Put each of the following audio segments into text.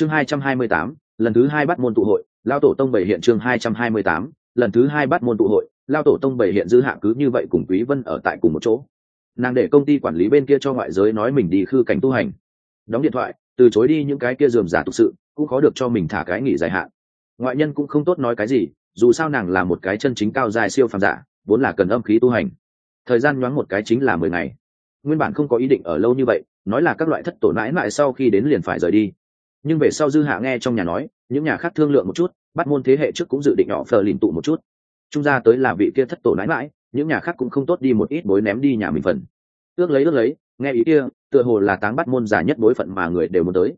chương hai trăm hai mươi tám, lần thứ hai bắt môn tụ hội, lao tổ tông bảy hiện chương hai trăm hai mươi tám, lần thứ hai bắt môn tụ hội, lao tổ tông bảy hiện dư hạ cứ như vậy cùng quý vân ở tại cùng một chỗ. Nàng để công ty quản lý bên kia cho ngoại giới nói mình đi khư cảnh tu hành. Đóng điện thoại, từ chối đi những cái kia dườm giả thực sự, cũng có được cho mình thả cái nghỉ dài hạn. Ngoại nhân cũng không tốt nói cái gì, dù sao nàng là một cái chân chính cao dài siêu phàm giả, vốn là cần âm khí tu hành. Thời gian nhoáng một cái chính là mười ngày. Nguyên bản không có ý định ở lâu như vậy, nói là các loại thất tổ mãi mãi sau khi đến liền phải rời đi nhưng về sau dư hạ nghe trong nhà nói, những nhà khác thương lượng một chút, bắt môn thế hệ trước cũng dự định nhỏ phờ lìn tụ một chút. Trung ra tới là vị kia thất tổ nãi mãi, những nhà khác cũng không tốt đi một ít bối ném đi nhà mình phần. Ước lấy ước lấy, nghe ý kia, tựa hồ là táng bắt môn giả nhất bối phận mà người đều muốn tới.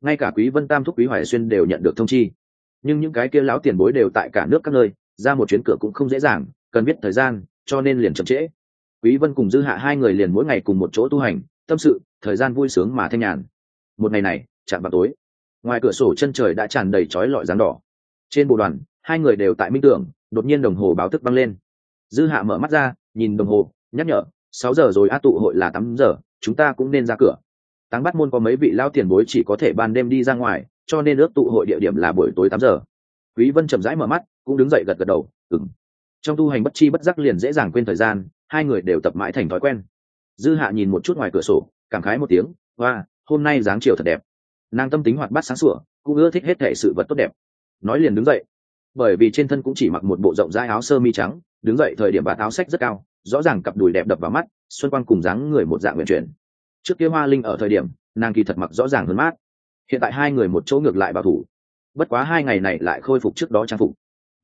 Ngay cả quý vân tam thúc quý hoài xuyên đều nhận được thông chi. Nhưng những cái kia láo tiền bối đều tại cả nước các nơi, ra một chuyến cửa cũng không dễ dàng, cần biết thời gian, cho nên liền chậm trễ. Quý vân cùng dư hạ hai người liền mỗi ngày cùng một chỗ tu hành, tâm sự, thời gian vui sướng mà thanh nhàn. Một ngày này, chạm vào tối ngoài cửa sổ chân trời đã tràn đầy chói lọi dáng đỏ. Trên bộ đoàn, hai người đều tại minh tưởng, đột nhiên đồng hồ báo thức băng lên. Dư hạ mở mắt ra, nhìn đồng hồ, nhắc nhở, sáu giờ rồi a tụ hội là tám giờ, chúng ta cũng nên ra cửa. Táng bắt môn có mấy vị lao tiền bối chỉ có thể ban đêm đi ra ngoài, cho nên ước tụ hội địa điểm là buổi tối tám giờ. Quý vân chậm rãi mở mắt, cũng đứng dậy gật gật đầu ừng trong tu hành bất chi bất giác liền dễ dàng quên thời gian, hai người đều tập mãi thành thói quen. Dư hạ nhìn một chút ngoài cửa sổ, cảm khái một tiếng hoa hôm nay dáng chiều thật đẹp nàng tâm tính hoạt bát sáng sủa, cũng ưa thích hết thể sự vật tốt đẹp. Nói liền đứng dậy. Bởi vì trên thân cũng chỉ mặc một bộ rộng rãi áo sơ mi trắng, đứng dậy thời điểm bà áo sách rất cao, rõ ràng cặp đùi đẹp đập vào mắt, xuân quang cùng dáng người một dạng nguyện chuyển. Trước kia hoa linh ở thời điểm, nàng kỳ thật mặc rõ ràng hơn mát. Hiện tại hai người một chỗ ngược lại bảo thủ. Bất quá hai ngày này lại khôi phục trước đó trang phục.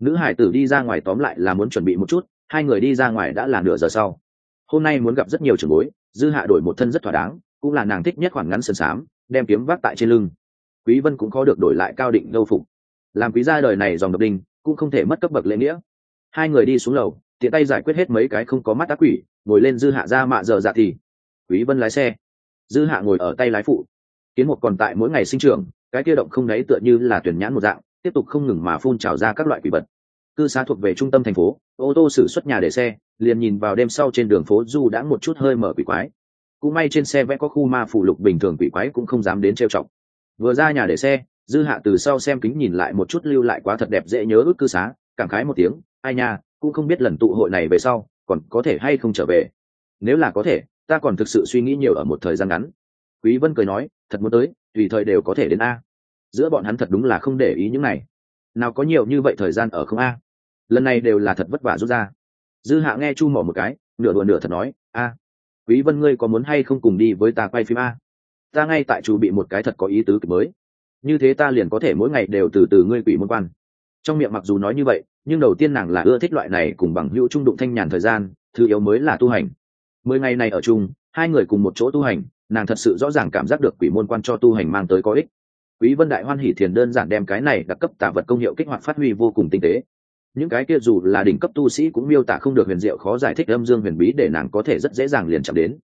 Nữ hải tử đi ra ngoài tóm lại là muốn chuẩn bị một chút, hai người đi ra ngoài đã là nửa giờ sau. Hôm nay muốn gặp rất nhiều trường bối, dư hạ đổi một thân rất thỏa đáng, cũng là nàng thích nhất khoảng ngắn sườn xám đem kiếm vác tại trên lưng. Quý vân cũng khó được đổi lại cao định lâu phục. Làm quý gia đời này dòng độc đinh, cũng không thể mất cấp bậc lễ nghĩa. Hai người đi xuống lầu, tiện tay giải quyết hết mấy cái không có mắt ác quỷ, ngồi lên dư hạ ra mạ giờ dạ thì. Quý vân lái xe. Dư hạ ngồi ở tay lái phụ. Kiến một còn tại mỗi ngày sinh trưởng, cái kia động không đấy tựa như là tuyển nhãn một dạng, tiếp tục không ngừng mà phun trào ra các loại quỷ vật. Cư xá thuộc về trung tâm thành phố, ô tô xử xuất nhà để xe, liền nhìn vào đêm sau trên đường phố du đã một chút hơi mở quỷ quái cũng may trên xe vẽ có khu ma phủ lục bình thường quỷ quái cũng không dám đến trêu chọc. Vừa ra nhà để xe, dư hạ từ sau xem kính nhìn lại một chút lưu lại quá thật đẹp dễ nhớ ước cư xá, cảm khái một tiếng, ai nha, cũng không biết lần tụ hội này về sau, còn có thể hay không trở về. Nếu là có thể, ta còn thực sự suy nghĩ nhiều ở một thời gian ngắn. Quý vân cười nói, thật muốn tới, tùy thời đều có thể đến a. Giữa bọn hắn thật đúng là không để ý những này. Nào có nhiều như vậy thời gian ở không a? Lần này đều là thật vất vả rút ra. Dư hạ nghe chu mỏ một cái, nửa đùa nửa thật nói, a quý vân ngươi có muốn hay không cùng đi với ta quay phim a? Ta ngay tại chủ bị một cái thật có ý tứ kịch mới. Như thế ta liền có thể mỗi ngày đều từ từ ngươi quỷ môn quan. Trong miệng mặc dù nói như vậy, nhưng đầu tiên nàng là ưa thích loại này cùng bằng hữu trung đụng thanh nhàn thời gian, thứ yếu mới là tu hành. Mười ngày này ở chung, hai người cùng một chỗ tu hành, nàng thật sự rõ ràng cảm giác được quỷ môn quan cho tu hành mang tới có ích. Quý vân đại hoan hỷ thiền đơn giản đem cái này đặc cấp tạ vật công hiệu kích hoạt phát huy vô cùng tinh tế những cái kia dù là đỉnh cấp tu sĩ cũng miêu tả không được huyền diệu khó giải thích âm dương huyền bí để nàng có thể rất dễ dàng liền chạm đến.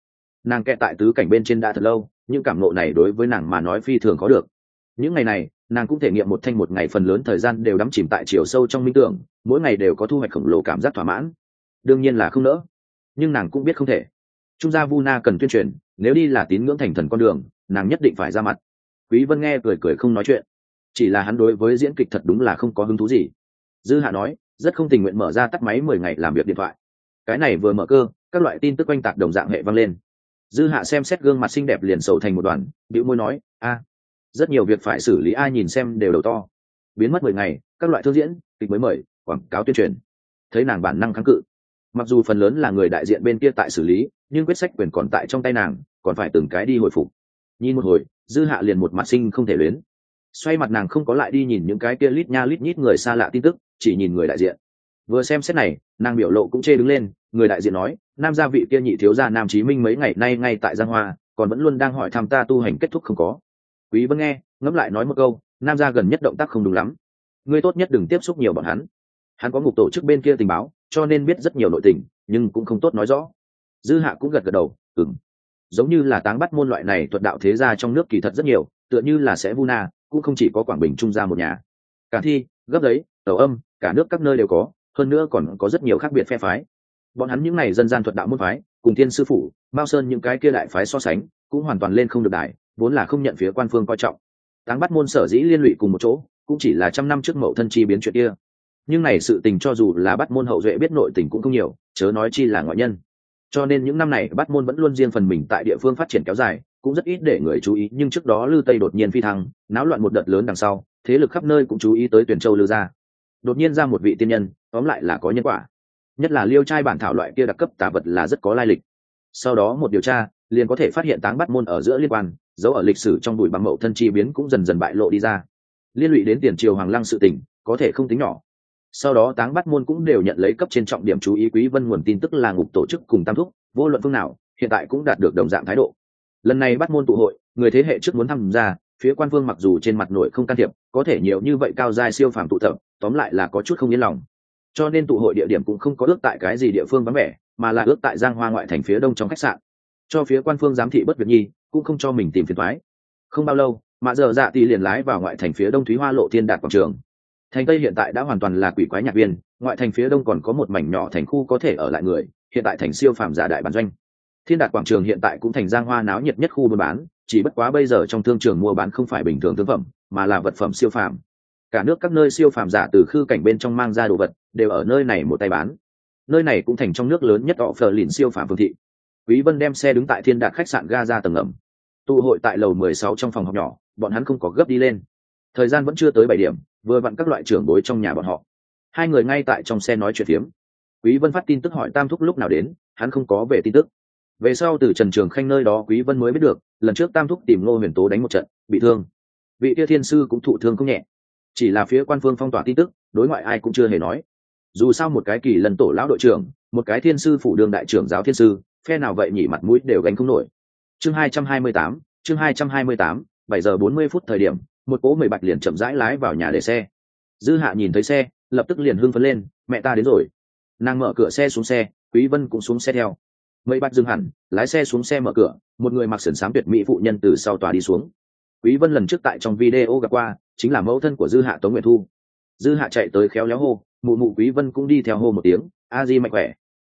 Nàng kẹt tại tứ cảnh bên trên đã thật lâu, những cảm ngộ này đối với nàng mà nói phi thường có được. Những ngày này, nàng cũng thể nghiệm một thanh một ngày phần lớn thời gian đều đắm chìm tại chiều sâu trong minh tưởng, mỗi ngày đều có thu hoạch khổng lồ cảm giác thỏa mãn. Đương nhiên là không nỡ, nhưng nàng cũng biết không thể. Trung gia vu na cần tuyên truyền, nếu đi là tín ngưỡng thành thần con đường, nàng nhất định phải ra mặt. Quý vân nghe cười cười không nói chuyện. Chỉ là hắn đối với diễn kịch thật đúng là không có hứng thú gì dư hạ nói, rất không tình nguyện mở ra tắt máy mười ngày làm việc điện thoại. Cái này vừa mở cơ, các loại tin tức quanh tạc đồng dạng hệ vang lên. Dư hạ xem xét gương mặt xinh đẹp liền sầu thành một đoàn, bĩu môi nói, a, rất nhiều việc phải xử lý ai nhìn xem đều đầu to. Biến mất mười ngày, các loại thương diễn, kịch mới mời, quảng cáo tuyên truyền. Thấy nàng bản năng kháng cự. Mặc dù phần lớn là người đại diện bên kia tại xử lý, nhưng quyết sách quyền còn tại trong tay nàng, còn phải từng cái đi hồi phục. Nhìn một hồi, dư hạ liền một mặt sinh không thể luyến xoay mặt nàng không có lại đi nhìn những cái kia lít nha lít nhít người xa lạ tin tức, chỉ nhìn người đại diện. Vừa xem xét này, nàng biểu lộ cũng chê đứng lên, người đại diện nói, nam gia vị kia nhị thiếu gia nam chí minh mấy ngày nay ngay tại giang hoa, còn vẫn luôn đang hỏi thăm ta tu hành kết thúc không có. Quý vân nghe, ngẫm lại nói một câu, nam gia gần nhất động tác không đúng lắm. Ngươi tốt nhất đừng tiếp xúc nhiều bọn hắn. Hắn có ngục tổ chức bên kia tình báo, cho nên biết rất nhiều nội tình, nhưng cũng không tốt nói rõ. Dư hạ cũng gật gật đầu, ừm. Giống như là táng bắt môn loại này thuật đạo thế gia trong nước kỳ thật rất nhiều, tựa như là sẽ vu na cũng không chỉ có quảng bình trung gia một nhà. Cả thi, gấp đấy tàu âm, cả nước các nơi đều có, hơn nữa còn có rất nhiều khác biệt phe phái. Bọn hắn những n à y dân gian thuật đạo môn phái, cùng thiên sư phủ bao sơn những cái kia đại phái so sánh, cũng hoàn toàn lên không được đại vốn là không nhận phía quan phương coi trọng. Táng bắt môn sở dĩ liên lụy cùng một chỗ, cũng chỉ là trăm năm trước mậu thân chi biến chuyện kia. Nhưng này sự tình cho dù là bắt môn hậu duệ biết nội tình cũng không nhiều, chớ nói chi là ngoại nhân. Cho nên những năm này bắt môn vẫn luôn riêng phần mình tại địa phương phát triển kéo dài cũng rất ít để người chú ý, nhưng trước đó lư tây đột nhiên phi thăng, náo loạn một đợt lớn đằng sau, thế lực khắp nơi cũng chú ý tới tuyển châu lư gia. Đột nhiên ra một vị tiên nhân, tóm lại là có nhân quả. Nhất là liêu trai bản thảo loại kia đặc cấp tả vật là rất có lai lịch. Sau đó một điều tra, liền có thể phát hiện táng bắt môn ở giữa liên quan, dấu ở lịch sử trong bụi bằng mậu thân chi biến cũng dần dần bại lộ đi ra. Liên lụy đến tiền triều hoàng lăng sự tình, có thể không tính nhỏ. Sau đó táng bắt môn cũng đều nhận lấy cấp trên trọng điểm chú ý quý vân nguồn tin tức là ngục tổ chức cùng tam thúc, vô luận phương nào, hiện tại cũng đạt được đồng dạng thái độ lần này bắt môn tụ hội, người thế hệ trước muốn tham gia, phía quan vương mặc dù trên mặt nội không can thiệp, có thể nhiều như vậy cao giai siêu phàm tụ tập, tóm lại là có chút không yên lòng. Cho nên tụ hội địa điểm cũng không có ước tại cái gì địa phương vắng vẻ, mà là ước tại giang hoa ngoại thành phía đông trong khách sạn. Cho phía quan phương giám thị bất việc nhi, cũng không cho mình tìm phiền thoái không bao lâu mạ giờ dạ thì liền lái vào ngoại thành phía đông thúy hoa lộ thiên đạt quảng trường. Thành tây hiện tại đã hoàn toàn là quỷ quái nhạc viên, ngoại thành phía đông còn có một mảnh nhỏ thành khu có thể ở lại người, hiện tại thành siêu phàm giả đại bản doanh thiên đạt quảng trường hiện tại cũng thành giang hoa náo nhiệt nhất khu buôn bán, chỉ bất quá bây giờ trong thương trường mua bán không phải bình thường thương phẩm, mà là vật phẩm siêu phàm. Cả nước các nơi siêu phàm giả từ khư cảnh bên trong mang ra đồ vật, đều ở nơi này một tay bán. Nơi này cũng thành trong nước lớn nhất họ phờ lìn siêu phàm phương thị. Quý vân đem xe đứng tại thiên đạt khách sạn ga ra tầng ngầm. Tụ hội tại lầu 16 trong phòng học nhỏ, bọn hắn không có gấp đi lên. Thời gian vẫn chưa tới 7 điểm, vừa vặn các loại trưởng bối trong nhà bọn họ. Hai người ngay tại trong xe nói chuyện phiếm. Quý vân phát tin tức hỏi tam thúc lúc nào đến, hắn không có về tin tức về sau từ trần trường khanh nơi đó quý vân mới biết được lần trước tam thúc tìm ngô huyền tố đánh một trận bị thương. Vị tia thiên sư cũng thụ thương không nhẹ. Chỉ là phía quan phương phong tỏa tin tức đối ngoại ai cũng chưa hề nói. Dù sao một cái kỳ lần tổ lão đội trưởng một cái thiên sư phủ đường đại trưởng giáo thiên sư phe nào vậy nhỉ mặt mũi đều gánh không nổi. Chương 228, chương 228, 7 giờ 40 phút thời điểm một cỗ mười bạch liền chậm rãi lái vào nhà để xe. Dư hạ nhìn thấy xe lập tức liền hưng phấn lên mẹ ta đến rồi. Nàng mở cửa xe xuống xe quý vân cũng xuống xe theo mây bạch dừng hẳn, lái xe xuống xe mở cửa, một người mặc sườn xám tuyệt mỹ phụ nhân từ sau tòa đi xuống. Quý vân lần trước tại trong video gặp qua, chính là mẫu thân của dư hạ tống nguyệt thu. Dư hạ chạy tới khéo léo hô, mụ mụ quý vân cũng đi theo hô một tiếng, a di mạnh khỏe.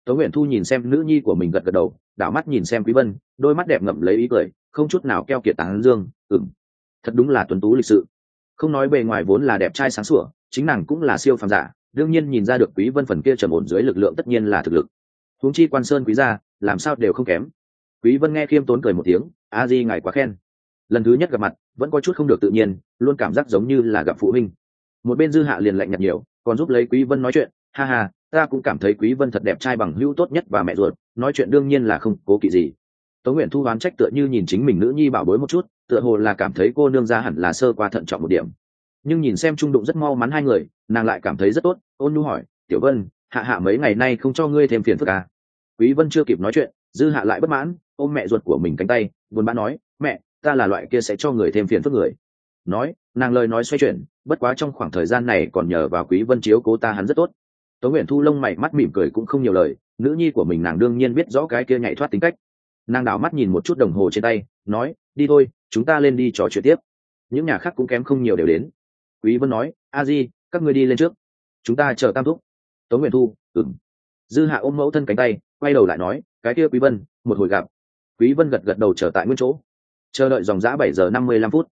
Tống Nguyệt thu nhìn xem nữ nhi của mình gật gật đầu, đảo mắt nhìn xem quý vân, đôi mắt đẹp ngậm lấy ý cười, không chút nào keo kiệt tán dương, ừm, thật đúng là tuấn tú lịch sự. Không nói bề ngoài vốn là đẹp trai sáng sủa, chính nàng cũng là siêu phàm giả, đương nhiên nhìn ra được quý vân phần kia trầm ổn dưới lực lượng tất nhiên là thực lực huống chi quan sơn quý gia, làm sao đều không kém. Quý vân nghe khiêm tốn cười một tiếng, a di ngài quá khen. Lần thứ nhất gặp mặt, vẫn có chút không được tự nhiên, luôn cảm giác giống như là gặp phụ huynh. Một bên dư hạ liền lạnh nhạt nhiều, còn giúp lấy quý vân nói chuyện, ha ha, ta cũng cảm thấy quý vân thật đẹp trai bằng hữu tốt nhất và mẹ ruột, nói chuyện đương nhiên là không cố kỵ gì. Tống nguyện thu đoán trách tựa như nhìn chính mình nữ nhi bảo bối một chút, tựa hồ là cảm thấy cô nương ra hẳn là sơ qua thận trọng một điểm. Nhưng nhìn xem trung đụng rất mau mắn hai người, nàng lại cảm thấy rất tốt, ôn nhu hỏi, tiểu vân, hạ hạ mấy ngày nay không cho ngươi thêm phiền phức à quý vân chưa kịp nói chuyện, dư hạ lại bất mãn, ôm mẹ ruột của mình cánh tay, buồn bã nói, mẹ, ta là loại kia sẽ cho người thêm phiền phức người. Nói, nàng lời nói xoay chuyển, bất quá trong khoảng thời gian này còn nhờ vào quý vân chiếu cố ta hắn rất tốt. Tống nguyện thu lông mày mắt mỉm cười cũng không nhiều lời, nữ nhi của mình nàng đương nhiên biết rõ cái kia nhảy thoát tính cách. Nàng đảo mắt nhìn một chút đồng hồ trên tay, nói, đi thôi, chúng ta lên đi trò chuyện tiếp. Những nhà khác cũng kém không nhiều đều đến. Quý vân nói, a di, các ngươi đi lên trước, chúng ta chờ tam thúc. Tống nguyện thu, ừm. dư hạ ôm mẫu thân cánh tay quay đầu lại nói, cái kia quý vân, một hồi gặp. Quý vân gật gật đầu trở tại nguyên chỗ. Chờ đợi dòng dã bảy giờ năm mươi lăm phút.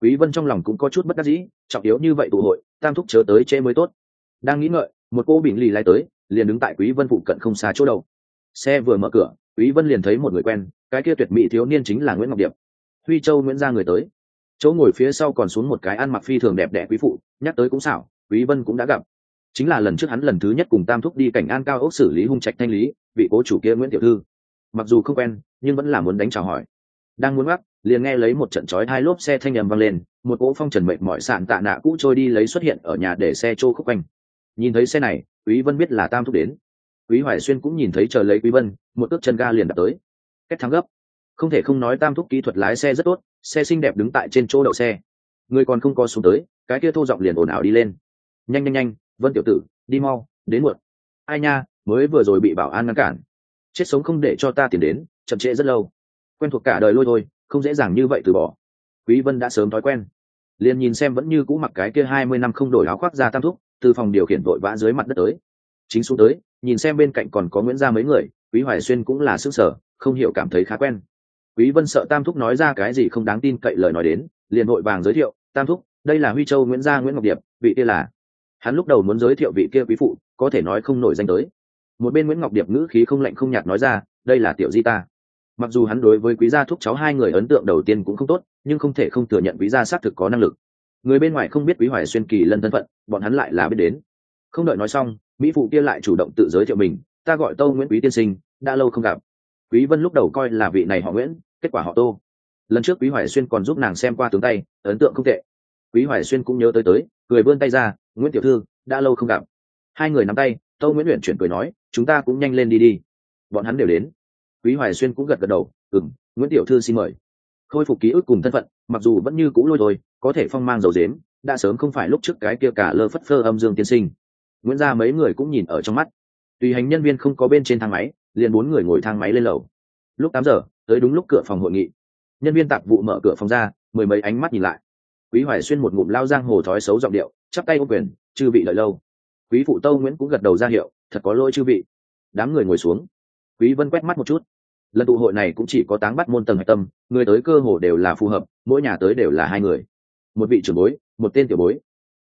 Quý vân trong lòng cũng có chút bất đắc dĩ, trọng yếu như vậy tụ hội, tam thúc chớ tới trễ mới tốt. Đang nghĩ ngợi, một cô bình lì lái tới, liền đứng tại quý vân phụ cận không xa chỗ đầu. Xe vừa mở cửa, quý vân liền thấy một người quen, cái kia tuyệt mỹ thiếu niên chính là nguyễn ngọc điệp. Huy châu nguyễn gia người tới. Chỗ ngồi phía sau còn xuống một cái ăn mặc phi thường đẹp đẽ quý phụ, nhắc tới cũng xảo, quý vân cũng đã gặp. Chính là lần trước hắn lần thứ nhất cùng tam thúc đi cảnh an cao ốc xử lý hung trạch thanh lý vị cố chủ kia nguyễn tiểu thư. Mặc dù không quen, nhưng vẫn là muốn đánh chào hỏi. Đang muốn gắt liền nghe lấy một trận chói hai lốp xe thanh nhầm vang lên, một cỗ phong trần mệt mọi sạn tạ nạ cũ trôi đi lấy xuất hiện ở nhà để xe trô khúc quanh. Nhìn thấy xe này, quý vân biết là tam thúc đến. Quý hoài xuyên cũng nhìn thấy chờ lấy quý vân, một cước chân ga liền đặt tới. Cách thắng gấp. Không thể không nói tam thúc kỹ thuật lái xe rất tốt, xe xinh đẹp đứng tại trên chỗ đậu xe. Người còn không có xuống tới, cái kia thô giọng liền ồn ào đi lên. Nhanh nhanh nhanh, vân tiểu tử, đi mau, đến muộn. Ai nha mới vừa rồi bị bảo an ngăn cản. Chết sống không để cho ta tiền đến, chậm trễ rất lâu. Quen thuộc cả đời lôi thôi, không dễ dàng như vậy từ bỏ. Quý vân đã sớm thói quen. Liền nhìn xem vẫn như cũ mặc cái kia hai mươi năm không đổi áo khoác ra tam thúc, từ phòng điều khiển vội vã dưới mặt đất tới. Chính xuống tới, nhìn xem bên cạnh còn có nguyễn gia mấy người, quý hoài xuyên cũng là sức sở, không hiểu cảm thấy khá quen. Quý vân sợ tam thúc nói ra cái gì không đáng tin cậy lời nói đến, liền vội vàng giới thiệu, tam thúc, đây là huy châu nguyễn gia nguyễn ngọc điệp, vị kia là. Hắn lúc đầu muốn giới thiệu vị kia quý phụ, có thể nói không nổi danh tới một bên nguyễn ngọc điệp ngữ khí không lạnh không nhạt nói ra, đây là tiểu di ta. Mặc dù hắn đối với quý gia thúc cháu hai người ấn tượng đầu tiên cũng không tốt, nhưng không thể không thừa nhận quý gia xác thực có năng lực. Người bên ngoài không biết quý hoài xuyên kỳ lân thân phận, bọn hắn lại là biết đến. Không đợi nói xong, mỹ phụ kia lại chủ động tự giới thiệu mình, ta gọi tâu nguyễn quý tiên sinh, đã lâu không gặp. Quý vân lúc đầu coi là vị này họ nguyễn, kết quả họ tô. Lần trước quý hoài xuyên còn giúp nàng xem qua tướng tay, ấn tượng không tệ. Quý hoài xuyên cũng nhớ tới tới, cười vươn tay ra, nguyễn tiểu thư, đã lâu không gặp. Hai người nắm tay tâu nguyễn luyện chuyển cười nói, chúng ta cũng nhanh lên đi đi. Bọn hắn đều đến. Quý hoài xuyên cũng gật gật đầu ừng nguyễn tiểu thư xin mời. Khôi phục ký ức cùng thân phận, mặc dù vẫn như cũ lôi thôi, có thể phong mang dầu dếm, đã sớm không phải lúc trước cái kia cả lơ phất phơ âm dương tiên sinh. Nguyễn gia mấy người cũng nhìn ở trong mắt. Tùy hành nhân viên không có bên trên thang máy, liền bốn người ngồi thang máy lên lầu. Lúc tám giờ, tới đúng lúc cửa phòng hội nghị. Nhân viên tạp vụ mở cửa phòng ra, mười mấy ánh mắt nhìn lại. Quý hoài xuyên một ngụm lao giang hồ thói xấu giọng điệu, chắp tay ô quyền, chư vị lợi lâu quý phụ tâu nguyễn cũng gật đầu ra hiệu, thật có lỗi chư vị. Đám người ngồi xuống. Quý vân quét mắt một chút. Lần tụ hội này cũng chỉ có táng bắt môn tầng hạch tâm, người tới cơ hồ đều là phù hợp, mỗi nhà tới đều là hai người. Một vị trưởng bối, một tên tiểu bối.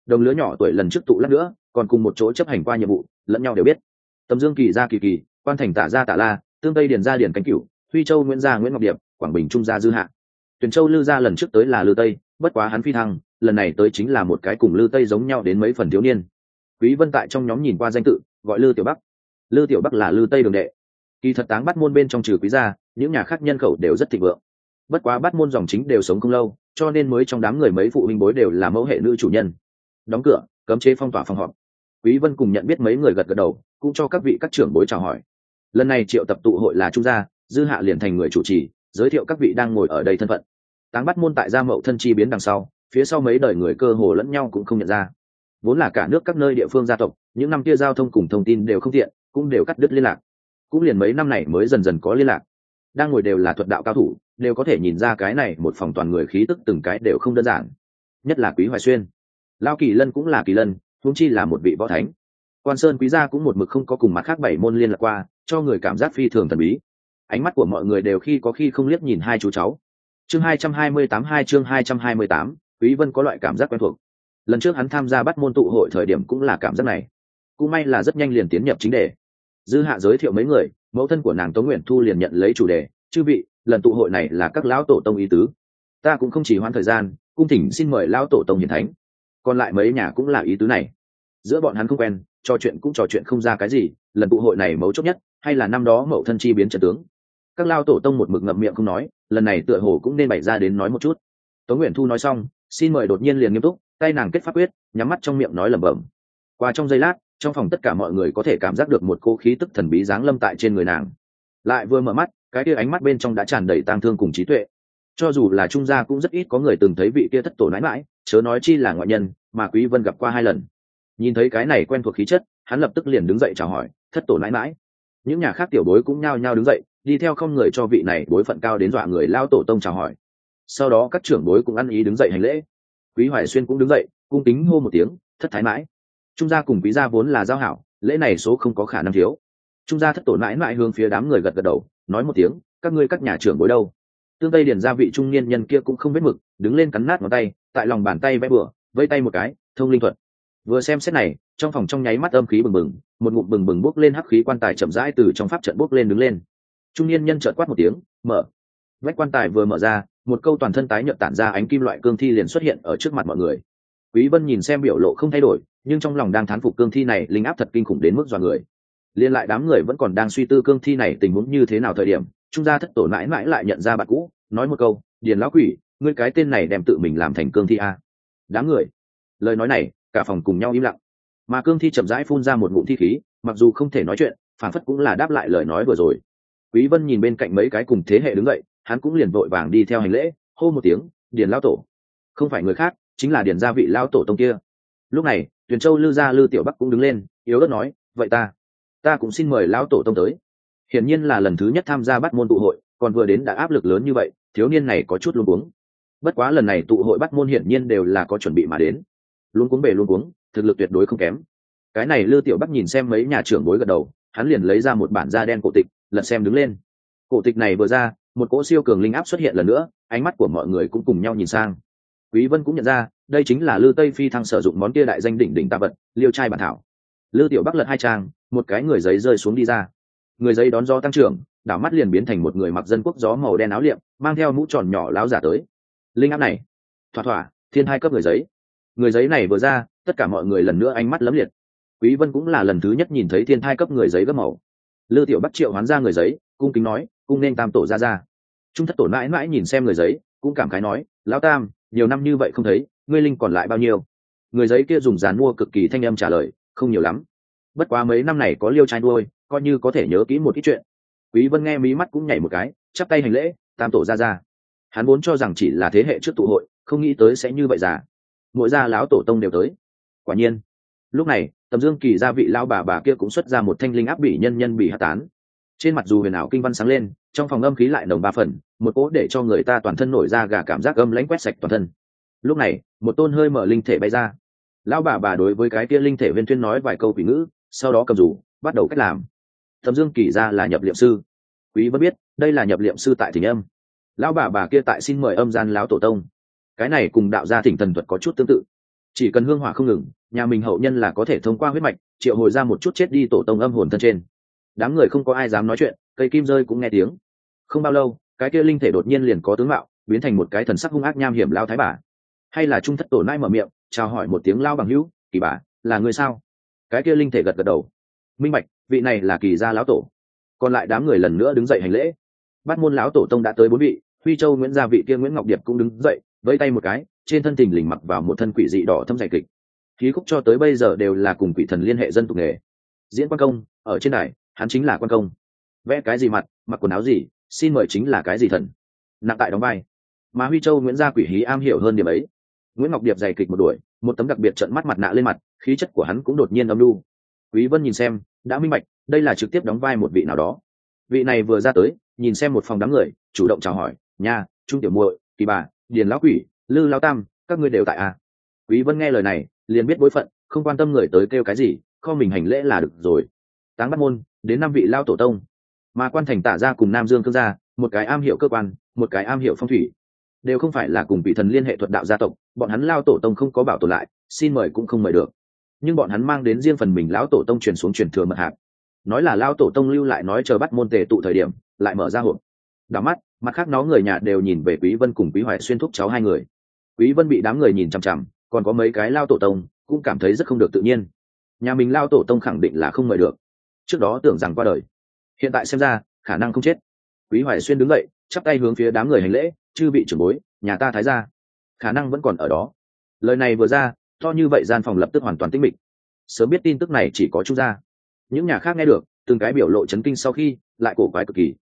Đồng lứa nhỏ tuổi lần trước tụ lát nữa, còn cùng một chỗ chấp hành qua nhiệm vụ, lẫn nhau đều biết. Tầm dương kỳ ra kỳ kỳ, quan thành tả ra tả la, tương tây điền ra điền cánh cửu, huy châu nguyễn gia nguyễn ngọc điệp, quảng bình trung gia dư hạ. Tuyển châu lư gia lần trước tới là lư tây, bất quá hắn phi thăng, lần này tới chính là một cái cùng lư tây giống nhau đến mấy phần thiếu niên quý vân tại trong nhóm nhìn qua danh tự, gọi lư tiểu bắc. Lư tiểu bắc là lư tây đường đệ. Kỳ thật táng bắt môn bên trong trừ quý gia, những nhà khác nhân khẩu đều rất thịnh vượng. Bất quá bắt môn dòng chính đều sống không lâu, cho nên mới trong đám người mấy phụ huynh bối đều là mẫu hệ nữ chủ nhân. Đóng cửa, cấm chế phong tỏa phòng họp. Quý vân cùng nhận biết mấy người gật gật đầu, cũng cho các vị các trưởng bối chào hỏi. Lần này triệu tập tụ hội là trung gia, dư hạ liền thành người chủ trì, giới thiệu các vị đang ngồi ở đây thân phận. Táng bắt môn tại gia mậu thân chi biến đằng sau, phía sau mấy đời người cơ hồ lẫn nhau cũng không nhận ra vốn là cả nước các nơi địa phương gia tộc, những năm kia giao thông cùng thông tin đều không tiện, cũng đều cắt đứt liên lạc. Cũng liền mấy năm này mới dần dần có liên lạc. Đang ngồi đều là thuật đạo cao thủ, đều có thể nhìn ra cái này một phòng toàn người khí tức từng cái đều không đơn giản. Nhất là quý hoài xuyên. Lao kỳ lân cũng là kỳ lân, huống chi là một vị võ thánh. Quan sơn quý gia cũng một mực không có cùng mặt khác bảy môn liên lạc qua, cho người cảm giác phi thường thần bí. Ánh mắt của mọi người đều khi có khi không liếc nhìn hai chú cháu. Chương hai trăm hai mươi tám hai chương hai trăm hai mươi tám, quý vân có loại cảm giác quen thuộc lần trước hắn tham gia bắt môn tụ hội thời điểm cũng là cảm giác này. Cũng may là rất nhanh liền tiến nhập chính đề. Dư hạ giới thiệu mấy người, mẫu thân của nàng tống nguyện thu liền nhận lấy chủ đề, chư vị, lần tụ hội này là các lão tổ tông ý tứ. Ta cũng không chỉ hoãn thời gian, cung thỉnh xin mời lão tổ tông hiền thánh. Còn lại mấy nhà cũng là ý tứ này. Giữa bọn hắn không quen, trò chuyện cũng trò chuyện không ra cái gì, lần tụ hội này mấu chốt nhất, hay là năm đó mậu thân chi biến trận tướng. Các lao tổ tông một mực ngậm miệng không nói, lần này tựa hồ cũng nên bày ra đến nói một chút. Tống nguyễn thu nói xong, xin mời đột nhiên liền nghiêm túc tay nàng kết pháp quyết, nhắm mắt trong miệng nói lẩm bẩm. Qua trong giây lát, trong phòng tất cả mọi người có thể cảm giác được một cô khí tức thần bí dáng lâm tại trên người nàng. Lại vừa mở mắt, cái kia ánh mắt bên trong đã tràn đầy tang thương cùng trí tuệ. Cho dù là trung gia cũng rất ít có người từng thấy vị kia thất tổ nãi mãi, chớ nói chi là ngoại nhân, mà quý vân gặp qua hai lần. Nhìn thấy cái này quen thuộc khí chất, hắn lập tức liền đứng dậy chào hỏi, thất tổ nãi mãi. Những nhà khác tiểu bối cũng nhao nhao đứng dậy, đi theo không người cho vị này bối phận cao đến dọa người lao tổ tông chào hỏi. Sau đó các trưởng bối cũng ăn ý đứng dậy hành lễ quý hoài xuyên cũng đứng dậy, cung kính hô một tiếng, thất thái mãi. Trung gia cùng quý gia vốn là giao hảo, lễ này số không có khả năng thiếu. Trung gia thất tổ mãi mãi hướng phía đám người gật gật đầu, nói một tiếng, các ngươi các nhà trưởng bối đâu? Tương tây điền gia vị trung niên nhân kia cũng không biết mực, đứng lên cắn nát ngón tay, tại lòng bàn tay vẽ bừa vây tay một cái, thông linh thuật. Vừa xem xét này, trong phòng trong nháy mắt âm khí bừng bừng, một ngụm bừng bừng bốc lên hắc khí quan tài chậm rãi từ trong pháp trận bốc lên đứng lên. Trung niên nhân trợn quát một tiếng, mở. Vách quan tài vừa mở ra một câu toàn thân tái nhợt tản ra ánh kim loại cương thi liền xuất hiện ở trước mặt mọi người. Quý vân nhìn xem biểu lộ không thay đổi, nhưng trong lòng đang thán phục cương thi này linh áp thật kinh khủng đến mức dọa người. Liên lại đám người vẫn còn đang suy tư cương thi này tình huống như thế nào thời điểm, trung gia thất tổ mãi mãi lại nhận ra bạn cũ, nói một câu, điền lão quỷ, ngươi cái tên này đem tự mình làm thành cương thi a. Đám người, lời nói này, cả phòng cùng nhau im lặng. Mà cương thi chậm rãi phun ra một ngụm thi khí, mặc dù không thể nói chuyện phản phất cũng là đáp lại lời nói vừa rồi. Quý vân nhìn bên cạnh mấy cái cùng thế hệ đứng dậy hắn cũng liền vội vàng đi theo hành lễ, hô một tiếng, điền lao tổ. Không phải người khác, chính là điền gia vị lao tổ tông kia. Lúc này, tuyền châu lư gia lư tiểu bắc cũng đứng lên, yếu ớt nói, vậy ta ta cũng xin mời lão tổ tông tới. Hiển nhiên là lần thứ nhất tham gia bắt môn tụ hội, còn vừa đến đã áp lực lớn như vậy, thiếu niên này có chút luống cuống. Bất quá lần này tụ hội bắt môn hiển nhiên đều là có chuẩn bị mà đến. Luống cuống bề luống cuống, thực lực tuyệt đối không kém. Cái này lư tiểu bắc nhìn xem mấy nhà trưởng bối gật đầu, hắn liền lấy ra một bản da đen cổ tịch, lật xem đứng lên. Cổ tịch này vừa ra một cỗ siêu cường linh áp xuất hiện lần nữa, ánh mắt của mọi người cũng cùng nhau nhìn sang. Quý vân cũng nhận ra, đây chính là lư tây phi thăng sử dụng món kia đại danh đỉnh đỉnh tạ vật, liêu trai bản thảo. Lư tiểu bắc lật hai trang, một cái người giấy rơi xuống đi ra. Người giấy đón gió tăng trưởng, đảo mắt liền biến thành một người mặc dân quốc gió màu đen áo liệm, mang theo mũ tròn nhỏ láo giả tới. Linh áp này, thỏa thỏa, thiên hai cấp người giấy. Người giấy này vừa ra, tất cả mọi người lần nữa ánh mắt lấm liệt. Quý vân cũng là lần thứ nhất nhìn thấy thiên thai cấp người giấy gấp màu. Lư tiểu bắc triệu hoán ra người giấy, cung kính nói cung nên tam tổ ra ra. Trung thất tổ mãi mãi nhìn xem người giấy, cũng cảm khái nói, lão tam, nhiều năm như vậy không thấy, ngươi linh còn lại bao nhiêu? Người giấy kia dùng dàn mua cực kỳ thanh âm trả lời, không nhiều lắm. Bất quá mấy năm này có liêu trai nuôi, coi như có thể nhớ kỹ một ít chuyện. Quý vân nghe mí mắt cũng nhảy một cái, chắp tay hành lễ, tam tổ ra ra. Hắn vốn cho rằng chỉ là thế hệ trước tụ hội, không nghĩ tới sẽ như vậy già. Mỗi gia lão tổ tông đều tới. Quả nhiên, lúc này, tầm dương kỳ gia vị lao bà bà kia cũng xuất ra một thanh linh áp bỉ nhân nhân bị hạ tán. Trên mặt dù huyền ảo kinh văn sáng lên trong phòng âm khí lại nồng ba phần, một cỗ để cho người ta toàn thân nổi ra gà cảm giác âm lãnh quét sạch toàn thân. Lúc này, một tôn hơi mở linh thể bay ra. Lão bà bà đối với cái kia linh thể viên tuyên nói vài câu quỷ ngữ, sau đó cầm rủ bắt đầu cách làm. Thẩm dương kỳ ra là nhập liệm sư. Quý vẫn biết, đây là nhập liệm sư tại thỉnh âm. Lão bà bà kia tại xin mời âm gian lão tổ tông. Cái này cùng đạo gia thỉnh thần thuật có chút tương tự. Chỉ cần hương hỏa không ngừng, nhà mình hậu nhân là có thể thông qua huyết mạch, triệu hồi ra một chút chết đi tổ tông âm hồn thân trên. Đám người không có ai dám nói chuyện cây kim rơi cũng nghe tiếng. Không bao lâu, cái kia linh thể đột nhiên liền có tướng mạo, biến thành một cái thần sắc hung ác nham hiểm lao thái bà. Hay là trung thất tổ nai mở miệng, chào hỏi một tiếng lao bằng hữu, kỳ bà, là người sao? Cái kia linh thể gật gật đầu. Minh bạch, vị này là kỳ gia lão tổ. Còn lại đám người lần nữa đứng dậy hành lễ. Bắt môn lão tổ tông đã tới bốn vị, huy châu nguyễn gia vị kia nguyễn ngọc điệp cũng đứng dậy, vẫy tay một cái, trên thân tình lình mặc vào một thân quỷ dị đỏ thâm dày kịch. Khí khúc cho tới bây giờ đều là cùng quỷ thần liên hệ dân tục nghề. Diễn quan công, ở trên này hắn chính là quan công vẽ cái gì mặt mặc quần áo gì xin mời chính là cái gì thần. Nặng tại đóng vai. Mà huy châu nguyễn gia quỷ hí am hiểu hơn điểm ấy. Nguyễn ngọc điệp dày kịch một đuổi một tấm đặc biệt trận mắt mặt nạ lên mặt khí chất của hắn cũng đột nhiên âm lưu quý vân nhìn xem đã minh bạch đây là trực tiếp đóng vai một vị nào đó. Vị này vừa ra tới nhìn xem một phòng đám người chủ động chào hỏi nha, trung tiểu muội kỳ bà điền lão quỷ lư lão tam các ngươi đều tại à? Quý vân nghe lời này liền biết bối phận không quan tâm người tới kêu cái gì kho mình hành lễ là được rồi. Táng bắt môn đến năm vị lao tổ tông mà quan thành tả ra cùng nam dương cương gia, một cái am hiểu cơ quan, một cái am hiểu phong thủy. Đều không phải là cùng vị thần liên hệ thuật đạo gia tộc, bọn hắn lao tổ tông không có bảo tồn lại, xin mời cũng không mời được. Nhưng bọn hắn mang đến riêng phần mình lão tổ tông truyền xuống truyền thừa mật hạt nói là lao tổ tông lưu lại nói chờ bắt môn tề tụ thời điểm, lại mở ra hộp. Đảo mắt, mặt khác nó người nhà đều nhìn về quý vân cùng quý hoài xuyên thúc cháu hai người. Quý vân bị đám người nhìn chằm chằm, còn có mấy cái lao tổ tông, cũng cảm thấy rất không được tự nhiên. Nhà mình lao tổ tông khẳng định là không mời được. Trước đó tưởng rằng qua đời hiện tại xem ra khả năng không chết. Quý hoài xuyên đứng dậy chắp tay hướng phía đám người hành lễ chư vị trưởng bối nhà ta thái ra khả năng vẫn còn ở đó. Lời này vừa ra to như vậy gian phòng lập tức hoàn toàn tinh mịch. Sớm biết tin tức này chỉ có chu gia. Những nhà khác nghe được từng cái biểu lộ chấn kinh sau khi lại cổ quái cực kỳ.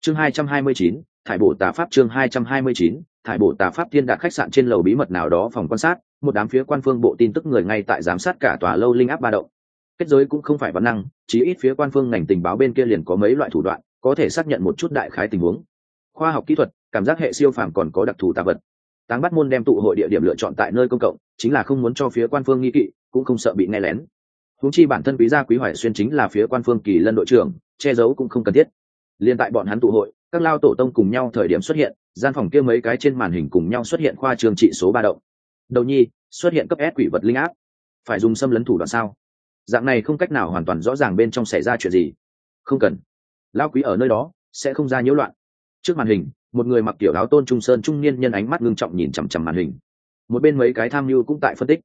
Chương 229, thải bổ tà pháp chương 229, thải bổ tà pháp thiên đạt khách sạn trên lầu bí mật nào đó phòng quan sát một đám phía quan phương bộ tin tức người ngay tại giám sát cả tòa lâu linh áp ba động kết giới cũng không phải văn năng, chí ít phía quan phương ngành tình báo bên kia liền có mấy loại thủ đoạn, có thể xác nhận một chút đại khái tình huống. Khoa học kỹ thuật, cảm giác hệ siêu phàm còn có đặc thù tà vật. Táng bắt môn đem tụ hội địa điểm lựa chọn tại nơi công cộng, chính là không muốn cho phía quan phương nghi kỵ, cũng không sợ bị nghe lén. Húng chi bản thân quý gia quý hoài xuyên chính là phía quan phương kỳ lân đội trưởng, che giấu cũng không cần thiết. Liên tại bọn hắn tụ hội, các lao tổ tông cùng nhau thời điểm xuất hiện, gian phòng kia mấy cái trên màn hình cùng nhau xuất hiện khoa trường trị số ba động. Đầu nhi, xuất hiện cấp s quỷ vật linh áp phải dùng xâm lấn thủ đoạn sao? Dạng này không cách nào hoàn toàn rõ ràng bên trong xảy ra chuyện gì. Không cần. Lao quý ở nơi đó, sẽ không ra nhiễu loạn. Trước màn hình, một người mặc kiểu áo tôn trung sơn trung niên nhân ánh mắt ngưng trọng nhìn chằm chằm màn hình. Một bên mấy cái tham mưu cũng tại phân tích.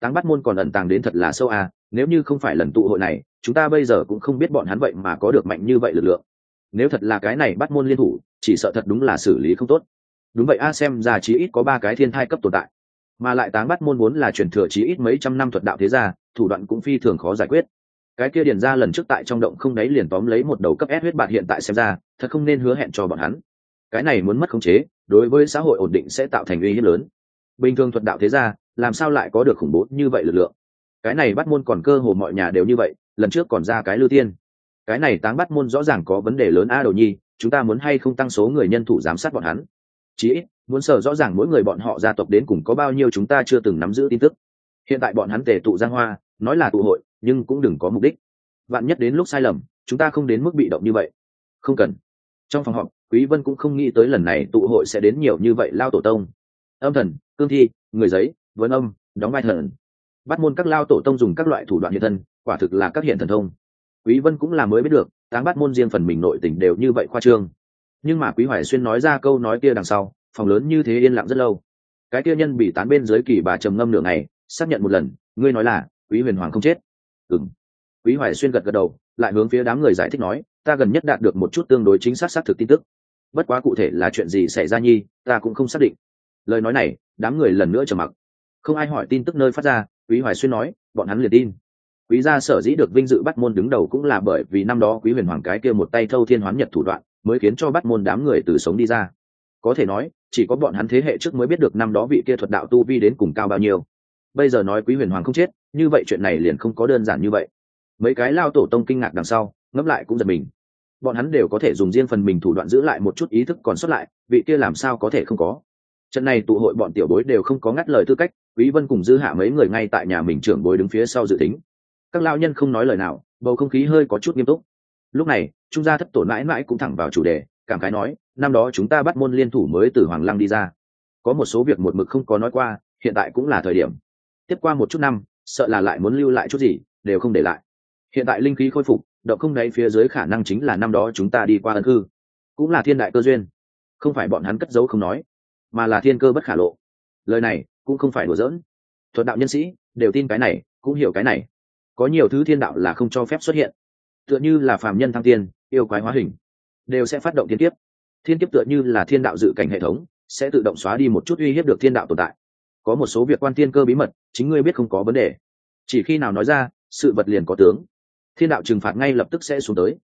Táng bắt môn còn ẩn tàng đến thật là sâu à nếu như không phải lần tụ hội này, chúng ta bây giờ cũng không biết bọn hắn vậy mà có được mạnh như vậy lực lượng. Nếu thật là cái này bắt môn liên thủ, chỉ sợ thật đúng là xử lý không tốt. Đúng vậy a, xem ra chí ít có ba cái thiên thai cấp tồn tại. Mà lại táng bắt môn vốn là truyền thừa chí ít mấy trăm năm thuật đạo thế gia thủ đoạn cũng phi thường khó giải quyết. Cái kia điền ra lần trước tại trong động không đáy liền tóm lấy một đầu cấp s huyết bạt hiện tại xem ra, thật không nên hứa hẹn cho bọn hắn. Cái này muốn mất khống chế, đối với xã hội ổn định sẽ tạo thành uy hiếp lớn. Bình thường thuật đạo thế gia, làm sao lại có được khủng bố như vậy lực lượng? Cái này bắt môn còn cơ hồ mọi nhà đều như vậy, lần trước còn ra cái lưu tiên. Cái này táng bắt môn rõ ràng có vấn đề lớn a đầu nhi, chúng ta muốn hay không tăng số người nhân thủ giám sát bọn hắn? Chí muốn sở rõ ràng mỗi người bọn họ gia tộc đến cùng có bao nhiêu chúng ta chưa từng nắm giữ tin tức hiện tại bọn hắn tề tụ giang hoa, nói là tụ hội, nhưng cũng đừng có mục đích. Vạn nhất đến lúc sai lầm, chúng ta không đến mức bị động như vậy. Không cần. Trong phòng họp, quý vân cũng không nghĩ tới lần này tụ hội sẽ đến nhiều như vậy lao tổ tông. Âm thần, cương thi, người giấy, vân âm, đóng vai thần. Bắt môn các lao tổ tông dùng các loại thủ đoạn hiện thân, quả thực là các hiện thần thông. Quý vân cũng là mới biết được, táng bắt môn riêng phần mình nội tình đều như vậy khoa trương. Nhưng mà quý hoài xuyên nói ra câu nói kia đằng sau, phòng lớn như thế yên lặng rất lâu. Cái kia nhân bị tán bên dưới kỳ bà trầm ngâm nửa ngày xác nhận một lần, ngươi nói là, quý huyền hoàng không chết. Ừng quý hoài xuyên gật gật đầu, lại hướng phía đám người giải thích nói, ta gần nhất đạt được một chút tương đối chính xác xác thực tin tức. Bất quá cụ thể là chuyện gì xảy ra nhi, ta cũng không xác định. Lời nói này, đám người lần nữa trầm mặc. Không ai hỏi tin tức nơi phát ra, quý hoài xuyên nói, bọn hắn liền tin. Quý gia sở dĩ được vinh dự bắt môn đứng đầu cũng là bởi vì năm đó quý huyền hoàng cái kia một tay thâu thiên hoán nhật thủ đoạn, mới khiến cho bắt môn đám người từ sống đi ra. Có thể nói, chỉ có bọn hắn thế hệ trước mới biết được năm đó vị kia thuật đạo tu vi đến cùng cao bao nhiêu bây giờ nói quý huyền hoàng không chết, như vậy chuyện này liền không có đơn giản như vậy. Mấy cái lao tổ tông kinh ngạc đằng sau, ngẫm lại cũng giật mình. Bọn hắn đều có thể dùng riêng phần mình thủ đoạn giữ lại một chút ý thức còn sót lại, vị kia làm sao có thể không có? Trận này tụ hội bọn tiểu bối đều không có ngắt lời tư cách, quý vân cùng dư hạ mấy người ngay tại nhà mình trưởng bối đứng phía sau dự tính. Các lao nhân không nói lời nào, bầu không khí hơi có chút nghiêm túc. Lúc này, trung gia thất tổ mãi mãi cũng thẳng vào chủ đề, cảm khái nói, năm đó chúng ta bắt môn liên thủ mới từ hoàng lăng đi ra. Có một số việc một mực không có nói qua, hiện tại cũng là thời điểm tiếp qua một chút năm, sợ là lại muốn lưu lại chút gì, đều không để lại. Hiện tại linh khí khôi phục, động không đáy phía dưới khả năng chính là năm đó chúng ta đi qua ân cư. Cũng là thiên đại cơ duyên. Không phải bọn hắn cất giấu không nói, mà là thiên cơ bất khả lộ. Lời này cũng không phải đùa giỡn. Thuật đạo nhân sĩ đều tin cái này, cũng hiểu cái này. Có nhiều thứ thiên đạo là không cho phép xuất hiện. Tựa như là phàm nhân thăng tiên, yêu quái hóa hình, đều sẽ phát động thiên kiếp. Thiên kiếp tựa như là thiên đạo dự cảnh hệ thống, sẽ tự động xóa đi một chút uy hiếp được thiên đạo tồn tại có một số việc quan thiên cơ bí mật chính ngươi biết không có vấn đề. Chỉ khi nào nói ra sự vật liền có tướng. Thiên đạo trừng phạt ngay lập tức sẽ xuống tới.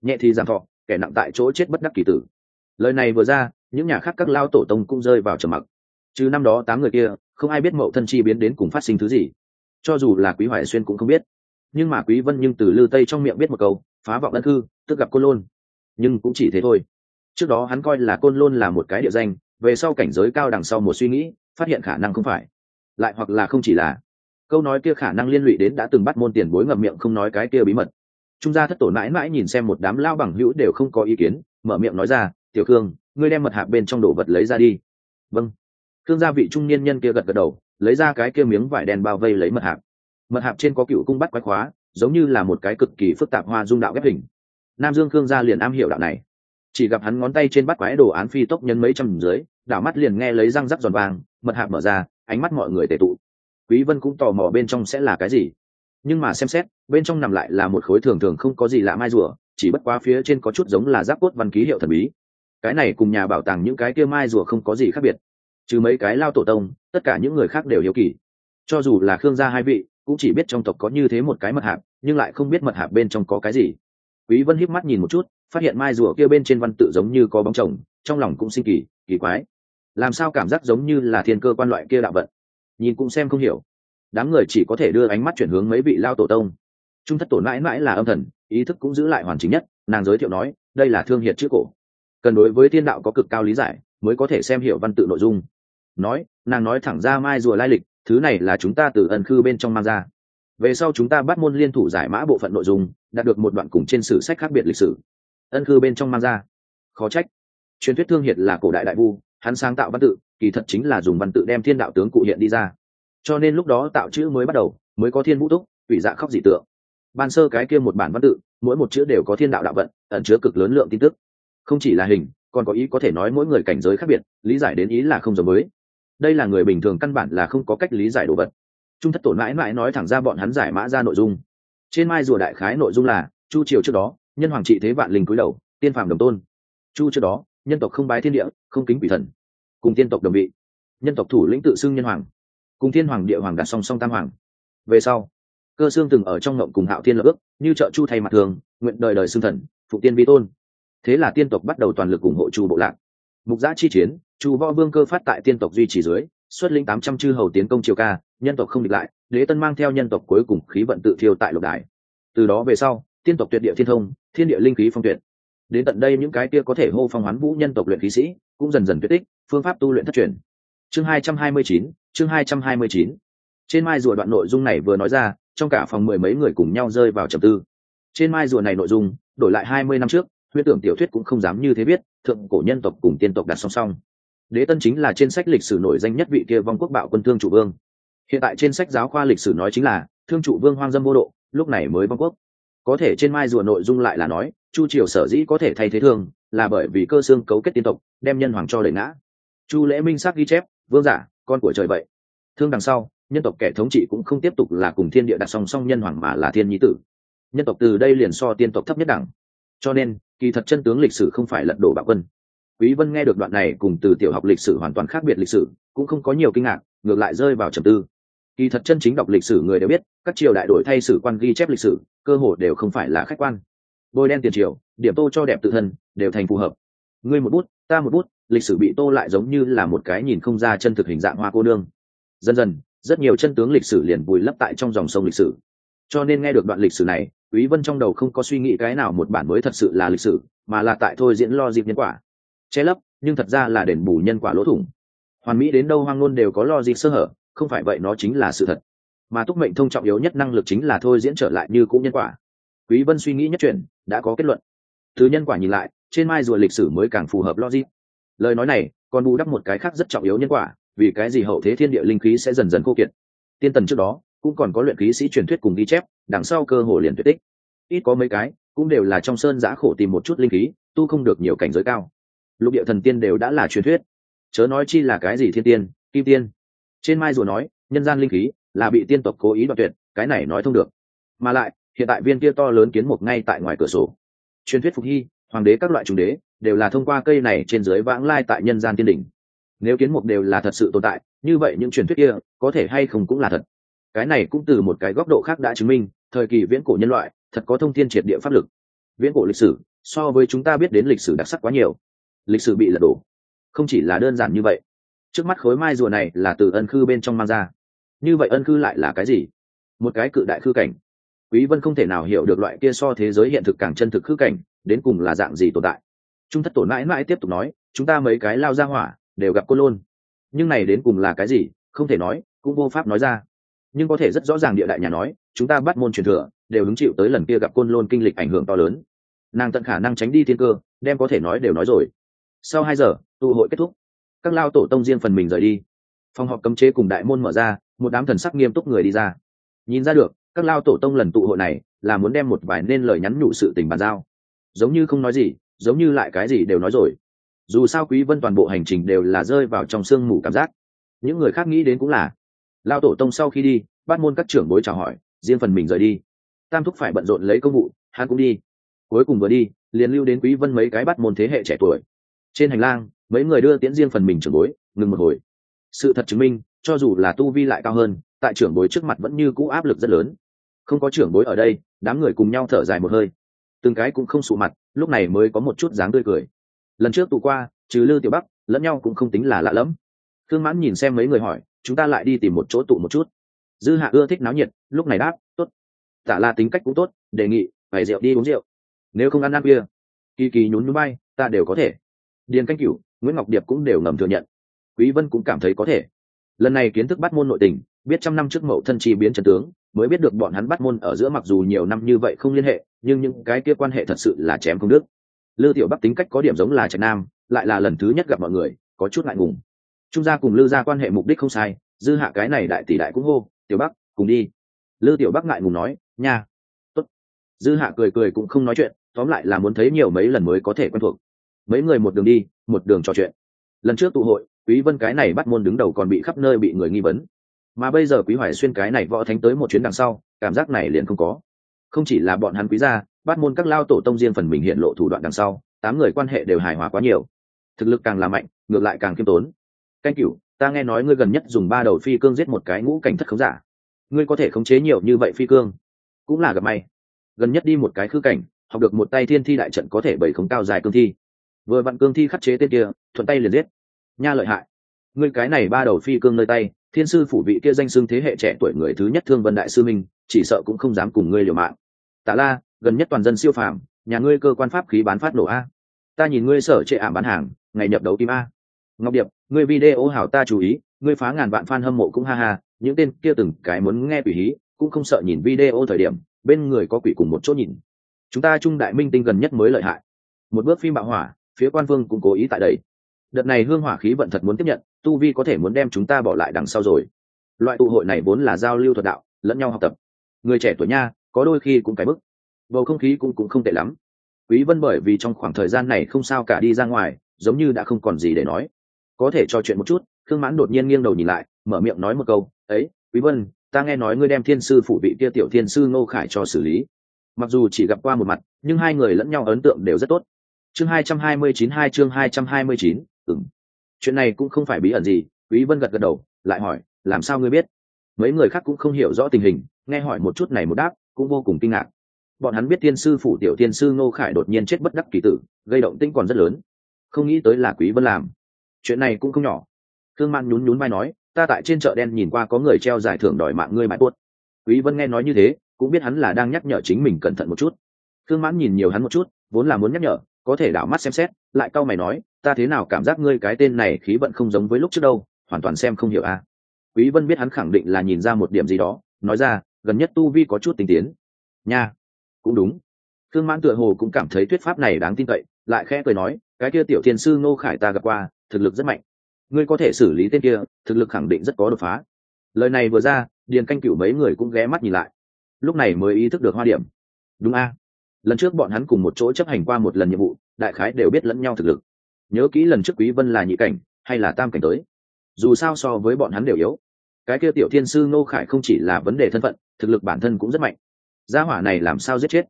Nhẹ thì giảm thọ kẻ nặng tại chỗ chết bất đắc kỳ tử. Lời này vừa ra những nhà khác các lao tổ tông cũng rơi vào trầm mặc. Chứ năm đó tám người kia không ai biết mậu thân chi biến đến cùng phát sinh thứ gì. Cho dù là quý hoài xuyên cũng không biết. Nhưng mà quý vân nhưng từ lư tây trong miệng biết một câu phá vọng ân thư, tức gặp côn lôn. Nhưng cũng chỉ thế thôi. Trước đó hắn coi là côn lôn là một cái địa danh về sau cảnh giới cao đằng sau một suy nghĩ, phát hiện khả năng không phải. Lại hoặc là không chỉ là. Câu nói kia khả năng liên lụy đến đã từng bắt môn tiền bối ngậm miệng không nói cái kia bí mật. Trung gia thất tổ mãi mãi nhìn xem một đám lao bằng hữu đều không có ý kiến, mở miệng nói ra, tiểu khương, ngươi đem mật hạp bên trong đồ vật lấy ra đi. Vâng. Khương gia vị trung niên nhân kia gật gật đầu, lấy ra cái kia miếng vải đen bao vây lấy mật hạp mật hạp trên có cựu cung bắt quái khóa, giống như là một cái cực kỳ phức tạp hoa dung đạo ghép hình. Nam dương khương gia liền am hiểu đạo này chỉ gặp hắn ngón tay trên bắt quái đồ án phi tốc nhân mấy trăm dưới, đảo mắt liền nghe lấy răng rắc giòn vàng, mật hạp mở ra, ánh mắt mọi người tệ tụ. Quý vân cũng tò mò bên trong sẽ là cái gì. Nhưng mà xem xét, bên trong nằm lại là một khối thường thường không có gì lạ mai rùa, chỉ bất quá phía trên có chút giống là giáp cốt văn ký hiệu thần bí. Cái này cùng nhà bảo tàng những cái kia mai rùa không có gì khác biệt. Trừ mấy cái lao tổ tông, tất cả những người khác đều hiếu kỳ. Cho dù là khương gia hai vị, cũng chỉ biết trong tộc có như thế một cái mật hạp nhưng lại không biết mật hạp bên trong có cái gì. Quý vân híp mắt nhìn một chút phát hiện mai rùa kia bên trên văn tự giống như có bóng chồng, trong lòng cũng sinh kỳ kỳ quái. Làm sao cảm giác giống như là thiên cơ quan loại kia đạo vận? Nhìn cũng xem không hiểu. Đám người chỉ có thể đưa ánh mắt chuyển hướng mấy vị lao tổ tông. Trung thất tổ mãi mãi là âm thần, ý thức cũng giữ lại hoàn chỉnh nhất, nàng giới thiệu nói, đây là thương hiệt chữ cổ. Cần đối với thiên đạo có cực cao lý giải, mới có thể xem hiểu văn tự nội dung. Nói, nàng nói thẳng ra mai rùa lai lịch, thứ này là chúng ta từ ẩn khư bên trong mang ra. Về sau chúng ta bắt môn liên thủ giải mã bộ phận nội dung, đạt được một đoạn cùng trên sử sách khác biệt lịch sử ân cư bên trong mang ra. Khó trách. Truyền thuyết thương hiệt là cổ đại đại vu, hắn sáng tạo văn tự, kỳ thật chính là dùng văn tự đem thiên đạo tướng cụ hiện đi ra. Cho nên lúc đó tạo chữ mới bắt đầu, mới có thiên vũ túc ủy dạ khóc dị tượng. Ban sơ cái kia một bản văn tự, mỗi một chữ đều có thiên đạo đạo vận, ẩn chứa cực lớn lượng tin tức. Không chỉ là hình, còn có ý có thể nói mỗi người cảnh giới khác biệt, lý giải đến ý là không giống mới. Đây là người bình thường căn bản là không có cách lý giải đồ vật. Trung thất tổ mãi mãi nói thẳng ra bọn hắn giải mã ra nội dung. Trên mai rùa đại khái nội dung là, chu triều trước đó nhân hoàng trị thế vạn linh cúi đầu, tiên phàm đồng tôn. Chu trước đó, nhân tộc không bái thiên địa, không kính quỷ thần. Cùng tiên tộc đồng vị. Nhân tộc thủ lĩnh tự xưng nhân hoàng. Cùng thiên hoàng địa hoàng đặt song song tam hoàng. Về sau, cơ xương từng ở trong ngộng cùng hạo thiên lập ước, như trợ chu thay mặt thường, nguyện đời đời xưng thần, phụ tiên vi tôn. Thế là tiên tộc bắt đầu toàn lực ủng hộ chu bộ lạc. Mục giã chi chiến, chu võ vương cơ phát tại tiên tộc duy trì dưới, xuất linh tám trăm chư hầu tiến công triều ca, nhân tộc không địch lại, đế tân mang theo nhân tộc cuối cùng khí vận tự thiêu tại lục đài. Từ đó về sau tiên tộc tuyệt địa thiên thông, thiên địa linh khí phong tuyệt. Đến tận đây những cái kia có thể hô phong hoán vũ nhân tộc luyện khí sĩ cũng dần dần tuyệt tích, phương pháp tu luyện thất truyền. Chương hai trăm hai mươi chín, chương hai trăm hai mươi chín. Trên mai rùa đoạn nội dung này vừa nói ra, trong cả phòng mười mấy người cùng nhau rơi vào trầm tư. Trên mai rùa này nội dung, đổi lại hai mươi năm trước, huyết tưởng tiểu thuyết cũng không dám như thế biết, thượng cổ nhân tộc cùng tiên tộc đặt song song. Đế tân chính là trên sách lịch sử nổi danh nhất vị kia vong quốc bạo quân thương chủ vương. Hiện tại trên sách giáo khoa lịch sử nói chính là, thương chủ vương hoang dâm vô độ, lúc này mới vong quốc có thể trên mai rùa nội dung lại là nói, chu triều sở dĩ có thể thay thế thương, là bởi vì cơ xương cấu kết tiên tộc, đem nhân hoàng cho đẩy ngã. Chu lễ minh xác ghi chép, vương giả, con của trời vậy. Thương đằng sau, nhân tộc kẻ thống trị cũng không tiếp tục là cùng thiên địa đặt song song nhân hoàng mà là thiên nhi tử. Nhân tộc từ đây liền so tiên tộc thấp nhất đẳng. Cho nên, kỳ thật chân tướng lịch sử không phải lật đổ bạo quân. Quý vân nghe được đoạn này cùng từ tiểu học lịch sử hoàn toàn khác biệt lịch sử, cũng không có nhiều kinh ngạc, ngược lại rơi vào trầm tư kỳ thật chân chính đọc lịch sử người đều biết, các triều đại đổi thay sử quan ghi chép lịch sử, cơ hội đều không phải là khách quan. Bôi đen tiền triều, điểm tô cho đẹp tự thân, đều thành phù hợp. Ngươi một bút, ta một bút, lịch sử bị tô lại giống như là một cái nhìn không ra chân thực hình dạng hoa cô đương dần dần, rất nhiều chân tướng lịch sử liền vùi lấp tại trong dòng sông lịch sử. Cho nên nghe được đoạn lịch sử này, quý vân trong đầu không có suy nghĩ cái nào một bản mới thật sự là lịch sử, mà là tại thôi diễn lo dịp nhân quả. Che lấp, nhưng thật ra là đền bù nhân quả lỗ thủng. Hoàn mỹ đến đâu hoang luôn đều có lo dịp sơ hở không phải vậy nó chính là sự thật. Mà túc mệnh thông trọng yếu nhất năng lực chính là thôi diễn trở lại như cũ nhân quả. Quý vân suy nghĩ nhất chuyển đã có kết luận. Thứ nhân quả nhìn lại, trên mai rùa lịch sử mới càng phù hợp logic. Lời nói này, còn bù đắp một cái khác rất trọng yếu nhân quả, vì cái gì hậu thế thiên địa linh khí sẽ dần dần khô kiệt. Tiên tần trước đó, cũng còn có luyện khí sĩ truyền thuyết cùng ghi chép, đằng sau cơ hồ liền tuyệt tích. Ít có mấy cái, cũng đều là trong sơn giã khổ tìm một chút linh khí, tu không được nhiều cảnh giới cao. Lục địa thần tiên đều đã là truyền thuyết. Chớ nói chi là cái gì thiên tiên, kim tiên trên mai rùa nói, nhân gian linh khí là bị tiên tộc cố ý đoạt tuyệt, cái này nói thông được. Mà lại, hiện tại viên kia to lớn kiến mục ngay tại ngoài cửa sổ. Truyền thuyết phục hy, hoàng đế các loại trùng đế đều là thông qua cây này trên dưới vãng lai tại nhân gian tiên đỉnh. Nếu kiến mục đều là thật sự tồn tại, như vậy những truyền thuyết kia có thể hay không cũng là thật. Cái này cũng từ một cái góc độ khác đã chứng minh, thời kỳ viễn cổ nhân loại thật có thông thiên triệt địa pháp lực. Viễn cổ lịch sử, so với chúng ta biết đến lịch sử đặc sắc quá nhiều. Lịch sử bị lật đổ. Không chỉ là đơn giản như vậy trước mắt khối mai rùa này là từ ân khư bên trong mang ra. Như vậy ân khư lại là cái gì? Một cái cự đại khư cảnh. Quý vân không thể nào hiểu được loại kia so thế giới hiện thực càng chân thực khư cảnh, đến cùng là dạng gì tồn tại. Trung thất tổ mãi mãi tiếp tục nói, chúng ta mấy cái lao ra hỏa đều gặp cô lôn. Nhưng này đến cùng là cái gì? Không thể nói, cũng vô pháp nói ra. Nhưng có thể rất rõ ràng địa đại nhà nói, chúng ta bắt môn truyền thừa, đều hứng chịu tới lần kia gặp côn lôn kinh lịch ảnh hưởng to lớn. Nàng tận khả năng tránh đi thiên cơ, đem có thể nói đều nói rồi. Sau hai giờ, tụ hội kết thúc các lao tổ tông riêng phần mình rời đi. Phòng họp cấm chế cùng đại môn mở ra, một đám thần sắc nghiêm túc người đi ra. Nhìn ra được, các lao tổ tông lần tụ hội này là muốn đem một vài nên lời nhắn nhủ sự tình bàn giao. Giống như không nói gì, giống như lại cái gì đều nói rồi. Dù sao quý vân toàn bộ hành trình đều là rơi vào trong sương mù cảm giác. Những người khác nghĩ đến cũng là. Lao tổ tông sau khi đi, bắt môn các trưởng bối chào hỏi, riêng phần mình rời đi. Tam thúc phải bận rộn lấy công vụ, hắn cũng đi. Cuối cùng vừa đi, liền lưu đến quý vân mấy cái bắt môn thế hệ trẻ tuổi. Trên hành lang mấy người đưa tiễn riêng phần mình trưởng bối, ngừng một hồi. Sự thật chứng minh, cho dù là tu vi lại cao hơn, tại trưởng bối trước mặt vẫn như cũ áp lực rất lớn. Không có trưởng bối ở đây, đám người cùng nhau thở dài một hơi. Từng cái cũng không sụ mặt, lúc này mới có một chút dáng tươi cười. Lần trước tụ qua, trừ lư tiểu bắc, lẫn nhau cũng không tính là lạ lẫm. Thương mãn nhìn xem mấy người hỏi, chúng ta lại đi tìm một chỗ tụ một chút. Dư hạ ưa thích náo nhiệt, lúc này đáp, tốt. Tả la tính cách cũng tốt, đề nghị, phải rượu đi uống rượu. Nếu không ăn ăn bia kỳ kỳ nhún núi bay, ta đều có thể. Điền canh cửu nguyễn ngọc điệp cũng đều ngầm thừa nhận. Quý vân cũng cảm thấy có thể. Lần này kiến thức bắt môn nội tình, biết trăm năm trước mậu thân chi biến trần tướng, mới biết được bọn hắn bắt môn ở giữa mặc dù nhiều năm như vậy không liên hệ, nhưng những cái kia quan hệ thật sự là chém không đức lư tiểu bắc tính cách có điểm giống là trạch nam, lại là lần thứ nhất gặp mọi người, có chút ngại ngùng. Trung gia cùng lư gia quan hệ mục đích không sai, dư hạ cái này đại tỷ đại cũng hô, tiểu bắc, cùng đi. Lư tiểu bắc ngại ngùng nói, nha. Tốt. Dư hạ cười cười cũng không nói chuyện, tóm lại là muốn thấy nhiều mấy lần mới có thể quen thuộc mấy người một đường đi, một đường trò chuyện. Lần trước tụ hội, quý vân cái này bắt môn đứng đầu còn bị khắp nơi bị người nghi vấn. Mà bây giờ quý hoài xuyên cái này võ thánh tới một chuyến đằng sau, cảm giác này liền không có. Không chỉ là bọn hắn quý gia, bắt môn các lao tổ tông riêng phần mình hiện lộ thủ đoạn đằng sau, tám người quan hệ đều hài hòa quá nhiều. Thực lực càng là mạnh, ngược lại càng khiêm tốn. Canh cửu, ta nghe nói ngươi gần nhất dùng ba đầu phi cương giết một cái ngũ cảnh thất khống giả. Ngươi có thể khống chế nhiều như vậy phi cương? Cũng là gặp may. Gần nhất đi một cái khư cảnh, học được một tay thiên thi đại trận có thể bảy khống cao dài cương thi vừa vặn cương thi khắc chế tên kia, thuận tay liền giết. Nha lợi hại. Ngươi cái này ba đầu phi cương nơi tay, thiên sư phủ vị kia danh xưng thế hệ trẻ tuổi người thứ nhất thương vân đại sư minh, chỉ sợ cũng không dám cùng ngươi liều mạng. Tạ la, gần nhất toàn dân siêu phàm, nhà ngươi cơ quan pháp khí bán phát nổ a. Ta nhìn ngươi sở trệ ảm bán hàng, ngày nhập đấu kim a. Ngọc điệp, ngươi video hảo ta chú ý, ngươi phá ngàn vạn fan hâm mộ cũng ha ha, những tên kia từng cái muốn nghe quỷ hí, cũng không sợ nhìn video thời điểm, bên người có quỷ cùng một chỗ nhìn. Chúng ta trung đại minh tinh gần nhất mới lợi hại. Một bước phim bạo hỏa phía quan vương cũng cố ý tại đây. Đợt này hương hỏa khí vận thật muốn tiếp nhận, tu vi có thể muốn đem chúng ta bỏ lại đằng sau rồi. Loại tụ hội này vốn là giao lưu thuật đạo, lẫn nhau học tập. Người trẻ tuổi nha, có đôi khi cũng cái bức. Bầu không khí cũng cũng không tệ lắm. Quý vân bởi vì trong khoảng thời gian này không sao cả đi ra ngoài, giống như đã không còn gì để nói. Có thể trò chuyện một chút, khương mãn đột nhiên nghiêng đầu nhìn lại, mở miệng nói một câu, ấy, quý vân, ta nghe nói ngươi đem thiên sư phụ vị kia tiểu thiên sư ngô khải cho xử lý. Mặc dù chỉ gặp qua một mặt, nhưng hai người lẫn nhau ấn tượng đều rất tốt chương 229 hai chương 229, ừm. Chuyện này cũng không phải bí ẩn gì quý vân gật gật đầu lại hỏi làm sao ngươi biết? Mấy người khác cũng không hiểu rõ tình hình nghe hỏi một chút này một đáp cũng vô cùng kinh ngạc. Bọn hắn biết tiên sư phủ tiểu tiên sư ngô khải đột nhiên chết bất đắc kỳ tử gây động tĩnh còn rất lớn. Không nghĩ tới là quý vân làm. Chuyện này cũng không nhỏ. Thương man nhún nhún vai nói ta tại trên chợ đen nhìn qua có người treo giải thưởng đòi mạng ngươi mãi buốt quý vân nghe nói như thế cũng biết hắn là đang nhắc nhở chính mình cẩn thận một chút. Thương mãn nhìn nhiều hắn một chút vốn là muốn nhắc nhở có thể đảo mắt xem xét, lại cau mày nói, ta thế nào cảm giác ngươi cái tên này khí vận không giống với lúc trước đâu, hoàn toàn xem không hiểu a. À. quý vân biết hắn khẳng định là nhìn ra một điểm gì đó, nói ra, gần nhất tu vi có chút tinh tiến. Nha, cũng đúng. Thương mãn tựa hồ cũng cảm thấy thuyết pháp này đáng tin cậy, lại khẽ cười nói, cái kia tiểu thiên sư ngô khải ta gặp qua, thực lực rất mạnh. Ngươi có thể xử lý tên kia, thực lực khẳng định rất có đột phá. Lời này vừa ra, điền canh cửu mấy người cũng ghé mắt nhìn lại. Lúc này mới ý thức được hoa điểm. Đúng a lần trước bọn hắn cùng một chỗ chấp hành qua một lần nhiệm vụ, đại khái đều biết lẫn nhau thực lực. Nhớ kỹ lần trước quý vân là nhị cảnh, hay là tam cảnh tới. Dù sao so với bọn hắn đều yếu. Cái kia tiểu thiên sư ngô khải không chỉ là vấn đề thân phận, thực lực bản thân cũng rất mạnh. Gia hỏa này làm sao giết chết?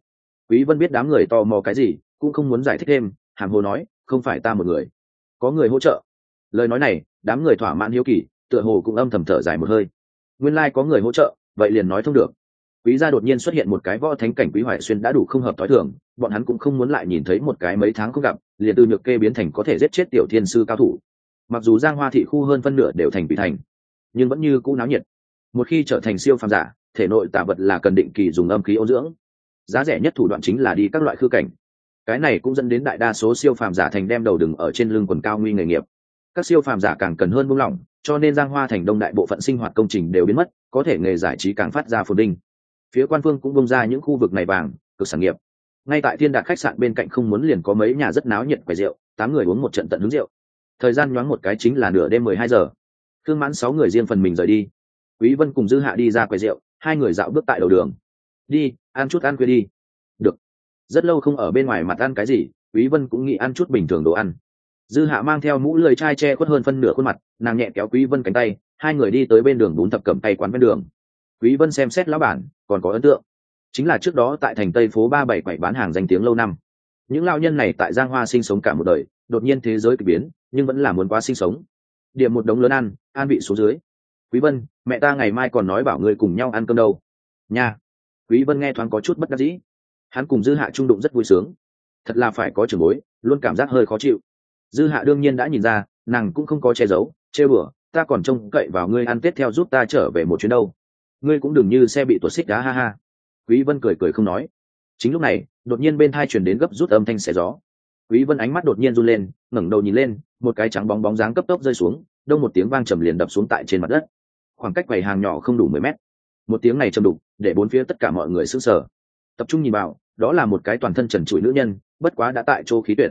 Quý vân biết đám người tò mò cái gì, cũng không muốn giải thích thêm hàng hồ nói, không phải ta một người. Có người hỗ trợ. Lời nói này, đám người thỏa mãn hiếu kỳ, tựa hồ cũng âm thầm thở dài một hơi. Nguyên lai like có người hỗ trợ, vậy liền nói thông được quý gia đột nhiên xuất hiện một cái võ thánh cảnh quý hoài xuyên đã đủ không hợp thói thường, bọn hắn cũng không muốn lại nhìn thấy một cái mấy tháng không gặp, liền từ nhược kê biến thành có thể giết chết tiểu thiên sư cao thủ. Mặc dù giang hoa thị khu hơn phân nửa đều thành bị thành, nhưng vẫn như cũ náo nhiệt. Một khi trở thành siêu phàm giả, thể nội tạ vật là cần định kỳ dùng âm khí ô dưỡng. Giá rẻ nhất thủ đoạn chính là đi các loại khư cảnh. Cái này cũng dẫn đến đại đa số siêu phàm giả thành đem đầu đừng ở trên lưng quần cao nguy nghề nghiệp. Các siêu phàm giả càng cần hơn buông lỏng, cho nên giang hoa thành đông đại bộ phận sinh hoạt công trình đều biến mất, có thể nghề giải trí càng phát ra phồn đinh phía quan phương cũng bông ra những khu vực này vàng, cực sản nghiệp. Ngay tại thiên đạt khách sạn bên cạnh không muốn liền có mấy nhà rất náo nhiệt quầy rượu, tám người uống một trận tận hứng rượu. Thời gian nhoáng một cái chính là nửa đêm mười hai giờ. Thương mãn sáu người riêng phần mình rời đi. Quý vân cùng dư hạ đi ra quầy rượu, hai người dạo bước tại đầu đường. Đi, ăn chút ăn khuya đi. Được. Rất lâu không ở bên ngoài mặt ăn cái gì, quý vân cũng nghĩ ăn chút bình thường đồ ăn. Dư hạ mang theo mũ lười chai che khuất hơn phân nửa khuôn mặt, nàng nhẹ kéo quý vân cánh tay, hai người đi tới bên đường bún thập cầm tay quán bên đường quý vân xem xét lão bản, còn có ấn tượng. Chính là trước đó tại thành tây phố ba bảy quậy bán hàng danh tiếng lâu năm. Những lao nhân này tại giang hoa sinh sống cả một đời, đột nhiên thế giới kỳ biến, nhưng vẫn là muốn quá sinh sống. Điểm một đống lớn ăn, an vị xuống dưới. Quý vân, mẹ ta ngày mai còn nói bảo ngươi cùng nhau ăn cơm đâu. Nha. Quý vân nghe thoáng có chút bất đắc dĩ. Hắn cùng dư hạ trung đụng rất vui sướng. Thật là phải có trưởng bối, luôn cảm giác hơi khó chịu. Dư hạ đương nhiên đã nhìn ra, nàng cũng không có che giấu, chê bừa, ta còn trông cậy vào ngươi ăn tết theo giúp ta trở về một chuyến đâu ngươi cũng đừng như xe bị tuột xích đá, ha ha. Quý vân cười cười không nói. Chính lúc này, đột nhiên bên thai truyền đến gấp rút âm thanh xé gió. Quý vân ánh mắt đột nhiên run lên, ngẩng đầu nhìn lên, một cái trắng bóng bóng dáng cấp tốc rơi xuống, đông một tiếng vang trầm liền đập xuống tại trên mặt đất. Khoảng cách quầy hàng nhỏ không đủ mười mét. Một tiếng này trầm đục, để bốn phía tất cả mọi người sững sờ. Tập trung nhìn vào, đó là một cái toàn thân trần trụi nữ nhân, bất quá đã tại chỗ khí tuyệt.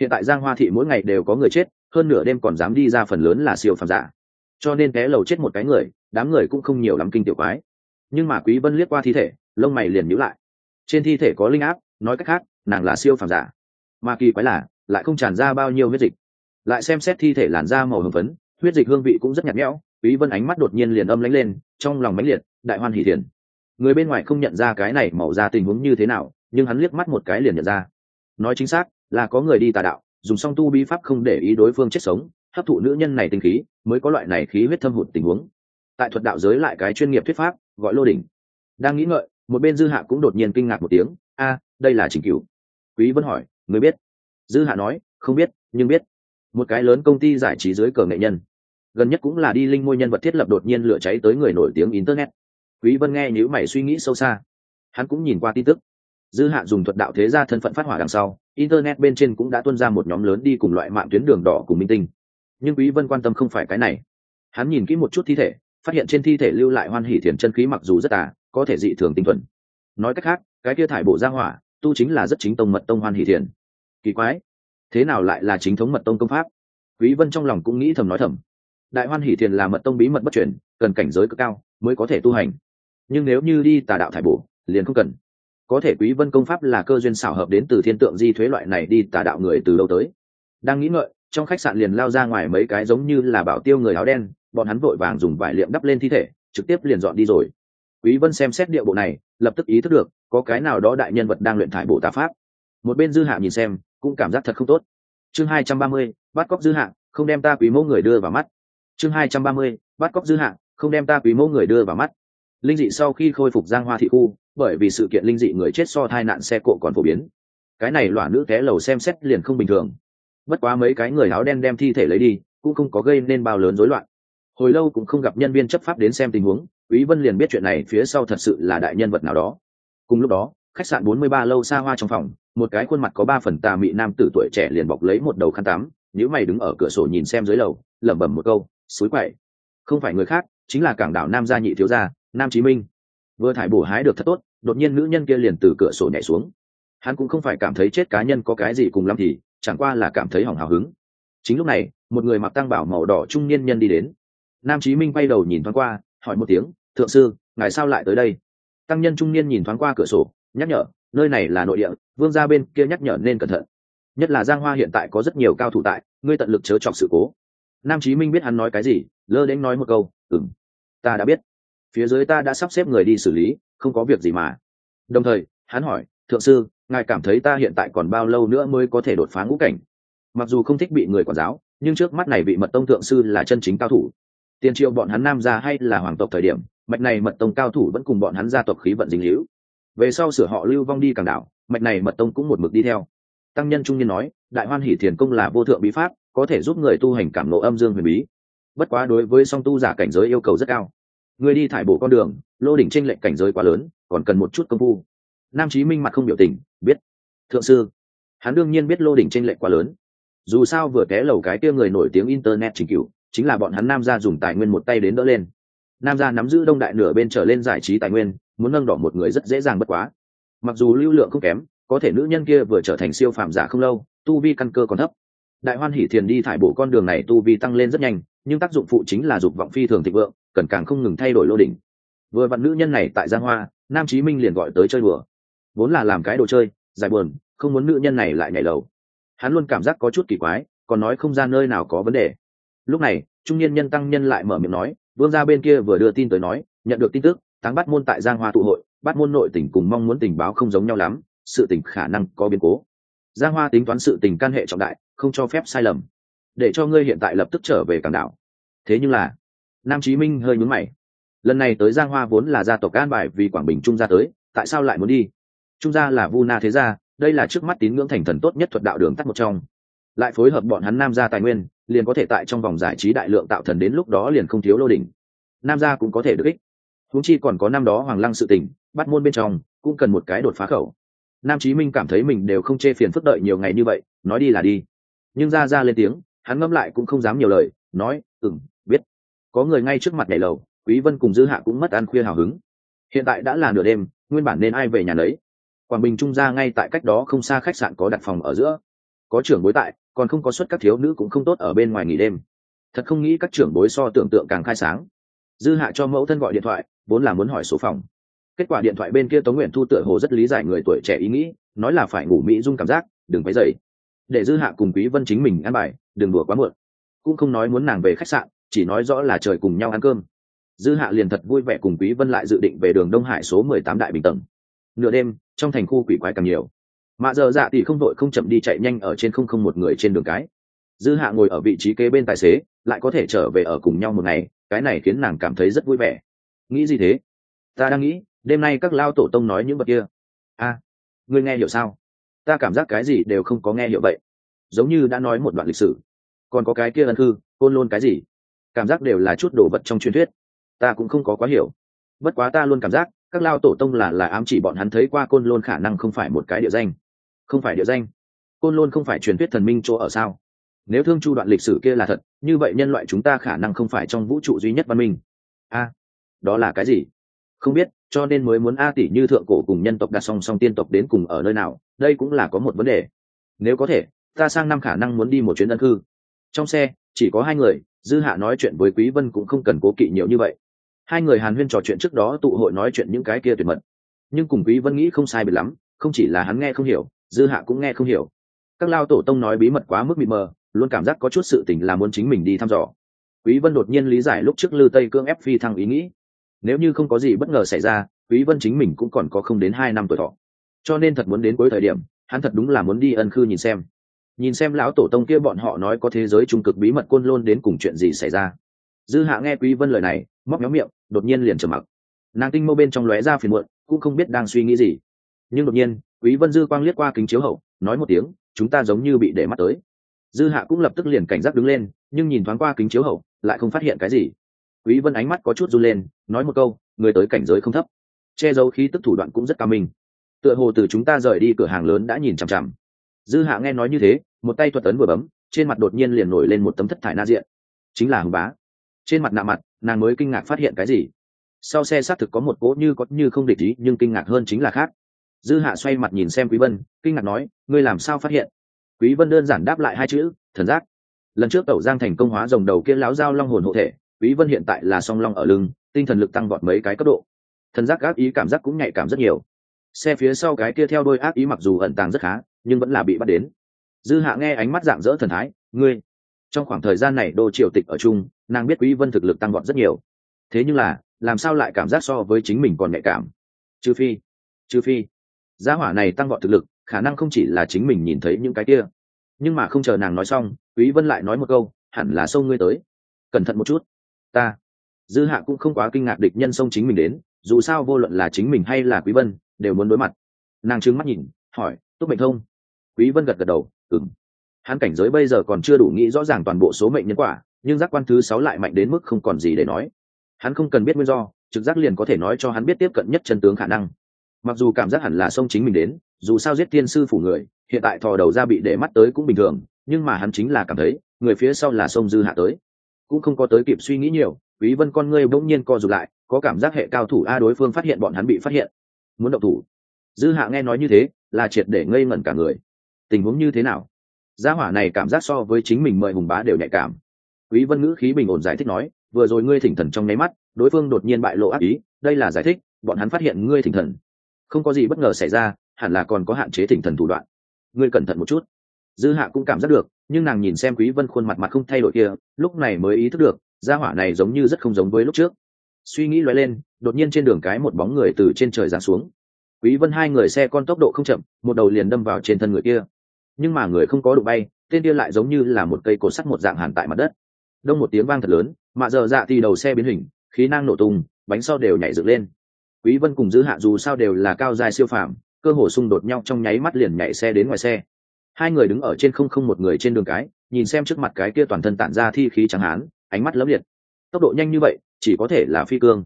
Hiện tại giang hoa thị mỗi ngày đều có người chết, hơn nửa đêm còn dám đi ra phần lớn là siêu phàm giả. Cho nên té lầu chết một cái người đám người cũng không nhiều lắm kinh tiểu quái. Nhưng mà quý vân liếc qua thi thể, lông mày liền nhíu lại. Trên thi thể có linh áp, nói cách khác, nàng là siêu phàm giả. Mà kỳ quái là, lại không tràn ra bao nhiêu huyết dịch. Lại xem xét thi thể làn da màu hồng phấn, huyết dịch hương vị cũng rất nhạt nhẽo, quý vân ánh mắt đột nhiên liền âm lãnh lên, trong lòng mãnh liệt, đại hoan hỉ thiền người bên ngoài không nhận ra cái này màu da tình huống như thế nào, nhưng hắn liếc mắt một cái liền nhận ra. Nói chính xác, là có người đi tà đạo, dùng song tu bi pháp không để ý đối phương chết sống, hấp thụ nữ nhân này tinh khí, mới có loại này khí huyết thâm hụt tình huống tại thuật đạo giới lại cái chuyên nghiệp thuyết pháp, gọi lô đỉnh. Đang nghĩ ngợi, một bên dư hạ cũng đột nhiên kinh ngạc một tiếng, a, đây là trình cửu. Quý vân hỏi, người biết? Dư hạ nói, không biết, nhưng biết. Một cái lớn công ty giải trí dưới cờ nghệ nhân. Gần nhất cũng là đi linh môi nhân vật thiết lập đột nhiên lửa cháy tới người nổi tiếng internet. Quý vân nghe nhíu mày suy nghĩ sâu xa. Hắn cũng nhìn qua tin tức. Dư hạ dùng thuật đạo thế ra thân phận phát hỏa đằng sau, internet bên trên cũng đã tuân ra một nhóm lớn đi cùng loại mạng tuyến đường đỏ cùng minh tinh. Nhưng quý vân quan tâm không phải cái này. Hắn nhìn kỹ một chút thi thể phát hiện trên thi thể lưu lại hoan hỷ thiền chân khí mặc dù rất tà, có thể dị thường tinh thuần. Nói cách khác, cái kia thải bộ ra hỏa, tu chính là rất chính tông mật tông hoan hỷ thiền. Kỳ quái, thế nào lại là chính thống mật tông công pháp? Quý vân trong lòng cũng nghĩ thầm nói thầm. Đại hoan hỷ thiền là mật tông bí mật bất chuyển cần cảnh giới cực cao mới có thể tu hành. Nhưng nếu như đi tà đạo thải bổ liền không cần. Có thể quý vân công pháp là cơ duyên xảo hợp đến từ thiên tượng di thuế loại này đi tà đạo người từ lâu tới? Đang nghĩ ngợi, trong khách sạn liền lao ra ngoài mấy cái giống như là bảo tiêu người áo đen bọn hắn vội vàng dùng vải liệm đắp lên thi thể trực tiếp liền dọn đi rồi. Quý vân xem xét địa bộ này lập tức ý thức được có cái nào đó đại nhân vật đang luyện thải bộ tà pháp. Một bên dư hạ nhìn xem cũng cảm giác thật không tốt. Chương 230, bắt cóc dư hạ không đem ta quý mẫu người đưa vào mắt. Chương 230, bắt cóc dư hạ không đem ta quý mẫu người đưa vào mắt. Linh dị sau khi khôi phục giang hoa thị khu bởi vì sự kiện linh dị người chết so tai nạn xe cộ còn phổ biến. Cái này lỏa nữ té lầu xem xét liền không bình thường. Bất quá mấy cái người áo đen đem thi thể lấy đi cũng không có gây nên bao lớn rối loạn hồi lâu cũng không gặp nhân viên chấp pháp đến xem tình huống, quý vân liền biết chuyện này phía sau thật sự là đại nhân vật nào đó. Cùng lúc đó, khách sạn 43 lâu xa hoa trong phòng, một cái khuôn mặt có ba phần tà mị nam tử tuổi trẻ liền bọc lấy một đầu khăn tắm nếu mày đứng ở cửa sổ nhìn xem dưới lầu, lẩm bẩm một câu suối quậy. Không phải người khác, chính là cảng đảo nam gia nhị thiếu gia, nam chí minh. Vừa thải bổ hái được thật tốt, đột nhiên nữ nhân kia liền từ cửa sổ nhảy xuống. Hắn cũng không phải cảm thấy chết cá nhân có cái gì cùng lắm thì, chẳng qua là cảm thấy hỏng hào hứng. Chính lúc này, một người mặc tăng bảo màu đỏ trung niên nhân đi đến nam chí minh bay đầu nhìn thoáng qua, hỏi một tiếng, thượng sư, ngài sao lại tới đây? Tăng nhân trung niên nhìn thoáng qua cửa sổ, nhắc nhở, nơi này là nội địa, vương gia bên kia nhắc nhở nên cẩn thận. Nhất là giang hoa hiện tại có rất nhiều cao thủ tại, ngươi tận lực chớ chọc sự cố. Nam chí minh biết hắn nói cái gì, lơ đến nói một câu ừng ta đã biết. Phía dưới ta đã sắp xếp người đi xử lý, không có việc gì mà. Đồng thời, hắn hỏi, thượng sư, ngài cảm thấy ta hiện tại còn bao lâu nữa mới có thể đột phá ngũ cảnh? Mặc dù không thích bị người quản giáo, nhưng trước mắt này bị mật tông thượng sư là chân chính cao thủ tiền triệu bọn hắn nam gia hay là hoàng tộc thời điểm, mạch này mật tông cao thủ vẫn cùng bọn hắn gia tộc khí vận dính hữu về sau sửa họ lưu vong đi càng đảo, mạch này mật tông cũng một mực đi theo. Tăng nhân trung niên nói, đại hoan hỷ thiền công là vô thượng bí pháp, có thể giúp người tu hành cảm lộ âm dương huyền bí. Bất quá đối với song tu giả cảnh giới yêu cầu rất cao. Người đi thải bổ con đường, lô đỉnh tranh lệnh cảnh giới quá lớn, còn cần một chút công phu. Nam chí minh mặt không biểu tình, biết. Thượng sư. Hắn đương nhiên biết lô đỉnh tranh lệnh quá lớn. Dù sao vừa té lầu cái kia người nổi tiếng internet trình cựu chính là bọn hắn nam gia dùng tài nguyên một tay đến đỡ lên. Nam gia nắm giữ đông đại nửa bên trở lên giải trí tài nguyên, muốn nâng đỏ một người rất dễ dàng bất quá. Mặc dù lưu lượng không kém, có thể nữ nhân kia vừa trở thành siêu phàm giả không lâu, tu vi căn cơ còn thấp. Đại hoan hỷ thiền đi thải bổ con đường này tu vi tăng lên rất nhanh, nhưng tác dụng phụ chính là dục vọng phi thường thịnh vượng, cần càng không ngừng thay đổi lô đỉnh. Vừa vặn nữ nhân này tại giang hoa, nam chí minh liền gọi tới chơi đùa. Vốn là làm cái đồ chơi, giải buồn, không muốn nữ nhân này lại nhảy lầu. Hắn luôn cảm giác có chút kỳ quái, còn nói không ra nơi nào có vấn đề lúc này, trung niên nhân tăng nhân lại mở miệng nói, vương gia bên kia vừa đưa tin tới nói, nhận được tin tức thắng bắt môn tại giang hoa tụ hội, bắt môn nội tỉnh cùng mong muốn tình báo không giống nhau lắm, sự tình khả năng có biến cố. Giang hoa tính toán sự tình can hệ trọng đại, không cho phép sai lầm. Để cho ngươi hiện tại lập tức trở về cảng đảo. Thế nhưng là, nam chí minh hơi nhún mày. Lần này tới giang hoa vốn là gia tộc an bài vì quảng bình trung gia tới, tại sao lại muốn đi? Trung gia là vu na thế gia, đây là trước mắt tín ngưỡng thành thần tốt nhất thuật đạo đường tắt một trong. Lại phối hợp bọn hắn nam gia tài nguyên liền có thể tại trong vòng giải trí đại lượng tạo thần đến lúc đó liền không thiếu lô đỉnh. Nam gia cũng có thể được ích. Húng chi còn có năm đó hoàng lăng sự tình, bắt môn bên trong, cũng cần một cái đột phá khẩu. Nam chí minh cảm thấy mình đều không chê phiền phức đợi nhiều ngày như vậy, nói đi là đi. Nhưng ra ra lên tiếng, hắn ngâm lại cũng không dám nhiều lời, nói ừng biết. Có người ngay trước mặt nhảy lầu, quý vân cùng dư hạ cũng mất ăn khuya hào hứng. Hiện tại đã là nửa đêm, nguyên bản nên ai về nhà lấy quảng bình trung gia ngay tại cách đó không xa khách sạn có đặt phòng ở giữa. Có trưởng bối tại còn không có suất các thiếu nữ cũng không tốt ở bên ngoài nghỉ đêm. Thật không nghĩ các trưởng bối so tưởng tượng càng khai sáng. Dư hạ cho mẫu thân gọi điện thoại, vốn là muốn hỏi số phòng. Kết quả điện thoại bên kia tống nguyện thu tựa hồ rất lý giải người tuổi trẻ ý nghĩ, nói là phải ngủ mỹ dung cảm giác, đừng phải dậy để dư hạ cùng quý vân chính mình ăn bài, đừng đùa quá muộn. Cũng không nói muốn nàng về khách sạn, chỉ nói rõ là trời cùng nhau ăn cơm. Dư hạ liền thật vui vẻ cùng quý vân lại dự định về đường đông hải số 18 đại bình tầng. Nửa đêm, trong thành khu quỷ quái càng nhiều mạ giờ dạ thì không đội không chậm đi chạy nhanh ở trên không không một người trên đường cái. Dư hạ ngồi ở vị trí kế bên tài xế lại có thể trở về ở cùng nhau một ngày cái này khiến nàng cảm thấy rất vui vẻ. Nghĩ gì thế? Ta đang nghĩ đêm nay các lao tổ tông nói những vật kia. A à, ngươi nghe hiểu sao? Ta cảm giác cái gì đều không có nghe hiểu vậy. Giống như đã nói một đoạn lịch sử. Còn có cái kia ân hư côn lôn cái gì? Cảm giác đều là chút đồ vật trong truyền thuyết. Ta cũng không có quá hiểu. Bất quá ta luôn cảm giác các lao tổ tông là là ám chỉ bọn hắn thấy qua côn lôn khả năng không phải một cái địa danh không phải địa danh. Côn lôn không phải truyền thuyết thần minh chỗ ở sao? Nếu thương chu đoạn lịch sử kia là thật, như vậy nhân loại chúng ta khả năng không phải trong vũ trụ duy nhất văn minh. A à, đó là cái gì? Không biết, cho nên mới muốn a tỷ như thượng cổ cùng nhân tộc đặt song song tiên tộc đến cùng ở nơi nào, đây cũng là có một vấn đề. Nếu có thể, ta sang năm khả năng muốn đi một chuyến ân cư. Trong xe, chỉ có hai người, dư hạ nói chuyện với quý vân cũng không cần cố kỵ nhiều như vậy. Hai người hàn huyên trò chuyện trước đó tụ hội nói chuyện những cái kia tuyệt mật. Nhưng cùng quý vân nghĩ không sai biệt lắm, không chỉ là hắn nghe không hiểu dư hạ cũng nghe không hiểu. Các lao tổ tông nói bí mật quá mức mịt mờ, luôn cảm giác có chút sự tình là muốn chính mình đi thăm dò. Quý vân đột nhiên lý giải lúc trước lư tây cương ép phi thăng ý nghĩ. Nếu như không có gì bất ngờ xảy ra, quý vân chính mình cũng còn có không đến hai năm tuổi thọ. Cho nên thật muốn đến cuối thời điểm, hắn thật đúng là muốn đi ân khư nhìn xem. Nhìn xem lão tổ tông kia bọn họ nói có thế giới trung cực bí mật côn lôn đến cùng chuyện gì xảy ra. Dư hạ nghe quý vân lời này, móc méo miệng, đột nhiên liền trầm mặc. Nàng tinh mâu bên trong lóe ra phiền muộn, cũng không biết đang suy nghĩ gì. Nhưng đột nhiên quý vân dư quang liếc qua kính chiếu hậu, nói một tiếng, chúng ta giống như bị để mắt tới. Dư hạ cũng lập tức liền cảnh giác đứng lên, nhưng nhìn thoáng qua kính chiếu hậu, lại không phát hiện cái gì. Quý vân ánh mắt có chút run lên, nói một câu, người tới cảnh giới không thấp. Che giấu khí tức thủ đoạn cũng rất cao minh. Tựa hồ từ chúng ta rời đi cửa hàng lớn đã nhìn chằm chằm. Dư hạ nghe nói như thế, một tay thuật tấn vừa bấm, trên mặt đột nhiên liền nổi lên một tấm thất thải na diện. Chính là hồng bá. Trên mặt nạ mặt, nàng mới kinh ngạc phát hiện cái gì. Sau xe xác thực có một cỗ như có như không địch ý, nhưng kinh ngạc hơn chính là khác dư hạ xoay mặt nhìn xem quý vân, kinh ngạc nói, ngươi làm sao phát hiện? Quý vân đơn giản đáp lại hai chữ, thần giác. Lần trước tẩu giang thành công hóa rồng đầu kia láo dao long hồn hộ thể, quý vân hiện tại là song long ở lưng, tinh thần lực tăng vọt mấy cái cấp độ. Thần giác ác ý cảm giác cũng nhạy cảm rất nhiều. Xe phía sau cái kia theo đôi ác ý mặc dù ẩn tàng rất khá, nhưng vẫn là bị bắt đến. Dư hạ nghe ánh mắt dạng dỡ thần thái, ngươi. Trong khoảng thời gian này đô triều tịch ở chung, nàng biết quý vân thực lực tăng vọt rất nhiều. Thế nhưng là, làm sao lại cảm giác so với chính mình còn nhạy cảm? Trừ phi trừ phi gia hỏa này tăng vọt thực lực, khả năng không chỉ là chính mình nhìn thấy những cái kia. Nhưng mà không chờ nàng nói xong, quý vân lại nói một câu, hẳn là sông ngươi tới. Cẩn thận một chút. Ta. Dư hạ cũng không quá kinh ngạc địch nhân sông chính mình đến, dù sao vô luận là chính mình hay là quý vân, đều muốn đối mặt. Nàng trừng mắt nhìn, hỏi, túc mệnh thông? Quý vân gật gật đầu, ừm. Hắn cảnh giới bây giờ còn chưa đủ nghĩ rõ ràng toàn bộ số mệnh nhân quả, nhưng giác quan thứ sáu lại mạnh đến mức không còn gì để nói. Hắn không cần biết nguyên do, trực giác liền có thể nói cho hắn biết tiếp cận nhất chân tướng khả năng mặc dù cảm giác hẳn là sông chính mình đến, dù sao giết tiên sư phủ người, hiện tại thò đầu ra bị để mắt tới cũng bình thường, nhưng mà hắn chính là cảm thấy, người phía sau là sông dư hạ tới. Cũng không có tới kịp suy nghĩ nhiều, quý vân con ngươi bỗng nhiên co rụt lại, có cảm giác hệ cao thủ a đối phương phát hiện bọn hắn bị phát hiện. Muốn động thủ. Dư hạ nghe nói như thế, là triệt để ngây ngẩn cả người. Tình huống như thế nào? Gia hỏa này cảm giác so với chính mình mời hùng bá đều nhạy cảm. Quý vân ngữ khí bình ổn giải thích nói, vừa rồi ngươi thỉnh thần trong nháy mắt, đối phương đột nhiên bại lộ ác ý, đây là giải thích, bọn hắn phát hiện ngươi thỉnh thần không có gì bất ngờ xảy ra, hẳn là còn có hạn chế thỉnh thần thủ đoạn. Ngươi cẩn thận một chút. Dư hạ cũng cảm giác được, nhưng nàng nhìn xem quý vân khuôn mặt mặt không thay đổi kia, lúc này mới ý thức được, gia hỏa này giống như rất không giống với lúc trước. Suy nghĩ lóe lên, đột nhiên trên đường cái một bóng người từ trên trời giáng xuống. Quý vân hai người xe con tốc độ không chậm, một đầu liền đâm vào trên thân người kia. Nhưng mà người không có đụng bay, tên kia lại giống như là một cây cột sắt một dạng hàn tại mặt đất. Đông một tiếng vang thật lớn, mà giờ dạ thì đầu xe biến hình, khí năng nổ tung, bánh sau đều nhảy dựng lên quý vân cùng giữ hạ dù sao đều là cao dài siêu phàm, cơ hồ xung đột nhau trong nháy mắt liền nhảy xe đến ngoài xe. Hai người đứng ở trên không không một người trên đường cái, nhìn xem trước mặt cái kia toàn thân tản ra thi khí chẳng hán, ánh mắt lấm liệt. Tốc độ nhanh như vậy, chỉ có thể là phi cương.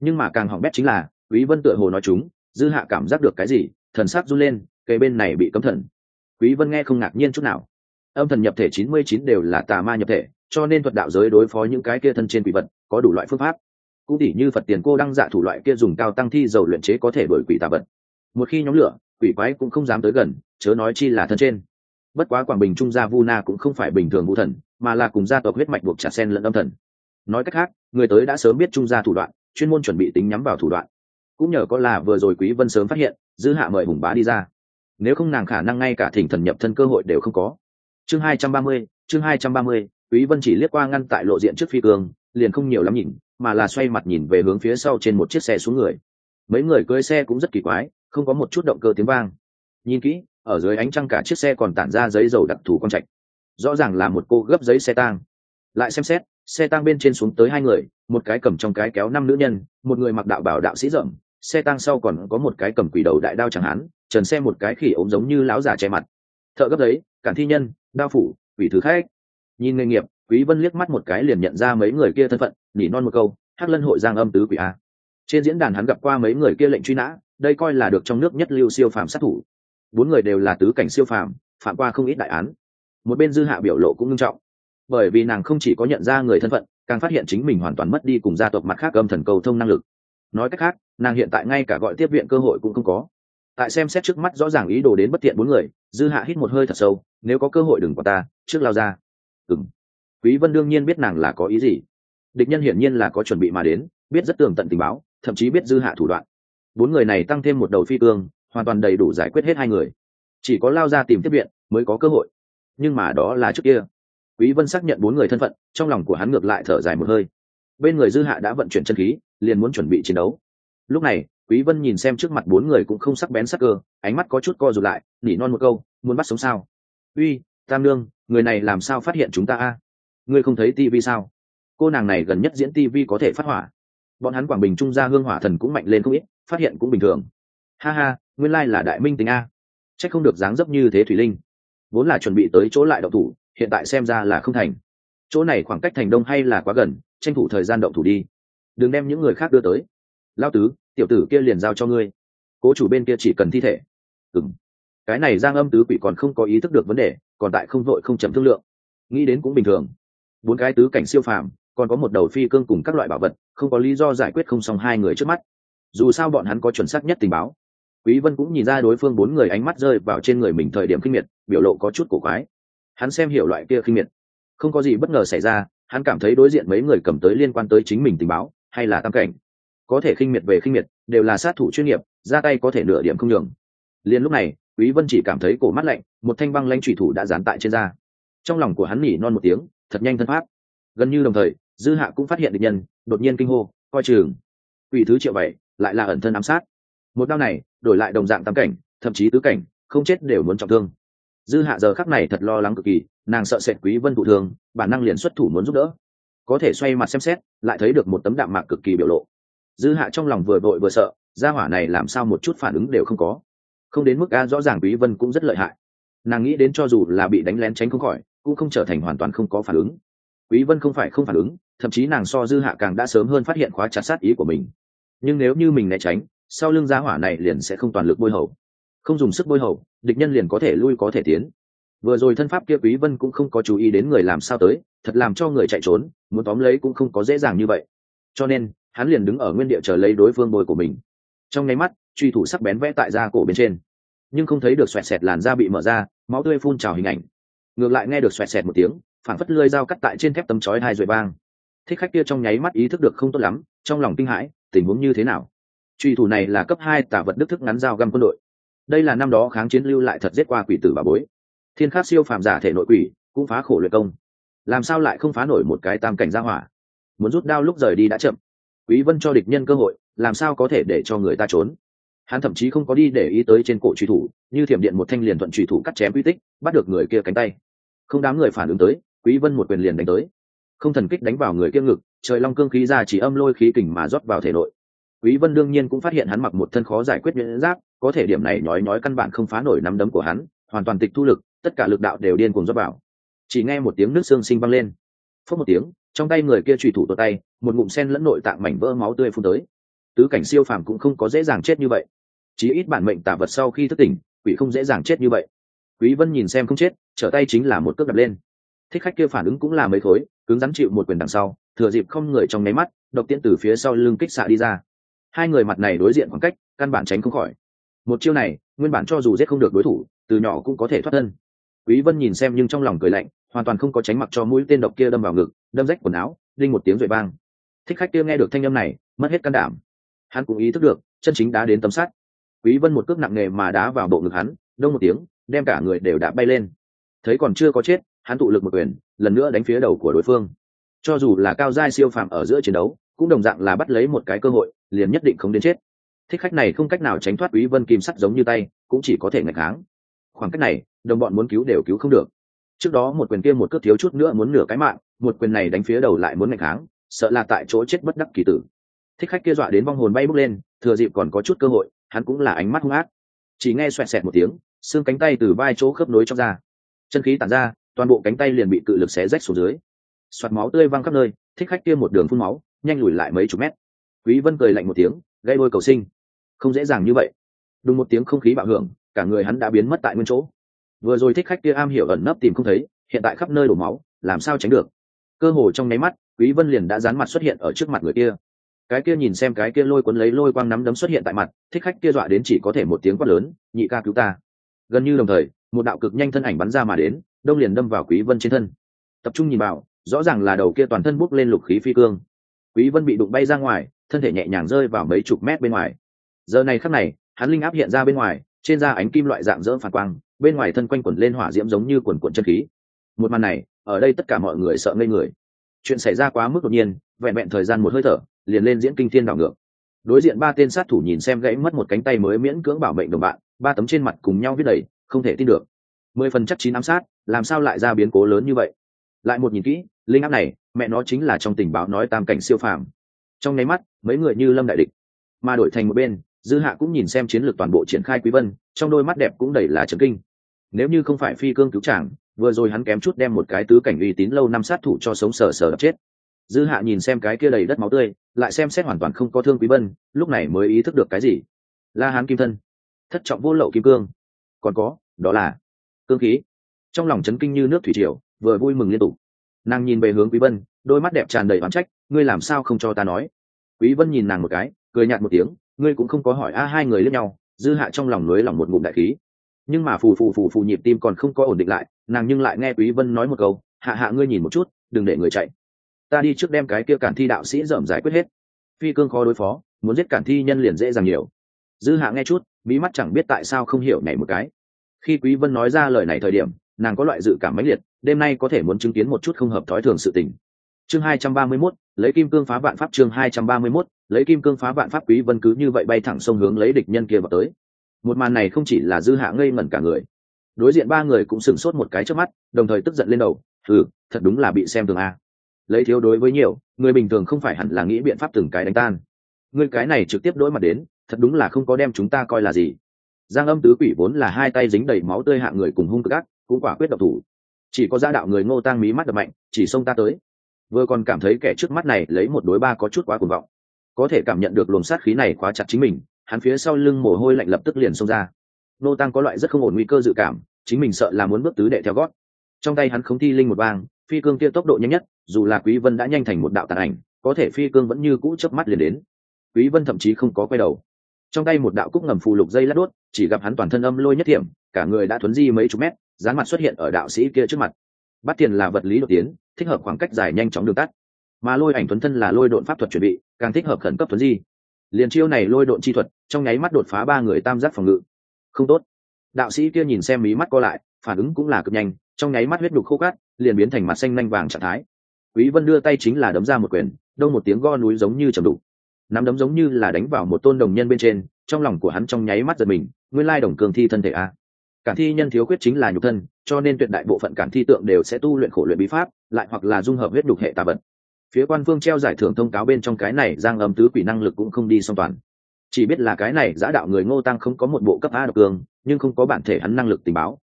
Nhưng mà càng hỏng bét chính là, quý vân tựa hồ nói chúng, dư hạ cảm giác được cái gì, thần sắc run lên cây bên này bị cấm thần. Quý vân nghe không ngạc nhiên chút nào. Âm thần nhập thể 99 đều là tà ma nhập thể, cho nên thuật đạo giới đối phó những cái kia thân trên quỷ vật, có đủ loại phương pháp cũng tỉ như phật tiền cô đăng dạ thủ loại kia dùng cao tăng thi dầu luyện chế có thể đổi quỷ tà vật. Một khi nhóm lửa quỷ quái cũng không dám tới gần chớ nói chi là thân trên. Bất quá quảng bình trung gia vu na cũng không phải bình thường vũ thần mà là cùng gia tộc huyết mạch buộc trả sen lẫn âm thần. Nói cách khác người tới đã sớm biết trung gia thủ đoạn chuyên môn chuẩn bị tính nhắm vào thủ đoạn. Cũng nhờ có là vừa rồi quý vân sớm phát hiện dư hạ mời hùng bá đi ra. Nếu không nàng khả năng ngay cả thỉnh thần nhập thân cơ hội đều không có. Chương 230, chương 230, quý vân chỉ liếc qua ngăn tại lộ diện trước phi cường liền không nhiều lắm nhìn mà là xoay mặt nhìn về hướng phía sau trên một chiếc xe xuống người. Mấy người cưỡi xe cũng rất kỳ quái, không có một chút động cơ tiếng vang. Nhìn kỹ, ở dưới ánh trăng cả chiếc xe còn tản ra giấy dầu đặc thù con trạch. Rõ ràng là một cô gấp giấy xe tang. Lại xem xét, xe tang bên trên xuống tới hai người, một cái cầm trong cái kéo năm nữ nhân, một người mặc đạo bảo đạo sĩ rộng xe tang sau còn có một cái cầm quỷ đầu đại đao chẳng hán trần xe một cái khỉ ống giống như lão già che mặt. Thợ gấp giấy cản thi nhân, đao phủ, quỷ thứ khách. Nhìn nghề nghiệp quý vân liếc mắt một cái liền nhận ra mấy người kia thân phận, nhỉ non một câu, hắc lân hội giang âm tứ quỷ a. Trên diễn đàn hắn gặp qua mấy người kia lệnh truy nã, đây coi là được trong nước nhất lưu siêu phàm sát thủ. Bốn người đều là tứ cảnh siêu phàm, phạm qua không ít đại án. Một bên dư hạ biểu lộ cũng nghiêm trọng, bởi vì nàng không chỉ có nhận ra người thân phận, càng phát hiện chính mình hoàn toàn mất đi cùng gia tộc mặt khác âm thần cầu thông năng lực. Nói cách khác, nàng hiện tại ngay cả gọi tiếp viện cơ hội cũng không có. Tại xem xét trước mắt rõ ràng ý đồ đến bất tiện bốn người, dư hạ hít một hơi thật sâu, nếu có cơ hội đừng qua ta, trước lao ra. Ừng quý vân đương nhiên biết nàng là có ý gì. Địch nhân hiển nhiên là có chuẩn bị mà đến biết rất tường tận tình báo thậm chí biết dư hạ thủ đoạn. Bốn người này tăng thêm một đầu phi cương hoàn toàn đầy đủ giải quyết hết hai người. Chỉ có lao ra tìm tiếp viện mới có cơ hội. Nhưng mà đó là trước kia. Quý vân xác nhận bốn người thân phận trong lòng của hắn ngược lại thở dài một hơi. Bên người dư hạ đã vận chuyển chân khí liền muốn chuẩn bị chiến đấu. Lúc này quý vân nhìn xem trước mặt bốn người cũng không sắc bén sắc cơ ánh mắt có chút co rụt lại nỉ non một câu muốn bắt sống sao? Uy tam Nương, người này làm sao phát hiện chúng ta a? Ngươi không thấy tivi sao? Cô nàng này gần nhất diễn tivi có thể phát hỏa. Bọn hắn quảng bình trung gia hương hỏa thần cũng mạnh lên không ít, phát hiện cũng bình thường. Ha ha, nguyên lai là đại minh tính a. C h ắ c không được dáng dấp như thế thủy linh. Vốn là chuẩn bị tới chỗ lại động thủ, hiện tại xem ra là không thành. Chỗ này khoảng cách thành đông hay là quá gần, tranh thủ thời gian động thủ đi. Đừng đem những người khác đưa tới. Lao tứ, tiểu tử kia liền giao cho ngươi. Cố chủ bên kia chỉ cần thi thể. Ừng cái này giang âm tứ quỷ còn không có ý thức được vấn đề, còn tại không vội không chậm thương lượng. Nghĩ đến cũng bình thường bốn cái tứ cảnh siêu phàm, còn có một đầu phi cương cùng các loại bảo vật, không có lý do giải quyết không xong hai người trước mắt. Dù sao bọn hắn có chuẩn xác nhất tình báo. Quý vân cũng nhìn ra đối phương bốn người ánh mắt rơi vào trên người mình thời điểm kinh miệt, biểu lộ có chút cổ quái. Hắn xem hiểu loại kia kinh miệt. Không có gì bất ngờ xảy ra, hắn cảm thấy đối diện mấy người cầm tới liên quan tới chính mình tình báo, hay là tam cảnh. Có thể khinh miệt về khinh miệt, đều là sát thủ chuyên nghiệp, ra tay có thể nửa điểm không nhường. Liền lúc này, quý vân chỉ cảm thấy cổ mắt lạnh, một thanh băng lãnh chủy thủ đã dán tại trên da. Trong lòng của hắn nỉ non một tiếng thật nhanh thân pháp. Gần như đồng thời, dư hạ cũng phát hiện địch nhân, đột nhiên kinh hô, coi chừng. Ủy thứ triệu bảy, lại là ẩn thân ám sát. Một đao này, đổi lại đồng dạng tam cảnh, thậm chí tứ cảnh, không chết đều muốn trọng thương. Dư hạ giờ khắc này thật lo lắng cực kỳ, nàng sợ sệt quý vân thụ thương, bản năng liền xuất thủ muốn giúp đỡ. Có thể xoay mặt xem xét, lại thấy được một tấm đạm mạc cực kỳ biểu lộ. Dư hạ trong lòng vừa vội vừa sợ, gia hỏa này làm sao một chút phản ứng đều không có. Không đến mức a rõ ràng quý vân cũng rất lợi hại. Nàng nghĩ đến cho dù là bị đánh lén tránh không khỏi cũng không trở thành hoàn toàn không có phản ứng. Quý vân không phải không phản ứng, thậm chí nàng so dư hạ càng đã sớm hơn phát hiện khóa chặt sát ý của mình. Nhưng nếu như mình né tránh, sau lưng giá hỏa này liền sẽ không toàn lực bôi hậu không dùng sức bôi hậu địch nhân liền có thể lui có thể tiến. Vừa rồi thân pháp kia quý vân cũng không có chú ý đến người làm sao tới, thật làm cho người chạy trốn, muốn tóm lấy cũng không có dễ dàng như vậy. Cho nên, hắn liền đứng ở nguyên địa chờ lấy đối phương bôi của mình. Trong nháy mắt, truy thủ sắc bén vẽ tại da cổ bên trên. Nhưng không thấy được xoẹt xẹt làn da bị mở ra, máu tươi phun trào hình ảnh ngược lại nghe được xoẹt xẹt một tiếng phản phất lưỡi dao cắt tại trên thép tấm chói hai rồi bang thích khách kia trong nháy mắt ý thức được không tốt lắm, trong lòng kinh hãi, tình huống như thế nào? Truy thủ này là cấp hai tả vật đức thức ngắn dao găm quân đội. Đây là năm đó kháng chiến lưu lại thật giết qua quỷ tử bà bối. Thiên khắc siêu phàm giả thể nội quỷ, cũng phá khổ luyện công. Làm sao lại không phá nổi một cái tam cảnh gia hỏa? Muốn rút đao lúc rời đi đã chậm. Quý vân cho địch nhân cơ hội, làm sao có thể để cho người ta trốn? Hắn thậm chí không có đi để ý tới trên cổ truy thủ, như thiểm điện một thanh liền thuận truy thủ cắt chém uy tích, bắt được người kia cánh tay. Không đám người phản ứng tới, quý vân một quyền liền đánh tới. Không thần kích đánh vào người kia ngực, trời long cương khí ra chỉ âm lôi khí kình mà rót vào thể nội. Quý vân đương nhiên cũng phát hiện hắn mặc một thân khó giải quyết nhuyễn giáp, có thể điểm này nói nói căn bản không phá nổi nắm đấm của hắn, hoàn toàn tịch thu lực, tất cả lực đạo đều điên cuồng rót vào. Chỉ nghe một tiếng nước xương sinh văng lên. Phất một tiếng, trong tay người kia chủy thủ tuột tay, một ngụm sen lẫn nội tạng mảnh vỡ máu tươi phun tới. Tứ cảnh siêu phàm cũng không có dễ dàng chết như vậy chí ít bản mệnh tả vật sau khi thức tỉnh quỷ không dễ dàng chết như vậy. Quý vân nhìn xem không chết trở tay chính là một cước đập lên. Thích khách kia phản ứng cũng là mấy thối, cứng rắn chịu một quyền đằng sau thừa dịp không người trong nấy mắt độc tiễn từ phía sau lưng kích xạ đi ra. Hai người mặt này đối diện khoảng cách căn bản tránh không khỏi. Một chiêu này nguyên bản cho dù giết không được đối thủ từ nhỏ cũng có thể thoát thân. Quý vân nhìn xem nhưng trong lòng cười lạnh hoàn toàn không có tránh mặc cho mũi tên độc kia đâm vào ngực đâm rách quần áo đinh một tiếng rồi vang. Thích khách kia nghe được thanh âm này mất hết can đảm. Hắn cũng ý thức được chân chính đã đến tấm sắt quý vân một cước nặng nề mà đá vào bộ ngực hắn, đông một tiếng, đem cả người đều đã bay lên. Thấy còn chưa có chết, hắn tụ lực một quyền, lần nữa đánh phía đầu của đối phương. Cho dù là cao giai siêu phàm ở giữa chiến đấu, cũng đồng dạng là bắt lấy một cái cơ hội, liền nhất định không đến chết. Thích khách này không cách nào tránh thoát quý vân kim sắt giống như tay, cũng chỉ có thể ngạch kháng. Khoảng cách này, đồng bọn muốn cứu đều cứu không được. Trước đó một quyền kia một cước thiếu chút nữa muốn nửa cái mạng, một quyền này đánh phía đầu lại muốn ngạch kháng, sợ là tại chỗ chết bất đắc kỳ tử. Thích khách kia dọa đến vong hồn bay bốc lên, thừa dịp còn có chút cơ hội hắn cũng là ánh mắt hung ác. Chỉ nghe xoẹt xẹt một tiếng, xương cánh tay từ vai chỗ khớp nối cho ra. Chân khí tản ra, toàn bộ cánh tay liền bị cự lực xé rách xuống dưới. Xoạt máu tươi văng khắp nơi, thích khách kia một đường phun máu, nhanh lùi lại mấy chục mét. Quý vân cười lạnh một tiếng, gây đôi cầu sinh. Không dễ dàng như vậy. Đúng một tiếng không khí bạo hưởng, cả người hắn đã biến mất tại nguyên chỗ. Vừa rồi thích khách kia am hiểu ẩn nấp tìm không thấy, hiện tại khắp nơi đổ máu, làm sao tránh được? Cơ hồ trong nháy mắt, quý vân liền đã dán mặt xuất hiện ở trước mặt người kia cái kia nhìn xem cái kia lôi cuốn lấy lôi quang nắm đấm xuất hiện tại mặt, thích khách kia dọa đến chỉ có thể một tiếng quát lớn, nhị ca cứu ta. Gần như đồng thời, một đạo cực nhanh thân ảnh bắn ra mà đến, đông liền đâm vào quý vân trên thân. Tập trung nhìn vào, rõ ràng là đầu kia toàn thân bốc lên lục khí phi cương. Quý vân bị đụng bay ra ngoài, thân thể nhẹ nhàng rơi vào mấy chục mét bên ngoài. Giờ này khắc này, hắn linh áp hiện ra bên ngoài, trên da ánh kim loại dạng dỡ phản quang, bên ngoài thân quanh quẩn lên hỏa diễm giống như quần quần chân khí. Một màn này, ở đây tất cả mọi người sợ ngây người. Chuyện xảy ra quá mức đột nhiên, vẹn vẹn thời gian một hơi thở liền lên diễn kinh thiên đảo ngược. Đối diện ba tên sát thủ nhìn xem gãy mất một cánh tay mới miễn cưỡng bảo mệnh đồng bạn, ba tấm trên mặt cùng nhau viết đầy, không thể tin được. Mười phần chắc chín ám sát, làm sao lại ra biến cố lớn như vậy? Lại một nhìn kỹ, linh áp này, mẹ nó chính là trong tình báo nói tam cảnh siêu phàm. Trong nháy mắt, mấy người như lâm đại địch. Mà đổi thành một bên, dư hạ cũng nhìn xem chiến lược toàn bộ triển khai quý vân, trong đôi mắt đẹp cũng đầy là trấn kinh. Nếu như không phải phi cương cứu chàng vừa rồi hắn kém chút đem một cái tứ cảnh uy tín lâu năm sát thủ cho sống sờ sờ chết dư hạ nhìn xem cái kia đầy đất máu tươi, lại xem xét hoàn toàn không có thương quý vân lúc này mới ý thức được cái gì. La hán kim thân, thất trọng vô lậu kim cương. Còn có, đó là cương khí. Trong lòng chấn kinh như nước thủy triều, vừa vui mừng liên tục. Nàng nhìn về hướng quý vân đôi mắt đẹp tràn đầy oán trách, ngươi làm sao không cho ta nói? Quý vân nhìn nàng một cái, cười nhạt một tiếng, ngươi cũng không có hỏi a, hai người lẫn nhau. Dư hạ trong lòng lưới lòng một ngụm đại khí. Nhưng mà phù phù phù phù nhịp tim còn không có ổn định lại, nàng nhưng lại nghe quý vân nói một câu, hạ hạ ngươi nhìn một chút, đừng để người chạy ta đi trước đem cái kia cản thi đạo sĩ dởm giải quyết hết. Phi cương khó đối phó muốn giết cản thi nhân liền dễ dàng nhiều. Dư hạ nghe chút bí mắt chẳng biết tại sao không hiểu nhảy một cái. Khi quý vân nói ra lời này thời điểm nàng có loại dự cảm mãnh liệt đêm nay có thể muốn chứng kiến một chút không hợp thói thường sự tình. Chương 231, lấy kim cương phá vạn pháp chương 231, lấy kim cương phá vạn pháp quý vân cứ như vậy bay thẳng sông hướng lấy địch nhân kia vào tới. Một màn này không chỉ là dư hạ ngây ngẩn cả người đối diện ba người cũng sửng sốt một cái trước mắt đồng thời tức giận lên đầu ừ thật đúng là bị xem thường a lấy thiếu đối với nhiều, người bình thường không phải hẳn là nghĩ biện pháp từng cái đánh tan. Người cái này trực tiếp đối mặt đến, thật đúng là không có đem chúng ta coi là gì. Giang âm tứ quỷ vốn là hai tay dính đầy máu tươi hạ người cùng hung cực ác, cũng quả quyết độc thủ. Chỉ có gia đạo người ngô tang mí mắt đập mạnh, chỉ xông ta tới. Vừa còn cảm thấy kẻ trước mắt này lấy một đối ba có chút quá cuồng vọng. Có thể cảm nhận được luồng sát khí này quá chặt chính mình, hắn phía sau lưng mồ hôi lạnh lập tức liền xông ra. Nô tăng có loại rất không ổn nguy cơ dự cảm, chính mình sợ là muốn bước tứ đệ theo gót. Trong tay hắn không thi linh một bang phi cương kia tốc độ nhanh nhất, dù là quý vân đã nhanh thành một đạo tàn ảnh, có thể phi cương vẫn như cũ chớp mắt liền đến. Quý vân thậm chí không có quay đầu. Trong tay một đạo cúc ngầm phù lục dây lát đốt, chỉ gặp hắn toàn thân âm lôi nhất thiểm, cả người đã thuấn di mấy chục mét dán mặt xuất hiện ở đạo sĩ kia trước mặt. Bắt tiền là vật lý đột tiến, thích hợp khoảng cách dài nhanh chóng đường tắt. Mà lôi ảnh thuấn thân là lôi độn pháp thuật chuẩn bị, càng thích hợp khẩn cấp thuấn di. Liền chiêu này lôi độn chi thuật, trong nháy mắt đột phá ba người tam giác phòng ngự. Không tốt. Đạo sĩ kia nhìn xem mí mắt co lại, phản ứng cũng là cực nhanh, trong nháy mắt huyết đục khô cát liền biến thành mặt xanh nanh vàng trạng thái. Quý vân đưa tay chính là đấm ra một quyền, đâu một tiếng go núi giống như trầm đục. Nắm đấm giống như là đánh vào một tôn đồng nhân bên trên, trong lòng của hắn trong nháy mắt giật mình, nguyên lai đồng cường thi thân thể a. Cản thi nhân thiếu quyết chính là nhục thân, cho nên tuyệt đại bộ phận cản thi tượng đều sẽ tu luyện khổ luyện bí pháp, lại hoặc là dung hợp huyết đục hệ tà vật. Phía quan phương treo giải thưởng thông cáo bên trong cái này, giang âm tứ quỷ năng lực cũng không đi song toàn. Chỉ biết là cái này, giã đạo người ngô tăng không có một bộ cấp a độc cường, nhưng không có bản thể hắn năng lực tình báo.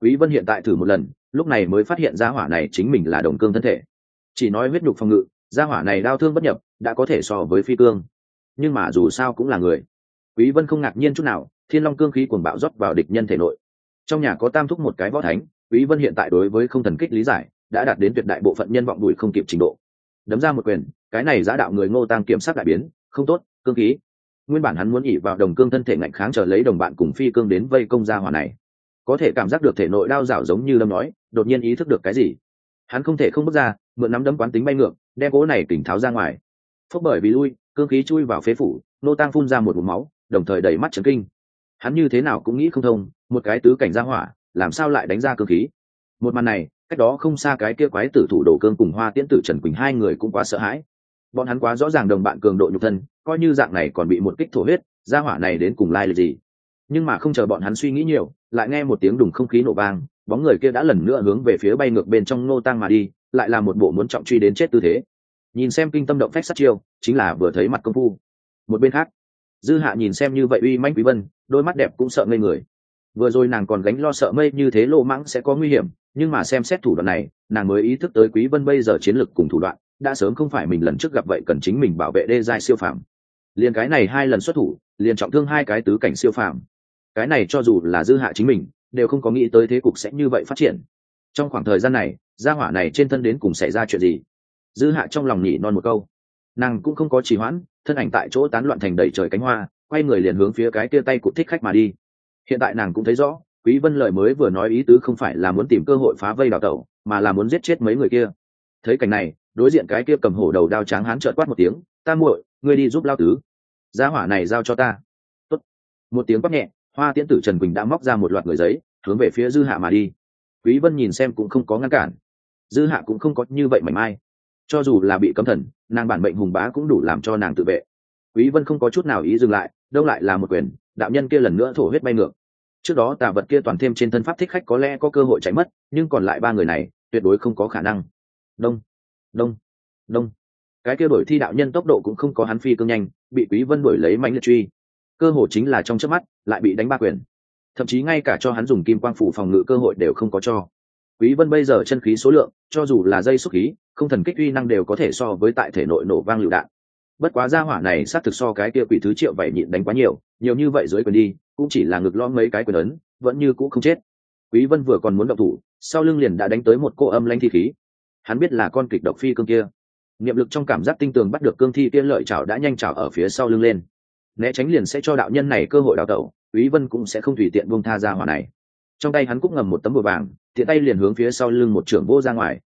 Quý vân hiện tại thử một lần lúc này mới phát hiện ra hỏa này chính mình là đồng cương thân thể. Chỉ nói huyết nhục phòng ngự gia hỏa này đau thương bất nhập, đã có thể so với phi cương. Nhưng mà dù sao cũng là người. Quý vân không ngạc nhiên chút nào, thiên long cương khí cuồng bạo rót vào địch nhân thể nội. Trong nhà có tam thúc một cái võ thánh, quý vân hiện tại đối với không thần kích lý giải, đã đạt đến tuyệt đại bộ phận nhân vọng đuổi không kịp trình độ. Đấm ra một quyền, cái này giã đạo người ngô tăng kiểm soát đại biến, không tốt, cương khí. Nguyên bản hắn muốn ỉ vào đồng cương thân thể ngạnh kháng chờ lấy đồng bạn cùng phi cương đến vây công gia hỏa này. Có thể cảm giác được thể nội đau rảo giống như lâm nói đột nhiên ý thức được cái gì. Hắn không thể không bước ra, mượn nắm đấm quán tính bay ngược, đem gỗ này tỉnh tháo ra ngoài. Phúc bởi vì lui, cương khí chui vào phế phủ, nô tăng phun ra một vùng máu, đồng thời đẩy mắt trấn kinh. Hắn như thế nào cũng nghĩ không thông, một cái tứ cảnh gia hỏa, làm sao lại đánh ra cương khí? Một màn này, cách đó không xa cái kia quái tử thủ đồ cương cùng hoa tiễn tử trần quỳnh hai người cũng quá sợ hãi. Bọn hắn quá rõ ràng đồng bạn cường độ nhục thân, coi như dạng này còn bị một kích thổ huyết, gia hỏa này đến cùng lai lịch gì? Nhưng mà không chờ bọn hắn suy nghĩ nhiều, lại nghe một tiếng đùng không khí nổ vang bóng người kia đã lần nữa hướng về phía bay ngược bên trong nô tăng mà đi, lại là một bộ muốn trọng truy đến chết tư thế. Nhìn xem kinh tâm động phách sát chiêu, chính là vừa thấy mặt công phu. Một bên khác, dư hạ nhìn xem như vậy uy manh quý vân, đôi mắt đẹp cũng sợ ngây người. Vừa rồi nàng còn gánh lo sợ mây như thế lô mãng sẽ có nguy hiểm, nhưng mà xem xét thủ đoạn này, nàng mới ý thức tới quý vân bây giờ chiến lực cùng thủ đoạn, đã sớm không phải mình lần trước gặp vậy cần chính mình bảo vệ đê giai siêu phàm. Liền cái này hai lần xuất thủ, liền trọng thương hai cái tứ cảnh siêu phàm. Cái này cho dù là dư hạ chính mình đều không có nghĩ tới thế cục sẽ như vậy phát triển. Trong khoảng thời gian này, gia hỏa này trên thân đến cùng xảy ra chuyện gì? Dư hạ trong lòng nhỉ non một câu. Nàng cũng không có trì hoãn, thân ảnh tại chỗ tán loạn thành đầy trời cánh hoa, quay người liền hướng phía cái kia tay cụt thích khách mà đi. Hiện tại nàng cũng thấy rõ, quý vân lời mới vừa nói ý tứ không phải là muốn tìm cơ hội phá vây đào tẩu, mà là muốn giết chết mấy người kia. Thấy cảnh này, đối diện cái kia cầm hổ đầu đao tráng hán trợn quát một tiếng, ta muội, ngươi đi giúp lao tứ. Gia hỏa này giao cho ta. Tốt. một tiếng quát nhẹ hoa tiễn tử trần quỳnh đã móc ra một loạt người giấy, hướng về phía dư hạ mà đi. Quý vân nhìn xem cũng không có ngăn cản. Dư hạ cũng không có như vậy mảnh mai. Cho dù là bị cấm thần, nàng bản mệnh hùng bá cũng đủ làm cho nàng tự vệ. Quý vân không có chút nào ý dừng lại, đâu lại là một quyền, đạo nhân kia lần nữa thổ huyết bay ngược. Trước đó tà vật kia toàn thêm trên thân pháp thích khách có lẽ có cơ hội chạy mất, nhưng còn lại ba người này, tuyệt đối không có khả năng. Đông đông đông. Cái kia đổi thi đạo nhân tốc độ cũng không có hắn phi cương nhanh, bị quý vân đuổi lấy mánh liệt truy. Cơ hội chính là trong chớp mắt lại bị đánh ba quyền. Thậm chí ngay cả cho hắn dùng kim quang phủ phòng ngự cơ hội đều không có cho. Quý vân bây giờ chân khí số lượng, cho dù là dây xúc khí, không thần kích uy năng đều có thể so với tại thể nội nổ vang lựu đạn. Bất quá gia hỏa này sát thực so cái kia quỷ thứ triệu vậy nhịn đánh quá nhiều nhiều như vậy dưới quyền đi, cũng chỉ là ngực lo mấy cái quyền ấn, vẫn như cũ không chết. Quý vân vừa còn muốn động thủ, sau lưng liền đã đánh tới một cô âm lanh thi khí. Hắn biết là con kịch độc phi cương kia. Niệm lực trong cảm giác tinh tường bắt được cương thi kia lợi chảo đã nhanh chảo ở phía sau lưng lên né tránh liền sẽ cho đạo nhân này cơ hội đào tẩu, quý vân cũng sẽ không tùy tiện buông tha ra hỏa này. Trong tay hắn cũng ngầm một tấm bùa vàng, tiện tay liền hướng phía sau lưng một trưởng vô ra ngoài.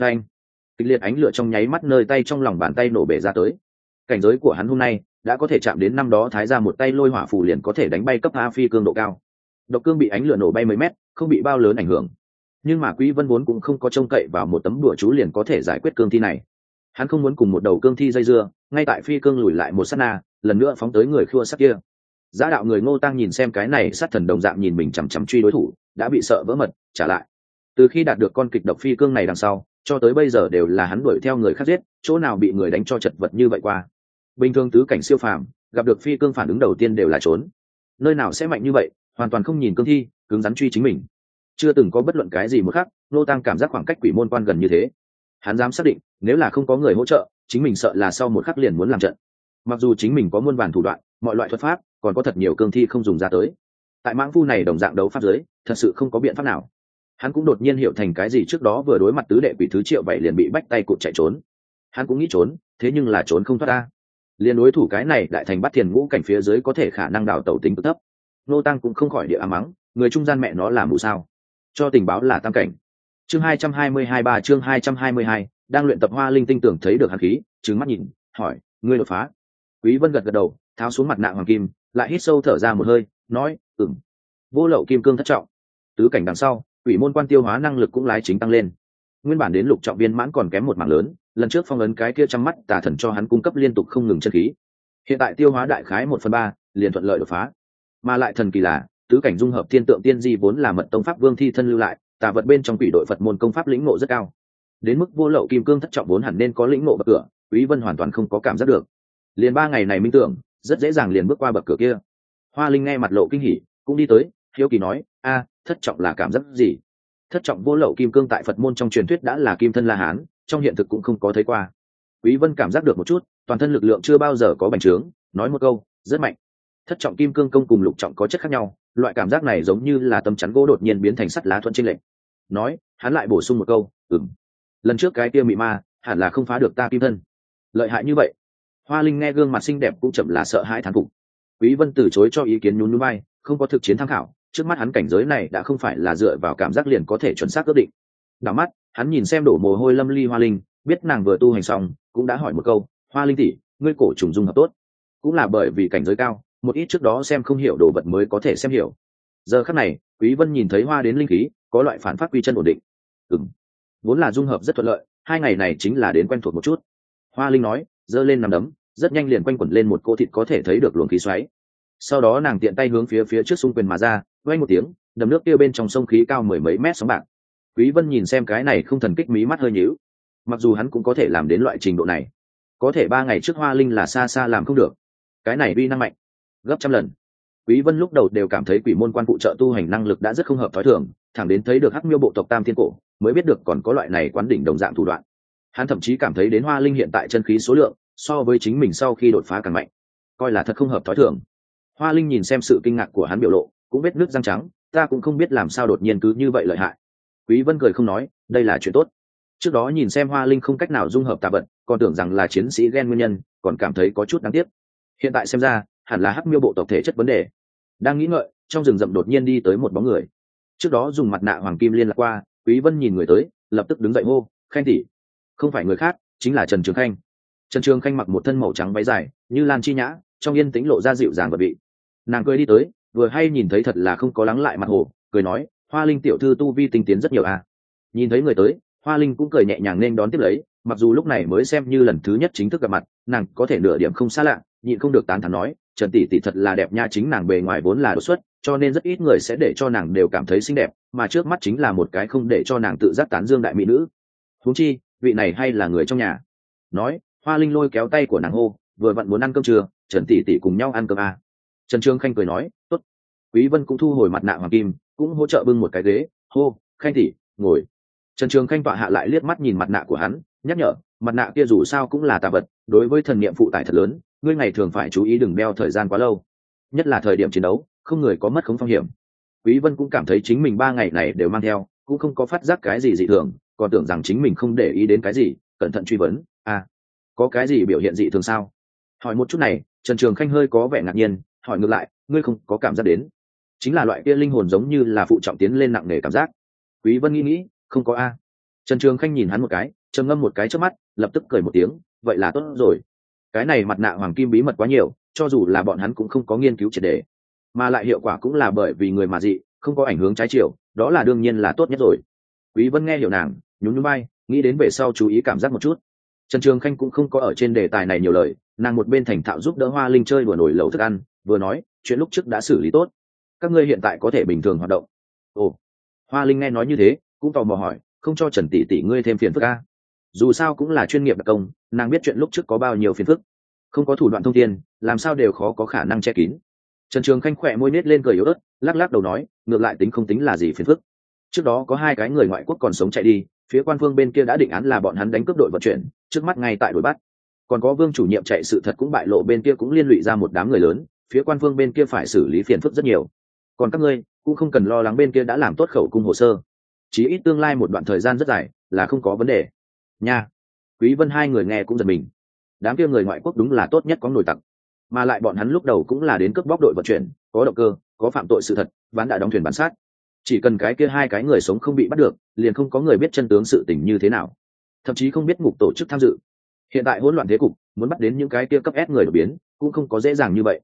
Phanh! Kịch liệt ánh lửa trong nháy mắt nơi tay trong lòng bàn tay nổ bể ra tới. Cảnh giới của hắn hôm nay đã có thể chạm đến năm đó thái ra một tay lôi hỏa phù liền có thể đánh bay cấp a phi cương độ cao. Độc cương bị ánh lửa nổ bay mấy mét, không bị bao lớn ảnh hưởng. Nhưng mà quý vân vốn cũng không có trông cậy vào một tấm đùa chú liền có thể giải quyết cương thi này. Hắn không muốn cùng một đầu cương thi dây dưa, ngay tại phi cương lùi lại một sát na lần nữa phóng tới người khua sắc kia. Giá đạo người ngô tăng nhìn xem cái này sát thần đồng dạng nhìn mình chằm chằm truy đối thủ, đã bị sợ vỡ mật, trả lại. Từ khi đạt được con kịch độc phi cương này đằng sau, cho tới bây giờ đều là hắn đuổi theo người khác giết, chỗ nào bị người đánh cho chật vật như vậy qua. Bình thường tứ cảnh siêu phàm, gặp được phi cương phản ứng đầu tiên đều là trốn. Nơi nào sẽ mạnh như vậy, hoàn toàn không nhìn cương thi, cứng rắn truy chính mình. Chưa từng có bất luận cái gì một khác nô tăng cảm giác khoảng cách quỷ môn quan gần như thế. Hắn dám xác định, nếu là không có người hỗ trợ, chính mình sợ là sau một khắc liền muốn làm trận mặc dù chính mình có muôn vàn thủ đoạn, mọi loại thuật pháp, còn có thật nhiều cương thi không dùng ra tới. Tại mãng phu này đồng dạng đấu pháp giới, thật sự không có biện pháp nào. Hắn cũng đột nhiên hiểu thành cái gì trước đó vừa đối mặt tứ đệ quỷ thứ triệu bảy liền bị bách tay cụt chạy trốn. Hắn cũng nghĩ trốn, thế nhưng là trốn không thoát ra. Liền đối thủ cái này đại thành bắt thiền ngũ cảnh phía dưới có thể khả năng đào tẩu tính cực thấp. Nô tăng cũng không khỏi địa ám mắng, người trung gian mẹ nó là mù sao? Cho tình báo là tam cảnh. Chương hai trăm hai mươi hai ba, chương hai trăm hai mươi hai, đang luyện tập hoa linh tinh tưởng thấy được hàn khí trứng mắt nhìn, hỏi, ngươi đột phá? Quý vân gật gật đầu, tháo xuống mặt nạ hoàng kim, lại hít sâu thở ra một hơi, nói, ừm. Vô lậu kim cương thất trọng. Tứ cảnh đằng sau ủy môn quan tiêu hóa năng lực cũng lái chính tăng lên. Nguyên bản đến lục trọng viên mãn còn kém một mảng lớn, lần trước phong ấn cái kia chăm mắt, tà thần cho hắn cung cấp liên tục không ngừng chân khí. Hiện tại tiêu hóa đại khái một phần ba, liền thuận lợi đột phá. Mà lại thần kỳ là, tứ cảnh dung hợp thiên tượng tiên di vốn là mật tông pháp vương thi thân lưu lại, tà vật bên trong quỷ đội phật môn công pháp lĩnh ngộ rất cao. Đến mức vô lậu kim cương thất trọng vốn hẳn nên có lĩnh ngộ bậc cửa, quý vân hoàn toàn không có cảm giác được liền ba ngày này minh tưởng, rất dễ dàng liền bước qua bậc cửa kia. Hoa linh nghe mặt lộ kinh hỉ, cũng đi tới, hiếu kỳ nói, a, thất trọng là cảm giác gì? Thất trọng vô lậu kim cương tại phật môn trong truyền thuyết đã là kim thân la hán, trong hiện thực cũng không có thấy qua. Quý vân cảm giác được một chút, toàn thân lực lượng chưa bao giờ có bành trướng, nói một câu, rất mạnh. Thất trọng kim cương công cùng lục trọng có chất khác nhau, loại cảm giác này giống như là tấm chắn gỗ đột nhiên biến thành sắt lá thuận trên lệnh nói, hắn lại bổ sung một câu, ừm, lần trước cái kia mị ma, hẳn là không phá được ta kim thân. Lợi hại như vậy hoa linh nghe gương mặt xinh đẹp cũng chậm là sợ hãi thán phục. Quý vân từ chối cho ý kiến nhún nhún bay không có thực chiến tham khảo, trước mắt hắn cảnh giới này đã không phải là dựa vào cảm giác liền có thể chuẩn xác quyết định. Đảo mắt, hắn nhìn xem đổ mồ hôi lâm ly hoa linh, biết nàng vừa tu hành xong, cũng đã hỏi một câu, hoa linh tỷ, ngươi cổ trùng dung hợp tốt. Cũng là bởi vì cảnh giới cao, một ít trước đó xem không hiểu đồ vật mới có thể xem hiểu. Giờ khắc này, quý vân nhìn thấy hoa đến linh khí, có loại phản phát quy chân ổn định. Ừm, vốn là dung hợp rất thuận lợi, hai ngày này chính là đến quen thuộc một chút. Hoa linh nói dơ lên nằm đấm rất nhanh liền quanh quẩn lên một cô thịt có thể thấy được luồng khí xoáy. Sau đó nàng tiện tay hướng phía phía trước xung quyền mà ra quay một tiếng, đầm nước kia bên trong sông khí cao mười mấy mét sóng bạc. Quý vân nhìn xem cái này không thần kích mí mắt hơi nhíu. Mặc dù hắn cũng có thể làm đến loại trình độ này, có thể ba ngày trước hoa linh là xa xa làm không được. Cái này uy năng mạnh, gấp trăm lần. Quý vân lúc đầu đều cảm thấy quỷ môn quan phụ trợ tu hành năng lực đã rất không hợp thói thường, thẳng đến thấy được hắc miêu bộ tộc tam thiên cổ, mới biết được còn có loại này quán đỉnh đồng dạng thủ đoạn. Hắn thậm chí cảm thấy đến hoa linh hiện tại chân khí số lượng so với chính mình sau khi đột phá càng mạnh. Coi là thật không hợp thói thường. Hoa linh nhìn xem sự kinh ngạc của hắn biểu lộ, cũng biết nước răng trắng, ta cũng không biết làm sao đột nhiên cứ như vậy lợi hại. Quý vân cười không nói, đây là chuyện tốt. Trước đó nhìn xem hoa linh không cách nào dung hợp tà vận còn tưởng rằng là chiến sĩ ghen nguyên nhân, còn cảm thấy có chút đáng tiếc. Hiện tại xem ra, hẳn là hắc miêu bộ tộc thể chất vấn đề. Đang nghĩ ngợi, trong rừng rậm đột nhiên đi tới một bóng người. Trước đó dùng mặt nạ hoàng kim liên lạc qua, quý vân nhìn người tới, lập tức đứng dậy hô, khanh tỷ. Không phải người khác, chính là trần trường khanh trần trường khanh mặc một thân màu trắng váy dài, như lan chi nhã, trong yên tĩnh lộ ra dịu dàng và vị. Nàng cười đi tới, vừa hay nhìn thấy thật là không có lắng lại mặt hồ, cười nói, hoa linh tiểu thư tu vi tinh tiến rất nhiều à? Nhìn thấy người tới, hoa linh cũng cười nhẹ nhàng nên đón tiếp lấy, mặc dù lúc này mới xem như lần thứ nhất chính thức gặp mặt, nàng có thể nửa điểm không xa lạ, nhịn không được tán thắn nói, trần tỷ tỷ thật là đẹp nha, chính nàng bề ngoài vốn là đột xuất, cho nên rất ít người sẽ để cho nàng đều cảm thấy xinh đẹp, mà trước mắt chính là một cái không để cho nàng tự giác tán dương đại mỹ nữ. Huống chi, vị này hay là người trong nhà. Nói hoa linh lôi kéo tay của nàng hô, vừa vặn muốn ăn cơm trưa, trần tỷ tỷ cùng nhau ăn cơm à. trần trương khanh cười nói, tốt. Quý vân cũng thu hồi mặt nạ hoàng kim, cũng hỗ trợ bưng một cái ghế, hô, khanh tỷ, ngồi. Trần trường khanh tọa hạ lại liếc mắt nhìn mặt nạ của hắn, nhắc nhở, mặt nạ kia dù sao cũng là tà vật, đối với thần niệm phụ tải thật lớn, ngươi ngày thường phải chú ý đừng đeo thời gian quá lâu. Nhất là thời điểm chiến đấu, không người có mất khống phong hiểm. Quý vân cũng cảm thấy chính mình ba ngày này đều mang theo, cũng không có phát giác cái gì dị thường, còn tưởng rằng chính mình không để ý đến cái gì, cẩn thận truy vấn à có cái gì biểu hiện dị thường sao? Hỏi một chút này, trần trường khanh hơi có vẻ ngạc nhiên, hỏi ngược lại, ngươi không có cảm giác đến. Chính là loại kia linh hồn giống như là phụ trọng tiến lên nặng nề cảm giác. Quý vân nghĩ nghĩ, không có a. Trần trường khanh nhìn hắn một cái, trầm ngâm một cái trước mắt, lập tức cười một tiếng, vậy là tốt rồi. Cái này mặt nạ hoàng kim bí mật quá nhiều, cho dù là bọn hắn cũng không có nghiên cứu triệt đề mà lại hiệu quả cũng là bởi vì người mà dị, không có ảnh hưởng trái chiều, đó là đương nhiên là tốt nhất rồi. Quý vân nghe hiểu nàng, nhún nhún bay nghĩ đến về sau chú ý cảm giác một chút trần trường khanh cũng không có ở trên đề tài này nhiều lời, nàng một bên thành thạo giúp đỡ hoa linh chơi đùa nổi lẩu thức ăn, vừa nói, chuyện lúc trước đã xử lý tốt. Các ngươi hiện tại có thể bình thường hoạt động. Ồ, hoa linh nghe nói như thế, cũng tò mò hỏi, không cho trần tỷ tỷ ngươi thêm phiền phức ca dù sao cũng là chuyên nghiệp đặc công, nàng biết chuyện lúc trước có bao nhiêu phiền phức. Không có thủ đoạn thông tin, làm sao đều khó có khả năng che kín. Trần trường khanh khỏe môi nết lên cười yếu ớt, lắc lắc đầu nói, ngược lại tính không tính là gì phiền phức. Trước đó có hai cái người ngoại quốc còn sống chạy đi phía quan phương bên kia đã định án là bọn hắn đánh cướp đội vận chuyển, trước mắt ngay tại đuổi bắt. Còn có vương chủ nhiệm chạy sự thật cũng bại lộ bên kia cũng liên lụy ra một đám người lớn, phía quan phương bên kia phải xử lý phiền phức rất nhiều. Còn các ngươi cũng không cần lo lắng bên kia đã làm tốt khẩu cung hồ sơ. Chỉ ít tương lai một đoạn thời gian rất dài là không có vấn đề. Nha. Quý vân hai người nghe cũng giật mình. Đám kia người ngoại quốc đúng là tốt nhất có nổi tặc. Mà lại bọn hắn lúc đầu cũng là đến cướp bóc đội vận chuyển, có động cơ, có phạm tội sự thật, ván đã đóng thuyền bán sát chỉ cần cái kia hai cái người sống không bị bắt được, liền không có người biết chân tướng sự tình như thế nào. Thậm chí không biết ngục tổ chức tham dự. Hiện tại hỗn loạn thế cục, muốn bắt đến những cái kia cấp ép người đột biến, cũng không có dễ dàng như vậy.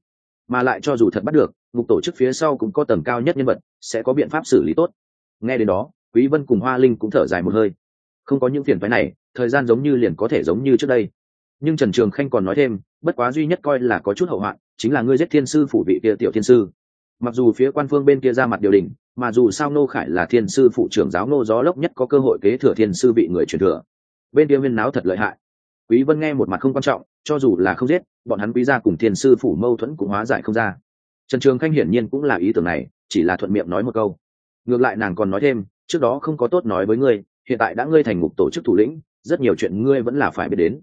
Mà lại cho dù thật bắt được, ngục tổ chức phía sau cũng có tầm cao nhất nhân vật, sẽ có biện pháp xử lý tốt. Nghe đến đó, quý vân cùng hoa linh cũng thở dài một hơi. Không có những phiền phái này, thời gian giống như liền có thể giống như trước đây. Nhưng trần trường khanh còn nói thêm, bất quá duy nhất coi là có chút hậu hoạn, chính là ngươi giết thiên sư phủ vị kia tiểu thiên sư mặc dù phía quan phương bên kia ra mặt điều đình, mà dù sao nô khải là thiên sư phụ trưởng giáo nô gió lốc nhất có cơ hội kế thừa thiên sư bị người truyền thừa. Bên kia viên náo thật lợi hại. Quý vân nghe một mặt không quan trọng, cho dù là không giết, bọn hắn quý gia cùng thiên sư phủ mâu thuẫn cũng hóa giải không ra. Trần trường khanh hiển nhiên cũng là ý tưởng này, chỉ là thuận miệng nói một câu. Ngược lại nàng còn nói thêm, trước đó không có tốt nói với ngươi, hiện tại đã ngươi thành ngục tổ chức thủ lĩnh, rất nhiều chuyện ngươi vẫn là phải biết đến.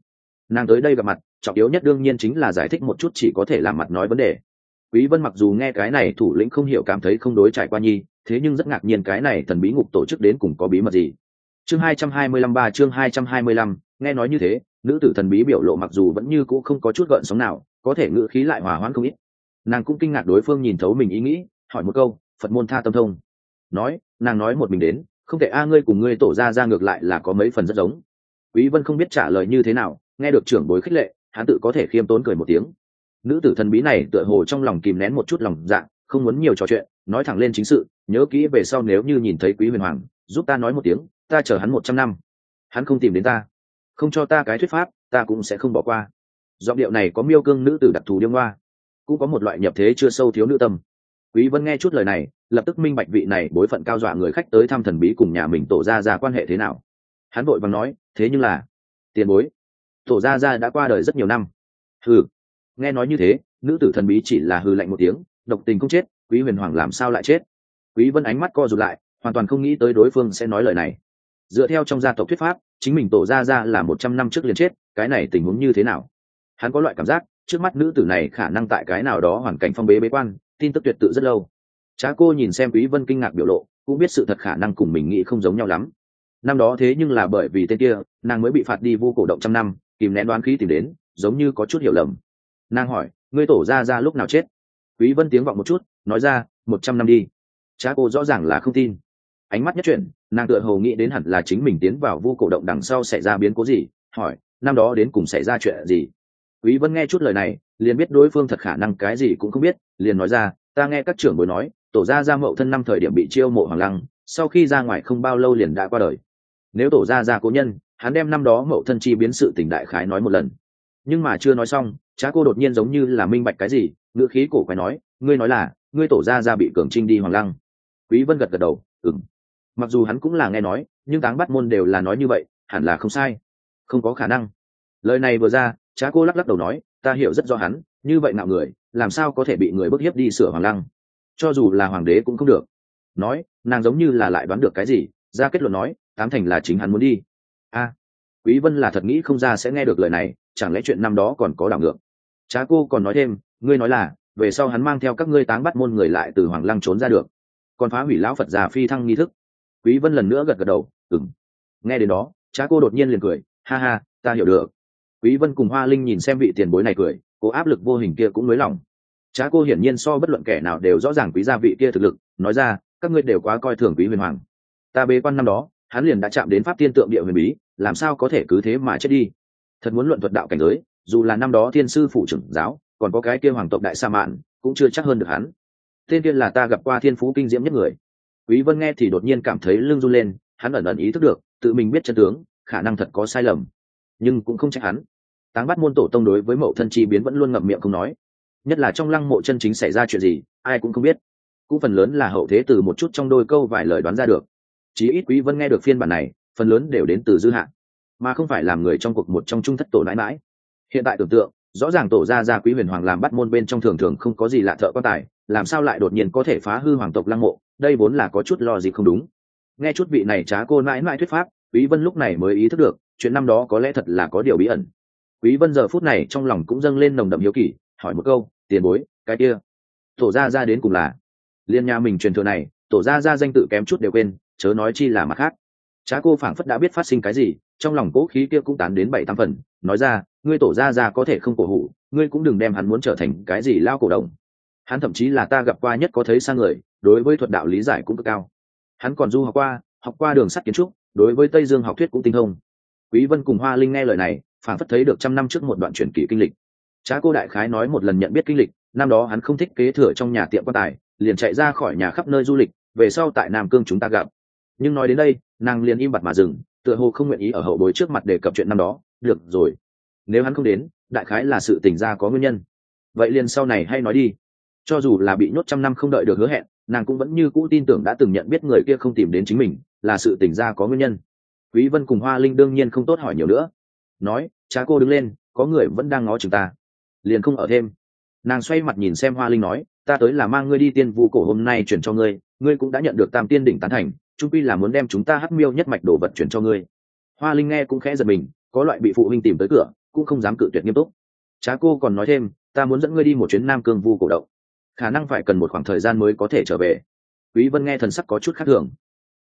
Nàng tới đây gặp mặt, trọng yếu nhất đương nhiên chính là giải thích một chút chỉ có thể làm mặt nói vấn đề quý vân mặc dù nghe cái này thủ lĩnh không hiểu cảm thấy không đối trải qua nhi thế nhưng rất ngạc nhiên cái này thần bí ngục tổ chức đến cùng có bí mật gì. Chương 225 ba chương 225, nghe nói như thế nữ tử thần bí biểu lộ mặc dù vẫn như cũ không có chút gợn sóng nào có thể ngữ khí lại hòa hoãn không ít. Nàng cũng kinh ngạc đối phương nhìn thấu mình ý nghĩ hỏi một câu phật môn tha tâm thông? Nói nàng nói một mình đến không thể a ngươi cùng ngươi tổ ra ra ngược lại là có mấy phần rất giống. Quý vân không biết trả lời như thế nào nghe được trưởng bối khích lệ hắn tự có thể khiêm tốn cười một tiếng nữ tử thần bí này tựa hồ trong lòng kìm nén một chút lòng dạ không muốn nhiều trò chuyện, nói thẳng lên chính sự, nhớ kỹ về sau nếu như nhìn thấy quý huyền hoàng, giúp ta nói một tiếng, ta chờ hắn một trăm năm. Hắn không tìm đến ta. Không cho ta cái thuyết pháp, ta cũng sẽ không bỏ qua. Giọng điệu này có miêu cương nữ tử đặc thù điêu hoa cũng có một loại nhập thế chưa sâu thiếu nữ tâm. Quý vân nghe chút lời này, lập tức minh bạch vị này bối phận cao dọa người khách tới thăm thần bí cùng nhà mình tổ ra ra quan hệ thế nào. Hắn vội vàng nói, thế nhưng là, tiền bối, tổ ra ra đã qua đời rất nhiều năm. Ừ nghe nói như thế, nữ tử thần bí chỉ là hư lạnh một tiếng, độc tình không chết, quý huyền hoàng làm sao lại chết? Quý vân ánh mắt co rụt lại, hoàn toàn không nghĩ tới đối phương sẽ nói lời này. Dựa theo trong gia tộc thuyết pháp, chính mình tổ ra ra là một trăm năm trước liền chết, cái này tình huống như thế nào? Hắn có loại cảm giác, trước mắt nữ tử này khả năng tại cái nào đó hoàn cảnh phong bế bế quan, tin tức tuyệt tự rất lâu. Trá cô nhìn xem quý vân kinh ngạc biểu lộ, cũng biết sự thật khả năng cùng mình nghĩ không giống nhau lắm. Năm đó thế nhưng là bởi vì tên kia, nàng mới bị phạt đi vô cổ động trăm năm, kìm nén đoán khí tìm đến, giống như có chút hiểu lầm nàng hỏi, ngươi tổ ra ra lúc nào chết? Quý vân tiếng vọng một chút, nói ra, một trăm năm đi. Cha cô rõ ràng là không tin. Ánh mắt nhất chuyển, nàng tựa hồ nghĩ đến hẳn là chính mình tiến vào vu cổ động đằng sau xảy ra biến cố gì, hỏi, năm đó đến cùng xảy ra chuyện gì? Quý vân nghe chút lời này, liền biết đối phương thật khả năng cái gì cũng không biết, liền nói ra, ta nghe các trưởng bối nói, tổ gia gia mậu thân năm thời điểm bị chiêu mộ hoàng lăng, sau khi ra ngoài không bao lâu liền đã qua đời. Nếu tổ gia gia cố nhân, hắn đem năm đó mậu thân chi biến sự tình đại khái nói một lần nhưng mà chưa nói xong cha cô đột nhiên giống như là minh bạch cái gì, ngữ khí cổ quái nói, ngươi nói là, ngươi tổ gia gia bị cường trinh đi hoàng lăng. Quý vân gật gật đầu, ừm. Mặc dù hắn cũng là nghe nói, nhưng táng bắt môn đều là nói như vậy, hẳn là không sai. Không có khả năng. Lời này vừa ra cha cô lắc lắc đầu nói, ta hiểu rất rõ hắn, như vậy nào người, làm sao có thể bị người bức hiếp đi sửa hoàng lăng? Cho dù là hoàng đế cũng không được. Nói, nàng giống như là lại đoán được cái gì, ra kết luận nói, tám thành là chính hắn muốn đi. A quý vân là thật nghĩ không ra sẽ nghe được lời này, chẳng lẽ chuyện năm đó còn có đảo ngược? Trá cô còn nói thêm, ngươi nói là, về sau hắn mang theo các ngươi táng bắt môn người lại từ hoàng lăng trốn ra được. Còn phá hủy lão phật già phi thăng nghi thức. Quý vân lần nữa gật gật đầu, ừm. Nghe đến đó, Trá cô đột nhiên liền cười, ha ha, ta hiểu được. Quý vân cùng hoa linh nhìn xem vị tiền bối này cười, cô áp lực vô hình kia cũng nới lòng Trá cô hiển nhiên so bất luận kẻ nào đều rõ ràng quý gia vị kia thực lực, nói ra, các ngươi đều quá coi thường quý huyền hoàng. Ta bế quan năm đó hắn liền đã chạm đến pháp tiên tượng địa huyền bí, làm sao có thể cứ thế mà chết đi? Thật muốn luận thuật đạo cảnh giới, dù là năm đó thiên sư phụ trưởng giáo, còn có cái kia hoàng tộc đại sa mạn, cũng chưa chắc hơn được hắn. Tên tiên là ta gặp qua thiên phú kinh diễm nhất người. Quý vân nghe thì đột nhiên cảm thấy lưng run lên, hắn ẩn ẩn ý thức được, tự mình biết chân tướng, khả năng thật có sai lầm. Nhưng cũng không trách hắn. Táng bắt môn tổ tông đối với mẫu thân chi biến vẫn luôn ngậm miệng không nói. Nhất là trong lăng mộ chân chính xảy ra chuyện gì, ai cũng không biết. Cũng phần lớn là hậu thế từ một chút trong đôi câu vài lời đoán ra được chí ít quý vân nghe được phiên bản này, phần lớn đều đến từ dư hạ, mà không phải làm người trong cuộc một trong trung thất tổ nãi mãi hiện tại tưởng tượng, rõ ràng tổ gia gia quý huyền hoàng làm bắt môn bên trong thường thường không có gì lạ thợ quan tài, làm sao lại đột nhiên có thể phá hư hoàng tộc lăng mộ, đây vốn là có chút lo gì không đúng. Nghe chút vị này trá cô mãi mãi thuyết pháp, quý vân lúc này mới ý thức được, chuyện năm đó có lẽ thật là có điều bí ẩn. Quý vân giờ phút này trong lòng cũng dâng lên nồng đậm hiếu kỳ, hỏi một câu, tiền bối, cái kia? Tổ gia gia đến cùng là? Liên nhà mình truyền thừa này, tổ gia gia danh tự kém chút đều quên chớ nói chi là mặt khác. Trá cô phảng phất đã biết phát sinh cái gì, trong lòng cố khí kia cũng tán đến bảy tam phần, nói ra, ngươi tổ gia gia có thể không cổ hủ, ngươi cũng đừng đem hắn muốn trở thành cái gì lao cổ động. Hắn thậm chí là ta gặp qua nhất có thấy sang người, đối với thuật đạo lý giải cũng cực cao. Hắn còn du học qua học qua đường sắt kiến trúc, đối với tây dương học thuyết cũng tinh thông. Quý vân cùng hoa linh nghe lời này phản phất thấy được trăm năm trước một đoạn truyền kỳ kinh lịch. Trá cô đại khái nói một lần nhận biết kinh lịch, năm đó hắn không thích kế thừa trong nhà tiệm quan tài, liền chạy ra khỏi nhà khắp nơi du lịch, về sau tại nam cương chúng ta gặp nhưng nói đến đây, nàng liền im bặt mà dừng, tựa hồ không nguyện ý ở hậu bối trước mặt để cập chuyện năm đó. Được rồi, nếu hắn không đến, đại khái là sự tình ra có nguyên nhân. Vậy liền sau này hay nói đi. Cho dù là bị nhốt trăm năm không đợi được hứa hẹn, nàng cũng vẫn như cũ tin tưởng đã từng nhận biết người kia không tìm đến chính mình, là sự tình ra có nguyên nhân. Quý vân cùng hoa linh đương nhiên không tốt hỏi nhiều nữa. Nói, cha cô đứng lên, có người vẫn đang ngó chừng ta. Liền không ở thêm. Nàng xoay mặt nhìn xem hoa linh nói, ta tới là mang ngươi đi tiên vu cổ hôm nay chuyển cho ngươi ngươi cũng đã nhận được tam tiên đỉnh tán thành trung quy là muốn đem chúng ta hắc miêu nhất mạch đồ vật chuyển cho ngươi. Hoa linh nghe cũng khẽ giật mình, có loại bị phụ huynh tìm tới cửa, cũng không dám cự tuyệt nghiêm túc. Trá cô còn nói thêm, ta muốn dẫn ngươi đi một chuyến nam cương vu cổ động. Khả năng phải cần một khoảng thời gian mới có thể trở về. Quý vân nghe thần sắc có chút khác thường.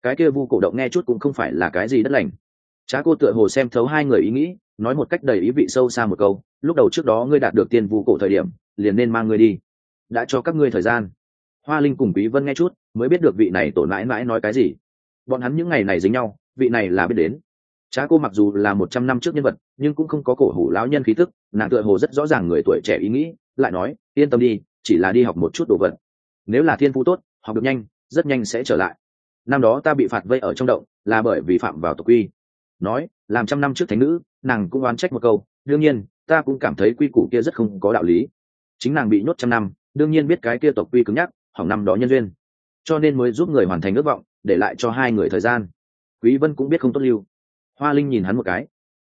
Cái kia vu cổ động nghe chút cũng không phải là cái gì đất lành. Trá cô tựa hồ xem thấu hai người ý nghĩ, nói một cách đầy ý vị sâu xa một câu, lúc đầu trước đó ngươi đạt được tiền vu cổ thời điểm, liền nên mang ngươi đi. Đã cho các ngươi thời gian hoa linh cùng quý vân nghe chút, mới biết được vị này tổ mãi mãi nói cái gì. Bọn hắn những ngày này dính nhau, vị này là biết đến. Cha cô mặc dù là một trăm năm trước nhân vật, nhưng cũng không có cổ hủ lão nhân khí tức, nàng tựa hồ rất rõ ràng người tuổi trẻ ý nghĩ, lại nói, yên tâm đi, chỉ là đi học một chút đồ vật. Nếu là thiên phú tốt, học được nhanh, rất nhanh sẽ trở lại. Năm đó ta bị phạt vây ở trong động, là bởi vì phạm vào tộc quy. Nói, làm trăm năm trước thánh nữ, nàng cũng oán trách một câu, đương nhiên, ta cũng cảm thấy quy củ kia rất không có đạo lý. Chính nàng bị nhốt trăm năm, đương nhiên biết cái kia tộc quy cứng nhắc hỏng năm đó nhân duyên. Cho nên mới giúp người hoàn thành ước vọng, để lại cho hai người thời gian. Quý vân cũng biết không tốt lưu. Hoa linh nhìn hắn một cái.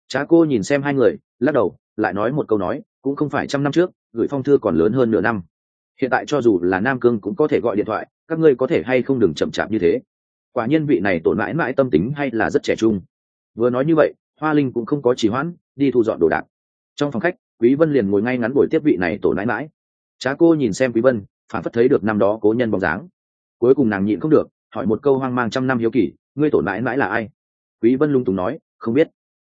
Trá cô nhìn xem hai người, lắc đầu, lại nói một câu nói, cũng không phải trăm năm trước, gửi phong thư còn lớn hơn nửa năm. Hiện tại cho dù là nam cương cũng có thể gọi điện thoại, các ngươi có thể hay không đừng chậm chạp như thế. Quả nhiên vị này tổn mãi mãi tâm tính hay là rất trẻ trung. Vừa nói như vậy, hoa linh cũng không có trì hoãn, đi thu dọn đồ đạc. Trong phòng khách, quý vân liền ngồi ngay ngắn buổi tiếp vị này tổ nãi mãi. Trá cô nhìn xem quý vân phản phất thấy được năm đó cố nhân bóng dáng. Cuối cùng nàng nhịn không được, hỏi một câu hoang mang trăm năm hiếu kỳ, ngươi tổn mãi mãi là ai? Quý vân lung tùng nói, không biết.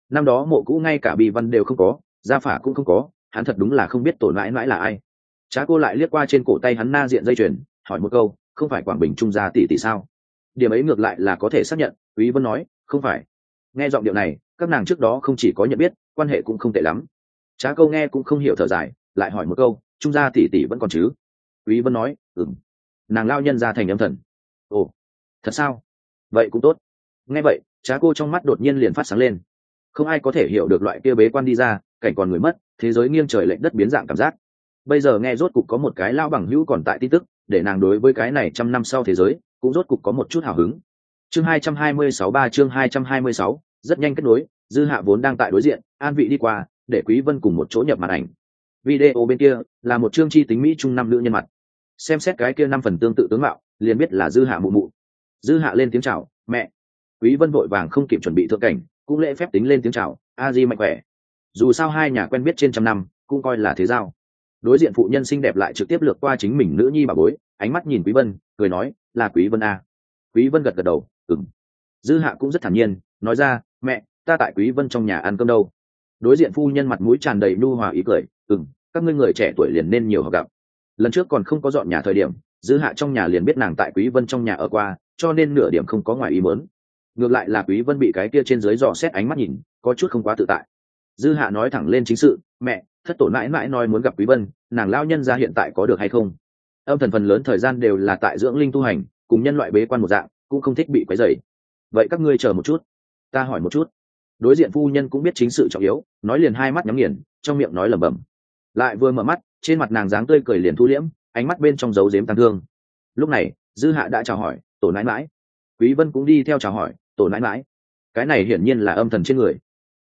Năm đó mộ cũ ngay cả bì văn đều không có, gia phả cũng không có, hắn thật đúng là không biết tổn mãi mãi là ai. Trá cô lại liếc qua trên cổ tay hắn na diện dây chuyền, hỏi một câu, không phải quảng bình trung gia tỷ tỷ sao? Điểm ấy ngược lại là có thể xác nhận, quý vân nói, không phải. Nghe giọng điệu này, các nàng trước đó không chỉ có nhận biết, quan hệ cũng không tệ lắm. Trá câu nghe cũng không hiểu thở dài, lại hỏi một câu, trung gia tỷ tỷ vẫn còn chứ? Quý vân nói, ừm. Nàng lao nhân ra thành âm thần. Ồ, thật sao? Vậy cũng tốt. Nghe vậy, trá cô trong mắt đột nhiên liền phát sáng lên. Không ai có thể hiểu được loại kia bế quan đi ra, cảnh còn người mất, thế giới nghiêng trời lệch đất biến dạng cảm giác. Bây giờ nghe rốt cục có một cái lao bằng hữu còn tại tin tức, để nàng đối với cái này trăm năm sau thế giới, cũng rốt cục có một chút hào hứng. Chương hai trăm hai mươi sáu ba chương hai trăm hai mươi sáu, rất nhanh kết nối, dư hạ vốn đang tại đối diện, an vị đi qua, để quý vân cùng một chỗ nhập màn ảnh video bên kia, là một chương chi tính mỹ trung năm nữ nhân mặt. Xem xét cái kia năm phần tương tự tướng mạo, liền biết là dư hạ mụ mụ. Dư hạ lên tiếng chào, mẹ. Quý vân vội vàng không kịp chuẩn bị thượng cảnh, cũng lễ phép tính lên tiếng chào, a di mạnh khỏe. Dù sao hai nhà quen biết trên trăm năm, cũng coi là thế giao. Đối diện phụ nhân xinh đẹp lại trực tiếp lược qua chính mình nữ nhi bà bối, ánh mắt nhìn quý vân, cười nói, là quý vân a. Quý vân gật gật đầu, ừm. Dư hạ cũng rất thản nhiên, nói ra, mẹ, ta tại quý vân trong nhà ăn cơm đâu? Đối diện phu nhân mặt mũi tràn đầy nu hòa ý cười ừm, các ngươi người trẻ tuổi liền nên nhiều gặp. Lần trước còn không có dọn nhà thời điểm, dư hạ trong nhà liền biết nàng tại quý vân trong nhà ở qua, cho nên nửa điểm không có ngoài ý muốn. Ngược lại là quý vân bị cái kia trên dưới dò xét ánh mắt nhìn, có chút không quá tự tại. Dư hạ nói thẳng lên chính sự, mẹ, thất tổ mãi mãi nói muốn gặp quý vân, nàng lao nhân ra hiện tại có được hay không? Âm thần phần lớn thời gian đều là tại dưỡng linh tu hành, cùng nhân loại bế quan một dạng, cũng không thích bị quấy rầy. Vậy các ngươi chờ một chút, ta hỏi một chút. Đối diện phu nhân cũng biết chính sự trọng yếu, nói liền hai mắt nhắm nghiền, trong miệng nói lẩm bẩm lại vừa mở mắt trên mặt nàng dáng tươi cười liền thu liễm ánh mắt bên trong dấu dếm tăng thương. Lúc này dư hạ đã chào hỏi tổ nãi mãi quý vân cũng đi theo chào hỏi tổ nãi mãi cái này hiển nhiên là âm thần trên người.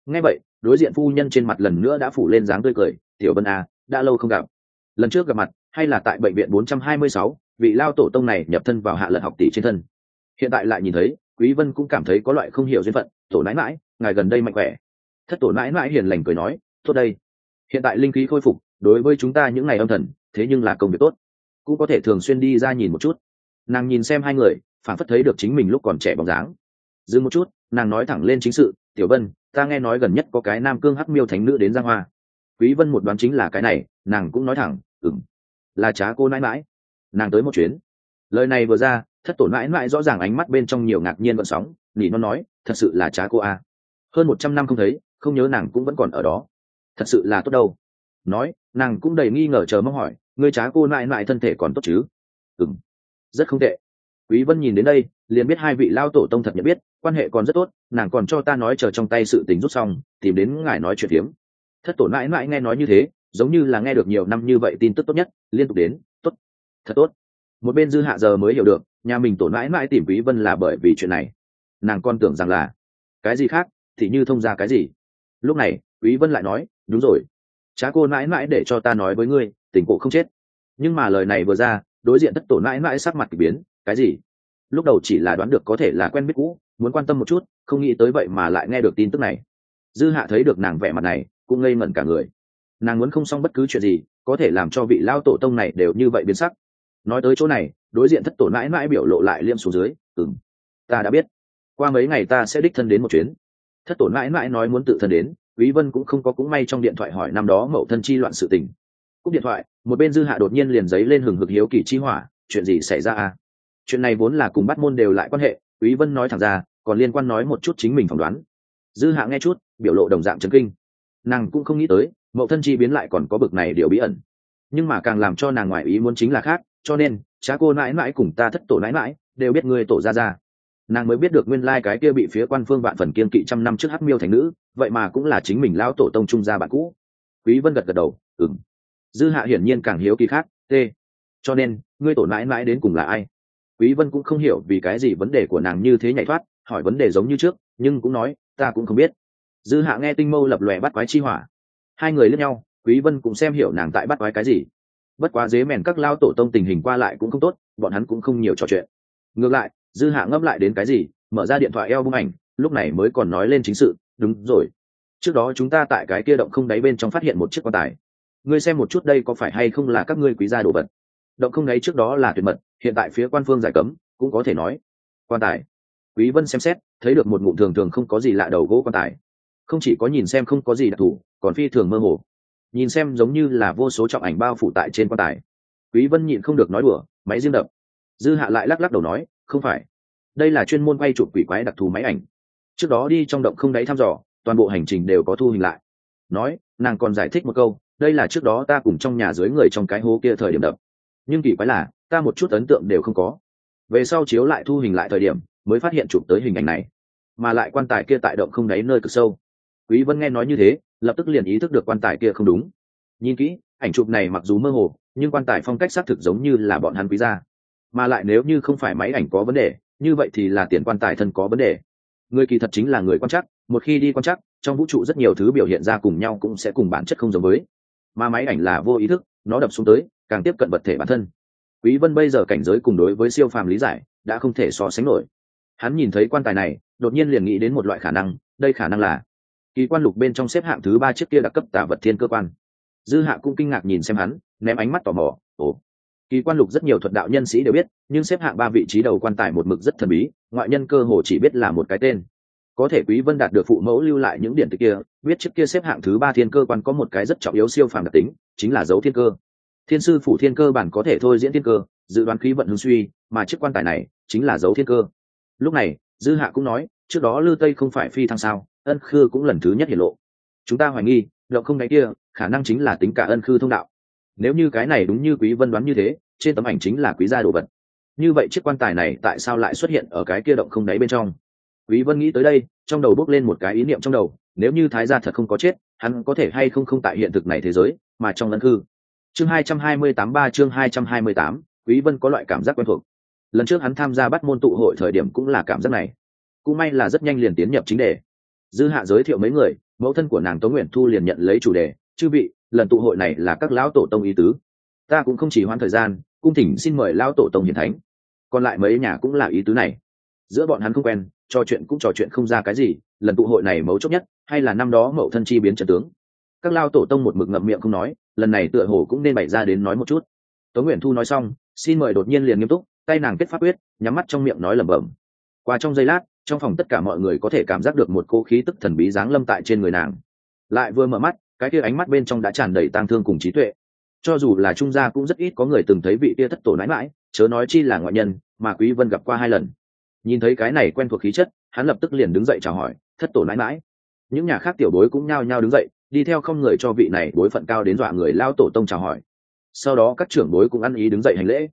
Nghe vậy đối diện phu nhân trên mặt lần nữa đã phủ lên dáng tươi cười tiểu vân à đã lâu không gặp. Lần trước gặp mặt hay là tại bệnh viện 426, vị lao tổ tông này nhập thân vào hạ lận học tỷ trên thân. Hiện tại lại nhìn thấy quý vân cũng cảm thấy có loại không hiểu duyên phận tổ nãi mãi ngài gần đây mạnh khỏe. Thất tổ nãi mãi hiền lành cười nói tốt đây hiện tại linh khí khôi phục, đối với chúng ta những ngày âm thần, thế nhưng là công việc tốt. Cũng có thể thường xuyên đi ra nhìn một chút. Nàng nhìn xem hai người, phản phất thấy được chính mình lúc còn trẻ bóng dáng. Dừng một chút, nàng nói thẳng lên chính sự, tiểu vân, ta nghe nói gần nhất có cái nam cương hắc miêu thánh nữ đến giang hoa. Quý vân một đoán chính là cái này, nàng cũng nói thẳng, ừm, là trá cô nãi mãi. Nàng tới một chuyến. Lời này vừa ra, thất tổ mãi mãi rõ ràng ánh mắt bên trong nhiều ngạc nhiên vận sóng, nỉ nó nói, thật sự là trá cô a. Hơn một trăm năm không thấy, không nhớ nàng cũng vẫn còn ở đó thật sự là tốt đâu. Nói, nàng cũng đầy nghi ngờ chờ mong hỏi, ngươi trá cô mãi mãi thân thể còn tốt chứ? Ừng rất không tệ. Quý vân nhìn đến đây, liền biết hai vị lao tổ tông thật nhận biết, quan hệ còn rất tốt, nàng còn cho ta nói chờ trong tay sự tình rút xong, tìm đến ngài nói chuyện hiếm. thất tổ mãi mãi nghe nói như thế, giống như là nghe được nhiều năm như vậy tin tức tốt nhất, liên tục đến, tốt, thật tốt. Một bên dư hạ giờ mới hiểu được, nhà mình tổ mãi mãi tìm quý vân là bởi vì chuyện này. Nàng con tưởng rằng là, cái gì khác, thì như thông ra cái gì? Lúc này quý vân lại nói, đúng rồi. Cha cô mãi mãi để cho ta nói với ngươi, tình cổ không chết. Nhưng mà lời này vừa ra, đối diện tất tổ mãi mãi sắc mặt kỳ biến, cái gì? Lúc đầu chỉ là đoán được có thể là quen biết cũ, muốn quan tâm một chút, không nghĩ tới vậy mà lại nghe được tin tức này. Dư hạ thấy được nàng vẻ mặt này, cũng ngây ngẩn cả người. Nàng muốn không xong bất cứ chuyện gì, có thể làm cho vị lao tổ tông này đều như vậy biến sắc. Nói tới chỗ này, đối diện thất tổ mãi mãi biểu lộ lại liêm xuống dưới ừng ta đã biết. Qua mấy ngày ta sẽ đích thân đến một chuyến. Thất tổ mãi mãi nói muốn tự thân đến quý vân cũng không có cũng may trong điện thoại hỏi năm đó mậu thân chi loạn sự tình. Cúp điện thoại, một bên dư hạ đột nhiên liền giấy lên hừng hực hiếu kỳ chi hỏa, chuyện gì xảy ra à? Chuyện này vốn là cùng bắt môn đều lại quan hệ, quý vân nói thẳng ra, còn liên quan nói một chút chính mình phỏng đoán. Dư hạ nghe chút, biểu lộ đồng dạng chấn kinh. Nàng cũng không nghĩ tới, mậu thân chi biến lại còn có bực này điều bí ẩn. Nhưng mà càng làm cho nàng ngoại ý muốn chính là khác, cho nên, cha cô mãi mãi cùng ta thất tổ mãi mãi đều biết người tổ ra ra nàng mới biết được nguyên lai cái kia bị phía quan phương vạn phần kiên kỵ trăm năm trước hắc miêu thành nữ, vậy mà cũng là chính mình lão tổ tông trung gia bạn cũ. Quý vân gật gật đầu, ừm. Dư hạ hiển nhiên càng hiếu kỳ khác t cho nên, ngươi tổ mãi mãi đến cùng là ai? Quý vân cũng không hiểu vì cái gì vấn đề của nàng như thế nhảy thoát, hỏi vấn đề giống như trước, nhưng cũng nói, ta cũng không biết. Dư hạ nghe tinh mâu lập lòe bắt quái chi hỏa. Hai người lẫn nhau, quý vân cũng xem hiểu nàng tại bắt quái cái gì. Bất quá dế mèn các lao tổ tông tình hình qua lại cũng không tốt, bọn hắn cũng không nhiều trò chuyện. Ngược lại dư hạ ngấp lại đến cái gì, mở ra điện thoại eo bung ảnh, lúc này mới còn nói lên chính sự, đúng rồi. Trước đó chúng ta tại cái kia động không đáy bên trong phát hiện một chiếc quan tài. Ngươi xem một chút đây có phải hay không là các ngươi quý gia đồ vật? Động không đáy trước đó là tuyệt mật, hiện tại phía quan phương giải cấm, cũng có thể nói, quan tài. Quý vân xem xét, thấy được một ngụm thường thường không có gì lạ đầu gỗ quan tài. Không chỉ có nhìn xem không có gì đặc thù, còn phi thường mơ hồ. Nhìn xem giống như là vô số trọng ảnh bao phủ tại trên quan tài. Quý vân nhịn không được nói đùa, máy riêng đập. Dư hạ lại lắc lắc đầu nói không phải. Đây là chuyên môn quay chụp quỷ quái đặc thù máy ảnh. Trước đó đi trong động không đáy thăm dò, toàn bộ hành trình đều có thu hình lại. Nói, nàng còn giải thích một câu, đây là trước đó ta cùng trong nhà dưới người trong cái hố kia thời điểm đập. Nhưng kỳ quái là, ta một chút ấn tượng đều không có. Về sau chiếu lại thu hình lại thời điểm, mới phát hiện chụp tới hình ảnh này. Mà lại quan tài kia tại động không đáy nơi cực sâu. Quý vân nghe nói như thế, lập tức liền ý thức được quan tài kia không đúng. Nhìn kỹ, ảnh chụp này mặc dù mơ hồ, nhưng quan tài phong cách xác thực giống như là bọn hắn quý gia mà lại nếu như không phải máy ảnh có vấn đề, như vậy thì là tiền quan tài thân có vấn đề. Người kỳ thật chính là người quan chắc một khi đi quan chắc trong vũ trụ rất nhiều thứ biểu hiện ra cùng nhau cũng sẽ cùng bản chất không giống với. Mà máy ảnh là vô ý thức, nó đập xuống tới, càng tiếp cận vật thể bản thân. Quý vân bây giờ cảnh giới cùng đối với siêu phàm lý giải, đã không thể so sánh nổi. Hắn nhìn thấy quan tài này, đột nhiên liền nghĩ đến một loại khả năng, đây khả năng là kỳ quan lục bên trong xếp hạng thứ ba chiếc kia đặc cấp tả vật thiên cơ quan. Dư hạ cũng kinh ngạc nhìn xem hắn, ném ánh mắt tò mò, ồ kỳ quan lục rất nhiều thuật đạo nhân sĩ đều biết, nhưng xếp hạng ba vị trí đầu quan tài một mực rất thần bí, ngoại nhân cơ hồ chỉ biết là một cái tên. Có thể quý vân đạt được phụ mẫu lưu lại những điển tịch kia, biết trước kia xếp hạng thứ ba thiên cơ quan có một cái rất trọng yếu siêu phàm đặc tính, chính là dấu thiên cơ. Thiên sư phủ thiên cơ bản có thể thôi diễn thiên cơ, dự đoán khí vận hưng suy, mà chiếc quan tài này chính là dấu thiên cơ. Lúc này, dư hạ cũng nói, trước đó lư tây không phải phi thăng sao, ân khư cũng lần thứ nhất hiển lộ. Chúng ta hoài nghi động không đáy kia, khả năng chính là tính cả ân khư thông đạo nếu như cái này đúng như quý vân đoán như thế trên tấm ảnh chính là quý gia đồ vật. Như vậy chiếc quan tài này tại sao lại xuất hiện ở cái kia động không đáy bên trong? Quý vân nghĩ tới đây trong đầu bốc lên một cái ý niệm trong đầu nếu như thái gia thật không có chết hắn có thể hay không không tại hiện thực này thế giới mà trong ân hư. chương 228 chương 228, quý vân có loại cảm giác quen thuộc. Lần trước hắn tham gia bắt môn tụ hội thời điểm cũng là cảm giác này. Cũng may là rất nhanh liền tiến nhập chính đề. Dư hạ giới thiệu mấy người mẫu thân của nàng tống nguyện thu liền nhận lấy chủ đề chư vị lần tụ hội này là các lão tổ tông ý tứ. Ta cũng không chỉ hoãn thời gian, cung thỉnh xin mời lão tổ tông hiền thánh. Còn lại mấy nhà cũng là ý tứ này. Giữa bọn hắn không quen, trò chuyện cũng trò chuyện không ra cái gì, lần tụ hội này mấu chốt nhất, hay là năm đó mậu thân chi biến trận tướng. Các lao tổ tông một mực ngậm miệng không nói, lần này tựa hồ cũng nên bày ra đến nói một chút. Tống nguyễn thu nói xong, xin mời đột nhiên liền nghiêm túc, tay nàng kết pháp quyết, nhắm mắt trong miệng nói lẩm bẩm. Qua trong giây lát, trong phòng tất cả mọi người có thể cảm giác được một cô khí tức thần bí giáng lâm tại trên người nàng. Lại vừa mở mắt cái kia ánh mắt bên trong đã tràn đầy tang thương cùng trí tuệ. Cho dù là trung gia cũng rất ít có người từng thấy vị kia thất tổ nãi mãi, chớ nói chi là ngoại nhân, mà quý vân gặp qua hai lần. Nhìn thấy cái này quen thuộc khí chất, hắn lập tức liền đứng dậy chào hỏi, thất tổ nãi mãi. Những nhà khác tiểu bối cũng nhao nhao đứng dậy, đi theo không người cho vị này bối phận cao đến dọa người lao tổ tông chào hỏi. Sau đó các trưởng bối cũng ăn ý đứng dậy hành lễ.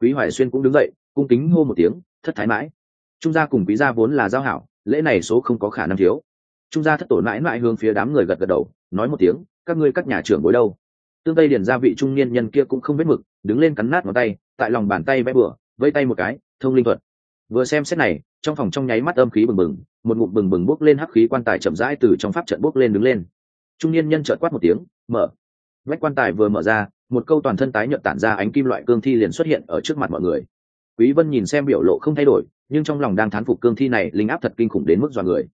Quý hoài xuyên cũng đứng dậy, cung kính hô một tiếng, thất thái mãi. Trung gia cùng quý gia vốn là giao hảo, lễ này số không có khả năng thiếu trung gia thất tổ mãi mãi hướng phía đám người gật gật đầu, nói một tiếng, các ngươi các nhà trưởng bối đâu? Tương tây điền gia vị trung niên nhân kia cũng không biết mực, đứng lên cắn nát ngón tay, tại lòng bàn tay vẽ bừa vây tay một cái, thông linh thuật. Vừa xem xét này, trong phòng trong nháy mắt âm khí bừng bừng, một ngụm bừng bừng bốc lên hắc khí quan tài chậm rãi từ trong pháp trận bốc lên đứng lên. Trung niên nhân trợt quát một tiếng, mở. Vách quan tài vừa mở ra, một câu toàn thân tái nhợt tản ra ánh kim loại cương thi liền xuất hiện ở trước mặt mọi người. Quý vân nhìn xem biểu lộ không thay đổi, nhưng trong lòng đang thán phục cương thi này linh áp thật kinh khủng đến mức dọa người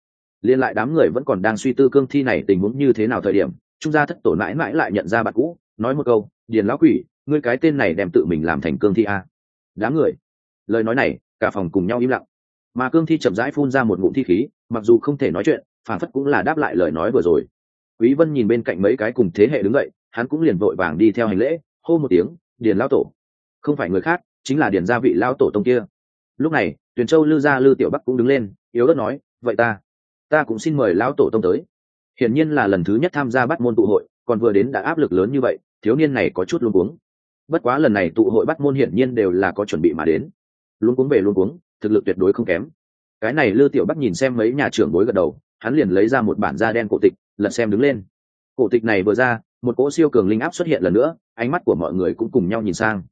liên lại đám người vẫn còn đang suy tư cương thi này tình huống như thế nào thời điểm, trung gia thất tổ mãi mãi lại nhận ra bạn cũ, nói một câu, điền lão quỷ, ngươi cái tên này đem tự mình làm thành cương thi a. Đám người, lời nói này, cả phòng cùng nhau im lặng. Mà cương thi chậm rãi phun ra một ngụm thi khí, mặc dù không thể nói chuyện phản phất cũng là đáp lại lời nói vừa rồi. Quý vân nhìn bên cạnh mấy cái cùng thế hệ đứng dậy, hắn cũng liền vội vàng đi theo hành lễ, hô một tiếng, điền lão tổ. Không phải người khác, chính là điền gia vị lão tổ tông kia. Lúc này, tuyền châu lư gia lư tiểu bắc cũng đứng lên, yếu ớt nói, vậy ta ta cũng xin mời lão tổ tông tới. Hiển nhiên là lần thứ nhất tham gia bắt môn tụ hội, còn vừa đến đã áp lực lớn như vậy, thiếu niên này có chút luôn cuống. Bất quá lần này tụ hội bắt môn hiển nhiên đều là có chuẩn bị mà đến. Luôn cuống về luôn cuống, thực lực tuyệt đối không kém. Cái này lư tiểu bắc nhìn xem mấy nhà trưởng bối gật đầu, hắn liền lấy ra một bản da đen cổ tịch, lật xem đứng lên. Cổ tịch này vừa ra, một cỗ siêu cường linh áp xuất hiện lần nữa, ánh mắt của mọi người cũng cùng nhau nhìn sang.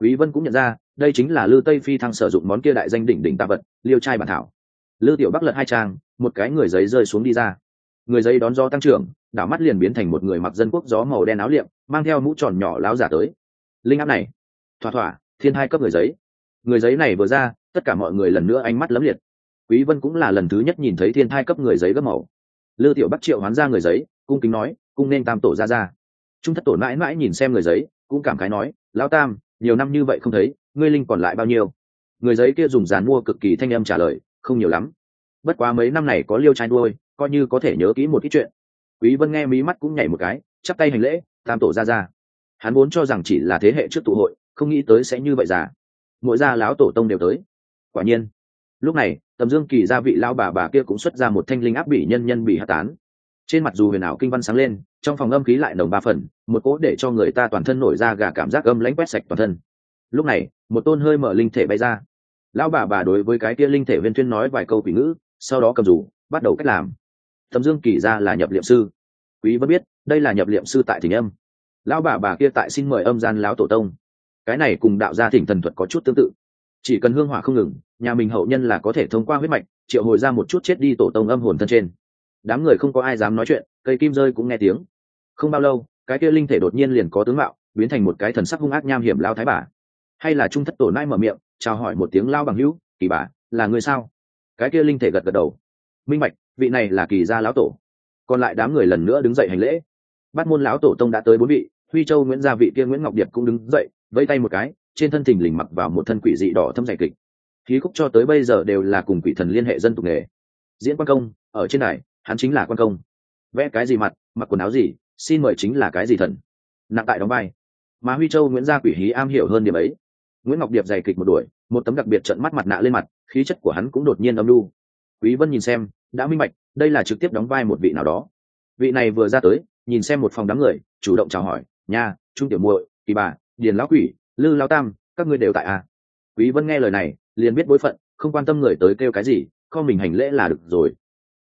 Quý vân cũng nhận ra, đây chính là lư tây phi thăng sử dụng món kia đại danh đỉnh đỉnh tạ vật, liêu trai bản thảo lư tiểu bắc lật hai trang, một cái người giấy rơi xuống đi ra. Người giấy đón gió tăng trưởng, đảo mắt liền biến thành một người mặc dân quốc gió màu đen áo liệm, mang theo mũ tròn nhỏ láo giả tới. Linh áp này, thỏa thỏa, thiên hai cấp người giấy. Người giấy này vừa ra, tất cả mọi người lần nữa ánh mắt lấm liệt. Quý vân cũng là lần thứ nhất nhìn thấy thiên thai cấp người giấy gấp màu. Lư tiểu bắc triệu hoán ra người giấy, cung kính nói, cung nên tam tổ ra ra. Trung thất tổ mãi mãi nhìn xem người giấy, cũng cảm khái nói, lão tam, nhiều năm như vậy không thấy, ngươi linh còn lại bao nhiêu? Người giấy kia dùng dàn mua cực kỳ thanh âm trả lời không nhiều lắm. Bất quá mấy năm này có liêu trai đuôi coi như có thể nhớ kỹ một ít chuyện. Quý vân nghe mí mắt cũng nhảy một cái, chắp tay hành lễ, tam tổ ra ra. Hắn vốn cho rằng chỉ là thế hệ trước tụ hội, không nghĩ tới sẽ như vậy già. Mỗi gia lão tổ tông đều tới. Quả nhiên, lúc này, tầm dương kỳ gia vị lao bà bà kia cũng xuất ra một thanh linh áp bị nhân nhân bị hạ tán. Trên mặt dù huyền ảo kinh văn sáng lên, trong phòng âm khí lại nồng ba phần, một cỗ để cho người ta toàn thân nổi ra gà cảm giác âm lãnh quét sạch toàn thân. Lúc này, một tôn hơi mở linh thể bay ra lão bà bà đối với cái kia linh thể viên tuyên nói vài câu quỷ ngữ, sau đó cầm rủ bắt đầu cách làm. Tầm dương kỳ ra là nhập liệm sư. Quý vẫn biết, đây là nhập liệm sư tại thỉnh âm. Lão bà bà kia tại xin mời âm gian lão tổ tông. Cái này cùng đạo gia thỉnh thần thuật có chút tương tự. Chỉ cần hương hỏa không ngừng, nhà mình hậu nhân là có thể thông qua huyết mạch, triệu hồi ra một chút chết đi tổ tông âm hồn thân trên. Đám người không có ai dám nói chuyện, cây kim rơi cũng nghe tiếng. Không bao lâu, cái kia linh thể đột nhiên liền có tướng mạo, biến thành một cái thần sắc hung ác nham hiểm lao thái bà hay là trung thất tổ nai mở miệng, chào hỏi một tiếng lao bằng hữu, kỳ bà, là người sao? Cái kia linh thể gật gật đầu. Minh mạch vị này là kỳ gia lão tổ. Còn lại đám người lần nữa đứng dậy hành lễ. Bắt môn lão tổ tông đã tới bốn vị, huy châu nguyễn gia vị kia nguyễn ngọc điệp cũng đứng dậy, vẫy tay một cái, trên thân thình lình mặc vào một thân quỷ dị đỏ thâm dày kịch. Khí khúc cho tới bây giờ đều là cùng quỷ thần liên hệ dân tục nghề. Diễn quan công, ở trên này hắn chính là quan công. Vẽ cái gì mặt, mặc quần áo gì, xin mời chính là cái gì thần. Nặng tại đóng vai. Mà huy châu nguyễn gia quỷ hí am hiểu hơn điểm ấy nguyễn ngọc điệp dày kịch một đuổi, một tấm đặc biệt trận mắt mặt nạ lên mặt, khí chất của hắn cũng đột nhiên âm lưu quý vân nhìn xem, đã minh bạch, đây là trực tiếp đóng vai một vị nào đó. Vị này vừa ra tới, nhìn xem một phòng đám người, chủ động chào hỏi, nha, trung tiểu muội, kỳ bà, điền lão quỷ, lư lão tam, các ngươi đều tại à? Quý vân nghe lời này, liền biết bối phận, không quan tâm người tới kêu cái gì, kho mình hành lễ là được rồi.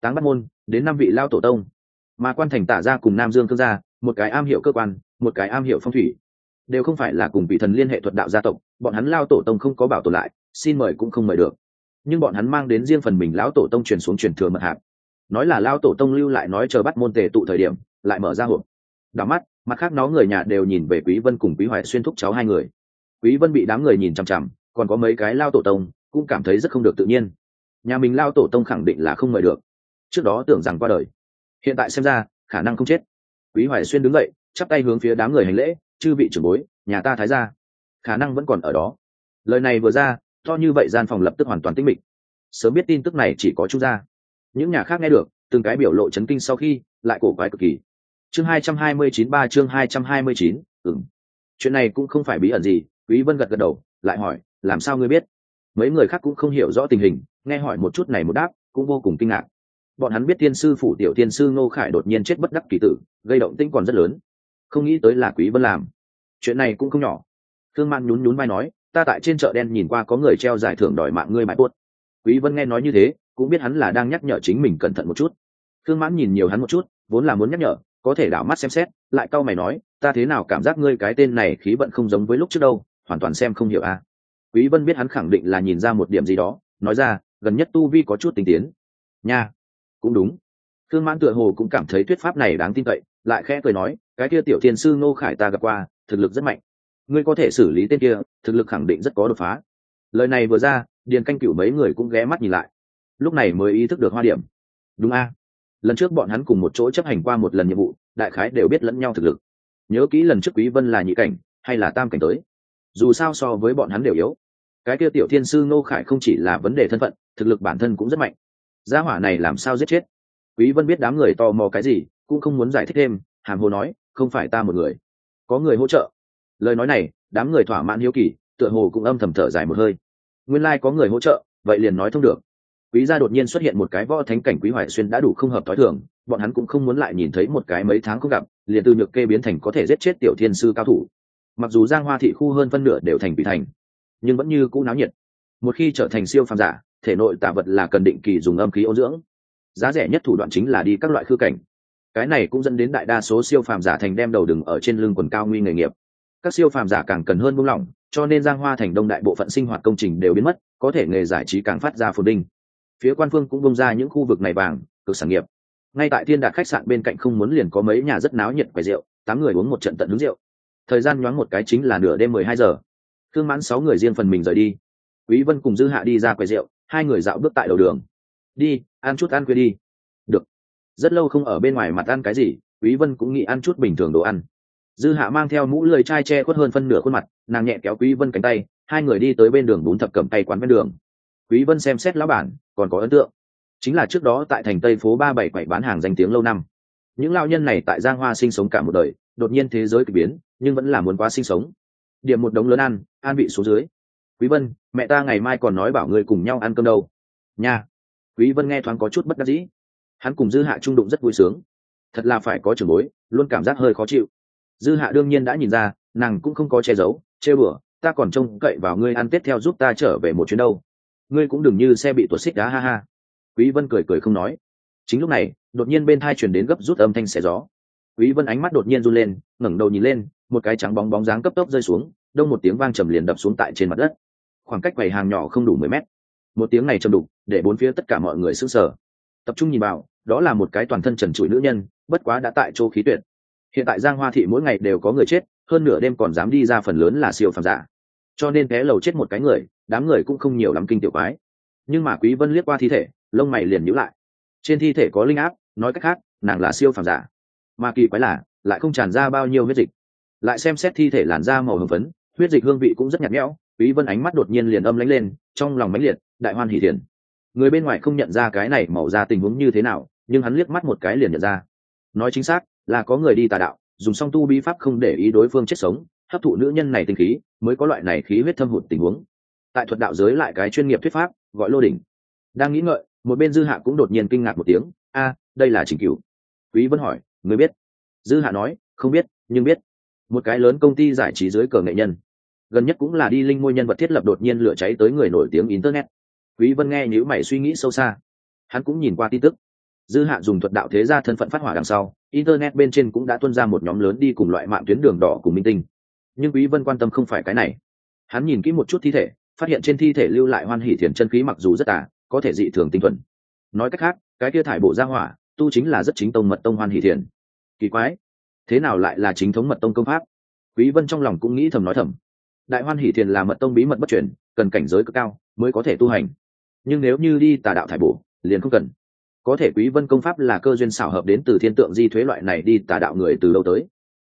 Táng bắt môn, đến năm vị lao tổ tông. Mà quan thành tả ra cùng nam dương thương gia, một cái am hiểu cơ quan, một cái am hiểu phong thủy đều không phải là cùng vị thần liên hệ thuật đạo gia tộc, bọn hắn lao tổ tông không có bảo tồn lại, xin mời cũng không mời được. Nhưng bọn hắn mang đến riêng phần mình lão tổ tông truyền xuống truyền thừa mật hạt. Nói là lao tổ tông lưu lại nói chờ bắt môn tề tụ thời điểm, lại mở ra hộp. Đảo mắt, mặt khác nó người nhà đều nhìn về quý vân cùng quý hoài xuyên thúc cháu hai người. Quý vân bị đám người nhìn chằm chằm, còn có mấy cái lao tổ tông, cũng cảm thấy rất không được tự nhiên. Nhà mình lao tổ tông khẳng định là không mời được. Trước đó tưởng rằng qua đời. Hiện tại xem ra, khả năng không chết. Quý hoài xuyên đứng dậy, chắp tay hướng phía đám người hành lễ chư vị trưởng bối, nhà ta thái ra khả năng vẫn còn ở đó. Lời này vừa ra, to như vậy gian phòng lập tức hoàn toàn tĩnh mịch. Sớm biết tin tức này chỉ có chu gia. Những nhà khác nghe được, từng cái biểu lộ chấn kinh sau khi, lại cổ quái cực kỳ. Chương hai trăm hai mươi chín ba chương hai trăm hai mươi chín ừng chuyện này cũng không phải bí ẩn gì, quý vân gật gật đầu, lại hỏi, làm sao ngươi biết? Mấy người khác cũng không hiểu rõ tình hình, nghe hỏi một chút này một đáp, cũng vô cùng kinh ngạc. Bọn hắn biết tiên sư phủ tiểu tiên sư ngô khải đột nhiên chết bất đắc kỳ tử, gây động tĩnh còn rất lớn không nghĩ tới là quý vân làm. Chuyện này cũng không nhỏ. Thương man nhún nhún vai nói, ta tại trên chợ đen nhìn qua có người treo giải thưởng đòi mạng ngươi mãi buốt. Quý vân nghe nói như thế, cũng biết hắn là đang nhắc nhở chính mình cẩn thận một chút. Thương mãn nhìn nhiều hắn một chút, vốn là muốn nhắc nhở, có thể đảo mắt xem xét, lại cau mày nói, ta thế nào cảm giác ngươi cái tên này khí vận không giống với lúc trước đâu, hoàn toàn xem không hiểu a. À. quý vân biết hắn khẳng định là nhìn ra một điểm gì đó, nói ra, gần nhất tu vi có chút tinh tiến. Nha. Cũng đúng. Thương mãn tựa hồ cũng cảm thấy thuyết pháp này đáng tin cậy, lại khẽ cười nói cái kia tiểu thiên sư ngô khải ta gặp qua, thực lực rất mạnh. Ngươi có thể xử lý tên kia, thực lực khẳng định rất có đột phá. Lời này vừa ra, điền canh cựu mấy người cũng ghé mắt nhìn lại. Lúc này mới ý thức được hoa điểm. Đúng a. Lần trước bọn hắn cùng một chỗ chấp hành qua một lần nhiệm vụ, đại khái đều biết lẫn nhau thực lực. Nhớ kỹ lần trước quý vân là nhị cảnh, hay là tam cảnh tới. Dù sao so với bọn hắn đều yếu. Cái kia tiểu thiên sư ngô khải không chỉ là vấn đề thân phận, thực lực bản thân cũng rất mạnh. Gia hỏa này làm sao giết chết? Quý vân biết đám người tò mò cái gì, cũng không muốn giải thích thêm, hàm hồ nói không phải ta một người. Có người hỗ trợ. Lời nói này, đám người thỏa mãn hiếu kỳ, tựa hồ cũng âm thầm thở dài một hơi. Nguyên lai có người hỗ trợ, vậy liền nói thông được. Quý gia đột nhiên xuất hiện một cái võ thánh cảnh quý hoài xuyên đã đủ không hợp thói thường, bọn hắn cũng không muốn lại nhìn thấy một cái mấy tháng không gặp, liền từ nhược kê biến thành có thể giết chết tiểu thiên sư cao thủ. Mặc dù giang hoa thị khu hơn phân nửa đều thành bị thành, nhưng vẫn như cũ náo nhiệt. Một khi trở thành siêu phàm giả, thể nội tạ vật là cần định kỳ dùng âm khí ô dưỡng. Giá rẻ nhất thủ đoạn chính là đi các loại khư cảnh cái này cũng dẫn đến đại đa số siêu phàm giả thành đem đầu đừng ở trên lưng quần cao nguy nghề nghiệp. Các siêu phàm giả càng cần hơn buông lỏng, cho nên giang hoa thành đông đại bộ phận sinh hoạt công trình đều biến mất, có thể nghề giải trí càng phát ra phồn đinh phía quan phương cũng bông ra những khu vực này vàng, cực sản nghiệp. Ngay tại thiên đạt khách sạn bên cạnh không muốn liền có mấy nhà rất náo nhiệt quầy rượu, tám người uống một trận tận hứng rượu. Thời gian nhoáng một cái chính là nửa đêm mười hai giờ. Thương mãn sáu người riêng phần mình rời đi. Quý vân cùng dư hạ đi ra quầy rượu, hai người dạo bước tại đầu đường. Đi, ăn chút ăn khuya đi rất lâu không ở bên ngoài mặt ăn cái gì, quý vân cũng nghĩ ăn chút bình thường đồ ăn. Dư hạ mang theo mũ lười chai che khuất hơn phân nửa khuôn mặt, nàng nhẹ kéo quý vân cánh tay, hai người đi tới bên đường bún thập cầm tay quán bên đường. Quý vân xem xét lão bản, còn có ấn tượng. Chính là trước đó tại thành tây phố ba bảy bảy bán hàng danh tiếng lâu năm. Những lao nhân này tại giang hoa sinh sống cả một đời, đột nhiên thế giới kỳ biến, nhưng vẫn là muốn quá sinh sống. Điểm một đống lớn ăn, an bị số dưới. Quý vân, mẹ ta ngày mai còn nói bảo ngươi cùng nhau ăn cơm đâu. Nha. Quý vân nghe thoáng có chút bất đắc dĩ hắn cùng dư hạ trung đụng rất vui sướng. Thật là phải có trường bối, luôn cảm giác hơi khó chịu. Dư hạ đương nhiên đã nhìn ra, nàng cũng không có che giấu chê bừa ta còn trông cậy vào ngươi ăn tết theo giúp ta trở về một chuyến đâu. Ngươi cũng đừng như xe bị tuột xích đá, ha ha. Quý vân cười cười không nói. Chính lúc này, đột nhiên bên thai chuyển đến gấp rút âm thanh xẻ gió. Quý vân ánh mắt đột nhiên run lên, ngẩng đầu nhìn lên, một cái trắng bóng bóng dáng cấp tốc rơi xuống, đông một tiếng vang trầm liền đập xuống tại trên mặt đất. Khoảng cách quầy hàng nhỏ không đủ mười mét. Một tiếng này trầm đục, để bốn phía tất cả mọi người sững sờ tập trung nhìn vào, đó là một cái toàn thân trần trụi nữ nhân, bất quá đã tại chỗ khí tuyệt. Hiện tại giang hoa thị mỗi ngày đều có người chết, hơn nửa đêm còn dám đi ra phần lớn là siêu phàm giả. Cho nên té lầu chết một cái người, đám người cũng không nhiều lắm kinh tiểu quái. Nhưng mà quý vân liếc qua thi thể, lông mày liền nhíu lại. Trên thi thể có linh áp, nói cách khác, nàng là siêu phàm giả. Mà kỳ quái là, lại không tràn ra bao nhiêu huyết dịch. Lại xem xét thi thể làn da màu hồng phấn, huyết dịch hương vị cũng rất nhạt nhẽo, quý vân ánh mắt đột nhiên liền âm lãnh lên, trong lòng mãnh liệt, đại hoan hỉ thiền người bên ngoài không nhận ra cái này màu da tình huống như thế nào, nhưng hắn liếc mắt một cái liền nhận ra. Nói chính xác, là có người đi tà đạo, dùng song tu bí pháp không để ý đối phương chết sống, hấp thụ nữ nhân này tinh khí, mới có loại này khí huyết thâm hụt tình huống. Tại thuật đạo giới lại cái chuyên nghiệp thuyết pháp, gọi lô đỉnh. Đang nghĩ ngợi, một bên dư hạ cũng đột nhiên kinh ngạc một tiếng, a, đây là trình cửu. Quý vân hỏi, người biết? Dư hạ nói, không biết, nhưng biết. Một cái lớn công ty giải trí dưới cờ nghệ nhân. Gần nhất cũng là đi linh môi nhân vật thiết lập đột nhiên lửa cháy tới người nổi tiếng internet quý vân nghe nếu mày suy nghĩ sâu xa. Hắn cũng nhìn qua tin tức. Dư hạ dùng thuật đạo thế gia thân phận phát hỏa đằng sau internet bên trên cũng đã tuân ra một nhóm lớn đi cùng loại mạng tuyến đường đỏ cùng minh tinh. Nhưng quý vân quan tâm không phải cái này. Hắn nhìn kỹ một chút thi thể phát hiện trên thi thể lưu lại hoan hỷ thiền chân khí mặc dù rất tà có thể dị thường tinh thuần. Nói cách khác cái kia thải bộ ra hỏa tu chính là rất chính tông mật tông hoan hỷ thiền. Kỳ quái. Thế nào lại là chính thống mật tông công pháp? Quý vân trong lòng cũng nghĩ thầm nói thầm. Đại hoan hỷ thiền là mật tông bí mật bất truyền, cần cảnh giới cực cao mới có thể tu hành nhưng nếu như đi tà đạo thải bổ liền không cần. Có thể quý vân công pháp là cơ duyên xảo hợp đến từ thiên tượng di thuế loại này đi tà đạo người từ lâu tới.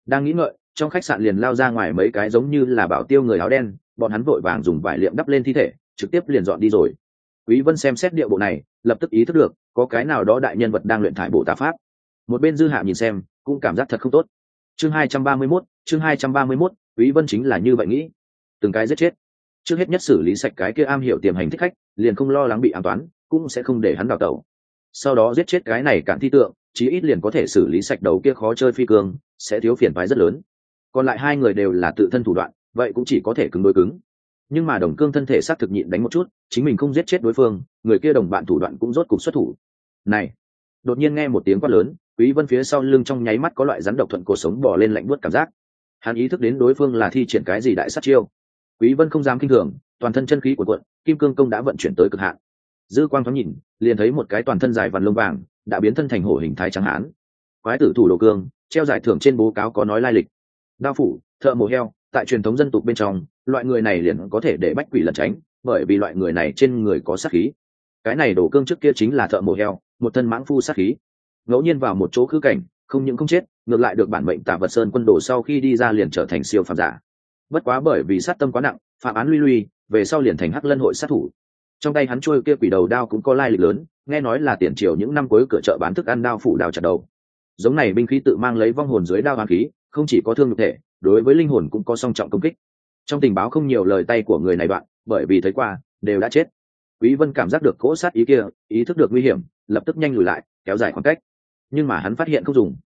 Đang nghĩ ngợi trong khách sạn liền lao ra ngoài mấy cái giống như là bảo tiêu người áo đen bọn hắn vội vàng dùng vải liệm đắp lên thi thể trực tiếp liền dọn đi rồi. Quý vân xem xét địa bộ này lập tức ý thức được có cái nào đó đại nhân vật đang luyện thải bộ tà pháp. Một bên dư hạ nhìn xem cũng cảm giác thật không tốt. Chương 231, chương 231, quý vân chính là như vậy nghĩ. Từng cái giết chết. Trước hết nhất xử lý sạch cái kia am hiểu tiềm hành thích khách liền không lo lắng bị an toán, cũng sẽ không để hắn đào tẩu. Sau đó giết chết cái này cản thi tượng, chí ít liền có thể xử lý sạch đầu kia khó chơi phi cương, sẽ thiếu phiền phái rất lớn. Còn lại hai người đều là tự thân thủ đoạn, vậy cũng chỉ có thể cứng đối cứng. Nhưng mà đồng cương thân thể xác thực nhịn đánh một chút, chính mình không giết chết đối phương, người kia đồng bạn thủ đoạn cũng rốt cục xuất thủ. Này, đột nhiên nghe một tiếng quát lớn, quý vân phía sau lưng trong nháy mắt có loại rắn độc thuận cổ sống bỏ lên lạnh buốt cảm giác. Hắn ý thức đến đối phương là thi triển cái gì đại sát chiêu. Quý vân không dám kinh thường toàn thân chân khí của quận kim cương công đã vận chuyển tới cực hạn. Dư quang thoáng nhìn, liền thấy một cái toàn thân dài vằn lông vàng, đã biến thân thành hổ hình thái trắng hán. Quái tử thủ đồ cương, treo giải thưởng trên bố cáo có nói lai lịch. Đao phủ, thợ mổ heo, tại truyền thống dân tục bên trong, loại người này liền có thể để bách quỷ lẩn tránh, bởi vì loại người này trên người có sát khí. Cái này đổ cương trước kia chính là thợ mổ heo, một thân mãng phu sát khí. Ngẫu nhiên vào một chỗ khứ cảnh, không những không chết, ngược lại được bản mệnh tạ vật sơn quân đồ sau khi đi ra liền trở thành siêu phạm giả. Bất quá bởi vì sát tâm quá nặng, phạm án luy luy về sau liền thành hắc lân hội sát thủ. Trong tay hắn trôi kia quỷ đầu đao cũng có lai lịch lớn, nghe nói là tiền triều những năm cuối cửa chợ bán thức ăn đao phủ đào chặt đầu. Giống này binh khí tự mang lấy vong hồn dưới đao hoàng khí, không chỉ có thương nhục thể, đối với linh hồn cũng có song trọng công kích. Trong tình báo không nhiều lời tay của người này bạn, bởi vì thấy qua, đều đã chết. Quý vân cảm giác được cỗ sát ý kia, ý thức được nguy hiểm, lập tức nhanh lùi lại, kéo dài khoảng cách. Nhưng mà hắn phát hiện không dùng.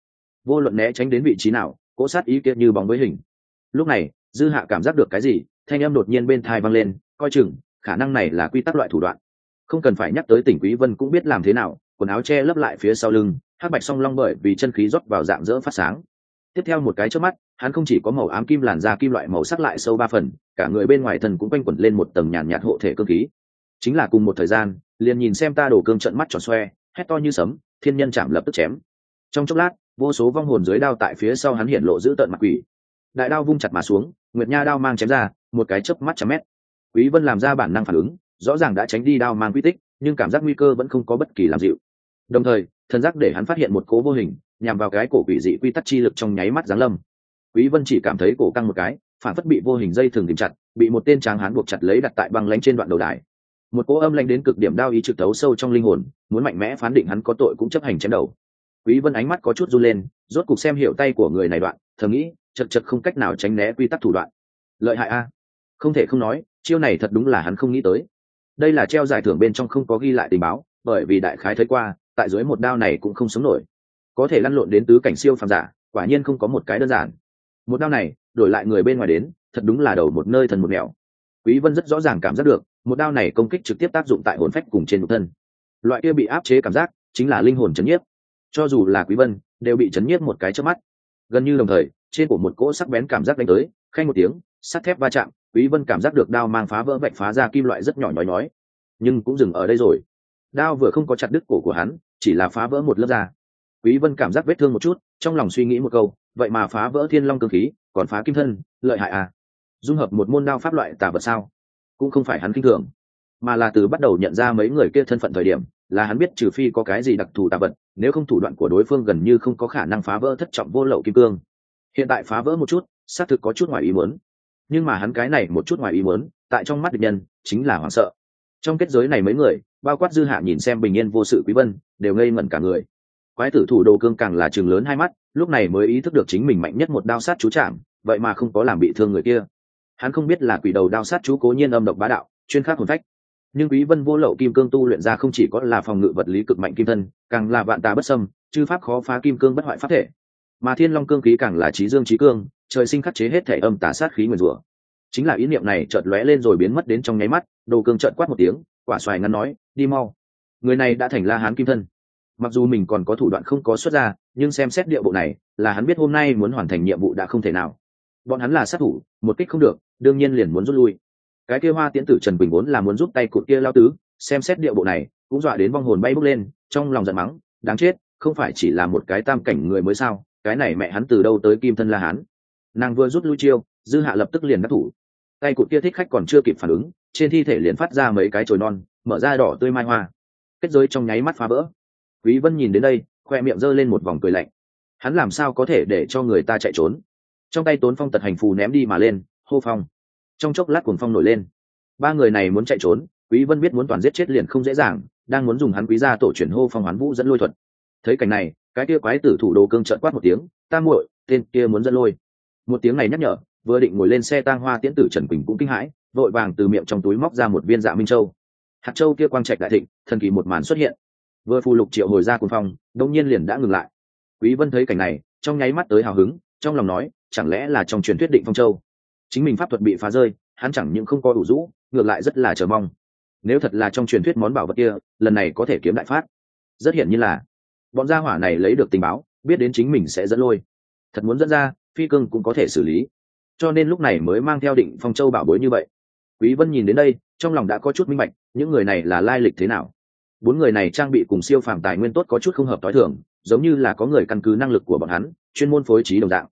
Vô luận né tránh đến vị trí nào, cỗ sát ý kia như bóng với hình. Lúc này, dư hạ cảm giác được cái gì thanh âm đột nhiên bên thai vang lên, coi chừng, khả năng này là quy tắc loại thủ đoạn. Không cần phải nhắc tới tỉnh quý vân cũng biết làm thế nào, quần áo che lấp lại phía sau lưng, hắc bạch song long bởi vì chân khí rót vào dạng dỡ phát sáng. Tiếp theo một cái trước mắt, hắn không chỉ có màu ám kim làn da kim loại màu sắc lại sâu ba phần, cả người bên ngoài thần cũng quanh quẩn lên một tầng nhàn nhạt hộ thể cơ khí. Chính là cùng một thời gian, liền nhìn xem ta đổ cương trận mắt tròn xoe, hét to như sấm, thiên nhân chạm lập tức chém. Trong chốc lát, vô số vong hồn dưới đao tại phía sau hắn hiện lộ giữ tợn mặt quỷ. Đại đao vung chặt mà xuống, nguyệt nha đao mang chém ra một cái chớp mắt trăm mét. Quý vân làm ra bản năng phản ứng, rõ ràng đã tránh đi đao mang quy tích, nhưng cảm giác nguy cơ vẫn không có bất kỳ làm dịu. Đồng thời, thần giác để hắn phát hiện một cố vô hình, nhằm vào cái cổ quỷ dị quy tắc chi lực trong nháy mắt giáng lâm. Quý vân chỉ cảm thấy cổ căng một cái, phản phất bị vô hình dây thường tìm chặt, bị một tên tráng hán buộc chặt lấy đặt tại băng lánh trên đoạn đầu đài. Một cỗ âm lanh đến cực điểm đao ý trực thấu sâu trong linh hồn, muốn mạnh mẽ phán định hắn có tội cũng chấp hành chém đầu. Quý vân ánh mắt có chút run lên, rốt cục xem hiểu tay của người này đoạn, thầm nghĩ, chật chật không cách nào tránh né quy tắc thủ đoạn. Lợi hại a không thể không nói, chiêu này thật đúng là hắn không nghĩ tới. Đây là treo giải thưởng bên trong không có ghi lại tình báo, bởi vì đại khái thấy qua, tại dưới một đao này cũng không sống nổi. Có thể lăn lộn đến tứ cảnh siêu phàm giả, quả nhiên không có một cái đơn giản. Một đao này, đổi lại người bên ngoài đến, thật đúng là đầu một nơi thần một mẹo quý vân rất rõ ràng cảm giác được, một đao này công kích trực tiếp tác dụng tại hồn phách cùng trên nhục thân. Loại kia bị áp chế cảm giác, chính là linh hồn chấn nhiếp. Cho dù là quý vân, đều bị chấn nhiếp một cái trước mắt. Gần như đồng thời, trên của một cỗ sắc bén cảm giác đánh tới, khanh một tiếng, sắt thép va chạm quý vân cảm giác được đao mang phá vỡ vạch phá ra kim loại rất nhỏ nhói nhói, nhưng cũng dừng ở đây rồi. Đao vừa không có chặt đứt cổ của hắn, chỉ là phá vỡ một lớp da. Quý vân cảm giác vết thương một chút, trong lòng suy nghĩ một câu, vậy mà phá vỡ thiên long cương khí, còn phá kim thân, lợi hại à? Dung hợp một môn đao pháp loại tà vật sao? Cũng không phải hắn kinh thường, mà là từ bắt đầu nhận ra mấy người kia thân phận thời điểm, là hắn biết trừ phi có cái gì đặc thù tà vật, nếu không thủ đoạn của đối phương gần như không có khả năng phá vỡ thất trọng vô lậu kim cương. Hiện tại phá vỡ một chút, xác thực có chút ngoài ý muốn nhưng mà hắn cái này một chút ngoài ý muốn, tại trong mắt địch nhân, chính là hoảng sợ. Trong kết giới này mấy người, bao quát dư hạ nhìn xem bình yên vô sự quý vân, đều ngây ngẩn cả người. Quái tử thủ đồ cương càng là trường lớn hai mắt, lúc này mới ý thức được chính mình mạnh nhất một đao sát chú chạm, vậy mà không có làm bị thương người kia. Hắn không biết là quỷ đầu đao sát chú cố nhiên âm độc bá đạo, chuyên khắc hồn phách. Nhưng quý vân vô lậu kim cương tu luyện ra không chỉ có là phòng ngự vật lý cực mạnh kim thân, càng là vạn tà bất xâm, chư pháp khó phá kim cương bất hoại pháp thể. Mà thiên long cương khí càng là trí dương trí cương trời sinh khắc chế hết thể âm tà sát khí nguyền rủa. Chính là ý niệm này chợt lóe lên rồi biến mất đến trong nháy mắt, đồ cương chợt quát một tiếng, quả xoài ngắn nói, đi mau. Người này đã thành la hán kim thân. Mặc dù mình còn có thủ đoạn không có xuất ra, nhưng xem xét địa bộ này, là hắn biết hôm nay muốn hoàn thành nhiệm vụ đã không thể nào. Bọn hắn là sát thủ, một kích không được, đương nhiên liền muốn rút lui. Cái kia hoa tiễn tử trần bình vốn là muốn giúp tay cụt kia lao tứ, xem xét địa bộ này, cũng dọa đến vong hồn bay bốc lên, trong lòng giận mắng, đáng chết, không phải chỉ là một cái tam cảnh người mới sao? Cái này mẹ hắn từ đâu tới kim thân la hán? Nàng vừa rút lui chiêu, dư hạ lập tức liền đắc thủ. Tay cụt kia thích khách còn chưa kịp phản ứng, trên thi thể liền phát ra mấy cái chồi non, mở ra đỏ tươi mai hoa. Kết giới trong nháy mắt phá vỡ. Quý vân nhìn đến đây, khoe miệng giơ lên một vòng cười lạnh. Hắn làm sao có thể để cho người ta chạy trốn? Trong tay tốn phong tật hành phù ném đi mà lên, hô phong. Trong chốc lát cuồng phong nổi lên. Ba người này muốn chạy trốn, quý vân biết muốn toàn giết chết liền không dễ dàng, đang muốn dùng hắn quý gia tổ chuyển hô phong hoán vũ dẫn lôi thuật. Thấy cảnh này, cái kia quái tử thủ đồ cương trợn quát một tiếng, ta muội, tên kia muốn dẫn lôi một tiếng này nhắc nhở, vừa định ngồi lên xe tang hoa tiễn tử trần quỳnh cũng kinh hãi, vội vàng từ miệng trong túi móc ra một viên dạ minh châu. Hạt châu kia quang trạch đại thịnh, thần kỳ một màn xuất hiện. Vừa phù lục triệu hồi ra quân phong đông nhiên liền đã ngừng lại. Quý vân thấy cảnh này, trong nháy mắt tới hào hứng, trong lòng nói, chẳng lẽ là trong truyền thuyết định phong châu? Chính mình pháp thuật bị phá rơi, hắn chẳng những không có đủ rũ, ngược lại rất là chờ mong. Nếu thật là trong truyền thuyết món bảo vật kia, lần này có thể kiếm đại phát. Rất hiển nhiên là, bọn gia hỏa này lấy được tình báo, biết đến chính mình sẽ dẫn lôi. Thật muốn dẫn ra phi cương cũng có thể xử lý. Cho nên lúc này mới mang theo định phong châu bảo bối như vậy. Quý vân nhìn đến đây, trong lòng đã có chút minh bạch, những người này là lai lịch thế nào. Bốn người này trang bị cùng siêu phàm tài nguyên tốt có chút không hợp tối thường, giống như là có người căn cứ năng lực của bọn hắn, chuyên môn phối trí đồng dạng.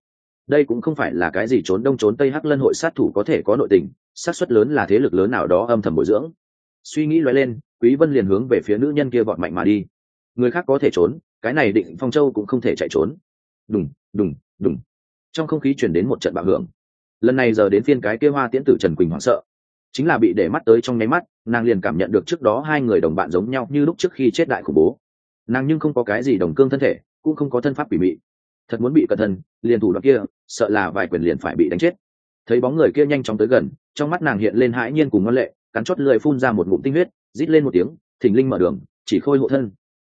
Đây cũng không phải là cái gì trốn đông trốn tây hắc lân hội sát thủ có thể có nội tình, xác suất lớn là thế lực lớn nào đó âm thầm bồi dưỡng. Suy nghĩ loay lên, quý vân liền hướng về phía nữ nhân kia vọt mạnh mà đi. Người khác có thể trốn, cái này định phong châu cũng không thể chạy trốn. Đùng đùng đùng trong không khí chuyển đến một trận bạo hưởng. Lần này giờ đến phiên cái kia hoa tiễn tử trần quỳnh hoảng sợ. Chính là bị để mắt tới trong nháy mắt, nàng liền cảm nhận được trước đó hai người đồng bạn giống nhau như lúc trước khi chết đại khủng bố. Nàng nhưng không có cái gì đồng cương thân thể, cũng không có thân pháp bị mị. Thật muốn bị cẩn thân liền thủ đoạn kia, sợ là vài quyền liền phải bị đánh chết. Thấy bóng người kia nhanh chóng tới gần, trong mắt nàng hiện lên hãi nhiên cùng ngân lệ, cắn chót lười phun ra một ngụm tinh huyết, rít lên một tiếng, thình linh mở đường, chỉ khôi hộ thân.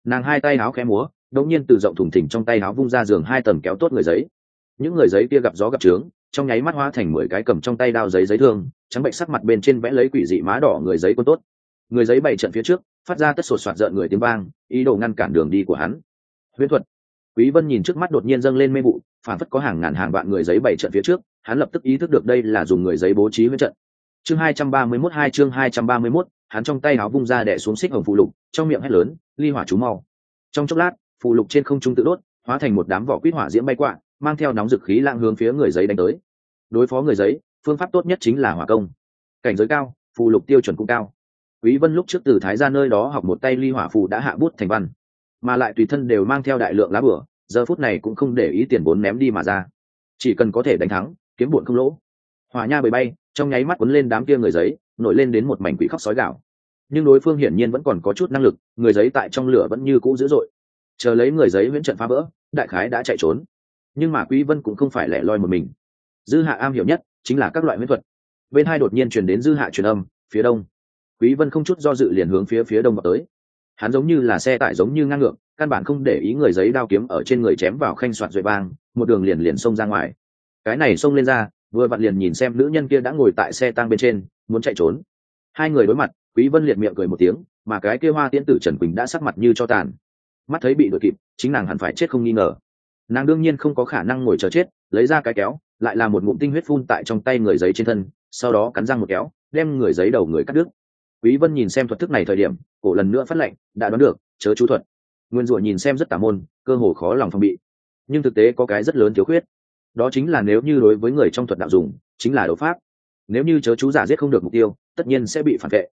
Nàng hai tay áo khẽ múa đống nhiên từ rộng thùng thỉnh trong tay áo vung ra giường hai tầng kéo tốt người giấy những người giấy kia gặp gió gặp trướng trong nháy mắt hóa thành mười cái cầm trong tay đao giấy giấy thương trắng bệnh sắc mặt bên trên vẽ lấy quỷ dị má đỏ người giấy quân tốt. Người giấy bày trận phía trước phát ra tất sột soạt rợn người tiếng vang ý đồ ngăn cản đường đi của hắn. Huyễn thuật. Quý vân nhìn trước mắt đột nhiên dâng lên mê vụ phản phất có hàng ngàn hàng vạn người giấy bày trận phía trước hắn lập tức ý thức được đây là dùng người giấy bố trí huyễn trận. Chương 231 hai chương 231, hắn trong tay áo vung ra đè xuống xích hồng phụ lục trong miệng hét lớn ly hỏa chú mau. Trong chốc lát phụ lục trên không trung tự đốt hóa thành một đám vỏ quýt hỏa diễm bay qua mang theo nóng dực khí lạng hướng phía người giấy đánh tới. Đối phó người giấy, phương pháp tốt nhất chính là hỏa công. Cảnh giới cao, phù lục tiêu chuẩn cũng cao. Quý vân lúc trước từ thái gia nơi đó học một tay ly hỏa phù đã hạ bút thành văn. Mà lại tùy thân đều mang theo đại lượng lá bửa, giờ phút này cũng không để ý tiền vốn ném đi mà ra. Chỉ cần có thể đánh thắng, kiếm bụn không lỗ. Hỏa nha bầy bay, trong nháy mắt cuốn lên đám kia người giấy, nổi lên đến một mảnh quỷ khóc sói gạo. Nhưng đối phương hiển nhiên vẫn còn có chút năng lực, người giấy tại trong lửa vẫn như cũ dữ dội. Chờ lấy người giấy huyễn trận phá vỡ, đại khái đã chạy trốn nhưng mà quý vân cũng không phải lẻ loi một mình. Dư hạ am hiểu nhất chính là các loại huyễn thuật. Bên hai đột nhiên truyền đến dư hạ truyền âm, phía đông. Quý vân không chút do dự liền hướng phía phía đông vào tới. Hắn giống như là xe tải giống như ngang ngược, căn bản không để ý người giấy đao kiếm ở trên người chém vào khanh soạn duệ bang một đường liền liền xông ra ngoài. Cái này xông lên ra, vừa vặn liền nhìn xem nữ nhân kia đã ngồi tại xe tang bên trên, muốn chạy trốn. Hai người đối mặt, quý vân liệt miệng cười một tiếng, mà cái kia hoa tiễn tử trần quỳnh đã sắc mặt như cho tàn. Mắt thấy bị đuổi kịp, chính nàng hẳn phải chết không nghi ngờ nàng đương nhiên không có khả năng ngồi chờ chết, lấy ra cái kéo, lại là một ngụm tinh huyết phun tại trong tay người giấy trên thân, sau đó cắn răng một kéo, đem người giấy đầu người cắt đứt. Quý vân nhìn xem thuật thức này thời điểm, cổ lần nữa phát lệnh, đã đoán được, chớ chú thuật. Nguyên rủa nhìn xem rất tà môn, cơ hồ khó lòng phòng bị. Nhưng thực tế có cái rất lớn thiếu khuyết. Đó chính là nếu như đối với người trong thuật đạo dùng, chính là đấu pháp. Nếu như chớ chú giả giết không được mục tiêu, tất nhiên sẽ bị phản vệ.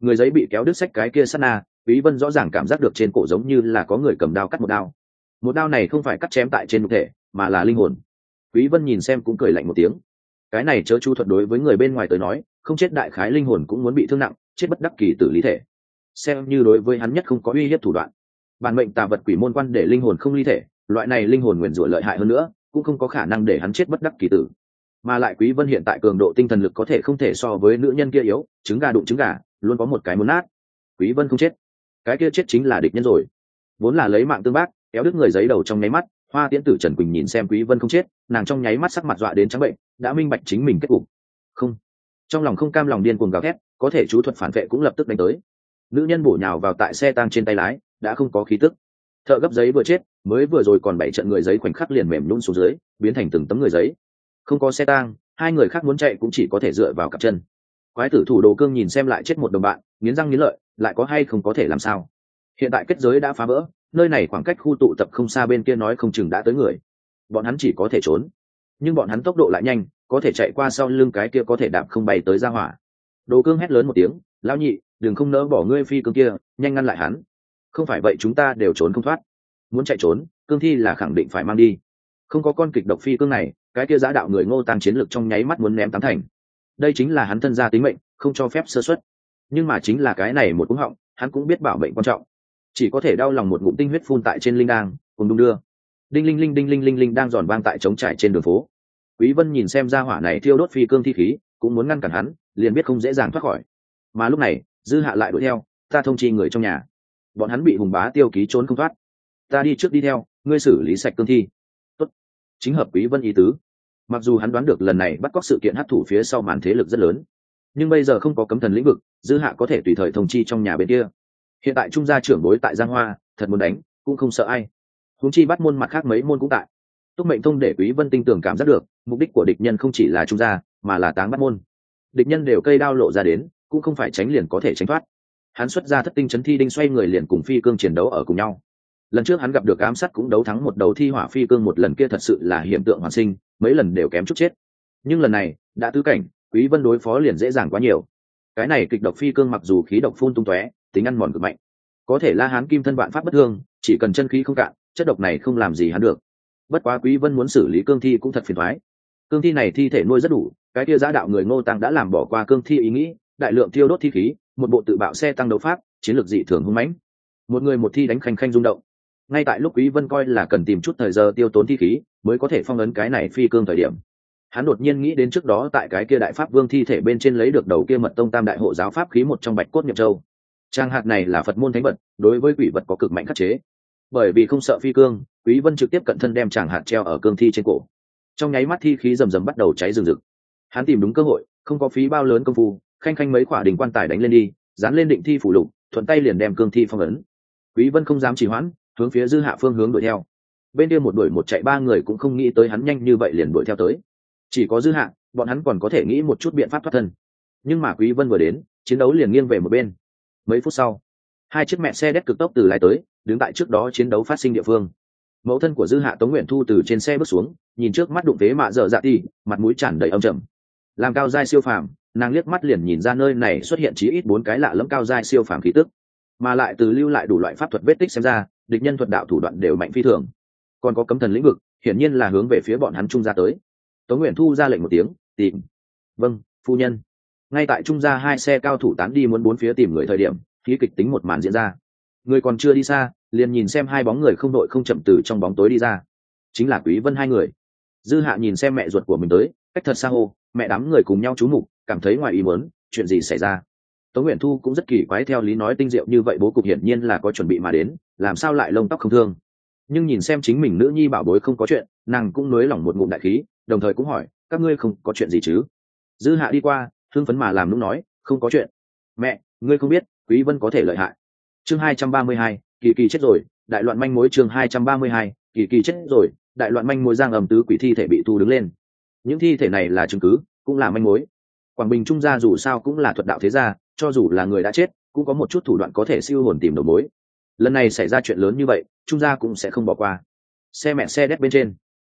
Người giấy bị kéo đứt sách cái kia sát na, quý vân rõ ràng cảm giác được trên cổ giống như là có người cầm đao cắt một đao một đao này không phải cắt chém tại trên nhục thể, mà là linh hồn. Quý vân nhìn xem cũng cười lạnh một tiếng. Cái này chớ chú thuật đối với người bên ngoài tới nói, không chết đại khái linh hồn cũng muốn bị thương nặng, chết bất đắc kỳ tử lý thể. Xem như đối với hắn nhất không có uy hiếp thủ đoạn. Bản mệnh tà vật quỷ môn quan để linh hồn không ly thể, loại này linh hồn nguyện rủa lợi hại hơn nữa, cũng không có khả năng để hắn chết bất đắc kỳ tử. Mà lại quý vân hiện tại cường độ tinh thần lực có thể không thể so với nữ nhân kia yếu, trứng gà đụng trứng gà, luôn có một cái muốn nát. Quý vân không chết. Cái kia chết chính là địch nhân rồi. Vốn là lấy mạng tương bác kéo đứt người giấy đầu trong nháy mắt, hoa tiễn tử trần quỳnh nhìn xem quý vân không chết, nàng trong nháy mắt sắc mặt dọa đến trắng bệnh, đã minh bạch chính mình kết cục. Không. Trong lòng không cam lòng điên cuồng gào thét, có thể chú thuật phản vệ cũng lập tức đánh tới. Nữ nhân bổ nhào vào tại xe tang trên tay lái, đã không có khí tức. Thợ gấp giấy vừa chết, mới vừa rồi còn bảy trận người giấy khoảnh khắc liền mềm nhún xuống dưới, biến thành từng tấm người giấy. Không có xe tang, hai người khác muốn chạy cũng chỉ có thể dựa vào cặp chân. Quái tử thủ đồ cương nhìn xem lại chết một đồng bạn, nghiến răng nghiến lợi, lại có hay không có thể làm sao? Hiện tại kết giới đã phá vỡ nơi này khoảng cách khu tụ tập không xa bên kia nói không chừng đã tới người. Bọn hắn chỉ có thể trốn. Nhưng bọn hắn tốc độ lại nhanh, có thể chạy qua sau lưng cái kia có thể đạp không bay tới ra hỏa. Đồ cương hét lớn một tiếng, lão nhị, đừng không nỡ bỏ ngươi phi cương kia, nhanh ngăn lại hắn. Không phải vậy chúng ta đều trốn không thoát. Muốn chạy trốn, cương thi là khẳng định phải mang đi. Không có con kịch độc phi cương này, cái kia giã đạo người ngô tăng chiến lược trong nháy mắt muốn ném tám thành. Đây chính là hắn thân gia tính mệnh, không cho phép sơ xuất nhưng mà chính là cái này một cúng họng, hắn cũng biết bảo mệnh quan trọng chỉ có thể đau lòng một ngụm tinh huyết phun tại trên linh đang cùng đung đưa. Đinh linh linh đinh linh linh linh đang giòn vang tại trống trải trên đường phố. Quý vân nhìn xem ra hỏa này thiêu đốt phi cương thi khí, cũng muốn ngăn cản hắn, liền biết không dễ dàng thoát khỏi. Mà lúc này, dư hạ lại đuổi theo, ta thông chi người trong nhà. Bọn hắn bị hùng bá tiêu ký trốn không thoát. Ta đi trước đi theo, ngươi xử lý sạch cương thi. Tốt. chính hợp quý vân ý tứ. Mặc dù hắn đoán được lần này bắt cóc sự kiện hấp thủ phía sau màn thế lực rất lớn, nhưng bây giờ không có cấm thần lĩnh vực, dư hạ có thể tùy thời thông chi trong nhà bên kia hiện tại trung gia trưởng bối tại giang hoa, thật muốn đánh, cũng không sợ ai. Húng chi bắt môn mặt khác mấy môn cũng tại. Túc mệnh thông để quý vân tinh tưởng cảm giác được, mục đích của địch nhân không chỉ là trung gia, mà là táng bắt môn. Địch nhân đều cây đao lộ ra đến, cũng không phải tránh liền có thể tránh thoát. Hắn xuất ra thất tinh chấn thi đinh xoay người liền cùng phi cương chiến đấu ở cùng nhau. Lần trước hắn gặp được ám sát cũng đấu thắng một đầu thi hỏa phi cương một lần kia thật sự là hiện tượng hoàn sinh, mấy lần đều kém chút chết. Nhưng lần này, đã tứ cảnh, quý vân đối phó liền dễ dàng quá nhiều. Cái này kịch độc phi cương mặc dù khí độc phun tung tóe tính ăn mòn cực mạnh. Có thể la hán kim thân vạn pháp bất thương, chỉ cần chân khí không cạn, chất độc này không làm gì hắn được. Bất quá quý vân muốn xử lý cương thi cũng thật phiền thoái cương thi này thi thể nuôi rất đủ, cái kia giã đạo người ngô tăng đã làm bỏ qua cương thi ý nghĩ, đại lượng tiêu đốt thi khí, một bộ tự bạo xe tăng đấu pháp, chiến lược dị thường hung mãnh. Một người một thi đánh khanh khanh rung động. Ngay tại lúc quý vân coi là cần tìm chút thời giờ tiêu tốn thi khí, mới có thể phong ấn cái này phi cương thời điểm. Hắn đột nhiên nghĩ đến trước đó tại cái kia đại pháp vương thi thể bên trên lấy được đầu kia mật tông tam đại hộ giáo pháp khí một trong bạch cốt nhập châu trang hạt này là phật môn thánh vật, đối với quỷ vật có cực mạnh khắc chế. Bởi vì không sợ phi cương, quý vân trực tiếp cận thân đem tràng hạt treo ở cương thi trên cổ. Trong nháy mắt thi khí rầm rầm bắt đầu cháy rừng rực. Hắn tìm đúng cơ hội, không có phí bao lớn công phu, khanh khanh mấy quả đình quan tài đánh lên đi, dán lên định thi phủ lục, thuận tay liền đem cương thi phong ấn. Quý vân không dám trì hoãn, hướng phía dư hạ phương hướng đuổi theo. Bên kia một đuổi một chạy ba người cũng không nghĩ tới hắn nhanh như vậy liền đuổi theo tới. Chỉ có dư hạ, bọn hắn còn có thể nghĩ một chút biện pháp thoát thân. Nhưng mà quý vân vừa đến, chiến đấu liền nghiêng về một bên mấy phút sau, hai chiếc mẹ xe đét cực tốc từ lái tới, đứng tại trước đó chiến đấu phát sinh địa phương. Mẫu thân của dư hạ tống nguyện thu từ trên xe bước xuống, nhìn trước mắt đụng tế mạ dở dạ ti mặt mũi tràn đầy âm trầm. Làm cao giai siêu phàm, nàng liếc mắt liền nhìn ra nơi này xuất hiện chí ít bốn cái lạ lẫm cao giai siêu phàm khí tức. Mà lại từ lưu lại đủ loại pháp thuật vết tích xem ra, địch nhân thuật đạo thủ đoạn đều mạnh phi thường. Còn có cấm thần lĩnh vực, hiển nhiên là hướng về phía bọn hắn trung gia tới. Tống nguyện thu ra lệnh một tiếng, tìm. Vâng phu nhân ngay tại trung gia hai xe cao thủ tán đi muốn bốn phía tìm người thời điểm, khí kịch tính một màn diễn ra. Người còn chưa đi xa, liền nhìn xem hai bóng người không đội không chậm từ trong bóng tối đi ra. Chính là quý vân hai người. Dư hạ nhìn xem mẹ ruột của mình tới, cách thật xa hô, mẹ đám người cùng nhau chú mục, cảm thấy ngoài ý muốn, chuyện gì xảy ra? Tống nguyện thu cũng rất kỳ quái theo lý nói tinh diệu như vậy, bố cục hiển nhiên là có chuẩn bị mà đến, làm sao lại lông tóc không thương. Nhưng nhìn xem chính mình nữ nhi bảo bối không có chuyện, nàng cũng nới lỏng một ngụm đại khí, đồng thời cũng hỏi, các ngươi không có chuyện gì chứ? Dư hạ đi qua hưng phấn mà làm lúc nói không có chuyện. Mẹ ngươi không biết quý vân có thể lợi hại. Chương 232, kỳ kỳ chết rồi đại loạn manh mối chương 232, kỳ kỳ chết rồi đại loạn manh mối giang ầm tứ quỷ thi thể bị thu đứng lên. Những thi thể này là chứng cứ cũng là manh mối. Quảng bình trung gia dù sao cũng là thuật đạo thế gia cho dù là người đã chết cũng có một chút thủ đoạn có thể siêu hồn tìm đầu mối. Lần này xảy ra chuyện lớn như vậy trung gia cũng sẽ không bỏ qua. Xe mẹ xe đét bên trên.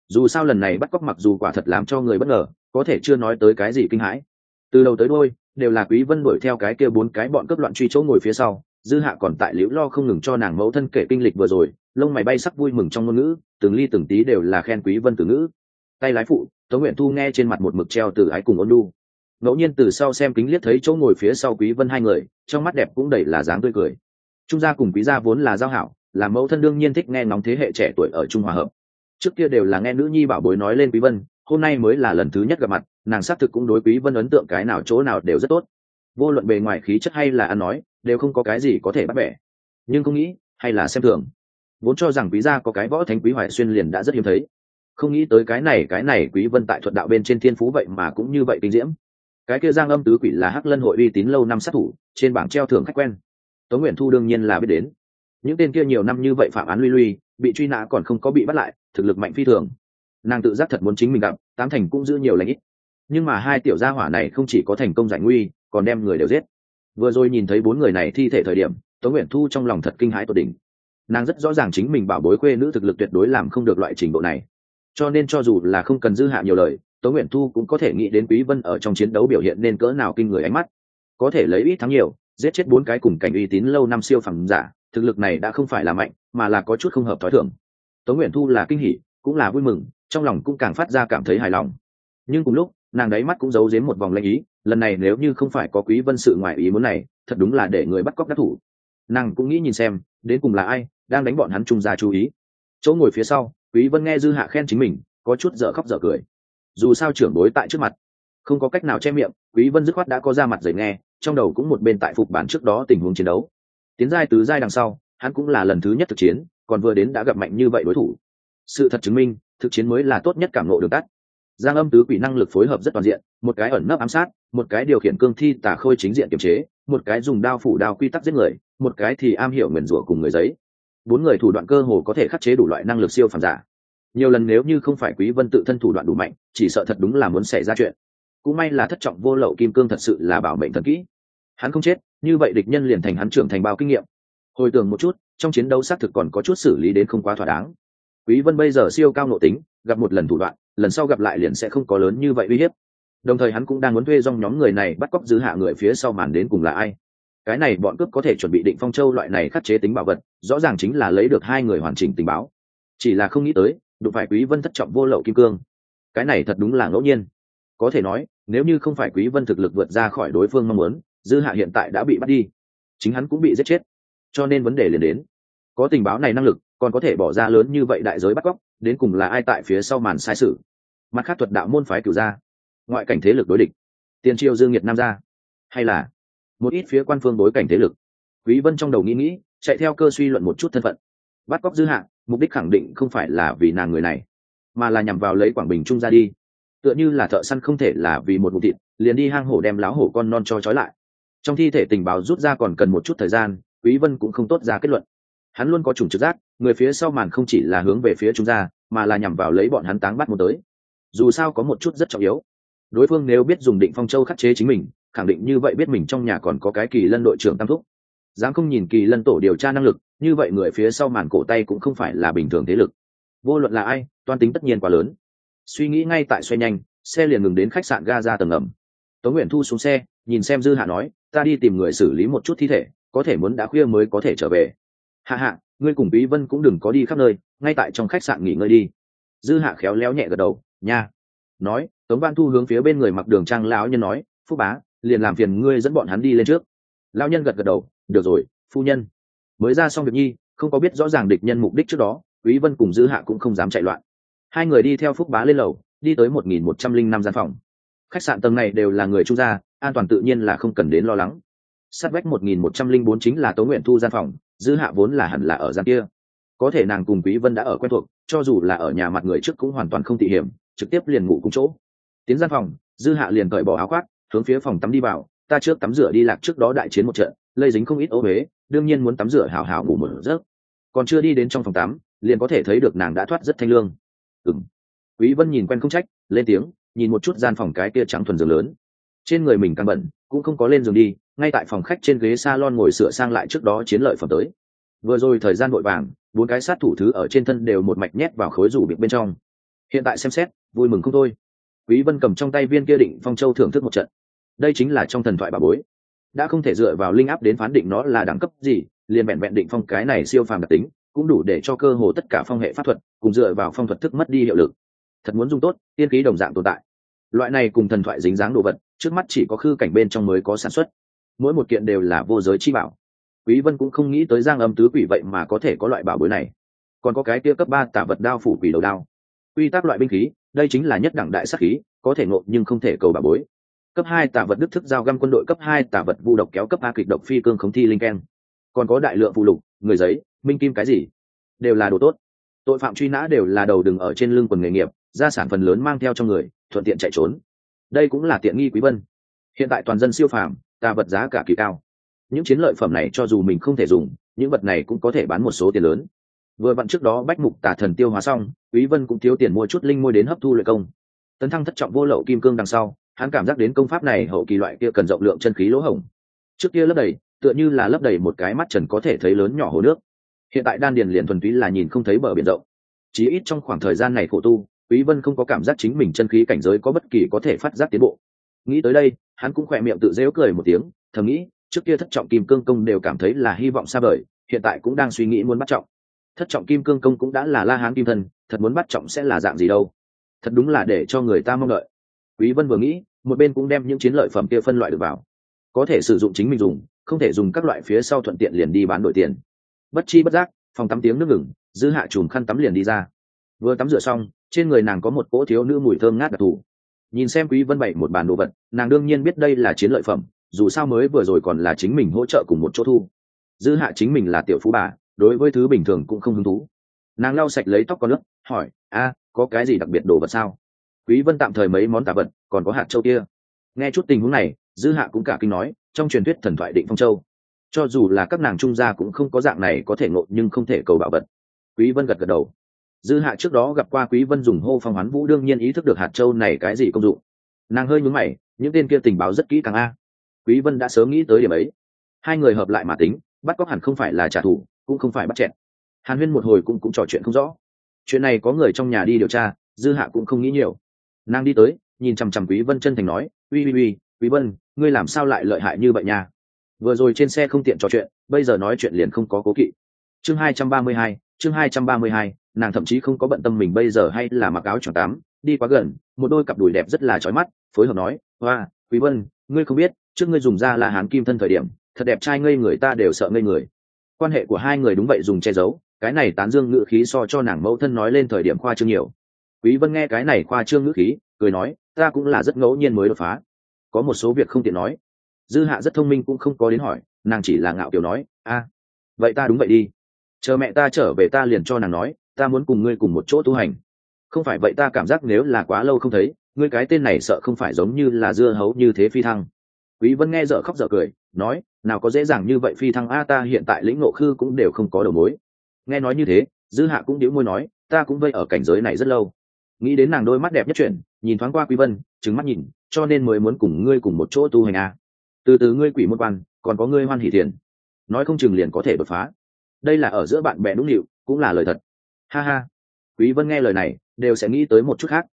Dù sao lần này bắt cóc mặc dù quả thật làm cho người bất ngờ có thể chưa nói tới cái gì kinh hãi từ đầu tới đôi đều là quý vân đuổi theo cái kia bốn cái bọn cướp loạn truy chỗ ngồi phía sau, dư hạ còn tại liễu lo không ngừng cho nàng mẫu thân kể kinh lịch vừa rồi, lông mày bay sắc vui mừng trong ngôn ngữ, từng ly từng tí đều là khen quý vân từ ngữ. Tay lái phụ, tống nguyện thu nghe trên mặt một mực treo từ ái cùng ôn lu ngẫu nhiên từ sau xem kính liếc thấy chỗ ngồi phía sau quý vân hai người, trong mắt đẹp cũng đầy là dáng tươi cười. Trung gia cùng quý gia vốn là giao hảo, là mẫu thân đương nhiên thích nghe ngóng thế hệ trẻ tuổi ở trung hòa hợp. Trước kia đều là nghe nữ nhi bảo bối nói lên quý vân, hôm nay mới là lần thứ nhất gặp mặt nàng xác thực cũng đối quý vân ấn tượng cái nào chỗ nào đều rất tốt. Vô luận bề ngoài khí chất hay là ăn nói, đều không có cái gì có thể bắt bẻ. Nhưng không nghĩ, hay là xem thường. Vốn cho rằng quý gia có cái võ thánh quý hoài xuyên liền đã rất hiếm thấy. Không nghĩ tới cái này cái này quý vân tại thuật đạo bên trên thiên phú vậy mà cũng như vậy kinh diễm. Cái kia giang âm tứ quỷ là hắc lân hội uy tín lâu năm sát thủ, trên bảng treo thưởng khách quen. Tống nguyện thu đương nhiên là biết đến. Những tên kia nhiều năm như vậy phạm án lui lui, bị truy nã còn không có bị bắt lại, thực lực mạnh phi thường. Nàng tự giác thật muốn chính mình gặp, tám thành cũng giữ nhiều lãnh ít nhưng mà hai tiểu gia hỏa này không chỉ có thành công giải nguy, còn đem người đều giết. Vừa rồi nhìn thấy bốn người này thi thể thời điểm, tống nguyện thu trong lòng thật kinh hãi tột đỉnh. Nàng rất rõ ràng chính mình bảo bối quê nữ thực lực tuyệt đối làm không được loại trình độ này. Cho nên cho dù là không cần dư hạ nhiều lời, tống nguyện thu cũng có thể nghĩ đến quý vân ở trong chiến đấu biểu hiện nên cỡ nào kinh người ánh mắt. Có thể lấy ít thắng nhiều, giết chết bốn cái cùng cảnh uy tín lâu năm siêu phẩm giả, thực lực này đã không phải là mạnh, mà là có chút không hợp thói thường. Tống nguyện thu là kinh hỉ, cũng là vui mừng, trong lòng cũng càng phát ra cảm thấy hài lòng. Nhưng cùng lúc nàng đáy mắt cũng giấu dếm một vòng lanh ý, lần này nếu như không phải có quý vân sự ngoại ý muốn này, thật đúng là để người bắt cóc đắc thủ. Nàng cũng nghĩ nhìn xem, đến cùng là ai đang đánh bọn hắn trung gia chú ý. Chỗ ngồi phía sau, quý vân nghe dư hạ khen chính mình, có chút dở khóc dở cười. Dù sao trưởng đối tại trước mặt, không có cách nào che miệng, quý vân dứt khoát đã có ra mặt rồi nghe, trong đầu cũng một bên tại phục bản trước đó tình huống chiến đấu. Tiến giai tứ giai đằng sau, hắn cũng là lần thứ nhất thực chiến, còn vừa đến đã gặp mạnh như vậy đối thủ. Sự thật chứng minh, thực chiến mới là tốt nhất cảm ngộ được tắt giang âm tứ quỷ năng lực phối hợp rất toàn diện, một cái ẩn nấp ám sát, một cái điều khiển cương thi tả khôi chính diện kiềm chế, một cái dùng đao phủ đao quy tắc giết người, một cái thì am hiểu nguyền rủa cùng người giấy. Bốn người thủ đoạn cơ hồ có thể khắc chế đủ loại năng lực siêu phàm giả. Nhiều lần nếu như không phải quý vân tự thân thủ đoạn đủ mạnh, chỉ sợ thật đúng là muốn xảy ra chuyện. Cũng may là thất trọng vô lậu kim cương thật sự là bảo mệnh thần kỹ. Hắn không chết, như vậy địch nhân liền thành hắn trưởng thành bao kinh nghiệm. Hồi tưởng một chút, trong chiến đấu xác thực còn có chút xử lý đến không quá thỏa đáng quý vân bây giờ siêu cao nội tính, gặp một lần thủ đoạn, lần sau gặp lại liền sẽ không có lớn như vậy uy hiếp. Đồng thời hắn cũng đang muốn thuê dòng nhóm người này bắt cóc giữ hạ người phía sau màn đến cùng là ai. Cái này bọn cướp có thể chuẩn bị định phong châu loại này khắc chế tính bảo vật, rõ ràng chính là lấy được hai người hoàn chỉnh tình báo. Chỉ là không nghĩ tới, đụng phải quý vân thất trọng vô lậu kim cương. Cái này thật đúng là ngẫu nhiên. Có thể nói, nếu như không phải quý vân thực lực vượt ra khỏi đối phương mong muốn, dư hạ hiện tại đã bị bắt đi. Chính hắn cũng bị giết chết. Cho nên vấn đề liền đến. Có tình báo này năng lực còn có thể bỏ ra lớn như vậy đại giới bắt cóc, đến cùng là ai tại phía sau màn sai sự? Mặt khác thuật đạo môn phái cửu gia, ngoại cảnh thế lực đối địch tiền triều dương nhiệt nam gia, hay là một ít phía quan phương đối cảnh thế lực. Quý vân trong đầu nghĩ nghĩ, chạy theo cơ suy luận một chút thân phận. Bắt cóc dư hạ, mục đích khẳng định không phải là vì nàng người này, mà là nhằm vào lấy quảng bình trung ra đi. Tựa như là thợ săn không thể là vì một mục thịt, liền đi hang hổ đem láo hổ con non cho trói lại. Trong thi thể tình báo rút ra còn cần một chút thời gian, quý vân cũng không tốt ra kết luận. Hắn luôn có chủng trực giác người phía sau màn không chỉ là hướng về phía chúng ra mà là nhằm vào lấy bọn hắn táng bắt một tới. Dù sao có một chút rất trọng yếu. Đối phương nếu biết dùng định phong châu khắc chế chính mình, khẳng định như vậy biết mình trong nhà còn có cái kỳ lân đội trưởng tam thúc. Dám không nhìn kỳ lân tổ điều tra năng lực, như vậy người phía sau màn cổ tay cũng không phải là bình thường thế lực. Vô luận là ai, toan tính tất nhiên quá lớn. Suy nghĩ ngay tại xoay nhanh, xe liền ngừng đến khách sạn ga ra tầng ngầm tống nguyện thu xuống xe, nhìn xem dư hạ nói, ta đi tìm người xử lý một chút thi thể, có thể muốn đã khuya mới có thể trở về hạ hạ, ngươi cùng bí vân cũng đừng có đi khắp nơi, ngay tại trong khách sạn nghỉ ngơi đi. Dư hạ khéo léo nhẹ gật đầu, nha. Nói, tống văn thu hướng phía bên người mặc đường trang lão nhân nói, phúc bá, liền làm phiền ngươi dẫn bọn hắn đi lên trước. Lão nhân gật gật đầu, được rồi, phu nhân. Mới ra xong việc nhi, không có biết rõ ràng địch nhân mục đích trước đó quý vân cùng dư hạ cũng không dám chạy loạn. Hai người đi theo phúc bá lên lầu, đi tới một nghìn một trăm linh năm gian phòng. Khách sạn tầng này đều là người trung gia, an toàn tự nhiên là không cần đến lo lắng sát vách một nghìn một trăm linh bốn chính là tố nguyện thu gian phòng dư hạ vốn là hẳn là ở gian kia. Có thể nàng cùng quý vân đã ở quen thuộc cho dù là ở nhà mặt người trước cũng hoàn toàn không tị hiểm trực tiếp liền ngủ cùng chỗ. Tiến gian phòng dư hạ liền cởi bỏ áo khoác hướng phía phòng tắm đi vào ta trước tắm rửa đi lạc trước đó đại chiến một trận lây dính không ít ô huế đương nhiên muốn tắm rửa hào hào ngủ một giấc. Còn chưa đi đến trong phòng tắm liền có thể thấy được nàng đã thoát rất thanh lương. Ừm, quý vân nhìn quen không trách lên tiếng nhìn một chút gian phòng cái kia trắng thuần giường lớn trên người mình càng bẩn, cũng không có lên giường đi, ngay tại phòng khách trên ghế salon ngồi sửa sang lại trước đó chiến lợi phẩm tới. Vừa rồi thời gian vội vàng, bốn cái sát thủ thứ ở trên thân đều một mạch nhét vào khối rủ bịt bên trong. Hiện tại xem xét, vui mừng không thôi. Quý vân cầm trong tay viên kia định phong châu thưởng thức một trận. Đây chính là trong thần thoại bà bối. Đã không thể dựa vào linh áp đến phán định nó là đẳng cấp gì, liền vẹn vẹn định phong cái này siêu phàm đặc tính, cũng đủ để cho cơ hồ tất cả phong hệ pháp thuật, cùng dựa vào phong thuật thức mất đi hiệu lực. Thật muốn dùng tốt, tiên khí đồng dạng tồn tại loại này cùng thần thoại dính dáng đồ vật, trước mắt chỉ có khư cảnh bên trong mới có sản xuất. Mỗi một kiện đều là vô giới chi bảo. Quý vân cũng không nghĩ tới giang âm tứ quỷ vậy mà có thể có loại bảo bối này. Còn có cái kia cấp ba tả vật đao phủ quỷ đầu đao. Quy tắc loại binh khí, đây chính là nhất đẳng đại sát khí, có thể ngộ nhưng không thể cầu bảo bối. Cấp hai tả vật đức thức giao găm quân đội, cấp hai tả vật vu độc kéo, cấp a kịch độc phi cương khống thi linh keng. Còn có đại lượng phụ lục, người giấy, minh kim cái gì, đều là đồ tốt. Tội phạm truy nã đều là đầu đừng ở trên lưng quần nghề nghiệp gia sản phần lớn mang theo trong người, thuận tiện chạy trốn. Đây cũng là tiện nghi quý vân. Hiện tại toàn dân siêu phàm, ta vật giá cả kỳ cao. Những chiến lợi phẩm này cho dù mình không thể dùng, những vật này cũng có thể bán một số tiền lớn. Vừa vặn trước đó bách mục tà thần tiêu hóa xong, quý vân cũng thiếu tiền mua chút linh môi đến hấp thu lợi công. Tấn thăng thất trọng vô lậu kim cương đằng sau, hắn cảm giác đến công pháp này hậu kỳ loại kia cần rộng lượng chân khí lỗ hổng. Trước kia lấp đầy, tựa như là lấp đầy một cái mắt trần có thể thấy lớn nhỏ hồ nước. Hiện tại đan điền liền thuần túy là nhìn không thấy bờ biển rộng. Chí ít trong khoảng thời gian này khổ tu quý vân không có cảm giác chính mình chân khí cảnh giới có bất kỳ có thể phát giác tiến bộ. Nghĩ tới đây, hắn cũng khỏe miệng tự dễu cười một tiếng, thầm nghĩ, trước kia thất trọng kim cương công đều cảm thấy là hy vọng xa vời, hiện tại cũng đang suy nghĩ muốn bắt trọng. Thất trọng kim cương công cũng đã là la hán kim thân thật muốn bắt trọng sẽ là dạng gì đâu? Thật đúng là để cho người ta mong đợi. Quý vân vừa nghĩ, một bên cũng đem những chiến lợi phẩm kia phân loại được vào. Có thể sử dụng chính mình dùng, không thể dùng các loại phía sau thuận tiện liền đi bán đổi tiền. Bất chi bất giác, phòng tắm tiếng nước ngừng dư hạ chùm khăn tắm liền đi ra. Vừa tắm rửa xong trên người nàng có một cỗ thiếu nữ mùi thơm ngát đặc thù. Nhìn xem quý vân bảy một bàn đồ vật, nàng đương nhiên biết đây là chiến lợi phẩm, dù sao mới vừa rồi còn là chính mình hỗ trợ cùng một chỗ thu. Dư hạ chính mình là tiểu phú bà, đối với thứ bình thường cũng không hứng thú. Nàng lau sạch lấy tóc con nước hỏi, a, có cái gì đặc biệt đồ vật sao? Quý vân tạm thời mấy món tà vật, còn có hạt châu kia. Nghe chút tình huống này, dư hạ cũng cả kinh nói, trong truyền thuyết thần thoại định phong châu. Cho dù là các nàng trung gia cũng không có dạng này có thể ngộ nhưng không thể cầu bảo vật. Quý vân gật gật đầu dư hạ trước đó gặp qua quý vân dùng hô phong hoán vũ đương nhiên ý thức được hạt châu này cái gì công dụng. Nàng hơi nhướng mày những tên kia tình báo rất kỹ càng a. Quý vân đã sớm nghĩ tới điểm ấy. Hai người hợp lại mà tính bắt cóc hẳn không phải là trả thù cũng không phải bắt chẹn hàn huyên một hồi cũng cũng trò chuyện không rõ. Chuyện này có người trong nhà đi điều tra dư hạ cũng không nghĩ nhiều. Nàng đi tới nhìn chằm chằm quý vân chân thành nói uy uy uy quý vân ngươi làm sao lại lợi hại như vậy nha? Vừa rồi trên xe không tiện trò chuyện bây giờ nói chuyện liền không có cố kỵ. Chương 232, chương 232, nàng thậm chí không có bận tâm mình bây giờ hay là mặc áo choàng tắm đi quá gần một đôi cặp đùi đẹp rất là chói mắt phối hợp nói hoa quý vân ngươi không biết trước ngươi dùng ra là hán kim thân thời điểm thật đẹp trai ngây người ta đều sợ ngây người. Quan hệ của hai người đúng vậy dùng che giấu cái này tán dương ngữ khí so cho nàng mẫu thân nói lên thời điểm khoa trương nhiều. Quý vân nghe cái này khoa trương ngữ khí cười nói ta cũng là rất ngẫu nhiên mới đột phá. Có một số việc không tiện nói. Dư hạ rất thông minh cũng không có đến hỏi nàng chỉ là ngạo kiểu nói a vậy ta đúng vậy đi chờ mẹ ta trở về ta liền cho nàng nói, ta muốn cùng ngươi cùng một chỗ tu hành. Không phải vậy ta cảm giác nếu là quá lâu không thấy, ngươi cái tên này sợ không phải giống như là dưa hấu như thế phi thăng. Quý vân nghe dở khóc dở cười, nói, nào có dễ dàng như vậy phi thăng a, ta hiện tại lĩnh ngộ khư cũng đều không có đầu mối. Nghe nói như thế, dư hạ cũng điếu môi nói, ta cũng vây ở cảnh giới này rất lâu. Nghĩ đến nàng đôi mắt đẹp nhất chuyện nhìn thoáng qua quý vân, trừng mắt nhìn, cho nên mới muốn cùng ngươi cùng một chỗ tu hành a. Từ từ ngươi quỷ một quan, còn có ngươi hoan hỷ thiền. Nói không chừng liền có thể đột phá đây là ở giữa bạn bè đúng nịu, cũng là lời thật. Ha ha. Quý vân nghe lời này, đều sẽ nghĩ tới một chút khác.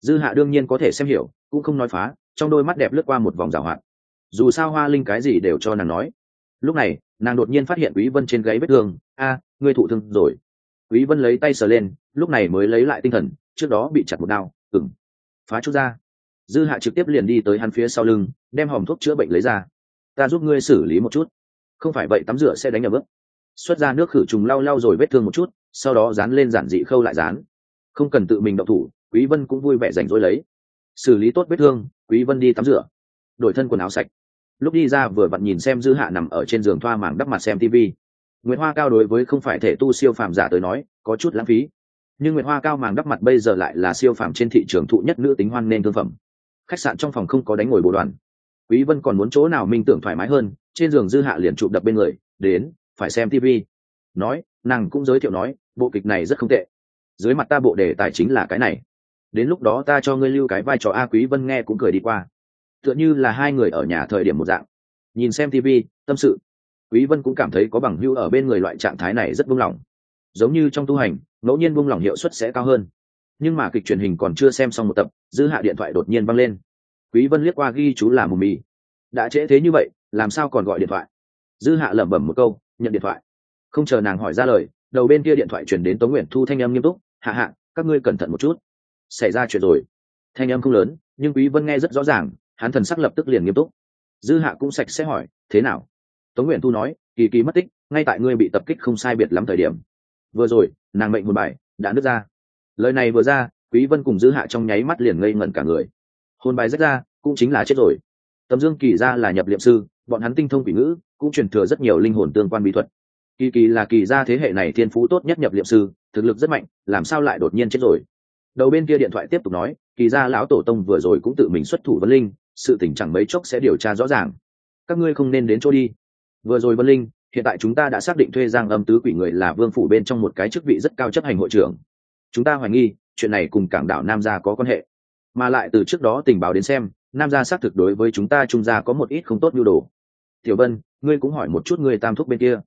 Dư hạ đương nhiên có thể xem hiểu, cũng không nói phá, trong đôi mắt đẹp lướt qua một vòng rào hoạt. Dù sao hoa linh cái gì đều cho nàng nói. Lúc này, nàng đột nhiên phát hiện quý vân trên gáy vết thương. A, ngươi thụ thương rồi. Quý vân lấy tay sờ lên, lúc này mới lấy lại tinh thần, trước đó bị chặt một đao ừng phá chút ra. Dư hạ trực tiếp liền đi tới hắn phía sau lưng, đem hòm thuốc chữa bệnh lấy ra. Ta giúp ngươi xử lý một chút. Không phải vậy tắm rửa sẽ đánh ở bước xuất ra nước khử trùng lau lau rồi vết thương một chút, sau đó dán lên giản dị khâu lại dán. Không cần tự mình động thủ, quý vân cũng vui vẻ rảnh rỗi lấy. Xử lý tốt vết thương, quý vân đi tắm rửa, đổi thân quần áo sạch. Lúc đi ra vừa vặn nhìn xem dư hạ nằm ở trên giường thoa màng đắp mặt xem tv Nguyệt hoa cao đối với không phải thể tu siêu phàm giả tới nói, có chút lãng phí. Nhưng Nguyệt hoa cao màng đắp mặt bây giờ lại là siêu phàm trên thị trường thụ nhất nữ tính hoan nên thương phẩm. Khách sạn trong phòng không có đánh ngồi bộ đoàn. Quý vân còn muốn chỗ nào minh tưởng thoải mái hơn, trên giường dư hạ liền chụp đập bên người, đến phải xem tv nói, nàng cũng giới thiệu nói, bộ kịch này rất không tệ. Dưới mặt ta bộ đề tài chính là cái này. Đến lúc đó ta cho ngươi lưu cái vai trò a quý vân nghe cũng cười đi qua. Tựa như là hai người ở nhà thời điểm một dạng. Nhìn xem tv tâm sự. Quý vân cũng cảm thấy có bằng hữu ở bên người loại trạng thái này rất buông lỏng. Giống như trong tu hành, ngẫu nhiên buông lỏng hiệu suất sẽ cao hơn. Nhưng mà kịch truyền hình còn chưa xem xong một tập, dư hạ điện thoại đột nhiên văng lên. Quý vân liếc qua ghi chú là mù mì đã trễ thế như vậy, làm sao còn gọi điện thoại? Dư hạ lẩm bẩm một câu nhận điện thoại. Không chờ nàng hỏi ra lời, đầu bên kia điện thoại chuyển đến tống nguyện thu thanh âm nghiêm túc, hạ hạ, các ngươi cẩn thận một chút. Xảy ra chuyện rồi. Thanh âm không lớn, nhưng quý vân nghe rất rõ ràng, hắn thần sắc lập tức liền nghiêm túc. Dư hạ cũng sạch sẽ hỏi, thế nào? Tống nguyện thu nói, kỳ kỳ mất tích, ngay tại ngươi bị tập kích không sai biệt lắm thời điểm. Vừa rồi, nàng mệnh một bài, đã nứt ra. Lời này vừa ra, quý vân cùng dư hạ trong nháy mắt liền ngây ngẩn cả người. Hôn bài rách ra, cũng chính là chết rồi. Tầm dương kỳ ra là nhập liệm sư, bọn hắn tinh thông quỷ ngữ cũng truyền thừa rất nhiều linh hồn tương quan bí thuật. Kỳ kỳ là kỳ gia thế hệ này thiên phú tốt nhất nhập liệm sư, thực lực rất mạnh, làm sao lại đột nhiên chết rồi? Đầu bên kia điện thoại tiếp tục nói, kỳ gia lão tổ tông vừa rồi cũng tự mình xuất thủ vân linh, sự tình chẳng mấy chốc sẽ điều tra rõ ràng. Các ngươi không nên đến chỗ đi. Vừa rồi vân linh, hiện tại chúng ta đã xác định thuê giang âm tứ quỷ người là vương phủ bên trong một cái chức vị rất cao chấp hành hội trưởng. Chúng ta hoài nghi, chuyện này cùng cảng đảo nam gia có quan hệ. Mà lại từ trước đó tình báo đến xem, nam gia xác thực đối với chúng ta trung gia có một ít không tốt nhu đồ tiểu vân, ngươi cũng hỏi một chút người tam thúc bên kia.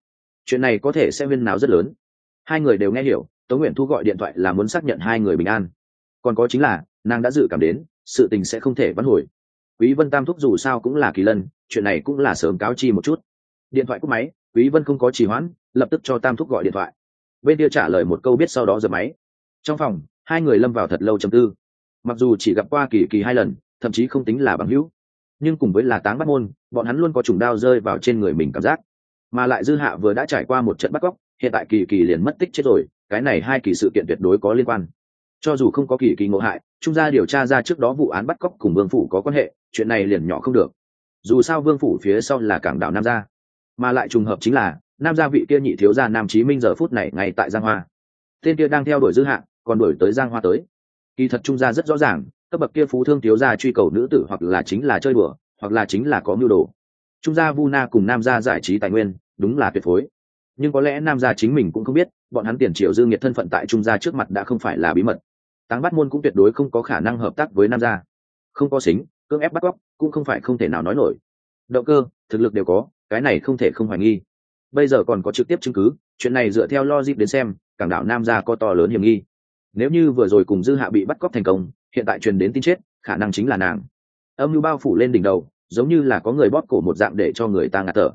Chuyện này có thể sẽ viên nào rất lớn. Hai người đều nghe hiểu, tống nguyện thu gọi điện thoại là muốn xác nhận hai người bình an. Còn có chính là, nàng đã dự cảm đến, sự tình sẽ không thể vãn hồi. Quý vân tam thúc dù sao cũng là kỳ lân, chuyện này cũng là sớm cáo chi một chút. Điện thoại cúp máy, quý vân không có trì hoãn, lập tức cho tam thúc gọi điện thoại. Bên kia trả lời một câu biết sau đó giật máy. Trong phòng, hai người lâm vào thật lâu trầm tư. Mặc dù chỉ gặp qua kỳ kỳ hai lần, thậm chí không tính là bằng hữu, nhưng cùng với là táng bắt môn bọn hắn luôn có trùng đao rơi vào trên người mình cảm giác. Mà lại dư hạ vừa đã trải qua một trận bắt cóc, hiện tại kỳ kỳ liền mất tích chết rồi, cái này hai kỳ sự kiện tuyệt đối có liên quan. Cho dù không có kỳ kỳ ngộ hại, trung gia điều tra ra trước đó vụ án bắt cóc cùng vương phủ có quan hệ, chuyện này liền nhỏ không được. Dù sao vương phủ phía sau là cảng đảo nam gia. Mà lại trùng hợp chính là, nam gia vị kia nhị thiếu gia nam chí minh giờ phút này ngay tại giang hoa. Tên kia đang theo đuổi dư hạ, còn đuổi tới giang hoa tới. Kỳ thật trung gia rất rõ ràng, cấp bậc kia phú thương thiếu gia truy cầu nữ tử hoặc là chính là chơi đùa hoặc là chính là có mưu đồ. Trung gia vu na cùng nam gia giải trí tài nguyên, đúng là tuyệt phối. Nhưng có lẽ nam gia chính mình cũng không biết, bọn hắn tiền triệu dư nghiệt thân phận tại trung gia trước mặt đã không phải là bí mật. Táng bắt môn cũng tuyệt đối không có khả năng hợp tác với nam gia. Không có xính, cưỡng ép bắt cóc, cũng không phải không thể nào nói nổi. Động cơ, thực lực đều có, cái này không thể không hoài nghi. Bây giờ còn có trực tiếp chứng cứ, chuyện này dựa theo logic đến xem, cảng đảo nam gia có to lớn hiểm nghi. Nếu như vừa rồi cùng dư hạ bị bắt cóc thành công, hiện tại truyền đến tin chết, khả năng chính là nàng. Âm mưu bao phủ lên đỉnh đầu giống như là có người bóp cổ một dạng để cho người ta ngạt thở.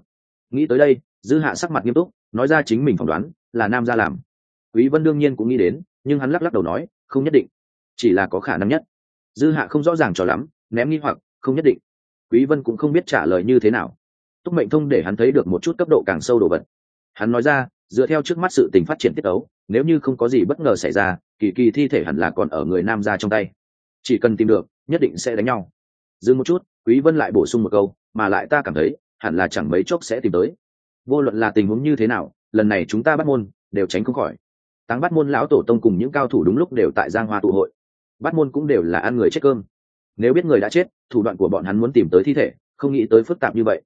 Nghĩ tới đây, dư hạ sắc mặt nghiêm túc, nói ra chính mình phỏng đoán, là nam gia làm. Quý vân đương nhiên cũng nghĩ đến, nhưng hắn lắc lắc đầu nói, không nhất định. Chỉ là có khả năng nhất. Dư hạ không rõ ràng cho lắm, ném nghi hoặc, không nhất định. Quý vân cũng không biết trả lời như thế nào. Túc mệnh thông để hắn thấy được một chút cấp độ càng sâu đồ vật. Hắn nói ra, dựa theo trước mắt sự tình phát triển tiết ấu nếu như không có gì bất ngờ xảy ra, kỳ kỳ thi thể hẳn là còn ở người nam gia trong tay. Chỉ cần tìm được, nhất định sẽ đánh nhau. Dừng một chút quý vân lại bổ sung một câu, mà lại ta cảm thấy, hẳn là chẳng mấy chốc sẽ tìm tới. Vô luận là tình huống như thế nào, lần này chúng ta bắt môn, đều tránh không khỏi. Táng bắt môn lão tổ tông cùng những cao thủ đúng lúc đều tại giang hoa tụ hội. Bắt môn cũng đều là ăn người chết cơm. Nếu biết người đã chết, thủ đoạn của bọn hắn muốn tìm tới thi thể, không nghĩ tới phức tạp như vậy.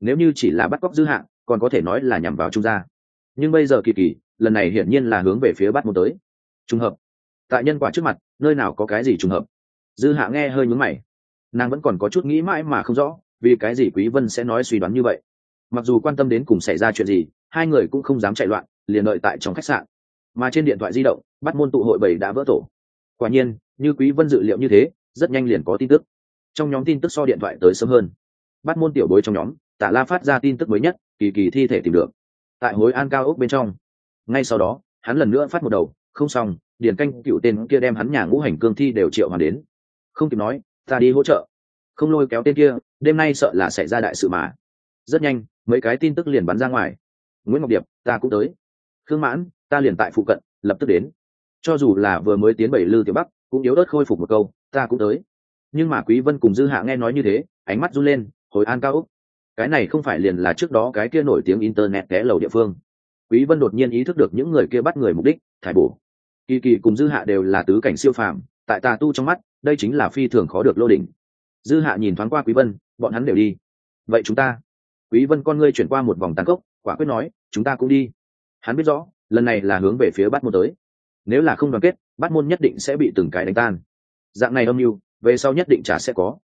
Nếu như chỉ là bắt cóc dư hạng, còn có thể nói là nhằm vào trung gia. Nhưng bây giờ kỳ kỳ, lần này hiển nhiên là hướng về phía bắt môn tới. Trùng hợp. Tại nhân quả trước mặt, nơi nào có cái gì trùng hợp? Dư hạ nghe hơi nhướng mày nàng vẫn còn có chút nghĩ mãi mà không rõ, vì cái gì quý vân sẽ nói suy đoán như vậy. Mặc dù quan tâm đến cùng xảy ra chuyện gì, hai người cũng không dám chạy loạn, liền đợi tại trong khách sạn. Mà trên điện thoại di động, bắt môn tụ hội bảy đã vỡ tổ. Quả nhiên, như quý vân dự liệu như thế, rất nhanh liền có tin tức. Trong nhóm tin tức so điện thoại tới sớm hơn. Bắt môn tiểu bối trong nhóm tạ la phát ra tin tức mới nhất, kỳ kỳ thi thể tìm được. Tại hối an cao ốc bên trong. Ngay sau đó, hắn lần nữa phát một đầu, không xong, điền canh cựu tên kia đem hắn nhà ngũ hành cương thi đều triệu hoàn đến. Không kịp nói ta đi hỗ trợ. Không lôi kéo tên kia, đêm nay sợ là xảy ra đại sự mà. Rất nhanh, mấy cái tin tức liền bắn ra ngoài. Nguyễn ngọc điệp, ta cũng tới. Khương mãn, ta liền tại phụ cận, lập tức đến. Cho dù là vừa mới tiến bảy lư tiểu bắc, cũng yếu ớt khôi phục một câu, ta cũng tới. Nhưng mà quý vân cùng dư hạ nghe nói như thế, ánh mắt run lên, hồi an cao úc. Cái này không phải liền là trước đó cái kia nổi tiếng internet té lầu địa phương. Quý vân đột nhiên ý thức được những người kia bắt người mục đích, thải bổ. Kỳ kỳ cùng dư hạ đều là tứ cảnh siêu phàm tại tà tu trong mắt đây chính là phi thường khó được lô đỉnh. Dư hạ nhìn thoáng qua quý vân bọn hắn đều đi. Vậy chúng ta? Quý vân con ngươi chuyển qua một vòng tàn cốc quả quyết nói chúng ta cũng đi. Hắn biết rõ lần này là hướng về phía bát môn tới. Nếu là không đoàn kết bát môn nhất định sẽ bị từng cái đánh tan. Dạng này âm mưu về sau nhất định trả sẽ có.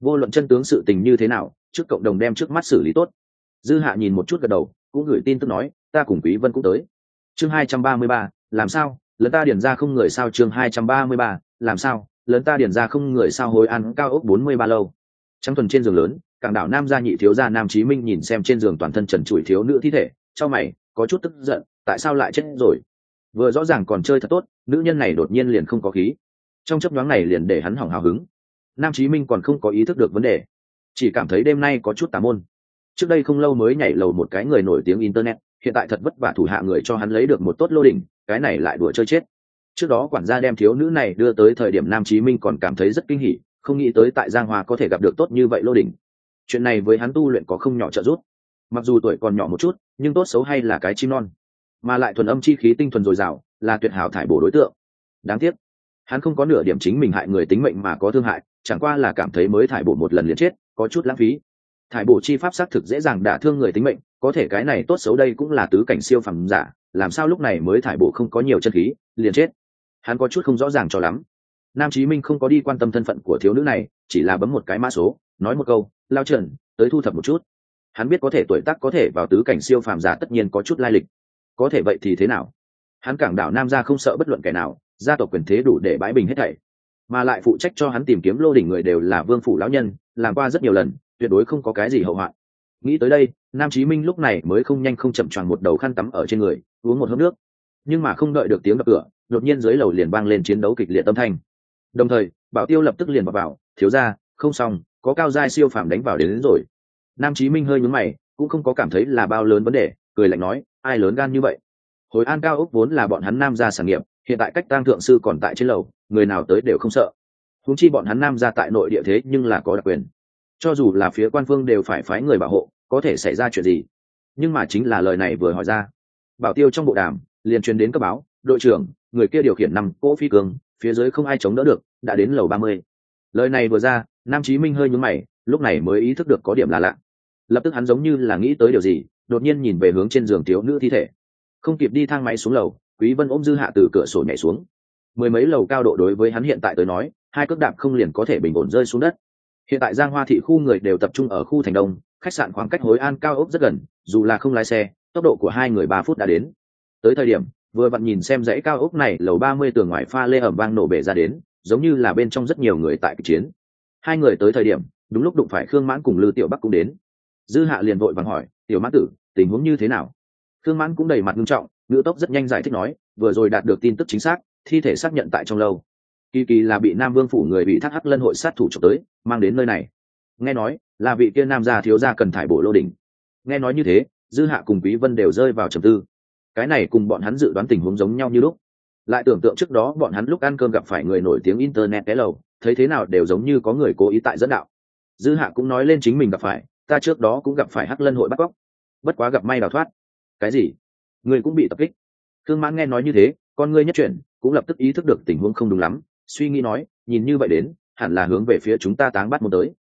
Vô luận chân tướng sự tình như thế nào trước cộng đồng đem trước mắt xử lý tốt. Dư hạ nhìn một chút gật đầu cũng gửi tin tức nói ta cùng quý vân cũng tới. Chương 233, làm sao? Lần ta điển ra không người sao? Chương 233, làm sao? Lớn ta điển ra không người sao hồi ăn cao ốc 43 lâu. Trắng tuần trên giường lớn, cảng đảo nam gia nhị thiếu gia nam chí minh nhìn xem trên giường toàn thân trần trụi thiếu nữ thi thể, cho mày, có chút tức giận, tại sao lại chết rồi? Vừa rõ ràng còn chơi thật tốt, nữ nhân này đột nhiên liền không có khí. Trong chấp nhoáng này liền để hắn hỏng hào hứng. Nam chí minh còn không có ý thức được vấn đề, chỉ cảm thấy đêm nay có chút tà môn. Trước đây không lâu mới nhảy lầu một cái người nổi tiếng internet, hiện tại thật vất vả thủ hạ người cho hắn lấy được một tốt lô đỉnh, cái này lại đùa chơi chết trước đó quản gia đem thiếu nữ này đưa tới thời điểm nam chí minh còn cảm thấy rất kinh hỉ, không nghĩ tới tại giang hoa có thể gặp được tốt như vậy lô đỉnh. Chuyện này với hắn tu luyện có không nhỏ trợ giúp. Mặc dù tuổi còn nhỏ một chút, nhưng tốt xấu hay là cái chim non. Mà lại thuần âm chi khí tinh thuần dồi dào, là tuyệt hảo thải bổ đối tượng. Đáng tiếc, hắn không có nửa điểm chính mình hại người tính mệnh mà có thương hại, chẳng qua là cảm thấy mới thải bổ một lần liền chết, có chút lãng phí. Thải bổ chi pháp xác thực dễ dàng đả thương người tính mệnh, có thể cái này tốt xấu đây cũng là tứ cảnh siêu phẩm giả, làm sao lúc này mới thải bổ không có nhiều chân khí, liền chết hắn có chút không rõ ràng cho lắm. Nam chí minh không có đi quan tâm thân phận của thiếu nữ này, chỉ là bấm một cái mã số, nói một câu, lao trần, tới thu thập một chút. Hắn biết có thể tuổi tác có thể vào tứ cảnh siêu phàm giả tất nhiên có chút lai lịch. Có thể vậy thì thế nào? Hắn cảng đảo nam ra không sợ bất luận kẻ nào, gia tộc quyền thế đủ để bãi bình hết thảy. Mà lại phụ trách cho hắn tìm kiếm lô đỉnh người đều là vương phủ lão nhân, làm qua rất nhiều lần, tuyệt đối không có cái gì hậu hoạn nghĩ tới đây, nam chí minh lúc này mới không nhanh không chậm choàng một đầu khăn tắm ở trên người, uống một hớp nước. Nhưng mà không đợi được tiếng đập cửa đột nhiên dưới lầu liền vang lên chiến đấu kịch liệt tâm thanh. Đồng thời bảo tiêu lập tức liền vào, vào thiếu ra không xong có cao giai siêu phàm đánh vào đến, đến rồi. Nam chí minh hơi nhướng mày cũng không có cảm thấy là bao lớn vấn đề cười lạnh nói ai lớn gan như vậy? Hồi an cao ốc vốn là bọn hắn nam gia sản nghiệp hiện tại cách tang thượng sư còn tại trên lầu người nào tới đều không sợ. Húng chi bọn hắn nam gia tại nội địa thế nhưng là có đặc quyền. Cho dù là phía quan phương đều phải phái người bảo hộ có thể xảy ra chuyện gì? Nhưng mà chính là lời này vừa hỏi ra. Bảo tiêu trong bộ đàm liền truyền đến cấp báo đội trưởng người kia điều khiển năm cỗ phi cường, phía dưới không ai chống đỡ được, đã đến lầu ba mươi. Lời này vừa ra, nam chí minh hơi nhúng mày, lúc này mới ý thức được có điểm là lạ. Lập tức hắn giống như là nghĩ tới điều gì, đột nhiên nhìn về hướng trên giường thiếu nữ thi thể. Không kịp đi thang máy xuống lầu, quý vân ôm dư hạ từ cửa sổ nhảy xuống. Mười mấy lầu cao độ đối với hắn hiện tại tới nói, hai cước đạp không liền có thể bình ổn rơi xuống đất. Hiện tại giang hoa thị khu người đều tập trung ở khu thành đông, khách sạn khoảng cách hối an cao ốc rất gần, dù là không lái xe, tốc độ của hai người ba phút đã đến. Tới thời điểm vừa vặn nhìn xem dãy cao ốc này, lầu ba mươi tường ngoài pha lê ẩm vang nổ bể ra đến, giống như là bên trong rất nhiều người tại kịch chiến. Hai người tới thời điểm, đúng lúc đụng phải khương mãn cùng lư tiểu bắc cũng đến. Dư hạ liền vội vàng hỏi, tiểu mãn tử, tình huống như thế nào? Khương mãn cũng đầy mặt nghiêm trọng, ngữ tốc rất nhanh giải thích nói, vừa rồi đạt được tin tức chính xác, thi thể xác nhận tại trong lâu. Kỳ kỳ là bị nam vương phủ người bị thác hắc lân hội sát thủ trộm tới, mang đến nơi này. Nghe nói, là vị kia nam gia thiếu gia cần thải bổ lô đỉnh. Nghe nói như thế, dư hạ cùng quý vân đều rơi vào trầm tư cái này cùng bọn hắn dự đoán tình huống giống nhau như lúc. Lại tưởng tượng trước đó bọn hắn lúc ăn cơm gặp phải người nổi tiếng internet té lầu, thấy thế nào đều giống như có người cố ý tại dẫn đạo. Dư hạ cũng nói lên chính mình gặp phải, ta trước đó cũng gặp phải hắc lân hội bắt cóc. Bất quá gặp may đào thoát. Cái gì? Người cũng bị tập kích. Thương mãn nghe nói như thế, con ngươi nhất chuyển, cũng lập tức ý thức được tình huống không đúng lắm, suy nghĩ nói, nhìn như vậy đến, hẳn là hướng về phía chúng ta táng bắt một tới.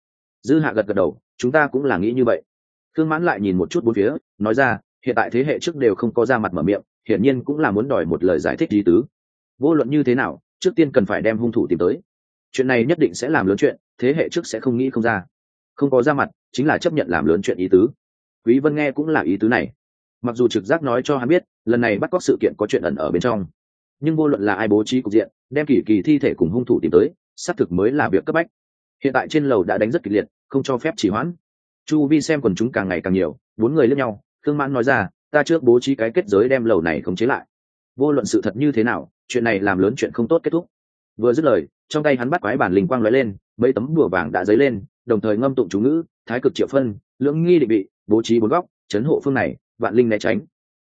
Dư hạ gật gật đầu, chúng ta cũng là nghĩ như vậy. Thương mãn lại nhìn một chút bốn phía, nói ra hiện tại thế hệ trước đều không có ra mặt mở miệng, hiển nhiên cũng là muốn đòi một lời giải thích lý tứ. Vô luận như thế nào, trước tiên cần phải đem hung thủ tìm tới. Chuyện này nhất định sẽ làm lớn chuyện, thế hệ trước sẽ không nghĩ không ra. Không có ra mặt, chính là chấp nhận làm lớn chuyện ý tứ. Quý vân nghe cũng là ý tứ này. Mặc dù trực giác nói cho hắn biết, lần này bắt cóc sự kiện có chuyện ẩn ở bên trong. Nhưng vô luận là ai bố trí cục diện, đem kỳ kỳ thi thể cùng hung thủ tìm tới, xác thực mới là việc cấp bách. Hiện tại trên lầu đã đánh rất kịch liệt, không cho phép chỉ hoãn. Chu vi xem quần chúng càng ngày càng nhiều, bốn người lẫn nhau thương mãn nói ra, ta trước bố trí cái kết giới đem lầu này khống chế lại. Vô luận sự thật như thế nào, chuyện này làm lớn chuyện không tốt kết thúc. Vừa dứt lời, trong tay hắn bắt quái bản linh quang lóe lên, mấy tấm bùa vàng đã dấy lên, đồng thời ngâm tụng chú ngữ, thái cực triệu phân, lưỡng nghi định bị bố trí bốn góc, chấn hộ phương này, vạn linh né tránh.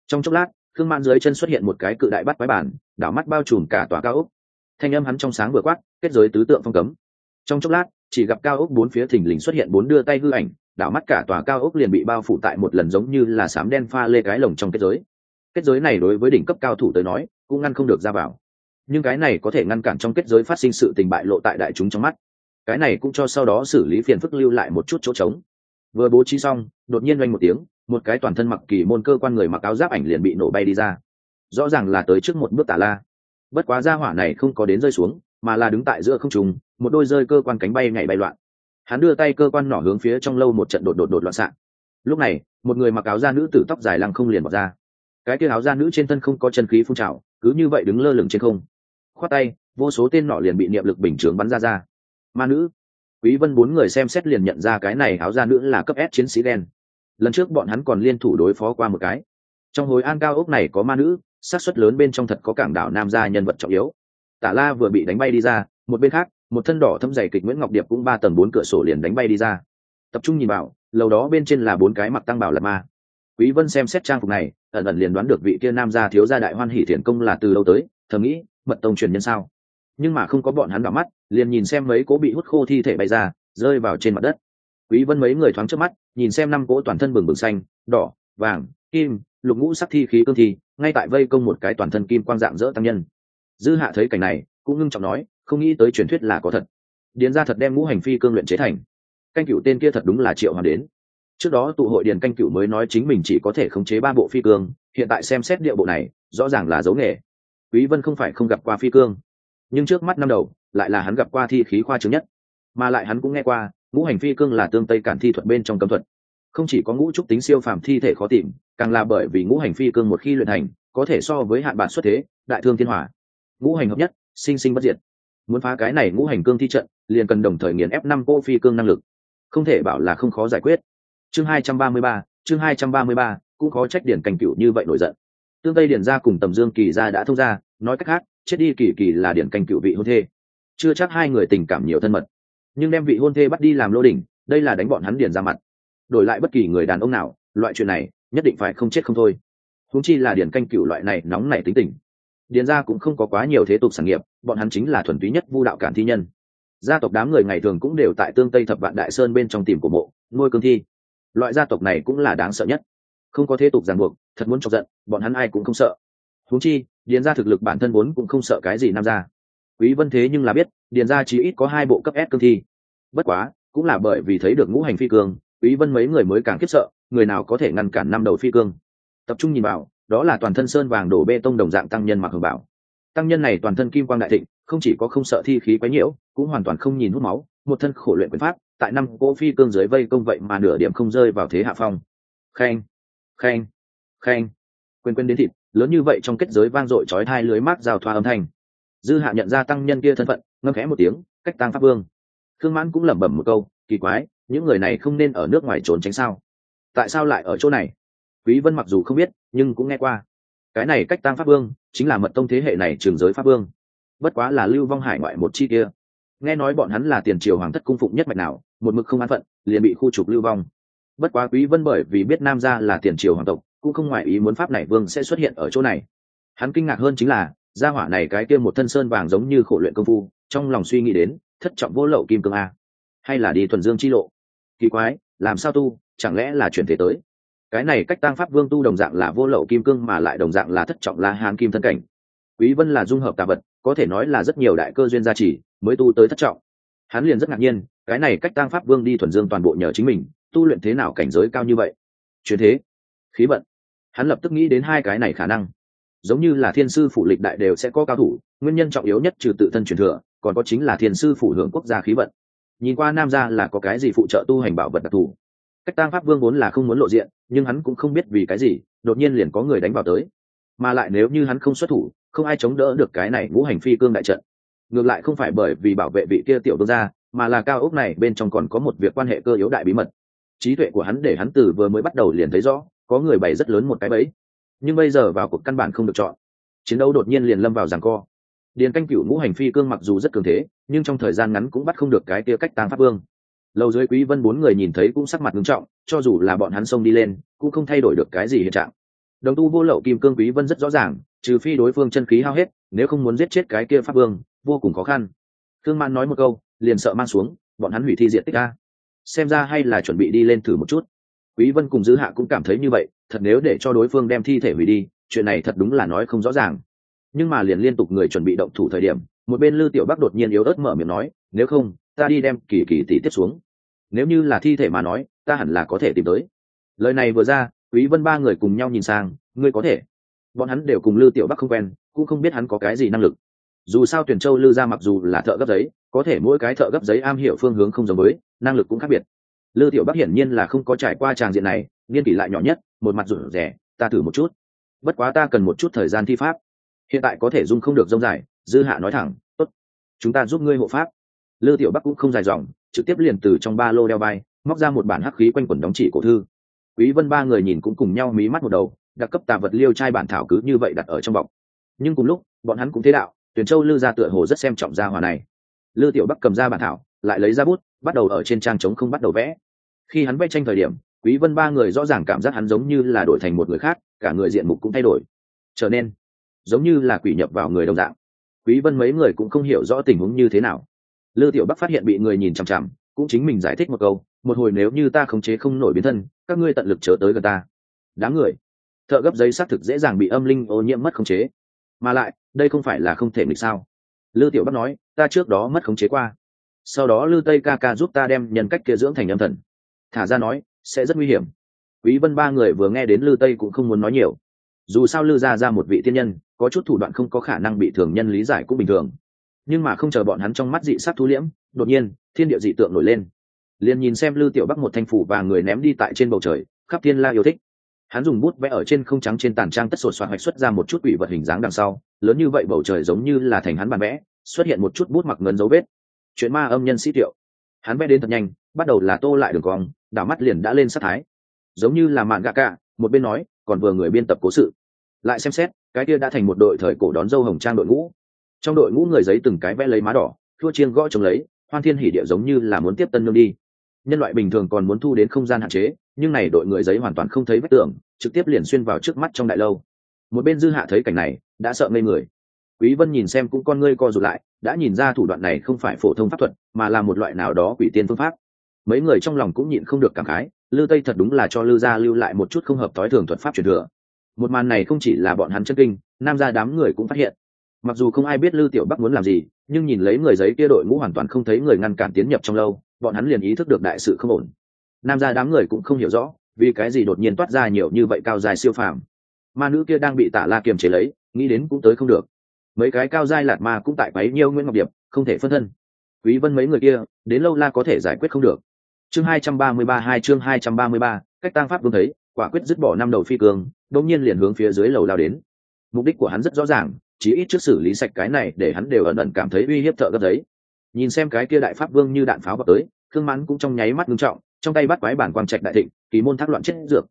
Trong chốc lát Khương mãn dưới chân xuất hiện một cái cự đại bắt quái bản, đảo mắt bao trùm cả tòa cao ốc. Thanh âm hắn trong sáng vừa quát, kết giới tứ tượng phong cấm. Trong chốc lát, chỉ gặp cao ốc bốn phía thình lình xuất hiện bốn đưa tay hư ảnh đảo mắt cả tòa cao ốc liền bị bao phủ tại một lần giống như là sám đen pha lê cái lồng trong kết giới. Kết giới này đối với đỉnh cấp cao thủ tới nói, cũng ngăn không được ra vào. Nhưng cái này có thể ngăn cản trong kết giới phát sinh sự tình bại lộ tại đại chúng trong mắt. Cái này cũng cho sau đó xử lý phiền phức lưu lại một chút chỗ trống. Vừa bố trí xong, đột nhiên oanh một tiếng, một cái toàn thân mặc kỳ môn cơ quan người mặc áo giáp ảnh liền bị nổ bay đi ra. Rõ ràng là tới trước một bước tà la. Bất quá ra hỏa này không có đến rơi xuống, mà là đứng tại giữa không trùng một đôi rơi cơ quan cánh bay ngày bay loạn hắn đưa tay cơ quan nỏ hướng phía trong lâu một trận đột đột đột loạn xạ. Lúc này, một người mặc áo da nữ tử tóc dài lăng không liền bỏ ra. Cái kia áo da nữ trên thân không có chân khí phun trào, cứ như vậy đứng lơ lửng trên không. Khoát tay, vô số tên nhỏ liền bị niệm lực bình chướng bắn ra ra. Ma nữ, quý vân bốn người xem xét liền nhận ra cái này áo da nữ là cấp S chiến sĩ đen. Lần trước bọn hắn còn liên thủ đối phó qua một cái. Trong hồi an cao ốc này có ma nữ, xác suất lớn bên trong thật có cảng đảo nam gia nhân vật trọng yếu. Tả la vừa bị đánh bay đi ra, một bên khác một thân đỏ thâm dày kịch nguyễn ngọc điệp cũng ba tầng bốn cửa sổ liền đánh bay đi ra. Tập trung nhìn vào lầu đó bên trên là bốn cái mặc tăng bảo là ma. Quý vân xem xét trang phục này, ẩn ẩn liền đoán được vị kia nam gia thiếu gia đại hoan hỷ thiền công là từ lâu tới, thầm nghĩ, mật tông truyền nhân sao? Nhưng mà không có bọn hắn vào mắt, liền nhìn xem mấy cố bị hút khô thi thể bay ra, rơi vào trên mặt đất. Quý vân mấy người thoáng trước mắt, nhìn xem năm cỗ toàn thân bừng bừng xanh, đỏ, vàng, kim, lục ngũ sắc thi khí cương thi, ngay tại vây công một cái toàn thân kim quang dạng dỡ tăng nhân. Dư hạ thấy cảnh này, cũng ngưng trọng nói không nghĩ tới truyền thuyết là có thật. Điền ra thật đem ngũ hành phi cương luyện chế thành. Canh cựu tên kia thật đúng là triệu hoàng đến. Trước đó tụ hội điền canh cựu mới nói chính mình chỉ có thể khống chế ba bộ phi cương, hiện tại xem xét địa bộ này, rõ ràng là dấu nghề. Quý vân không phải không gặp qua phi cương, nhưng trước mắt năm đầu, lại là hắn gặp qua thi khí khoa chứng nhất. Mà lại hắn cũng nghe qua, ngũ hành phi cương là tương tây cản thi thuật bên trong cấm thuật. Không chỉ có ngũ trúc tính siêu phàm thi thể khó tìm, càng là bởi vì ngũ hành phi cương một khi luyện thành, có thể so với hạn bản xuất thế, đại thương thiên hỏa. Ngũ hành hợp nhất, sinh sinh bất diệt muốn phá cái này ngũ hành cương thi trận, liền cần đồng thời nghiền ép năm cô phi cương năng lực. Không thể bảo là không khó giải quyết. Chương hai trăm ba mươi ba, chương hai trăm ba mươi ba, cũng khó trách điển cành cựu như vậy nổi giận. Tương tây điển ra cùng tầm dương kỳ ra đã thông ra nói cách khác, chết đi kỳ kỳ là điển canh cựu vị hôn thê. Chưa chắc hai người tình cảm nhiều thân mật. Nhưng đem vị hôn thê bắt đi làm lô đỉnh, đây là đánh bọn hắn điển ra mặt. Đổi lại bất kỳ người đàn ông nào, loại chuyện này, nhất định phải không chết không thôi. Húng chi là điển canh cựu loại này nóng nảy tính tình điền gia cũng không có quá nhiều thế tục sản nghiệp, bọn hắn chính là thuần túy nhất vu đạo cản thi nhân. Gia tộc đám người ngày thường cũng đều tại tương tây thập vạn đại sơn bên trong tìm của mộ, nuôi cương thi. Loại gia tộc này cũng là đáng sợ nhất. Không có thế tục ràng buộc, thật muốn chọc giận, bọn hắn ai cũng không sợ. Huống chi, điền gia thực lực bản thân vốn cũng không sợ cái gì nam gia. quý vân thế nhưng là biết, điền gia chỉ ít có hai bộ cấp S cương thi. Bất quá, cũng là bởi vì thấy được ngũ hành phi cương, quý vân mấy người mới càng khiếp sợ, người nào có thể ngăn cản năm đầu phi cương. Tập trung nhìn vào đó là toàn thân sơn vàng đổ bê tông đồng dạng tăng nhân mặc hưởng bảo. Tăng nhân này toàn thân kim quang đại thịnh, không chỉ có không sợ thi khí quấy nhiễu, cũng hoàn toàn không nhìn hút máu, một thân khổ luyện quyền pháp, tại năm cỗ phi cương dưới vây công vậy mà nửa điểm không rơi vào thế hạ phong. Khen khen khen. Quên quên đến thịt, lớn như vậy trong kết giới vang dội chói hai lưới mát rào thoa âm thanh. Dư hạ nhận ra tăng nhân kia thân phận, ngâm khẽ một tiếng, cách tăng pháp vương. Khương mãn cũng lẩm bẩm một câu, kỳ quái, những người này không nên ở nước ngoài trốn tránh sao? Tại sao lại ở chỗ này? Quý vân mặc dù không biết, nhưng cũng nghe qua. Cái này cách tăng pháp vương, chính là mật tông thế hệ này trường giới pháp vương. Bất quá là lưu vong hải ngoại một chi kia. Nghe nói bọn hắn là tiền triều hoàng thất cung phụng nhất mạch nào, một mực không an phận, liền bị khu trục lưu vong. Bất quá quý vân bởi vì biết nam gia là tiền triều hoàng tộc, cũng không ngoại ý muốn pháp này vương sẽ xuất hiện ở chỗ này. Hắn kinh ngạc hơn chính là, gia hỏa này cái kia một thân sơn vàng giống như khổ luyện công phu, trong lòng suy nghĩ đến, thất trọng vô lậu kim cương a. Hay là đi thuần dương chi lộ. Kỳ quái, làm sao tu, chẳng lẽ là chuyển thế tới? Cái này cách tăng pháp vương tu đồng dạng là vô lậu kim cương mà lại đồng dạng là thất trọng la hán kim thân cảnh. Quý vân là dung hợp tà vật, có thể nói là rất nhiều đại cơ duyên gia trì, mới tu tới thất trọng. Hắn liền rất ngạc nhiên, cái này cách tăng pháp vương đi thuần dương toàn bộ nhờ chính mình, tu luyện thế nào cảnh giới cao như vậy? Chuyển thế, khí vận. Hắn lập tức nghĩ đến hai cái này khả năng. Giống như là thiên sư phủ lịch đại đều sẽ có cao thủ, nguyên nhân trọng yếu nhất trừ tự thân truyền thừa, còn có chính là thiên sư phủ hưởng quốc gia khí vận. Nhìn qua nam gia là có cái gì phụ trợ tu hành bảo vật đặc thù? Cách tăng pháp vương vốn là không muốn lộ diện, nhưng hắn cũng không biết vì cái gì, đột nhiên liền có người đánh vào tới. Mà lại nếu như hắn không xuất thủ, không ai chống đỡ được cái này ngũ hành phi cương đại trận. Ngược lại không phải bởi vì bảo vệ vị kia tiểu vương gia, mà là cao ốc này bên trong còn có một việc quan hệ cơ yếu đại bí mật. Trí tuệ của hắn để hắn từ vừa mới bắt đầu liền thấy rõ, có người bày rất lớn một cái bẫy. Nhưng bây giờ vào cuộc căn bản không được chọn. Chiến đấu đột nhiên liền lâm vào giằng co. Điền canh cửu ngũ hành phi cương mặc dù rất cường thế, nhưng trong thời gian ngắn cũng bắt không được cái kia cách tang pháp vương lâu dưới quý vân bốn người nhìn thấy cũng sắc mặt nghiêm trọng, cho dù là bọn hắn xông đi lên, cũng không thay đổi được cái gì hiện trạng. Đồng tu vô lậu kim cương quý vân rất rõ ràng, trừ phi đối phương chân khí hao hết, nếu không muốn giết chết cái kia pháp vương, vô cùng khó khăn. Thương man nói một câu, liền sợ mang xuống, bọn hắn hủy thi diện tích a xem ra hay là chuẩn bị đi lên thử một chút. Quý vân cùng dư hạ cũng cảm thấy như vậy, thật nếu để cho đối phương đem thi thể hủy đi, chuyện này thật đúng là nói không rõ ràng. Nhưng mà liền liên tục người chuẩn bị động thủ thời điểm, một bên lư tiểu bắc đột nhiên yếu ớt mở miệng nói, nếu không, ta đi đem kỳ kỳ tỷ tiếp xuống nếu như là thi thể mà nói, ta hẳn là có thể tìm tới. Lời này vừa ra, quý vân ba người cùng nhau nhìn sang, ngươi có thể. Bọn hắn đều cùng lư tiểu bắc không quen, cũng không biết hắn có cái gì năng lực. Dù sao tuyển châu lư ra mặc dù là thợ gấp giấy, có thể mỗi cái thợ gấp giấy am hiểu phương hướng không giống với, năng lực cũng khác biệt. Lư tiểu bắc hiển nhiên là không có trải qua tràng diện này, niên kỷ lại nhỏ nhất, một mặt rủ rẻ ta thử một chút. Bất quá ta cần một chút thời gian thi pháp. Hiện tại có thể dung không được dông dài, dư hạ nói thẳng, tốt, chúng ta giúp ngươi hộ pháp. Lư tiểu bắc cũng không dài dòng trực tiếp liền từ trong ba lô đeo vai, móc ra một bản hắc khí quanh quẩn đóng chỉ cổ thư. Quý vân ba người nhìn cũng cùng nhau mí mắt một đầu, đặc cấp tà vật liêu trai bản thảo cứ như vậy đặt ở trong bọc. Nhưng cùng lúc, bọn hắn cũng thế đạo tuyển châu lư ra tựa hồ rất xem trọng gia hòa này. Lư tiểu bắc cầm ra bản thảo, lại lấy ra bút, bắt đầu ở trên trang trống không bắt đầu vẽ. Khi hắn vẽ tranh thời điểm, quý vân ba người rõ ràng cảm giác hắn giống như là đổi thành một người khác, cả người diện mục cũng thay đổi. Trở nên giống như là quỷ nhập vào người đồng dạng. Quý vân mấy người cũng không hiểu rõ tình huống như thế nào lư tiểu bắc phát hiện bị người nhìn chằm chằm, cũng chính mình giải thích một câu, một hồi nếu như ta khống chế không nổi biến thân, các ngươi tận lực chớ tới gần ta. Đáng người, thợ gấp giấy xác thực dễ dàng bị âm linh ô nhiễm mất khống chế. Mà lại, đây không phải là không thể nghịch sao? Lư tiểu bắc nói, ta trước đó mất khống chế qua. Sau đó lư tây ca ca giúp ta đem nhân cách kia dưỡng thành âm thần. Thả ra nói, sẽ rất nguy hiểm. Quý vân ba người vừa nghe đến lư tây cũng không muốn nói nhiều. Dù sao lư ra ra một vị tiên nhân, có chút thủ đoạn không có khả năng bị thường nhân lý giải cũng bình thường nhưng mà không chờ bọn hắn trong mắt dị sát thú liễm, đột nhiên, thiên địa dị tượng nổi lên. Liền nhìn xem lư tiểu bắc một thanh phủ và người ném đi tại trên bầu trời, khắp thiên la yêu thích. Hắn dùng bút vẽ ở trên không trắng trên tàn trang tất sột soạt hoạch xuất ra một chút quỷ vật hình dáng đằng sau, lớn như vậy bầu trời giống như là thành hắn bàn vẽ, xuất hiện một chút bút mặc ngấn dấu vết. Chuyện ma âm nhân sĩ tiệu. Hắn vẽ đến thật nhanh, bắt đầu là tô lại đường cong, đảo mắt liền đã lên sát thái. Giống như là mạn gạ cả, một bên nói, còn vừa người biên tập cố sự. Lại xem xét, cái kia đã thành một đội thời cổ đón dâu hồng trang đội ngũ trong đội ngũ người giấy từng cái vẽ lấy má đỏ, thua chiên gõ trồng lấy hoan thiên hỉ địa giống như là muốn tiếp tân nương đi. Nhân loại bình thường còn muốn thu đến không gian hạn chế, nhưng này đội người giấy hoàn toàn không thấy vết tưởng trực tiếp liền xuyên vào trước mắt trong đại lâu. Một bên dư hạ thấy cảnh này, đã sợ ngây người. Quý vân nhìn xem cũng con ngươi co rụt lại, đã nhìn ra thủ đoạn này không phải phổ thông pháp thuật, mà là một loại nào đó quỷ tiên phương pháp. Mấy người trong lòng cũng nhịn không được cảm khái, lư tây thật đúng là cho lư gia lưu lại một chút không hợp tối thường thuật pháp truyền thừa. Một màn này không chỉ là bọn hắn chân kinh, nam gia đám người cũng phát hiện mặc dù không ai biết lư tiểu bắc muốn làm gì nhưng nhìn lấy người giấy kia đội ngũ hoàn toàn không thấy người ngăn cản tiến nhập trong lâu bọn hắn liền ý thức được đại sự không ổn. Nam gia đám người cũng không hiểu rõ vì cái gì đột nhiên toát ra nhiều như vậy cao dài siêu phàm. Ma nữ kia đang bị tả la kiềm chế lấy nghĩ đến cũng tới không được. Mấy cái cao dài lạt ma cũng tại quấy nhiêu nguyễn ngọc điệp không thể phân thân. Quý vân mấy người kia đến lâu la có thể giải quyết không được. Chương 233 hai chương 233, cách tăng pháp vương thấy quả quyết dứt bỏ năm đầu phi cường đột nhiên liền hướng phía dưới lầu lao đến. Mục đích của hắn rất rõ ràng chí ít trước xử lý sạch cái này để hắn đều ẩn ẩn cảm thấy uy hiếp thợ gấp giấy. Nhìn xem cái kia đại pháp vương như đạn pháo vào tới, khương mãn cũng trong nháy mắt ngưng trọng, trong tay bắt quái bản quang trạch đại thịnh, kỳ môn thác loạn chết dược.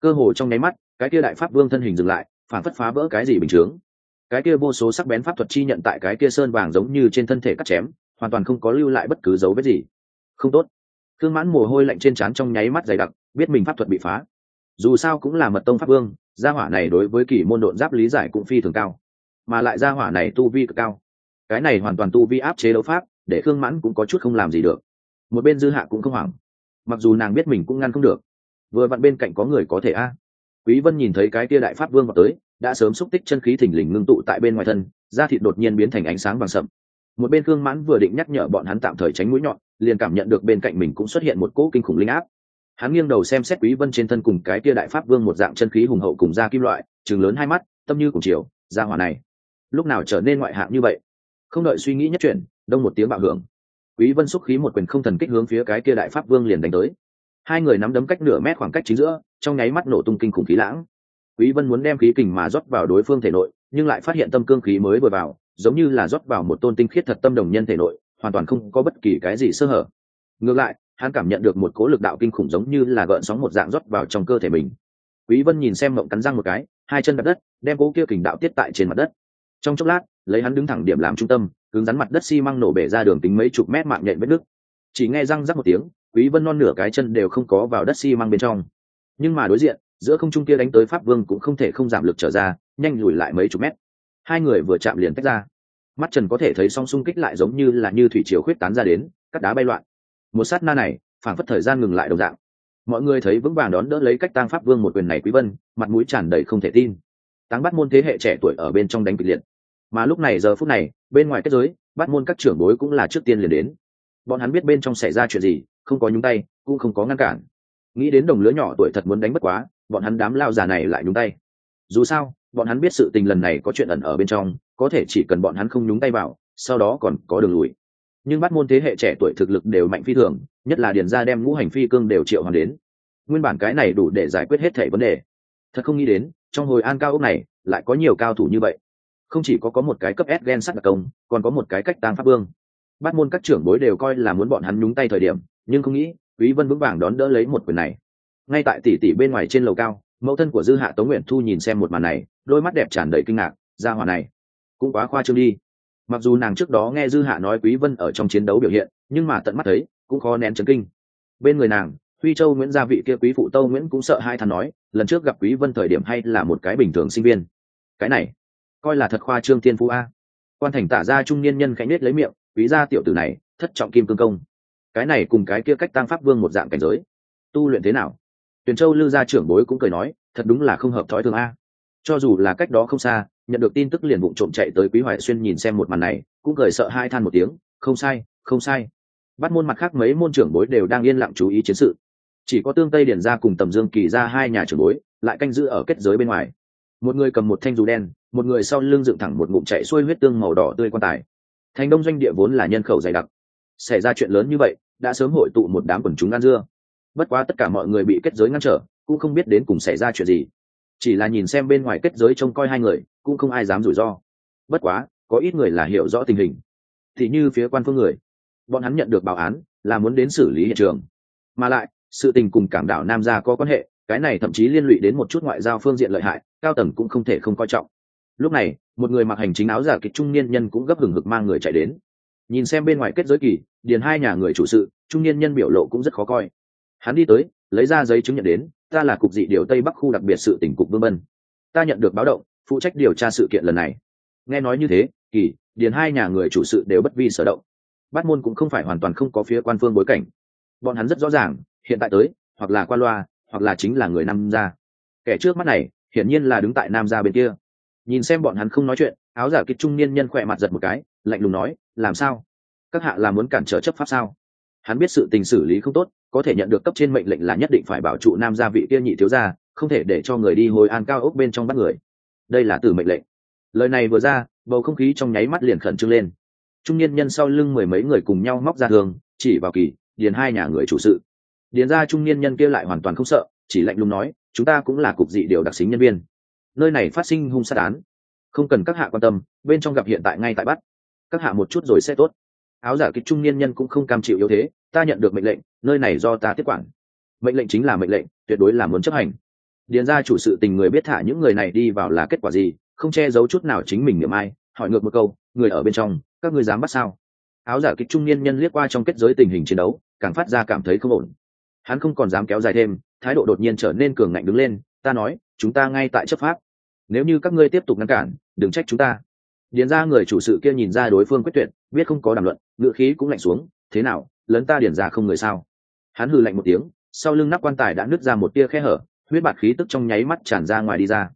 Cơ hồ trong nháy mắt, cái kia đại pháp vương thân hình dừng lại, phản phất phá vỡ cái gì bình chướng. Cái kia vô số sắc bén pháp thuật chi nhận tại cái kia sơn vàng giống như trên thân thể cắt chém, hoàn toàn không có lưu lại bất cứ dấu vết gì. Không tốt. Khương mãn mồ hôi lạnh trên trán trong nháy mắt dày đặc, biết mình pháp thuật bị phá. Dù sao cũng là mật tông pháp vương, gia hỏa này đối với kỳ môn độn giáp lý giải cũng phi thường cao mà lại gia hỏa này tu vi cực cao. Cái này hoàn toàn tu vi áp chế đấu pháp, để khương mãn cũng có chút không làm gì được. Một bên dư hạ cũng không hoảng. Mặc dù nàng biết mình cũng ngăn không được. Vừa vặn bên cạnh có người có thể a. Quý vân nhìn thấy cái kia đại pháp vương vào tới, đã sớm xúc tích chân khí thỉnh lình ngưng tụ tại bên ngoài thân, da thịt đột nhiên biến thành ánh sáng vàng sậm. Một bên khương mãn vừa định nhắc nhở bọn hắn tạm thời tránh mũi nhọn, liền cảm nhận được bên cạnh mình cũng xuất hiện một cỗ kinh khủng linh áp. Hắn nghiêng đầu xem xét quý vân trên thân cùng cái kia đại pháp vương một dạng chân khí hùng hậu cùng da kim loại trường lớn hai mắt, tâm như cùng chiều ra hỏa này lúc nào trở nên ngoại hạng như vậy? Không đợi suy nghĩ nhất chuyển, đông một tiếng bạo hưởng. Quý vân xúc khí một quyền không thần kích hướng phía cái kia đại pháp vương liền đánh tới. Hai người nắm đấm cách nửa mét khoảng cách chính giữa, trong nháy mắt nổ tung kinh khủng khí lãng. Quý vân muốn đem khí kình mà rót vào đối phương thể nội, nhưng lại phát hiện tâm cương khí mới vừa vào, giống như là rót vào một tôn tinh khiết thật tâm đồng nhân thể nội, hoàn toàn không có bất kỳ cái gì sơ hở. Ngược lại, hắn cảm nhận được một cố lực đạo kinh khủng giống như là gợn sóng một dạng rót vào trong cơ thể mình. Quý vân nhìn xem mộng cắn răng một cái, hai chân đặt đất, đem cố kia kình đạo tiết tại trên mặt đất trong chốc lát, lấy hắn đứng thẳng điểm làm trung tâm hướng rắn mặt đất xi măng nổ bể ra đường tính mấy chục mét mạng nhện vết nước chỉ nghe răng rắc một tiếng, quý vân non nửa cái chân đều không có vào đất xi măng bên trong. Nhưng mà đối diện, giữa không trung kia đánh tới pháp vương cũng không thể không giảm lực trở ra, nhanh lùi lại mấy chục mét. Hai người vừa chạm liền tách ra. Mắt trần có thể thấy song xung kích lại giống như là như thủy chiều khuyết tán ra đến, cắt đá bay loạn. Một sát na này, phảng phất thời gian ngừng lại đồng dạng. Mọi người thấy vững vàng đón đỡ lấy cách tang pháp vương một quyền này quý vân, mặt mũi tràn đầy không thể tin. Táng bắt môn thế hệ trẻ tuổi ở bên trong đánh kịch liệt mà lúc này giờ phút này, bên ngoài kết giới, bắt môn các trưởng bối cũng là trước tiên liền đến. Bọn hắn biết bên trong xảy ra chuyện gì, không có nhúng tay, cũng không có ngăn cản. Nghĩ đến đồng lứa nhỏ tuổi thật muốn đánh bất quá, bọn hắn đám lao già này lại nhúng tay. Dù sao, bọn hắn biết sự tình lần này có chuyện ẩn ở bên trong, có thể chỉ cần bọn hắn không nhúng tay vào, sau đó còn có đường lùi. Nhưng bắt môn thế hệ trẻ tuổi thực lực đều mạnh phi thường, nhất là điền gia đem ngũ hành phi cương đều triệu hoàng đến. Nguyên bản cái này đủ để giải quyết hết thể vấn đề. Thật không nghĩ đến, trong hồi an cao ốc này, lại có nhiều cao thủ như vậy không chỉ có có một cái cấp s gen sắt đặc công, còn có một cái cách tăng pháp vương. Bắt môn các trưởng bối đều coi là muốn bọn hắn nhúng tay thời điểm, nhưng không nghĩ, quý vân vững vàng đón đỡ lấy một quyền này. Ngay tại tỷ tỷ bên ngoài trên lầu cao, mẫu thân của dư hạ tống nguyện thu nhìn xem một màn này, đôi mắt đẹp tràn đầy kinh ngạc, ra hỏa này, cũng quá khoa trương đi. Mặc dù nàng trước đó nghe dư hạ nói quý vân ở trong chiến đấu biểu hiện, nhưng mà tận mắt thấy, cũng khó nén chấn kinh. Bên người nàng, huy châu nguyễn gia vị kia quý phụ tâu nguyễn cũng sợ hai thằng nói, lần trước gặp quý vân thời điểm hay là một cái bình thường sinh viên. Cái này coi là thật khoa trương tiên phú a. Quan thành tả ra trung niên nhân khẽ nết lấy miệng, quý gia tiểu tử này, thất trọng kim cương công. Cái này cùng cái kia cách tăng pháp vương một dạng cảnh giới. Tu luyện thế nào? Tuyền châu lư gia trưởng bối cũng cười nói, thật đúng là không hợp thói thường a. Cho dù là cách đó không xa, nhận được tin tức liền bụng trộm chạy tới quý hoài xuyên nhìn xem một màn này, cũng cười sợ hai than một tiếng, không sai không sai. Bắt môn mặt khác mấy môn trưởng bối đều đang yên lặng chú ý chiến sự. Chỉ có tương tây điển ra cùng tầm dương kỳ ra hai nhà trưởng bối, lại canh giữ ở kết giới bên ngoài. Một người cầm một thanh dù đen một người sau lưng dựng thẳng một ngụm chạy xuôi huyết tương màu đỏ tươi quan tài. Thành đông doanh địa vốn là nhân khẩu dày đặc. Xảy ra chuyện lớn như vậy, đã sớm hội tụ một đám quần chúng ăn dưa. Bất quá tất cả mọi người bị kết giới ngăn trở, cũng không biết đến cùng xảy ra chuyện gì. Chỉ là nhìn xem bên ngoài kết giới trông coi hai người, cũng không ai dám rủi ro. Bất quá, có ít người là hiểu rõ tình hình. Thì như phía quan phương người, bọn hắn nhận được báo án, là muốn đến xử lý hiện trường. Mà lại, sự tình cùng cảng đảo nam gia có quan hệ, cái này thậm chí liên lụy đến một chút ngoại giao phương diện lợi hại, cao tầng cũng không thể không coi trọng lúc này, một người mặc hành chính áo giả kịch trung niên nhân cũng gấp hừng hực mang người chạy đến. Nhìn xem bên ngoài kết giới kỳ, điền hai nhà người chủ sự, trung niên nhân biểu lộ cũng rất khó coi. Hắn đi tới, lấy ra giấy chứng nhận đến, ta là cục dị điều tây bắc khu đặc biệt sự tỉnh cục vương bân. Ta nhận được báo động, phụ trách điều tra sự kiện lần này. Nghe nói như thế, kỳ, điền hai nhà người chủ sự đều bất vi sở động. Bát môn cũng không phải hoàn toàn không có phía quan phương bối cảnh. Bọn hắn rất rõ ràng, hiện tại tới, hoặc là quan loa, hoặc là chính là người nam gia. Kẻ trước mắt này, hiển nhiên là đứng tại nam gia bên kia nhìn xem bọn hắn không nói chuyện, áo giả kịch trung niên nhân khỏe mặt giật một cái, lạnh lùng nói, làm sao? Các hạ là muốn cản trở chấp pháp sao? Hắn biết sự tình xử lý không tốt, có thể nhận được cấp trên mệnh lệnh là nhất định phải bảo trụ nam gia vị kia nhị thiếu gia, không thể để cho người đi hồi an cao ốc bên trong bắt người. Đây là từ mệnh lệnh. Lời này vừa ra, bầu không khí trong nháy mắt liền khẩn trương lên. Trung niên nhân sau lưng mười mấy người cùng nhau móc ra thường chỉ vào kỳ, điền hai nhà người chủ sự. Điền ra trung niên nhân kia lại hoàn toàn không sợ, chỉ lạnh lùng nói, chúng ta cũng là cục dị điều đặc xính nhân viên nơi này phát sinh hung sát án. Không cần các hạ quan tâm, bên trong gặp hiện tại ngay tại bắt. Các hạ một chút rồi sẽ tốt. Áo giả kích trung niên nhân cũng không cam chịu yếu thế, ta nhận được mệnh lệnh, nơi này do ta tiếp quản. Mệnh lệnh chính là mệnh lệnh, tuyệt đối là muốn chấp hành. Điền ra chủ sự tình người biết thả những người này đi vào là kết quả gì, không che giấu chút nào chính mình niệm ai, hỏi ngược một câu, người ở bên trong, các ngươi dám bắt sao? Áo giả kích trung niên nhân liếc qua trong kết giới tình hình chiến đấu, càng phát ra cảm thấy không ổn. Hắn không còn dám kéo dài thêm, thái độ đột nhiên trở nên cường ngạnh đứng lên ta nói, chúng ta ngay tại chấp pháp. Nếu như các ngươi tiếp tục ngăn cản, đừng trách chúng ta. Điền ra người chủ sự kia nhìn ra đối phương quyết tuyệt, biết không có đàm luận ngựa khí cũng lạnh xuống, thế nào, lấn ta điền ra không người sao? Hắn hừ lạnh một tiếng, sau lưng nắp quan tài đã nứt ra một tia khe hở, huyết bạt khí tức trong nháy mắt tràn ra ngoài đi ra.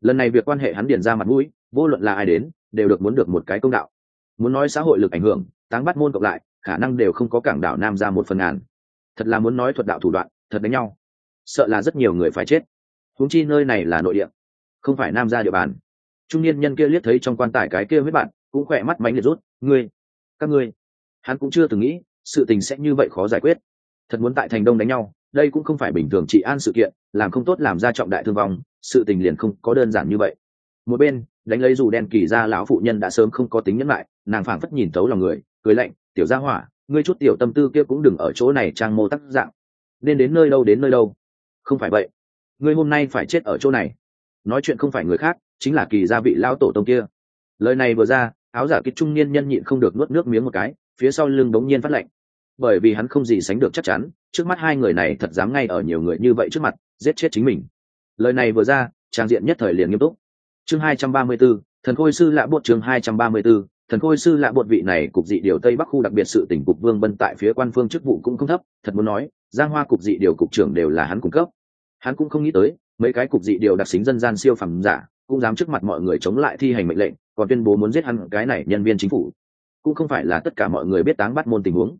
Lần này việc quan hệ hắn điền ra mặt mũi, vô luận là ai đến, đều được muốn được một cái công đạo. Muốn nói xã hội lực ảnh hưởng, táng bắt môn cộng lại, khả năng đều không có cảng đảo nam ra một phần ngàn. Thật là muốn nói thuật đạo thủ đoạn, thật đánh nhau. Sợ là rất nhiều người phải chết huống chi nơi này là nội địa, không phải nam ra địa bàn. Trung niên nhân kia liếc thấy trong quan tài cái kia huyết bạn, cũng khỏe mắt mánh liệt rút, ngươi, các ngươi. Hắn cũng chưa từng nghĩ, sự tình sẽ như vậy khó giải quyết. Thật muốn tại thành đông đánh nhau, đây cũng không phải bình thường trị an sự kiện, làm không tốt làm ra trọng đại thương vong, sự tình liền không có đơn giản như vậy. Một bên, đánh lấy dù đen kỳ ra lão phụ nhân đã sớm không có tính nhẫn lại, nàng phảng phất nhìn tấu lòng người, cười lạnh, tiểu gia hỏa, ngươi chút tiểu tâm tư kia cũng đừng ở chỗ này trang mô tác dạng. Nên đến nơi đâu đến nơi đâu. Không phải vậy ngươi hôm nay phải chết ở chỗ này. Nói chuyện không phải người khác chính là kỳ gia vị lão tổ tông kia. Lời này vừa ra áo giả kích trung niên nhân nhịn không được nuốt nước miếng một cái phía sau lưng đống nhiên phát lệnh. bởi vì hắn không gì sánh được chắc chắn trước mắt hai người này thật dám ngay ở nhiều người như vậy trước mặt giết chết chính mình. Lời này vừa ra trang diện nhất thời liền nghiêm túc. Chương hai trăm ba mươi 234, thần khôi sư lạ bột chương hai trăm ba mươi 234, thần khôi sư lạ bột vị này cục dị điều tây bắc khu đặc biệt sự tỉnh cục vương bân tại phía quan phương chức vụ cũng không thấp thật muốn nói giang hoa cục dị điều cục trưởng đều là hắn cung cấp hắn cũng không nghĩ tới, mấy cái cục dị điều đặc xính dân gian siêu phẩm giả, cũng dám trước mặt mọi người chống lại thi hành mệnh lệnh, còn tuyên bố muốn giết hắn cái này nhân viên chính phủ. Cũng không phải là tất cả mọi người biết táng bắt môn tình huống.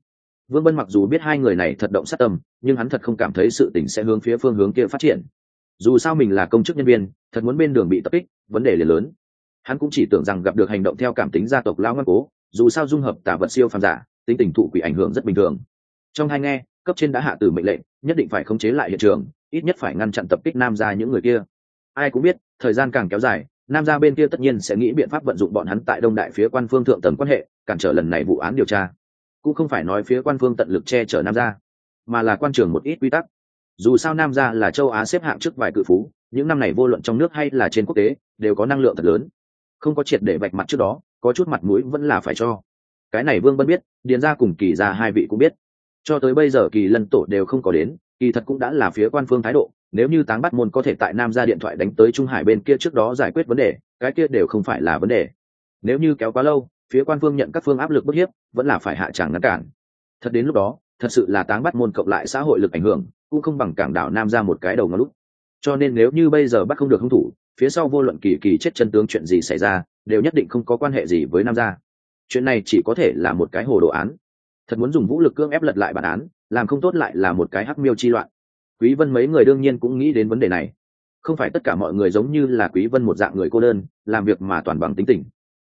Vương bân mặc dù biết hai người này thật động sát tâm, nhưng hắn thật không cảm thấy sự tình sẽ hướng phía phương hướng kia phát triển. Dù sao mình là công chức nhân viên, thật muốn bên đường bị tập kích, vấn đề liền lớn. Hắn cũng chỉ tưởng rằng gặp được hành động theo cảm tính gia tộc lao ngoan cố, dù sao dung hợp tả vật siêu phàm giả, tính tình thụ quỷ ảnh hưởng rất bình thường. Trong hai nghe cấp trên đã hạ từ mệnh lệnh, nhất định phải khống chế lại hiện trường, ít nhất phải ngăn chặn tập kích nam gia những người kia. Ai cũng biết, thời gian càng kéo dài, nam gia bên kia tất nhiên sẽ nghĩ biện pháp vận dụng bọn hắn tại đông đại phía quan phương thượng tầng quan hệ, cản trở lần này vụ án điều tra. Cũng không phải nói phía quan phương tận lực che chở nam gia, mà là quan trường một ít quy tắc. Dù sao nam gia là châu á xếp hạng trước vài cự phú, những năm này vô luận trong nước hay là trên quốc tế, đều có năng lượng thật lớn. Không có triệt để vạch mặt trước đó, có chút mặt mũi vẫn là phải cho. Cái này vương bân biết, điền ra cùng kỳ ra hai vị cũng biết cho tới bây giờ kỳ lân tổ đều không có đến, kỳ thật cũng đã là phía quan phương thái độ, nếu như táng bắt môn có thể tại nam ra điện thoại đánh tới trung hải bên kia trước đó giải quyết vấn đề, cái kia đều không phải là vấn đề. Nếu như kéo quá lâu, phía quan phương nhận các phương áp lực bức hiếp, vẫn là phải hạ tràng ngăn cản. Thật đến lúc đó, thật sự là táng bắt môn cộng lại xã hội lực ảnh hưởng, cũng không bằng cảng đảo nam ra một cái đầu ngón lúc. Cho nên nếu như bây giờ bắt không được hung thủ, phía sau vô luận kỳ kỳ chết chân tướng chuyện gì xảy ra, đều nhất định không có quan hệ gì với nam gia. Chuyện này chỉ có thể là một cái hồ đồ án thật muốn dùng vũ lực cưỡng ép lật lại bản án, làm không tốt lại là một cái hắc miêu chi loạn. Quý vân mấy người đương nhiên cũng nghĩ đến vấn đề này. Không phải tất cả mọi người giống như là quý vân một dạng người cô đơn, làm việc mà toàn bằng tính tình.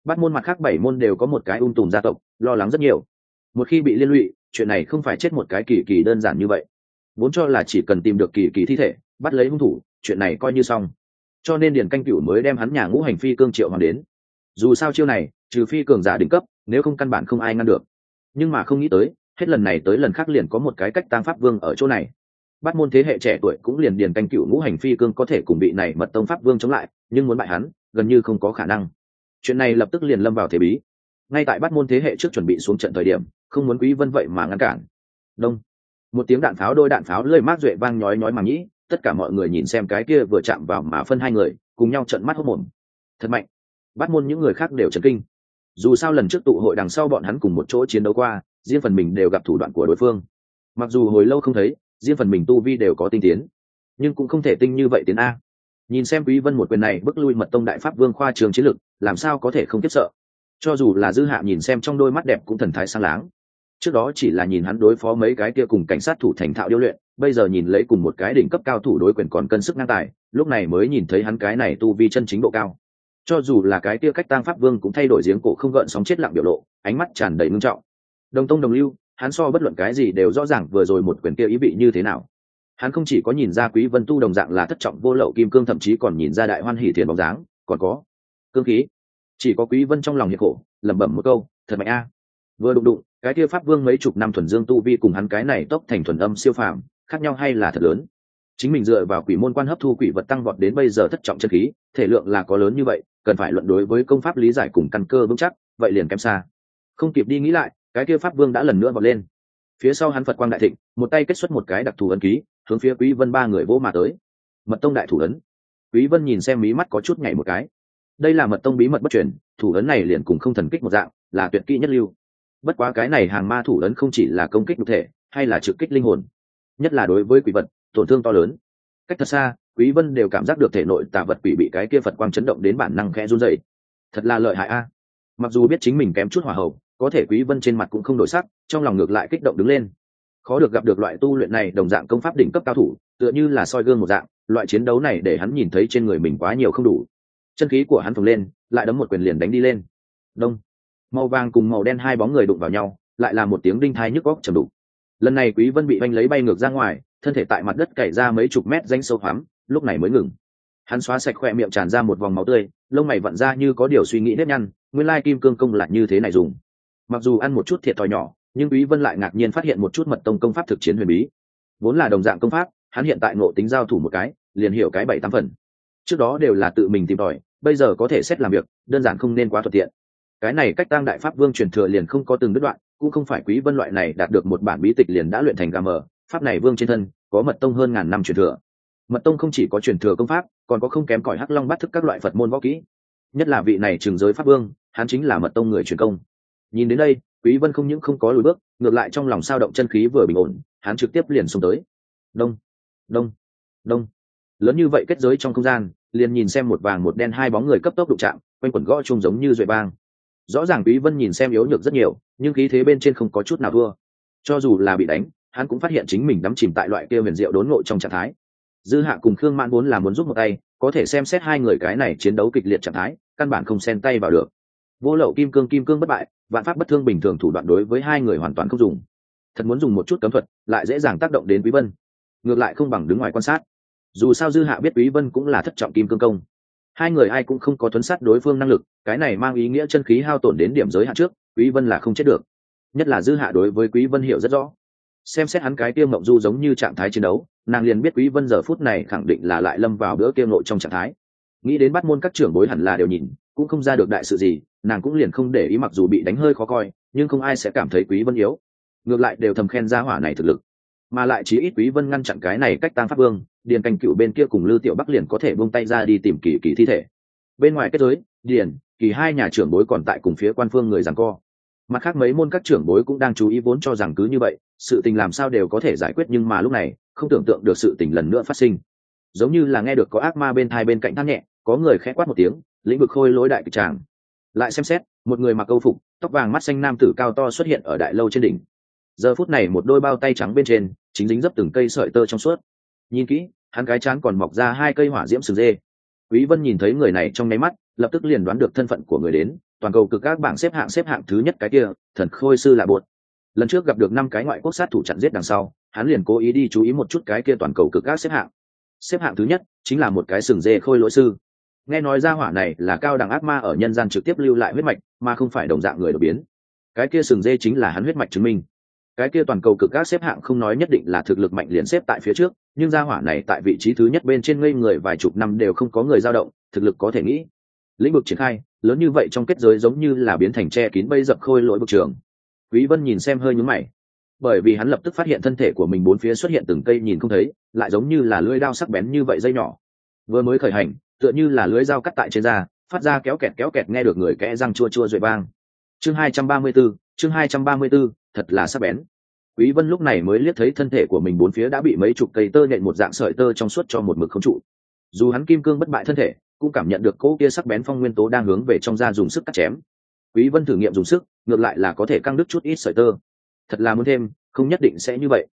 Bắt môn mặt khác bảy môn đều có một cái ung tùm gia tộc, lo lắng rất nhiều. Một khi bị liên lụy, chuyện này không phải chết một cái kỳ kỳ đơn giản như vậy. Vốn cho là chỉ cần tìm được kỳ kỳ thi thể, bắt lấy hung thủ, chuyện này coi như xong. Cho nên điền canh cửu mới đem hắn nhà ngũ hành phi cương triệu hoàng đến. Dù sao chiêu này, trừ phi cường giả đỉnh cấp, nếu không căn bản không ai ngăn được nhưng mà không nghĩ tới, hết lần này tới lần khác liền có một cái cách tăng pháp vương ở chỗ này. Bắt môn thế hệ trẻ tuổi cũng liền điền canh cựu ngũ hành phi cương có thể cùng bị này mật tông pháp vương chống lại, nhưng muốn bại hắn, gần như không có khả năng. Chuyện này lập tức liền lâm vào thế bí. Ngay tại bắt môn thế hệ trước chuẩn bị xuống trận thời điểm, không muốn quý vân vậy mà ngăn cản. Đông. Một tiếng đạn pháo đôi đạn pháo lơi mát duệ vang nhói nhói mà nhĩ tất cả mọi người nhìn xem cái kia vừa chạm vào mà phân hai người, cùng nhau trận mắt hốc mồm. Thật mạnh. Bắt môn những người khác đều chấn kinh dù sao lần trước tụ hội đằng sau bọn hắn cùng một chỗ chiến đấu qua, riêng phần mình đều gặp thủ đoạn của đối phương. Mặc dù hồi lâu không thấy, riêng phần mình tu vi đều có tinh tiến, nhưng cũng không thể tinh như vậy tiến a. Nhìn xem quý vân một quyền này bước lui mật tông đại pháp vương khoa trường chiến lực, làm sao có thể không tiếp sợ? Cho dù là dư hạ nhìn xem trong đôi mắt đẹp cũng thần thái sang láng. Trước đó chỉ là nhìn hắn đối phó mấy cái kia cùng cảnh sát thủ thành thạo điêu luyện, bây giờ nhìn lấy cùng một cái đỉnh cấp cao thủ đối quyền còn cân sức ngang tài, lúc này mới nhìn thấy hắn cái này tu vi chân chính độ cao cho dù là cái tia cách tang pháp vương cũng thay đổi giếng cổ không gợn sóng chết lặng biểu lộ, ánh mắt tràn đầy ngưng trọng. Đồng tông đồng lưu, hắn so bất luận cái gì đều rõ ràng vừa rồi một quyền kia ý vị như thế nào. Hắn không chỉ có nhìn ra quý vân tu đồng dạng là thất trọng vô lậu kim cương thậm chí còn nhìn ra đại hoan hỷ thiền bóng dáng, còn có cương khí. Chỉ có quý vân trong lòng nhiệt khổ, lẩm bẩm một câu, thật mạnh a. Vừa đụng đụng, cái kia pháp vương mấy chục năm thuần dương tu vi cùng hắn cái này tốc thành thuần âm siêu phàm, khác nhau hay là thật lớn? Chính mình dựa vào quỷ môn quan hấp thu quỷ vật tăng vọt đến bây giờ thất trọng chân khí, thể lượng là có lớn như vậy cần phải luận đối với công pháp lý giải cùng căn cơ vững chắc, vậy liền kém xa. Không kịp đi nghĩ lại, cái kia pháp vương đã lần nữa vọt lên. Phía sau hắn phật quang đại thịnh, một tay kết xuất một cái đặc thù ấn ký, hướng phía quý vân ba người vỗ mà tới. Mật tông đại thủ ấn. Quý vân nhìn xem mí mắt có chút nhảy một cái. Đây là mật tông bí mật bất truyền, thủ ấn này liền cùng không thần kích một dạng, là tuyệt kỹ nhất lưu. Bất quá cái này hàng ma thủ ấn không chỉ là công kích nhục thể, hay là trực kích linh hồn. Nhất là đối với quỷ vật, tổn thương to lớn. Cách thật xa quý vân đều cảm giác được thể nội tà vật quỷ bị cái kia phật quang chấn động đến bản năng khẽ run rẩy. Thật là lợi hại a. Mặc dù biết chính mình kém chút hỏa hậu có thể quý vân trên mặt cũng không đổi sắc, trong lòng ngược lại kích động đứng lên. Khó được gặp được loại tu luyện này đồng dạng công pháp đỉnh cấp cao thủ, tựa như là soi gương một dạng, loại chiến đấu này để hắn nhìn thấy trên người mình quá nhiều không đủ. Chân khí của hắn phồng lên, lại đấm một quyền liền đánh đi lên. Đông. Màu vàng cùng màu đen hai bóng người đụng vào nhau, lại là một tiếng đinh thai nhức góc trầm đục. Lần này quý vân bị oanh lấy bay ngược ra ngoài, thân thể tại mặt đất cày ra mấy chục mét danh sâu hoắm lúc này mới ngừng. Hắn xóa sạch khoe miệng tràn ra một vòng máu tươi, lông mày vặn ra như có điều suy nghĩ nếp nhăn, nguyên lai kim cương công là như thế này dùng. Mặc dù ăn một chút thiệt thòi nhỏ, nhưng quý vân lại ngạc nhiên phát hiện một chút mật tông công pháp thực chiến huyền bí. Vốn là đồng dạng công pháp, hắn hiện tại ngộ tính giao thủ một cái, liền hiểu cái bảy tám phần. Trước đó đều là tự mình tìm tòi, bây giờ có thể xét làm việc, đơn giản không nên quá thuận tiện. Cái này cách tăng đại pháp vương truyền thừa liền không có từng đứt đoạn, cũng không phải quý vân loại này đạt được một bản bí tịch liền đã luyện thành gà mờ pháp này vương trên thân, có mật tông hơn ngàn năm truyền thừa mật tông không chỉ có truyền thừa công pháp, còn có không kém cỏi hắc long bắt thức các loại phật môn võ kỹ. Nhất là vị này trường giới pháp vương, hắn chính là mật tông người truyền công. Nhìn đến đây, quý vân không những không có lùi bước, ngược lại trong lòng sao động chân khí vừa bình ổn, hắn trực tiếp liền xông tới. Đông đông đông. Lớn như vậy kết giới trong không gian, liền nhìn xem một vàng một đen hai bóng người cấp tốc đụng chạm, quanh quẩn gõ chung giống như duệ bang rõ ràng quý vân nhìn xem yếu nhược rất nhiều, nhưng khí thế bên trên không có chút nào thua. Cho dù là bị đánh, hắn cũng phát hiện chính mình đắm chìm tại loại kia huyền diệu đốn ngộ trong trạng thái dư hạ cùng khương mãn vốn là muốn giúp một tay, có thể xem xét hai người cái này chiến đấu kịch liệt trạng thái, căn bản không xen tay vào được. Vô lậu kim cương kim cương bất bại, vạn pháp bất thương bình thường thủ đoạn đối với hai người hoàn toàn không dùng. Thật muốn dùng một chút cấm thuật, lại dễ dàng tác động đến quý vân. Ngược lại không bằng đứng ngoài quan sát. Dù sao dư hạ biết quý vân cũng là thất trọng kim cương công. Hai người ai cũng không có tuấn sát đối phương năng lực, cái này mang ý nghĩa chân khí hao tổn đến điểm giới hạn trước, quý vân là không chết được. Nhất là dư hạ đối với quý vân hiểu rất rõ. Xem xét hắn cái tiêu mộng du giống như trạng thái chiến đấu nàng liền biết quý vân giờ phút này khẳng định là lại lâm vào bữa kia nội trong trạng thái. Nghĩ đến bắt môn các trưởng bối hẳn là đều nhìn, cũng không ra được đại sự gì, nàng cũng liền không để ý mặc dù bị đánh hơi khó coi, nhưng không ai sẽ cảm thấy quý vân yếu. Ngược lại đều thầm khen gia hỏa này thực lực. Mà lại chí ít quý vân ngăn chặn cái này cách tăng pháp vương, điền canh cựu bên kia cùng lư tiểu bắc liền có thể buông tay ra đi tìm kỳ kỳ thi thể. Bên ngoài kết giới, điền, kỳ hai nhà trưởng bối còn tại cùng phía quan phương người giằng co. Mặt khác mấy môn các trưởng bối cũng đang chú ý vốn cho rằng cứ như vậy, sự tình làm sao đều có thể giải quyết nhưng mà lúc này không tưởng tượng được sự tình lần nữa phát sinh. Giống như là nghe được có ác ma bên thai bên cạnh than nhẹ, có người khẽ quát một tiếng, lĩnh vực khôi lối đại kịch tràng. Lại xem xét, một người mặc câu phục, tóc vàng mắt xanh nam tử cao to xuất hiện ở đại lâu trên đỉnh. Giờ phút này một đôi bao tay trắng bên trên, chính dính dấp từng cây sợi tơ trong suốt. Nhìn kỹ, hắn cái chán còn mọc ra hai cây hỏa diễm sừng dê. Quý vân nhìn thấy người này trong nháy mắt, lập tức liền đoán được thân phận của người đến, toàn cầu cực các bảng xếp hạng xếp hạng thứ nhất cái kia, thần khôi sư là bột. Lần trước gặp được năm cái ngoại quốc sát thủ chặn giết đằng sau hắn liền cố ý đi chú ý một chút cái kia toàn cầu cực gác xếp hạng. Xếp hạng thứ nhất chính là một cái sừng dê khôi lỗi sư. Nghe nói ra hỏa này là cao đẳng ác ma ở nhân gian trực tiếp lưu lại huyết mạch, mà không phải đồng dạng người đột biến. Cái kia sừng dê chính là hắn huyết mạch chứng minh. Cái kia toàn cầu cực gác xếp hạng không nói nhất định là thực lực mạnh liền xếp tại phía trước, nhưng gia hỏa này tại vị trí thứ nhất bên trên ngây người vài chục năm đều không có người dao động, thực lực có thể nghĩ. Lĩnh vực triển khai, lớn như vậy trong kết giới giống như là biến thành che kín bây dập khôi lỗi bực trường. Quý vân nhìn xem hơi nhướng mày bởi vì hắn lập tức phát hiện thân thể của mình bốn phía xuất hiện từng cây nhìn không thấy lại giống như là lưỡi dao sắc bén như vậy dây nhỏ. Vừa mới khởi hành tựa như là lưỡi dao cắt tại trên da phát ra kéo kẹt kéo kẹt nghe được người kẽ răng chua chua rồi bang chương 234, chương 234, thật là sắc bén. Quý vân lúc này mới liếc thấy thân thể của mình bốn phía đã bị mấy chục cây tơ nện một dạng sợi tơ trong suốt cho một mực không trụ. Dù hắn kim cương bất bại thân thể cũng cảm nhận được cỗ kia sắc bén phong nguyên tố đang hướng về trong da dùng sức cắt chém. Quý vân thử nghiệm dùng sức ngược lại là có thể căng đứt chút ít sợi tơ thật là muốn thêm, không nhất định sẽ như vậy.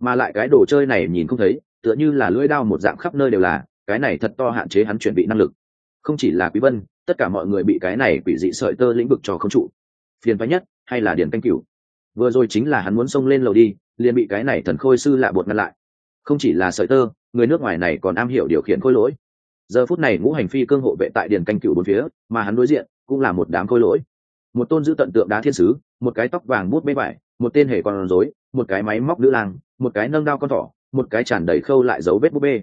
Mà lại cái đồ chơi này nhìn không thấy, tựa như là lưỡi đao một dạng khắp nơi đều là, cái này thật to hạn chế hắn chuẩn bị năng lực. Không chỉ là quý vân, tất cả mọi người bị cái này quỷ dị sợi tơ lĩnh vực cho không trụ. Phiền phái nhất, hay là điển canh cửu? Vừa rồi chính là hắn muốn xông lên lầu đi, liền bị cái này thần khôi sư lạ bột ngăn lại. Không chỉ là sợi tơ, người nước ngoài này còn am hiểu điều khiển khôi lỗi. Giờ phút này ngũ hành phi cương hộ vệ tại điền canh cựu bốn phía, mà hắn đối diện cũng là một đám khôi lỗi. Một tôn giữ tận tượng đá thiên sứ, một cái tóc vàng bút bê vải một tên hề con rối, một cái máy móc nữ lang, một cái nâng đao con thỏ, một cái tràn đầy khâu lại dấu vết búp bê.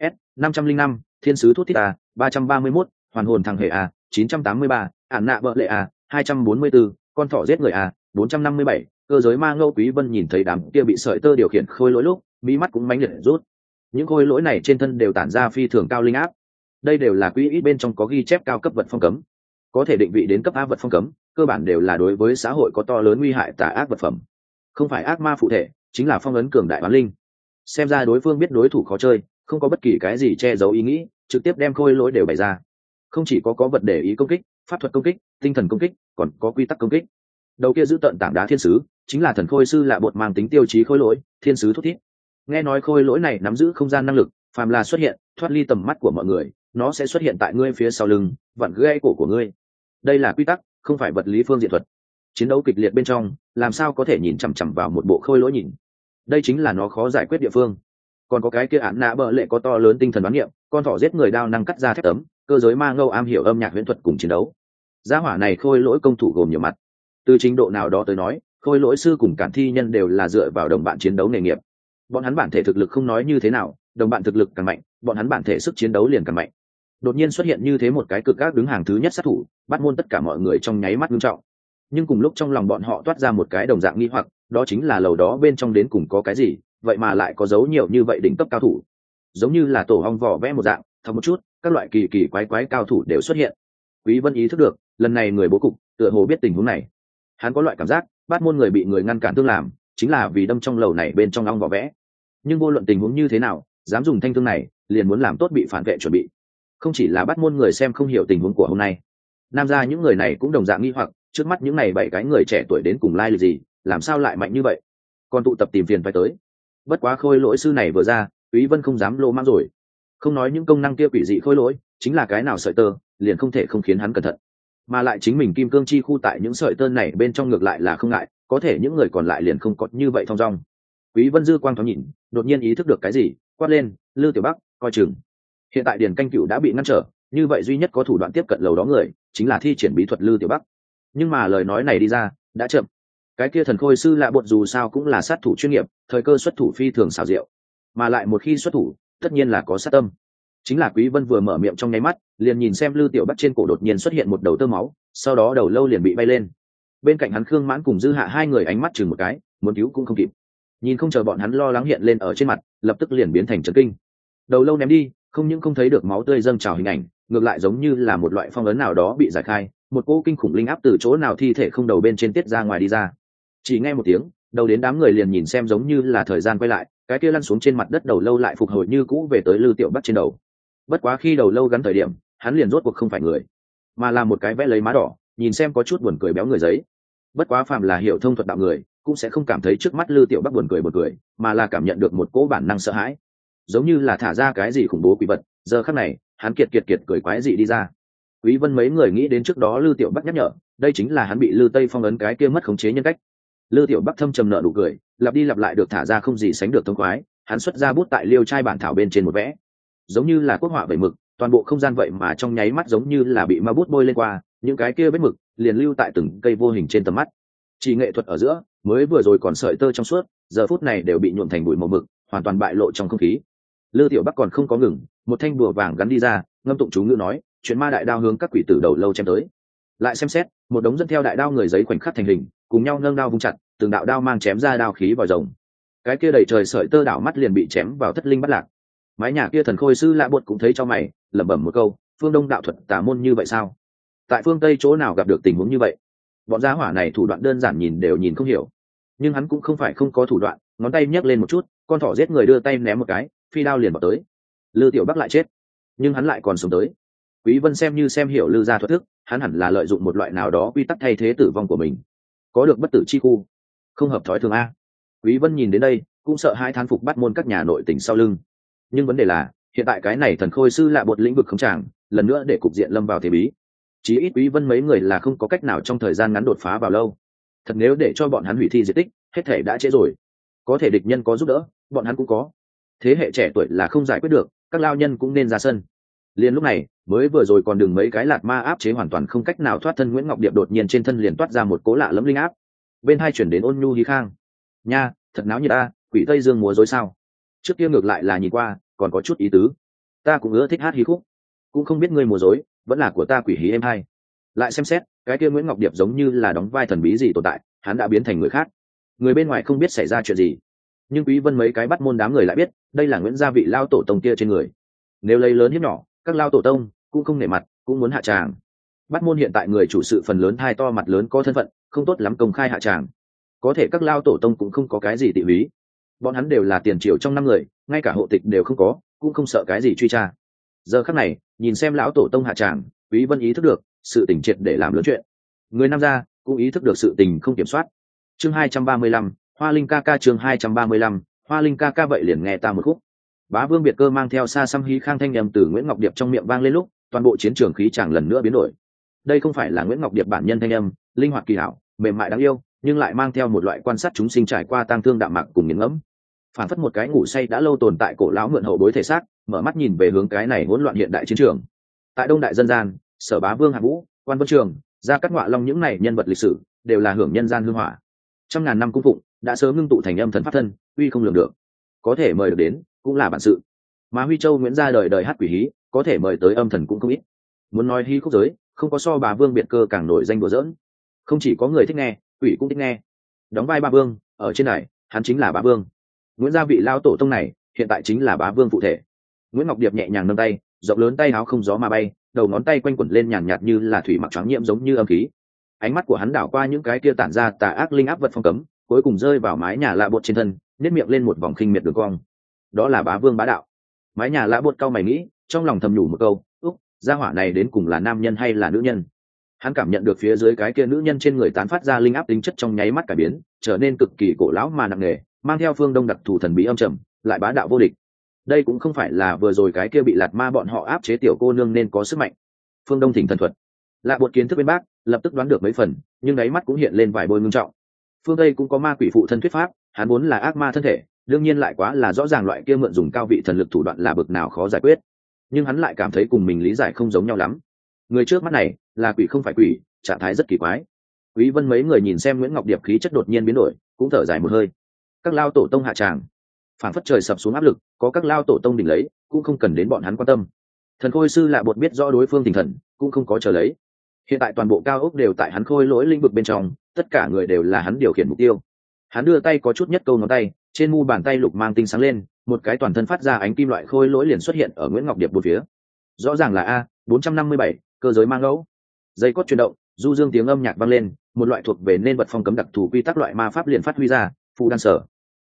S, năm trăm linh năm, thiên sứ thuốc thiết a, ba trăm ba mươi mốt, hoàn hồn thằng hề a, chín trăm tám mươi ba, ản nạ vợ lệ a, hai trăm bốn mươi b con thỏ giết người a, bốn trăm năm mươi bảy, cơ giới ma ngâu quý vân nhìn thấy đám kia bị sợi tơ điều khiển khôi lỗi lúc mỹ mắt cũng mánh liệt rút. Những khôi lỗi này trên thân đều tản ra phi thường cao linh áp. Đây đều là quỹ ít bên trong có ghi chép cao cấp vật phong cấm. Có thể định vị đến cấp a vật phong cấm cơ bản đều là đối với xã hội có to lớn nguy hại tà ác vật phẩm. Không phải ác ma phụ thể, chính là phong ấn cường đại bán linh. Xem ra đối phương biết đối thủ khó chơi, không có bất kỳ cái gì che giấu ý nghĩ, trực tiếp đem khôi lỗi đều bày ra. Không chỉ có có vật để ý công kích, pháp thuật công kích, tinh thần công kích, còn có quy tắc công kích. Đầu kia giữ tận tảng đá thiên sứ, chính là thần khôi sư lạ bột mang tính tiêu chí khôi lỗi, thiên sứ thúc thiết. Nghe nói khôi lỗi này nắm giữ không gian năng lực, phàm là xuất hiện, thoát ly tầm mắt của mọi người, nó sẽ xuất hiện tại ngươi phía sau lưng, vặn gãy cổ của ngươi. Đây là quy tắc không phải vật lý phương diện thuật. Chiến đấu kịch liệt bên trong, làm sao có thể nhìn chằm chằm vào một bộ khôi lỗi nhìn? Đây chính là nó khó giải quyết địa phương. Còn có cái kia án nã bợ lệ có to lớn tinh thần đoán niệm, con thỏ giết người đao năng cắt ra thép tấm, cơ giới ma ngâu am hiểu âm nhạc huyễn thuật cùng chiến đấu. Gia hỏa này khôi lỗi công thủ gồm nhiều mặt. Từ trình độ nào đó tới nói, khôi lỗi sư cùng cản thi nhân đều là dựa vào đồng bạn chiến đấu nghề nghiệp. Bọn hắn bản thể thực lực không nói như thế nào, đồng bạn thực lực càng mạnh, bọn hắn bản thể sức chiến đấu liền càng mạnh đột nhiên xuất hiện như thế một cái cực gác đứng hàng thứ nhất sát thủ, bắt môn tất cả mọi người trong nháy mắt nghiêm trọng. Nhưng cùng lúc trong lòng bọn họ toát ra một cái đồng dạng nghi hoặc, đó chính là lầu đó bên trong đến cùng có cái gì, vậy mà lại có dấu nhiều như vậy đỉnh cấp cao thủ. Giống như là tổ hong vỏ vẽ một dạng thật một chút, các loại kỳ kỳ quái quái cao thủ đều xuất hiện. Quý vân ý thức được, lần này người bố cục, tựa hồ biết tình huống này. Hắn có loại cảm giác, bắt môn người bị người ngăn cản tương làm, chính là vì đâm trong lầu này bên trong ong vỏ vẽ. Nhưng vô luận tình huống như thế nào, dám dùng thanh thương này, liền muốn làm tốt bị phản vệ chuẩn bị không chỉ là bắt môn người xem không hiểu tình huống của hôm nay. Nam ra những người này cũng đồng dạng nghi hoặc, trước mắt những này bảy cái người trẻ tuổi đến cùng lai lịch gì, làm sao lại mạnh như vậy? Còn tụ tập tìm phiền phải tới. Bất quá khôi lỗi sư này vừa ra, quý vân không dám lô mang rồi. Không nói những công năng kia quỷ dị khôi lỗi, chính là cái nào sợi tơ, liền không thể không khiến hắn cẩn thận. Mà lại chính mình kim cương chi khu tại những sợi tơ này bên trong ngược lại là không ngại, có thể những người còn lại liền không có như vậy thong dong. Quý vân dư quang thoáng nhìn, đột nhiên ý thức được cái gì, quát lên lư tiểu bắc, coi chừng hiện tại điền canh cựu đã bị ngăn trở, như vậy duy nhất có thủ đoạn tiếp cận lầu đó người, chính là thi triển bí thuật lư tiểu bắc. Nhưng mà lời nói này đi ra, đã chậm. Cái kia thần khôi sư lạ bột dù sao cũng là sát thủ chuyên nghiệp, thời cơ xuất thủ phi thường xảo diệu. Mà lại một khi xuất thủ, tất nhiên là có sát tâm. Chính là quý vân vừa mở miệng trong nháy mắt, liền nhìn xem lư tiểu bắc trên cổ đột nhiên xuất hiện một đầu tơ máu, sau đó đầu lâu liền bị bay lên. Bên cạnh hắn khương mãn cùng dư hạ hai người ánh mắt chừng một cái, muốn cứu cũng không kịp. Nhìn không chờ bọn hắn lo lắng hiện lên ở trên mặt, lập tức liền biến thành trấn kinh. Đầu lâu ném đi không những không thấy được máu tươi dâng trào hình ảnh, ngược lại giống như là một loại phong ấn nào đó bị giải khai, một cỗ kinh khủng linh áp từ chỗ nào thi thể không đầu bên trên tiết ra ngoài đi ra. Chỉ nghe một tiếng, đầu đến đám người liền nhìn xem giống như là thời gian quay lại, cái kia lăn xuống trên mặt đất đầu lâu lại phục hồi như cũ về tới lư tiểu bắt trên đầu. Bất quá khi đầu lâu gắn thời điểm, hắn liền rốt cuộc không phải người, mà là một cái vẽ lấy má đỏ, nhìn xem có chút buồn cười béo người giấy. Bất quá phàm là hiểu thông thuật đạo người, cũng sẽ không cảm thấy trước mắt lư tiểu bắc buồn cười buồn cười, mà là cảm nhận được một cỗ bản năng sợ hãi giống như là thả ra cái gì khủng bố quỷ vật, giờ khắc này, hắn kiệt kiệt kiệt cười quái dị đi ra. Quý vân mấy người nghĩ đến trước đó lư tiểu bắc nhắc nhở, đây chính là hắn bị lư tây phong ấn cái kia mất khống chế nhân cách. Lư tiểu bắc thâm trầm nợ đủ cười, lặp đi lặp lại được thả ra không gì sánh được thông khoái, hắn xuất ra bút tại liêu trai bản thảo bên trên một vẽ. Giống như là quốc họa vẩy mực, toàn bộ không gian vậy mà trong nháy mắt giống như là bị ma bút bôi lên qua, những cái kia vết mực liền lưu tại từng cây vô hình trên tầm mắt. Chỉ nghệ thuật ở giữa, mới vừa rồi còn sợi tơ trong suốt, giờ phút này đều bị nhuộm thành bụi màu mực, hoàn toàn bại lộ trong không khí lư tiểu bắc còn không có ngừng, một thanh bùa vàng gắn đi ra, ngâm tụng chú ngữ nói, chuyện ma đại đao hướng các quỷ tử đầu lâu chém tới. Lại xem xét, một đống dẫn theo đại đao người giấy khoảnh khắc thành hình, cùng nhau nâng đao vung chặt, từng đạo đao mang chém ra đao khí vào rồng. Cái kia đầy trời sợi tơ đảo mắt liền bị chém vào thất linh bắt lạc. Mái nhà kia thần khôi sư lạ bột cũng thấy cho mày, lẩm bẩm một câu, phương đông đạo thuật tả môn như vậy sao? Tại phương tây chỗ nào gặp được tình huống như vậy? Bọn gia hỏa này thủ đoạn đơn giản nhìn đều nhìn không hiểu. Nhưng hắn cũng không phải không có thủ đoạn, ngón tay nhấc lên một chút, con thỏ giết người đưa tay ném một cái phi đao liền vào tới. Lư tiểu bắc lại chết, nhưng hắn lại còn sống tới. Quý vân xem như xem hiểu lư gia thuật thức, hắn hẳn là lợi dụng một loại nào đó quy tắc thay thế tử vong của mình. Có được bất tử chi khu, không hợp thói thường a. Quý vân nhìn đến đây, cũng sợ hai thán phục bắt môn các nhà nội tỉnh sau lưng. Nhưng vấn đề là, hiện tại cái này thần khôi sư lạ bột lĩnh vực không tràng lần nữa để cục diện lâm vào thế bí. Chí ít quý vân mấy người là không có cách nào trong thời gian ngắn đột phá vào lâu. Thật nếu để cho bọn hắn hủy thi diệt tích, hết thể đã trễ rồi. Có thể địch nhân có giúp đỡ, bọn hắn cũng có thế hệ trẻ tuổi là không giải quyết được, các lao nhân cũng nên ra sân. Liền lúc này, mới vừa rồi còn đừng mấy cái lạt ma áp chế hoàn toàn không cách nào thoát thân nguyễn ngọc điệp đột nhiên trên thân liền toát ra một cố lạ lẫm linh áp. Bên hai chuyển đến ôn nhu hí khang. Nha, thật náo như ta, quỷ tây dương múa dối sao? Trước kia ngược lại là nhìn qua, còn có chút ý tứ. Ta cũng ưa thích hát hí khúc, cũng không biết ngươi múa dối vẫn là của ta quỷ hí em hai lại xem xét, cái kia nguyễn ngọc điệp giống như là đóng vai thần bí gì tồn tại, hắn đã biến thành người khác. Người bên ngoài không biết xảy ra chuyện gì nhưng quý vân mấy cái bắt môn đám người lại biết đây là nguyễn gia vị lao tổ tông kia trên người. Nếu lấy lớn hiếp nhỏ các lao tổ tông cũng không nể mặt cũng muốn hạ tràng. Bắt môn hiện tại người chủ sự phần lớn hai to mặt lớn có thân phận không tốt lắm công khai hạ tràng. Có thể các lao tổ tông cũng không có cái gì tị húy. Bọn hắn đều là tiền triều trong năm người ngay cả hộ tịch đều không có cũng không sợ cái gì truy tra. Giờ khắc này nhìn xem lão tổ tông hạ tràng quý vân ý thức được sự tỉnh triệt để làm lớn chuyện. Người nam gia cũng ý thức được sự tình không kiểm soát. Chương 235, hoa linh ca ca chương 235, hoa linh ca ca vậy liền nghe ta một khúc. Bá vương biệt cơ mang theo xa xăm hí khang thanh nhầm từ nguyễn ngọc điệp trong miệng vang lên lúc toàn bộ chiến trường khí chẳng lần nữa biến đổi. Đây không phải là nguyễn ngọc điệp bản nhân thanh âm linh hoạt kỳ hảo mềm mại đáng yêu nhưng lại mang theo một loại quan sát chúng sinh trải qua tang thương đạm mạc cùng nghiền ngẫm. Phản phất một cái ngủ say đã lâu tồn tại cổ lão mượn hậu bối thể xác mở mắt nhìn về hướng cái này hỗn loạn hiện đại chiến trường. Tại đông đại dân gian sở bá vương hạ vũ quan vân trường gia cát họa long những này nhân vật lịch sử đều là hưởng nhân gian hư hỏa. Trăm ngàn năm cung phụng đã sớm ngưng tụ thành âm thần pháp thân, uy không lường được. Có thể mời được đến, cũng là bản sự. Mà huy châu nguyễn gia đời đời hát quỷ hí, có thể mời tới âm thần cũng không ít. Muốn nói hy khúc giới, không có so bà vương biệt cơ càng nổi danh đùa dỡn không chỉ có người thích nghe, quỷ cũng thích nghe. Đóng vai ba vương, ở trên này, hắn chính là bá vương. Nguyễn gia vị lao tổ tông này, hiện tại chính là bá vương phụ thể. Nguyễn ngọc điệp nhẹ nhàng nâng tay, rộng lớn tay áo không gió mà bay, đầu ngón tay quanh quẩn lên nhàn nhạt như là thủy mặc tráng nhiễm giống như âm khí. Ánh mắt của hắn đảo qua những cái kia tản ra tà ác linh áp vật phong cấm cuối cùng rơi vào mái nhà lạ bột trên thân nếp miệng lên một vòng khinh miệt đường cong. Đó là bá vương bá đạo. Mái nhà lạ bột cau mày nghĩ, trong lòng thầm nhủ một câu, úc, gia hỏa này đến cùng là nam nhân hay là nữ nhân? Hắn cảm nhận được phía dưới cái kia nữ nhân trên người tán phát ra linh áp tính chất trong nháy mắt cải biến, trở nên cực kỳ cổ lão mà nặng nề, mang theo phương đông đặc thù thần bí âm trầm, lại bá đạo vô địch. Đây cũng không phải là vừa rồi cái kia bị lạt ma bọn họ áp chế tiểu cô nương nên có sức mạnh. Phương đông thỉnh thần thuật. Lạ bột kiến thức bên bác, lập tức đoán được mấy phần, nhưng đáy mắt cũng hiện lên vài bôi ngưng trọng phương tây cũng có ma quỷ phụ thân thuyết pháp, hắn muốn là ác ma thân thể, đương nhiên lại quá là rõ ràng loại kia mượn dùng cao vị thần lực thủ đoạn là bực nào khó giải quyết. Nhưng hắn lại cảm thấy cùng mình lý giải không giống nhau lắm. Người trước mắt này, là quỷ không phải quỷ, trạng thái rất kỳ quái. Quý vân mấy người nhìn xem nguyễn ngọc điệp khí chất đột nhiên biến đổi, cũng thở dài một hơi. Các lao tổ tông hạ tràng. Phản phất trời sập xuống áp lực, có các lao tổ tông đỉnh lấy, cũng không cần đến bọn hắn quan tâm. Thần khôi sư lạ bột biết rõ đối phương tinh thần, cũng không có chờ lấy hiện tại toàn bộ cao ốc đều tại hắn khôi lỗi lĩnh vực bên trong, tất cả người đều là hắn điều khiển mục tiêu. Hắn đưa tay có chút nhất câu ngón tay, trên mu bàn tay lục mang tinh sáng lên, một cái toàn thân phát ra ánh kim loại khôi lỗi liền xuất hiện ở nguyễn ngọc điệp một phía. Rõ ràng là a, bốn trăm năm mươi bảy, cơ giới mang ngẫu dây cốt chuyển động, du dương tiếng âm nhạc vang lên, một loại thuộc về nên vật phong cấm đặc thù quy tắc loại ma pháp liền phát huy ra phụ đan sở.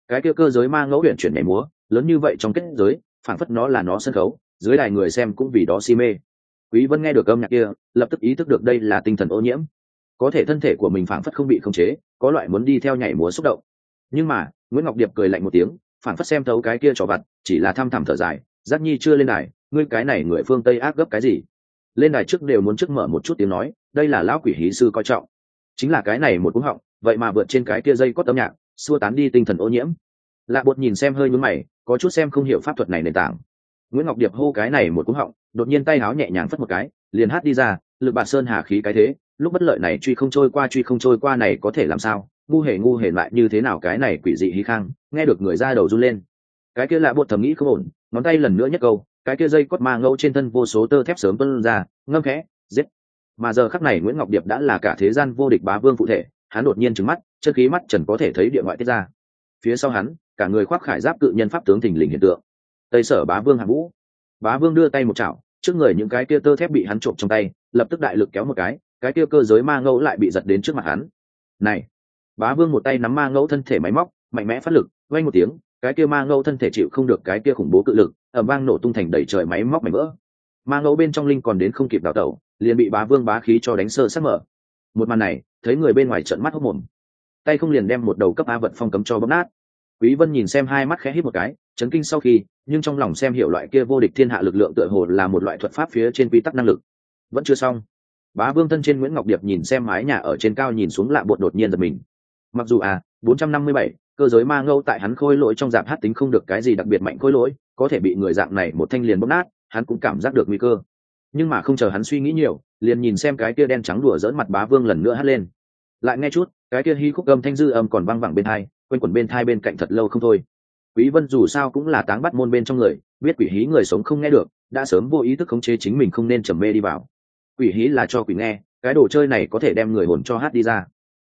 Cái kia cơ giới ma ngẫu huyện chuyển nhảy múa, lớn như vậy trong kết giới phản phất nó là nó sân khấu, dưới đài người xem cũng vì đó si mê quý vân nghe được âm nhạc kia, lập tức ý thức được đây là tinh thần ô nhiễm. Có thể thân thể của mình phản phất không bị khống chế, có loại muốn đi theo nhảy múa xúc động. Nhưng mà, nguyễn ngọc điệp cười lạnh một tiếng phản phất xem thấu cái kia trò vặt, chỉ là thăm thẳm thở dài, giác nhi chưa lên đài, ngươi cái này người phương tây ác gấp cái gì? Lên đài trước đều muốn trước mở một chút tiếng nói, đây là lão quỷ hí sư coi trọng. Chính là cái này một cú họng, vậy mà vượt trên cái kia dây có tấm nhạc, xua tán đi tinh thần ô nhiễm. Lạ bột nhìn xem hơi nhúm mày, có chút xem không hiểu pháp thuật này nền tảng. Nguyễn ngọc điệp hô cái này một cú họng đột nhiên tay háo nhẹ nhàng phất một cái, liền hát đi ra, lực bạt sơn hà khí cái thế, lúc bất lợi này truy không trôi qua, truy không trôi qua này có thể làm sao? Ngu hề ngu hề lại như thế nào cái này quỷ dị hí khang? Nghe được người ra đầu run lên. Cái kia lạ bột thầm nghĩ không ổn, ngón tay lần nữa nhất câu, cái kia dây cốt ma ngẫu trên thân vô số tơ thép sớm vân ra, ngâm khẽ, giết. Mà giờ khắc này nguyễn ngọc điệp đã là cả thế gian vô địch bá vương phụ thể, hắn đột nhiên trứng mắt, chân khí mắt trần có thể thấy địa ngoại tiết ra. Phía sau hắn, cả người khoác khải giáp cự nhân pháp tướng thình lình hiện tượng. Tây sở bá vương hạ vũ. Bá vương đưa tay một chảo trước người những cái kia tơ thép bị hắn trộm trong tay, lập tức đại lực kéo một cái cái kia cơ giới ma ngẫu lại bị giật đến trước mặt hắn. Này, bá vương một tay nắm ma ngẫu thân thể máy móc, mạnh mẽ phát lực vay một tiếng, cái kia ma ngẫu thân thể chịu không được cái kia khủng bố cự lực ở vang nổ tung thành đầy trời máy móc mảnh vỡ. Ma ngẫu bên trong linh còn đến không kịp đào tẩu, liền bị bá vương bá khí cho đánh sơ sát mở. Một màn này, thấy người bên ngoài trận mắt hốc mồm tay không liền đem một đầu cấp a vật phong cấm cho bấm nát. Quý vân nhìn xem hai mắt khẽ hít một cái, chấn kinh sau khi nhưng trong lòng xem hiểu loại kia vô địch thiên hạ lực lượng tựa hồ là một loại thuật pháp phía trên quy tắc năng lực. Vẫn chưa xong. Bá vương thân trên nguyễn ngọc điệp nhìn xem mái nhà ở trên cao nhìn xuống lạ bột đột nhiên giật mình. Mặc dù à 457, cơ giới ma ngâu tại hắn khôi lỗi trong giảm hát tính không được cái gì đặc biệt mạnh khôi lỗi có thể bị người dạng này một thanh liền bóp nát hắn cũng cảm giác được nguy cơ. Nhưng mà không chờ hắn suy nghĩ nhiều liền nhìn xem cái kia đen trắng đùa dỡn mặt bá vương lần nữa hát lên. Lại nghe chút cái kia hy khúc âm thanh dư âm còn văng vẳng bên thai quanh quẩn bên thai bên cạnh thật lâu không thôi quý vân dù sao cũng là táng bắt môn bên trong người, biết quỷ hí người sống không nghe được, đã sớm vô ý thức khống chế chính mình không nên trầm mê đi vào. Quỷ hí là cho quỷ nghe, cái đồ chơi này có thể đem người hồn cho hát đi ra.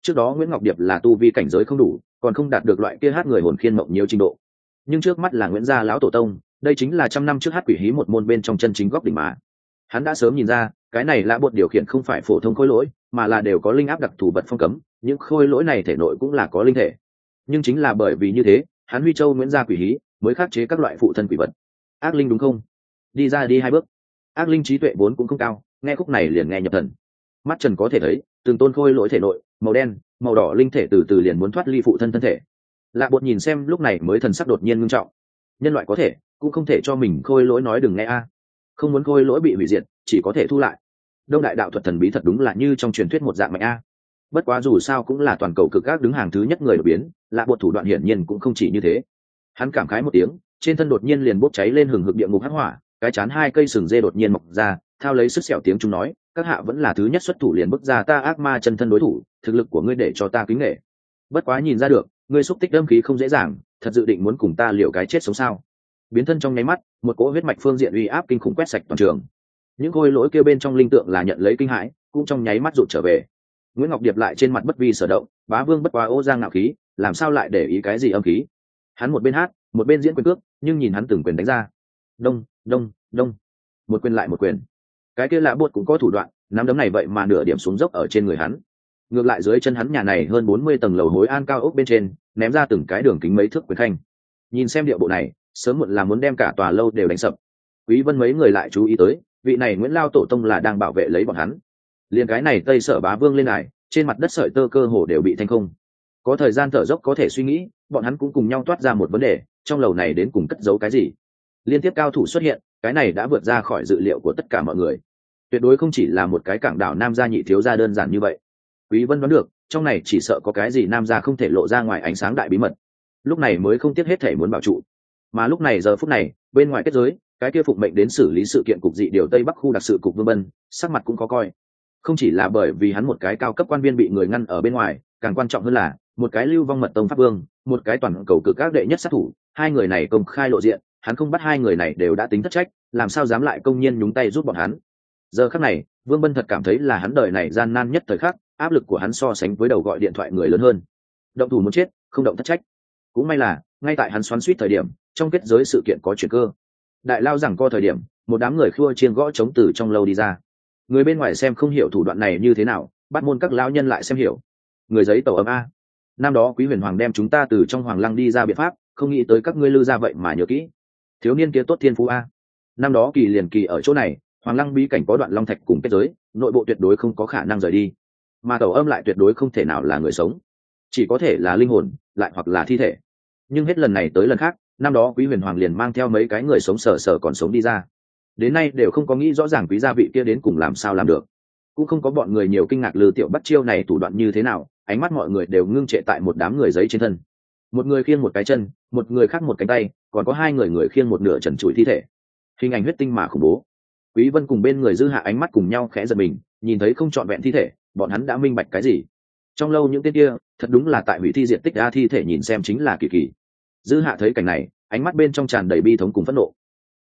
Trước đó nguyễn ngọc điệp là tu vi cảnh giới không đủ, còn không đạt được loại kia hát người hồn khiên mộng nhiều trình độ. Nhưng trước mắt là nguyễn gia lão tổ tông, đây chính là trăm năm trước hát quỷ hí một môn bên trong chân chính góc đỉnh mà. Hắn đã sớm nhìn ra, cái này lạ bột điều khiển không phải phổ thông khối lỗi, mà là đều có linh áp đặc thù vật phong cấm, những khôi lỗi này thể nội cũng là có linh thể. Nhưng chính là bởi vì như thế hắn huy châu nguyễn gia quỷ hí, mới khắc chế các loại phụ thân quỷ vật. Ác linh đúng không? Đi ra đi hai bước. Ác linh trí tuệ vốn cũng không cao, nghe khúc này liền nghe nhập thần. Mắt trần có thể thấy, từng tôn khôi lỗi thể nội, màu đen, màu đỏ linh thể từ từ liền muốn thoát ly phụ thân thân thể. Lạ bột nhìn xem lúc này mới thần sắc đột nhiên ngưng trọng. Nhân loại có thể, cũng không thể cho mình khôi lỗi nói đừng nghe a. Không muốn khôi lỗi bị hủy diệt, chỉ có thể thu lại. Đông đại đạo thuật thần bí thật đúng là như trong truyền thuyết một dạng mạnh a. Bất quá dù sao cũng là toàn cầu cực gác đứng hàng thứ nhất người đột biến lạ bột thủ đoạn hiển nhiên cũng không chỉ như thế. Hắn cảm khái một tiếng, trên thân đột nhiên liền bốc cháy lên hừng hực địa ngục hắc hỏa, cái chán hai cây sừng dê đột nhiên mọc ra, thao lấy sức sẹo tiếng chúng nói, các hạ vẫn là thứ nhất xuất thủ liền bước ra ta ác ma chân thân đối thủ, thực lực của ngươi để cho ta kính nghệ bất quá nhìn ra được, ngươi xúc tích đâm khí không dễ dàng, thật dự định muốn cùng ta liều cái chết sống sao? Biến thân trong nháy mắt, một cỗ huyết mạch phương diện uy áp kinh khủng quét sạch toàn trường. Những khôi lỗi kêu bên trong linh tượng là nhận lấy kinh hãi, cũng trong nháy mắt rụt trở về. Nguyễn ngọc điệp lại trên mặt bất vi sở động, bá vương bất quá ô giang ngạo khí làm sao lại để ý cái gì âm khí? Hắn một bên hát, một bên diễn quyền cước, nhưng nhìn hắn từng quyền đánh ra. Đông đông đông. Một quyền lại một quyền. Cái kia lạ bột cũng có thủ đoạn, nắm đấm này vậy mà nửa điểm xuống dốc ở trên người hắn. Ngược lại dưới chân hắn nhà này hơn bốn mươi tầng lầu hối an cao ốc bên trên, ném ra từng cái đường kính mấy thước quyền khanh nhìn xem điệu bộ này, sớm muộn là muốn đem cả tòa lâu đều đánh sập. Quý vân mấy người lại chú ý tới, vị này nguyễn lao tổ tông là đang bảo vệ lấy bọn hắn. Liền cái này tây sở bá vương lên này, trên mặt đất sợi tơ cơ hồ đều bị thanh không có thời gian thở dốc có thể suy nghĩ, bọn hắn cũng cùng nhau toát ra một vấn đề, trong lầu này đến cùng cất giấu cái gì? Liên tiếp cao thủ xuất hiện, cái này đã vượt ra khỏi dự liệu của tất cả mọi người. Tuyệt đối không chỉ là một cái cảng đảo nam gia nhị thiếu gia đơn giản như vậy. Quý vân đoán được, trong này chỉ sợ có cái gì nam gia không thể lộ ra ngoài ánh sáng đại bí mật. Lúc này mới không tiếc hết thể muốn bảo trụ. Mà lúc này giờ phút này, bên ngoài kết giới, cái kia phục mệnh đến xử lý sự kiện cục dị điều tây bắc khu đặc sự cục vương bân, sắc mặt cũng có coi. Không chỉ là bởi vì hắn một cái cao cấp quan viên bị người ngăn ở bên ngoài càng quan trọng hơn là, một cái lưu vong mật tông pháp vương, một cái toàn cầu cự các đệ nhất sát thủ, hai người này công khai lộ diện, hắn không bắt hai người này đều đã tính thất trách, làm sao dám lại công nhiên nhúng tay giúp bọn hắn. Giờ khắc này, vương bân thật cảm thấy là hắn đời này gian nan nhất thời khắc, áp lực của hắn so sánh với đầu gọi điện thoại người lớn hơn. Động thủ muốn chết, không động thất trách. Cũng may là, ngay tại hắn xoắn suýt thời điểm, trong kết giới sự kiện có chuyện cơ. Đại lao rằng co thời điểm, một đám người khua chiên gõ chống từ trong lâu đi ra. Người bên ngoài xem không hiểu thủ đoạn này như thế nào, bắt môn các lao nhân lại xem hiểu người giấy tàu ấm a. Năm đó quý huyền hoàng đem chúng ta từ trong hoàng lăng đi ra biện pháp, không nghĩ tới các ngươi lư ra vậy mà nhớ kỹ. Thiếu niên kia tốt thiên phú a. Năm đó kỳ liền kỳ ở chỗ này, hoàng lăng bí cảnh có đoạn long thạch cùng kết giới, nội bộ tuyệt đối không có khả năng rời đi. Mà tàu âm lại tuyệt đối không thể nào là người sống. Chỉ có thể là linh hồn, lại hoặc là thi thể. Nhưng hết lần này tới lần khác, năm đó quý huyền hoàng liền mang theo mấy cái người sống sờ sờ còn sống đi ra. Đến nay đều không có nghĩ rõ ràng quý gia vị kia đến cùng làm sao làm được. Cũng không có bọn người nhiều kinh ngạc lừa tiểu bắt chiêu này thủ đoạn như thế nào ánh mắt mọi người đều ngưng trệ tại một đám người giấy trên thân. Một người khiêng một cái chân, một người khác một cánh tay, còn có hai người người khiêng một nửa trần trụi thi thể. Hình ảnh huyết tinh mà khủng bố. Quý vân cùng bên người dư hạ ánh mắt cùng nhau khẽ giật mình, nhìn thấy không trọn vẹn thi thể, bọn hắn đã minh bạch cái gì? Trong lâu những tên kia, thật đúng là tại hủy thi diện tích đa thi thể nhìn xem chính là kỳ kỳ. Dư hạ thấy cảnh này, ánh mắt bên trong tràn đầy bi thống cùng phẫn nộ.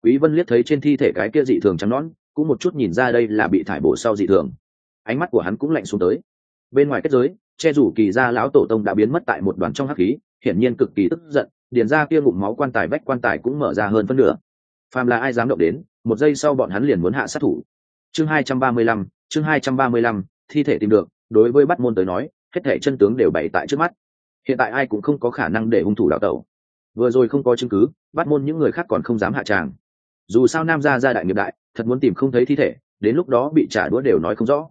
Quý vân liếc thấy trên thi thể cái kia dị thường trắng nõn, cũng một chút nhìn ra đây là bị thải bổ sau dị thường. Ánh mắt của hắn cũng lạnh xuống tới bên ngoài kết giới che rủ kỳ gia lão tổ tông đã biến mất tại một đoàn trong hắc khí hiển nhiên cực kỳ tức giận điền ra kia ngụm máu quan tài bách quan tài cũng mở ra hơn phân nửa. Phàm là ai dám động đến một giây sau bọn hắn liền muốn hạ sát thủ. Chương 235, chương 235, thi thể tìm được đối với bắt môn tới nói hết thể chân tướng đều bày tại trước mắt. Hiện tại ai cũng không có khả năng để hung thủ đào tẩu. Vừa rồi không có chứng cứ bắt môn những người khác còn không dám hạ tràng. Dù sao nam gia gia đại nghiệp đại thật muốn tìm không thấy thi thể đến lúc đó bị trả đũa đều nói không rõ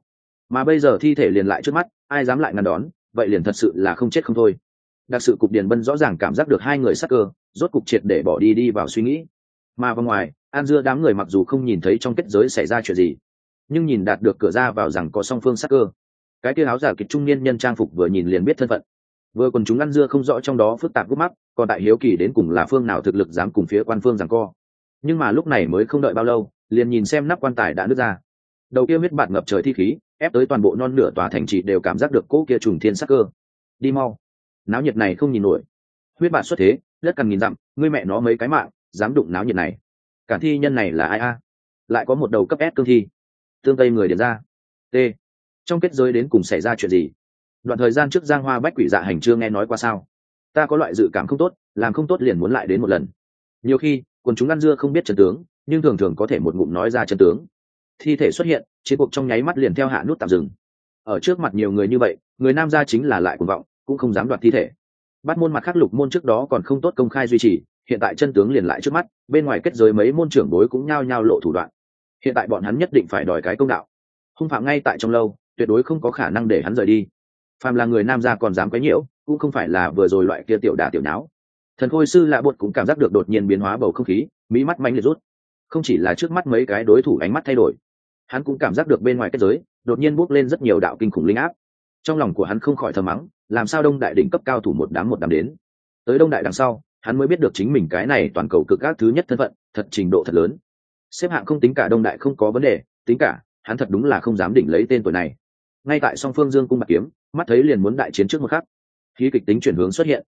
mà bây giờ thi thể liền lại trước mắt, ai dám lại ngăn đón, vậy liền thật sự là không chết không thôi. Đặc sự cục điền bân rõ ràng cảm giác được hai người sắc cơ, rốt cục triệt để bỏ đi đi vào suy nghĩ. Mà vào ngoài, an dưa đám người mặc dù không nhìn thấy trong kết giới xảy ra chuyện gì, nhưng nhìn đạt được cửa ra vào rằng có song phương sắc cơ. Cái kia áo giả kịch trung niên nhân trang phục vừa nhìn liền biết thân phận. Vừa còn chúng ăn dưa không rõ trong đó phức tạp gút mắt, còn tại hiếu kỳ đến cùng là phương nào thực lực dám cùng phía quan phương rằng co. Nhưng mà lúc này mới không đợi bao lâu, liền nhìn xem nắp quan tài đã nứt ra. Đầu kia huyết bạt ngập trời thi khí ép tới toàn bộ non nửa tòa thành trì đều cảm giác được cỗ kia trùng thiên sắc cơ. Đi mau. Náo nhiệt này không nhìn nổi. Huyết bạt xuất thế, đất cằn nghìn dặm, ngươi mẹ nó mấy cái mạng, dám đụng náo nhiệt này. Cả thi nhân này là ai a? Lại có một đầu cấp s cương thi. Tương tây người điền ra. T. Trong kết giới đến cùng xảy ra chuyện gì? Đoạn thời gian trước giang hoa bách quỷ dạ hành chưa nghe nói qua sao? Ta có loại dự cảm không tốt, làm không tốt liền muốn lại đến một lần. Nhiều khi, quần chúng ăn dưa không biết trần tướng, nhưng thường thường có thể một ngụm nói ra trần tướng thi thể xuất hiện, chiến cuộc trong nháy mắt liền theo hạ nút tạm dừng. Ở trước mặt nhiều người như vậy, người nam gia chính là lại cuồng vọng, cũng không dám đoạt thi thể. Bắt môn mặt khắc lục môn trước đó còn không tốt công khai duy trì, hiện tại chân tướng liền lại trước mắt, bên ngoài kết giới mấy môn trưởng đối cũng nhao nhao lộ thủ đoạn. Hiện tại bọn hắn nhất định phải đòi cái công đạo. Hung phạm ngay tại trong lâu, tuyệt đối không có khả năng để hắn rời đi. Phàm là người nam gia còn dám quấy nhiễu, cũng không phải là vừa rồi loại kia tiểu đà tiểu não thần khôi sư lạ bột cũng cảm giác được đột nhiên biến hóa bầu không khí mỹ mắt manh liệt rút. Không chỉ là trước mắt mấy cái đối thủ ánh mắt thay đổi hắn cũng cảm giác được bên ngoài kết giới, đột nhiên bốc lên rất nhiều đạo kinh khủng linh áp. Trong lòng của hắn không khỏi thờ mắng, làm sao đông đại đỉnh cấp cao thủ một đám một đám đến. Tới đông đại đằng sau, hắn mới biết được chính mình cái này toàn cầu cực các thứ nhất thân phận, thật trình độ thật lớn. Xếp hạng không tính cả đông đại không có vấn đề, tính cả, hắn thật đúng là không dám đỉnh lấy tên tuổi này. Ngay tại song phương dương cung bạc kiếm, mắt thấy liền muốn đại chiến trước một khắc. Khi kịch tính chuyển hướng xuất hiện.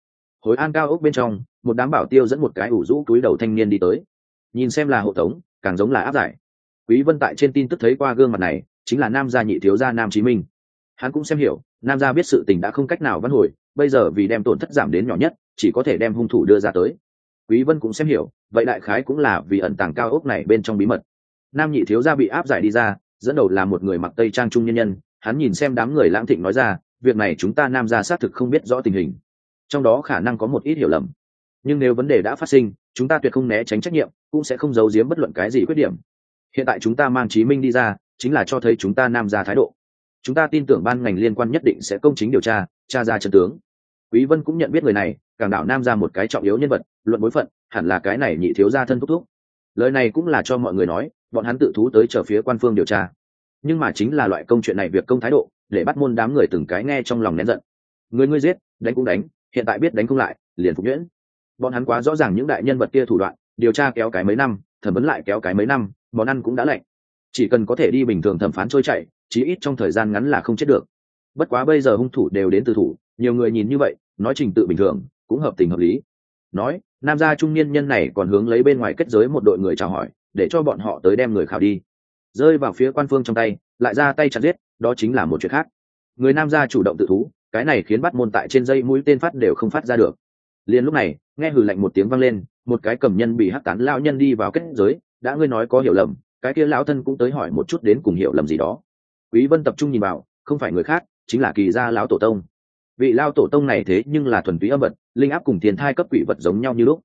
Hồi an cao ốc bên trong, một đám bảo tiêu dẫn một cái ủ rũ túi đầu thanh niên đi tới. Nhìn xem là hộ tống, càng giống là áp giải quý vân tại trên tin tức thấy qua gương mặt này, chính là nam gia nhị thiếu gia nam chí minh. Hắn cũng xem hiểu, nam gia biết sự tình đã không cách nào văn hồi, bây giờ vì đem tổn thất giảm đến nhỏ nhất, chỉ có thể đem hung thủ đưa ra tới. Quý vân cũng xem hiểu, vậy đại khái cũng là vì ẩn tàng cao ốc này bên trong bí mật. Nam nhị thiếu gia bị áp giải đi ra, dẫn đầu là một người mặc tây trang trung nhân nhân, hắn nhìn xem đám người lãng thịnh nói ra, việc này chúng ta nam gia xác thực không biết rõ tình hình. Trong đó khả năng có một ít hiểu lầm. Nhưng nếu vấn đề đã phát sinh, chúng ta tuyệt không né tránh trách nhiệm, cũng sẽ không giấu giếm bất luận cái gì khuyết điểm hiện tại chúng ta mang chí minh đi ra, chính là cho thấy chúng ta nam ra thái độ. Chúng ta tin tưởng ban ngành liên quan nhất định sẽ công chính điều tra tra ra chân tướng. Quý vân cũng nhận biết người này, càng đảo nam ra một cái trọng yếu nhân vật, luận bối phận, hẳn là cái này nhị thiếu gia thân thúc thúc. Lời này cũng là cho mọi người nói, bọn hắn tự thú tới chờ phía quan phương điều tra. Nhưng mà chính là loại công chuyện này việc công thái độ, để bắt môn đám người từng cái nghe trong lòng nén giận. Người ngươi giết, đánh cũng đánh, hiện tại biết đánh không lại, liền phục nhuyễn. Bọn hắn quá rõ ràng những đại nhân vật kia thủ đoạn, điều tra kéo cái mấy năm thẩm vấn lại kéo cái mấy năm món ăn cũng đã lạnh. Chỉ cần có thể đi bình thường thẩm phán trôi chảy, chí ít trong thời gian ngắn là không chết được. Bất quá bây giờ hung thủ đều đến từ thủ, nhiều người nhìn như vậy, nói trình tự bình thường, cũng hợp tình hợp lý. Nói, nam gia trung niên nhân này còn hướng lấy bên ngoài kết giới một đội người chào hỏi, để cho bọn họ tới đem người khảo đi. Rơi vào phía quan phương trong tay, lại ra tay chặt giết, đó chính là một chuyện khác. Người nam gia chủ động tự thú, cái này khiến bắt môn tại trên dây mũi tên phát đều không phát ra được. Liền lúc này, nghe hừ lạnh một tiếng vang lên một cái cầm nhân bị hắc tán lao nhân đi vào kết giới, đã ngươi nói có hiểu lầm, cái kia lão thân cũng tới hỏi một chút đến cùng hiểu lầm gì đó. Quý vân tập trung nhìn vào, không phải người khác, chính là kỳ gia lão tổ tông. Vị lao tổ tông này thế nhưng là thuần túy âm vật, linh áp cùng tiền thai cấp quỷ vật giống nhau như lúc.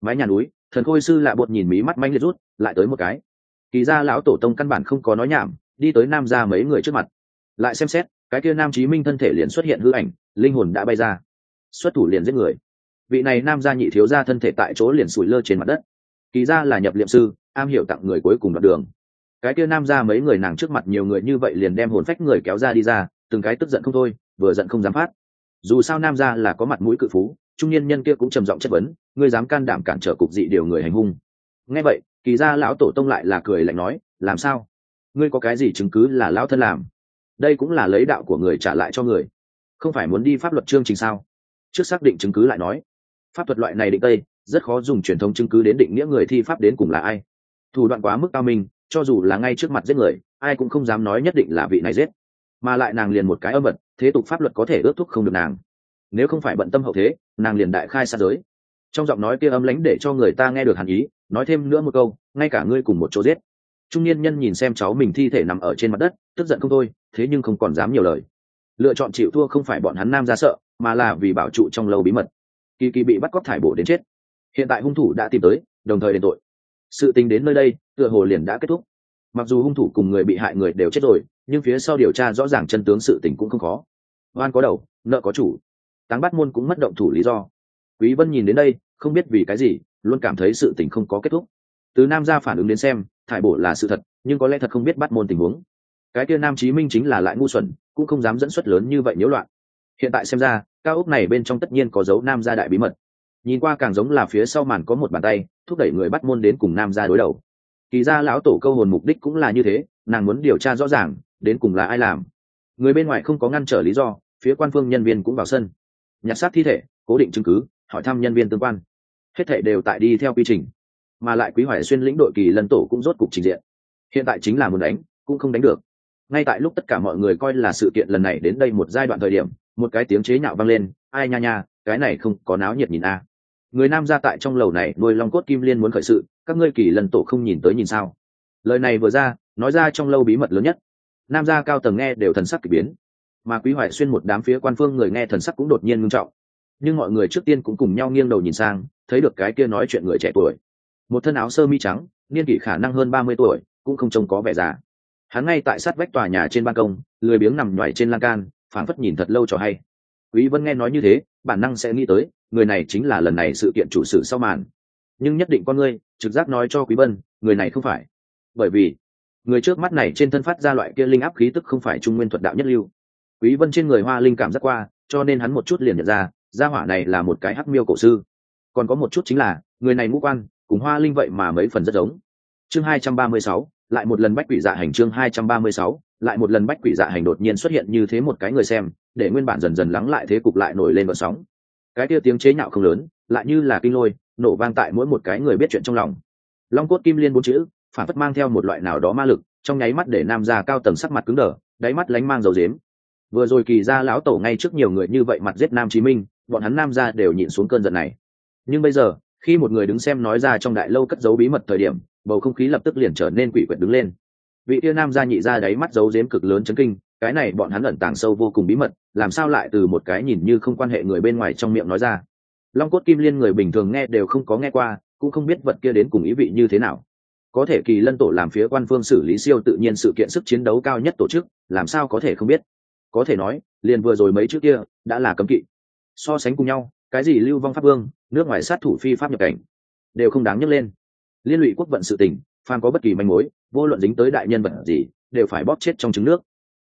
Mái nhà núi, thần khôi sư lạ bột nhìn mí mắt manh liệt rút, lại tới một cái. Kỳ gia lão tổ tông căn bản không có nói nhảm, đi tới nam gia mấy người trước mặt. Lại xem xét, cái kia nam chí minh thân thể liền xuất hiện hư ảnh, linh hồn đã bay ra. Xuất thủ liền giết người vị này nam gia nhị thiếu gia thân thể tại chỗ liền sủi lơ trên mặt đất. Kỳ gia là nhập liệm sư, am hiểu tặng người cuối cùng đoạn đường. Cái kia nam gia mấy người nàng trước mặt nhiều người như vậy liền đem hồn phách người kéo ra đi ra, từng cái tức giận không thôi, vừa giận không dám phát. Dù sao nam gia là có mặt mũi cự phú, trung niên nhân kia cũng trầm giọng chất vấn, ngươi dám can đảm cản trở cục dị điều người hành hung? Nghe vậy, kỳ gia lão tổ tông lại là cười lạnh nói, làm sao? Ngươi có cái gì chứng cứ là lão thân làm? Đây cũng là lấy đạo của người trả lại cho người. Không phải muốn đi pháp luật chương trình sao? Trước xác định chứng cứ lại nói pháp thuật loại này định tây, rất khó dùng truyền thống chứng cứ đến định nghĩa người thi pháp đến cùng là ai. Thủ đoạn quá mức cao minh, cho dù là ngay trước mặt giết người, ai cũng không dám nói nhất định là vị này giết. Mà lại nàng liền một cái âm vật, thế tục pháp luật có thể ước thúc không được nàng. Nếu không phải bận tâm hậu thế, nàng liền đại khai xa giới. Trong giọng nói kia âm lãnh để cho người ta nghe được hàn ý, nói thêm nữa một câu, ngay cả ngươi cùng một chỗ giết. Trung niên nhân nhìn xem cháu mình thi thể nằm ở trên mặt đất, tức giận không thôi, thế nhưng không còn dám nhiều lời. Lựa chọn chịu thua không phải bọn hắn nam ra sợ, mà là vì bảo trụ trong lâu bí mật kỳ kỳ bị bắt cóc thải bổ đến chết. Hiện tại hung thủ đã tìm tới, đồng thời đền tội. Sự tình đến nơi đây, tựa hồ liền đã kết thúc. Mặc dù hung thủ cùng người bị hại người đều chết rồi, nhưng phía sau điều tra rõ ràng chân tướng sự tình cũng không khó. Oan có đầu, nợ có chủ. Táng bắt môn cũng mất động thủ lý do. Quý vân nhìn đến đây, không biết vì cái gì, luôn cảm thấy sự tình không có kết thúc. Từ nam ra phản ứng đến xem, thải bổ là sự thật, nhưng có lẽ thật không biết bắt môn tình huống. Cái kia nam chí minh chính là lại ngu xuẩn, cũng không dám dẫn xuất lớn như vậy nhiễu loạn. Hiện tại xem ra cao ốc này bên trong tất nhiên có dấu nam gia đại bí mật. Nhìn qua càng giống là phía sau màn có một bàn tay, thúc đẩy người bắt môn đến cùng nam gia đối đầu. Kỳ ra lão tổ câu hồn mục đích cũng là như thế, nàng muốn điều tra rõ ràng, đến cùng là ai làm. Người bên ngoài không có ngăn trở lý do, phía quan phương nhân viên cũng vào sân. Nhặt xác thi thể, cố định chứng cứ, hỏi thăm nhân viên tương quan. Hết thể đều tại đi theo quy trình. Mà lại quý hoài xuyên lĩnh đội kỳ lân tổ cũng rốt cục trình diện. Hiện tại chính là muốn đánh, cũng không đánh được. Ngay tại lúc tất cả mọi người coi là sự kiện lần này đến đây một giai đoạn thời điểm một cái tiếng chế nhạo vang lên, ai nha nha, cái này không có náo nhiệt nhìn a. Người nam ra tại trong lầu này nuôi long cốt kim liên muốn khởi sự, các ngươi kỳ lần tổ không nhìn tới nhìn sao? Lời này vừa ra, nói ra trong lâu bí mật lớn nhất. Nam gia cao tầng nghe đều thần sắc kỳ biến. Mà quý hoài xuyên một đám phía quan phương người nghe thần sắc cũng đột nhiên ngưng trọng. Nhưng mọi người trước tiên cũng cùng nhau nghiêng đầu nhìn sang, thấy được cái kia nói chuyện người trẻ tuổi. Một thân áo sơ mi trắng, niên kỷ khả năng hơn ba mươi tuổi, cũng không trông có vẻ già. Hắn ngay tại sát vách tòa nhà trên ban công, lười biếng nằm nhoài trên lan can phảng phất nhìn thật lâu cho hay. Quý vân nghe nói như thế bản năng sẽ nghĩ tới người này chính là lần này sự kiện chủ sự sau màn. Nhưng nhất định con ngươi trực giác nói cho quý vân người này không phải. Bởi vì người trước mắt này trên thân phát ra loại kia linh áp khí tức không phải trung nguyên thuật đạo nhất lưu. Quý vân trên người hoa linh cảm giác qua cho nên hắn một chút liền nhận ra gia hỏa này là một cái hắc miêu cổ sư. Còn có một chút chính là người này ngũ quan cùng hoa linh vậy mà mấy phần rất giống. Chương 236, lại một lần bách quỷ dạ hành chương 236, lại một lần bách quỷ dạ hành đột nhiên xuất hiện như thế một cái người xem, để nguyên bản dần dần lắng lại thế cục lại nổi lên vận sóng. Cái kia tiếng chế nhạo không lớn, lại như là kinh lôi, nổ vang tại mỗi một cái người biết chuyện trong lòng. Long cốt kim liên bốn chữ, phản phất mang theo một loại nào đó ma lực, trong nháy mắt để nam gia cao tầng sắc mặt cứng đờ, đáy mắt lánh mang dầu dếm. Vừa rồi kỳ ra lão tổ ngay trước nhiều người như vậy mặt giết nam chí minh, bọn hắn nam gia đều nhịn xuống cơn giận này. Nhưng bây giờ, khi một người đứng xem nói ra trong đại lâu cất giấu bí mật thời điểm, bầu không khí lập tức liền trở nên quỷ quyệt đứng lên vị tia nam gia nhị ra đáy mắt giấu dếm cực lớn chấn kinh, cái này bọn hắn ẩn tàng sâu vô cùng bí mật, làm sao lại từ một cái nhìn như không quan hệ người bên ngoài trong miệng nói ra. Long cốt kim liên người bình thường nghe đều không có nghe qua, cũng không biết vật kia đến cùng ý vị như thế nào. Có thể kỳ lân tổ làm phía quan phương xử lý siêu tự nhiên sự kiện sức chiến đấu cao nhất tổ chức, làm sao có thể không biết? Có thể nói, liền vừa rồi mấy trước kia, đã là cấm kỵ. So sánh cùng nhau, cái gì lưu vong pháp vương, nước ngoài sát thủ phi pháp nhập cảnh, đều không đáng nhắc lên. Liên lụy quốc vận sự tình phan có bất kỳ manh mối, vô luận dính tới đại nhân vật gì, đều phải bóp chết trong trứng nước.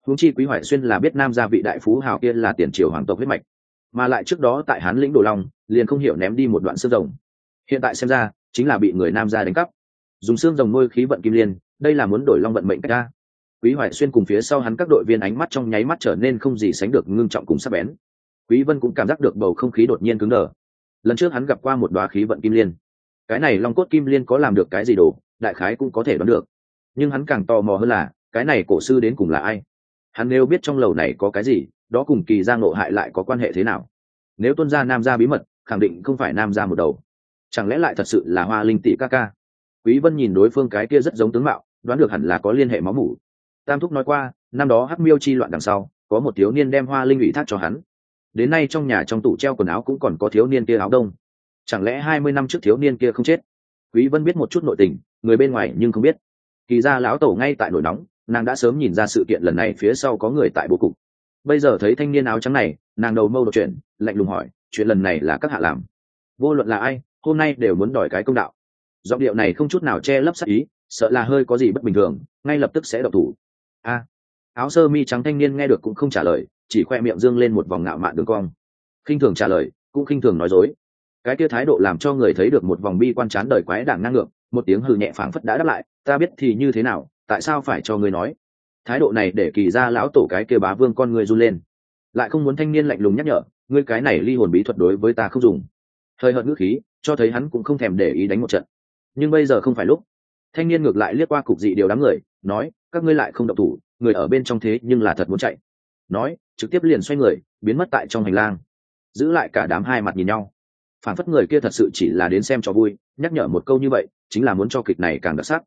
Huống chi quý hoài xuyên là biết nam gia vị đại phú hào kia là tiền triều hoàng tộc huyết mạch. Mà lại trước đó tại hán lĩnh đồ long, liền không hiểu ném đi một đoạn xương rồng. Hiện tại xem ra, chính là bị người nam gia đánh cắp. Dùng xương rồng nuôi khí vận kim liên, đây là muốn đổi long vận mệnh cách ra. Quý hoài xuyên cùng phía sau hắn các đội viên ánh mắt trong nháy mắt trở nên không gì sánh được ngưng trọng cùng sắc bén. Quý vân cũng cảm giác được bầu không khí đột nhiên cứng đờ. Lần trước hắn gặp qua một đóa khí vận kim liên. Cái này long cốt kim liên có làm được cái gì đồ? Đại khái cũng có thể đoán được. Nhưng hắn càng tò mò hơn là, cái này cổ sư đến cùng là ai? Hắn nếu biết trong lầu này có cái gì, đó cùng kỳ giang nộ hại lại có quan hệ thế nào? Nếu tuân gia nam gia bí mật, khẳng định không phải nam gia một đầu. Chẳng lẽ lại thật sự là hoa linh tỷ ca ca? Quý vân nhìn đối phương cái kia rất giống tướng mạo, đoán được hẳn là có liên hệ máu mủ. Tam thúc nói qua, năm đó hắc miêu chi loạn đằng sau, có một thiếu niên đem hoa linh ủy thác cho hắn. Đến nay trong nhà trong tủ treo quần áo cũng còn có thiếu niên kia áo đông. Chẳng lẽ hai mươi năm trước thiếu niên kia không chết? Quý vân biết một chút nội tình người bên ngoài nhưng không biết. Kỳ ra lão tổ ngay tại nổi nóng, nàng đã sớm nhìn ra sự kiện lần này phía sau có người tại bố cục. Bây giờ thấy thanh niên áo trắng này, nàng đầu mâu đột chuyện lạnh lùng hỏi, chuyện lần này là các hạ làm? Vô luận là ai, hôm nay đều muốn đòi cái công đạo. Giọng điệu này không chút nào che lấp sắc ý, sợ là hơi có gì bất bình thường, ngay lập tức sẽ độc thủ. A. Áo sơ mi trắng thanh niên nghe được cũng không trả lời, chỉ khoe miệng dương lên một vòng ngạo mạn đường cong. Khinh thường trả lời, cũng khinh thường nói dối. Cái kia thái độ làm cho người thấy được một vòng bi quan chán đời quái đảng ngang ngược một tiếng hừ nhẹ phảng phất đã đáp lại, ta biết thì như thế nào, tại sao phải cho ngươi nói? Thái độ này để kỳ ra lão tổ cái kia bá vương con người run lên. Lại không muốn thanh niên lạnh lùng nhắc nhở, ngươi cái này ly hồn bí thuật đối với ta không dùng. Hơi hợt ngữ khí, cho thấy hắn cũng không thèm để ý đánh một trận. Nhưng bây giờ không phải lúc. Thanh niên ngược lại liếc qua cục dị điều đám người, nói, các ngươi lại không động thủ, người ở bên trong thế nhưng là thật muốn chạy. Nói, trực tiếp liền xoay người, biến mất tại trong hành lang. Giữ lại cả đám hai mặt nhìn nhau. Phản phất người kia thật sự chỉ là đến xem cho vui, nhắc nhở một câu như vậy chính là muốn cho kịch này càng đặc sắc.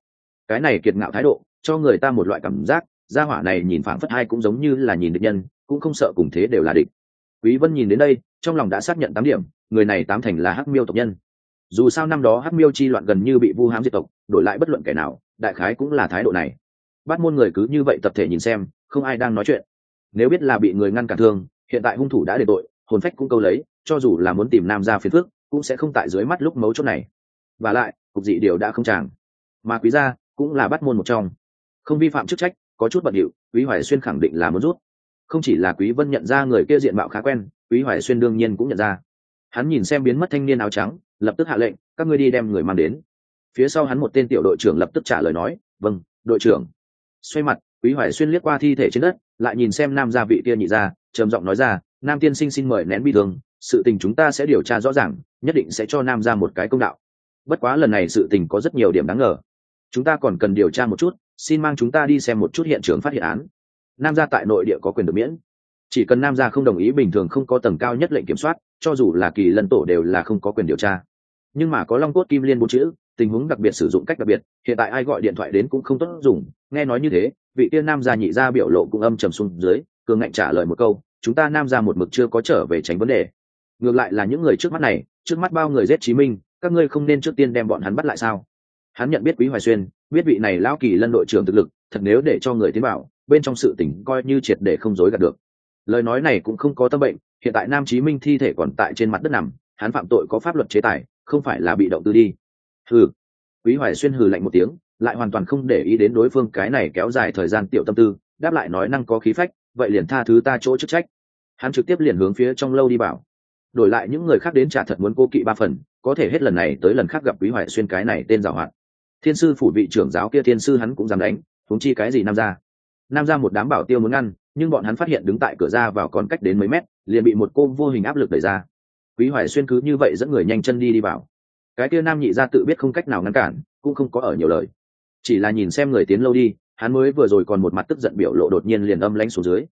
Cái này kiệt ngạo thái độ, cho người ta một loại cảm giác, gia hỏa này nhìn phảng phất hai cũng giống như là nhìn địch nhân, cũng không sợ cùng thế đều là địch. Quý vân nhìn đến đây, trong lòng đã xác nhận tám điểm, người này tám thành là hắc miêu tộc nhân. Dù sao năm đó hắc miêu chi loạn gần như bị vu hám diệt tộc, đổi lại bất luận kẻ nào, đại khái cũng là thái độ này. Bắt môn người cứ như vậy tập thể nhìn xem, không ai đang nói chuyện. Nếu biết là bị người ngăn cản thương, hiện tại hung thủ đã để tội, hồn phách cũng câu lấy, cho dù là muốn tìm nam ra phiền phước cũng sẽ không tại dưới mắt lúc mấu chốt này và lại, cục dị điều đã không chàng mà quý gia cũng là bắt môn một trong. Không vi phạm chức trách, có chút bận điệu, quý hoài xuyên khẳng định là muốn rút. Không chỉ là quý vân nhận ra người kia diện mạo khá quen, quý hoài xuyên đương nhiên cũng nhận ra. Hắn nhìn xem biến mất thanh niên áo trắng, lập tức hạ lệnh, các ngươi đi đem người mang đến. Phía sau hắn một tên tiểu đội trưởng lập tức trả lời nói vâng đội trưởng. Xoay mặt, quý hoài xuyên liếc qua thi thể trên đất, lại nhìn xem nam gia vị kia nhị ra trầm giọng nói ra, nam tiên sinh xin mời nén bi thương, sự tình chúng ta sẽ điều tra rõ ràng, nhất định sẽ cho nam ra một cái công đạo bất quá lần này sự tình có rất nhiều điểm đáng ngờ. Chúng ta còn cần điều tra một chút, xin mang chúng ta đi xem một chút hiện trường phát hiện án. Nam gia tại nội địa có quyền được miễn. Chỉ cần nam gia không đồng ý, bình thường không có tầng cao nhất lệnh kiểm soát, cho dù là kỳ lân tổ đều là không có quyền điều tra. Nhưng mà có long cốt kim liên bốn chữ, tình huống đặc biệt sử dụng cách đặc biệt, hiện tại ai gọi điện thoại đến cũng không tốt dùng. Nghe nói như thế, vị tiên nam gia nhị gia biểu lộ cũng âm trầm xuống dưới, cường ngạnh trả lời một câu, chúng ta nam gia một mực chưa có trở về tránh vấn đề. Ngược lại là những người trước mắt này, trước mắt bao người giết chí minh các ngươi không nên trước tiên đem bọn hắn bắt lại sao? Hắn nhận biết quý hoài xuyên, biết vị này lão kỳ lân đội trưởng thực lực, thật nếu để cho người tiến bảo bên trong sự tỉnh coi như triệt để không dối gạt được. Lời nói này cũng không có tâm bệnh, hiện tại nam chí minh thi thể còn tại trên mặt đất nằm, hắn phạm tội có pháp luật chế tài, không phải là bị động tư đi. Hừ. Quý hoài xuyên hừ lạnh một tiếng, lại hoàn toàn không để ý đến đối phương cái này kéo dài thời gian tiểu tâm tư, đáp lại nói năng có khí phách, vậy liền tha thứ ta chỗ chức trách. Hắn trực tiếp liền hướng phía trong lâu đi bảo. Đổi lại những người khác đến trả thật muốn cô kỵ ba phần có thể hết lần này tới lần khác gặp quý hoài xuyên cái này tên giảo hoạt. Thiên sư phủ vị trưởng giáo kia thiên sư hắn cũng dám đánh thúng chi cái gì nam ra nam ra một đám bảo tiêu muốn ngăn nhưng bọn hắn phát hiện đứng tại cửa ra vào còn cách đến mấy mét, liền bị một cô vô hình áp lực đẩy ra. Quý hoài xuyên cứ như vậy dẫn người nhanh chân đi đi vào. Cái kia nam nhị ra tự biết không cách nào ngăn cản, cũng không có ở nhiều lời. Chỉ là nhìn xem người tiến lâu đi, hắn mới vừa rồi còn một mặt tức giận biểu lộ đột nhiên liền âm lánh xuống dưới.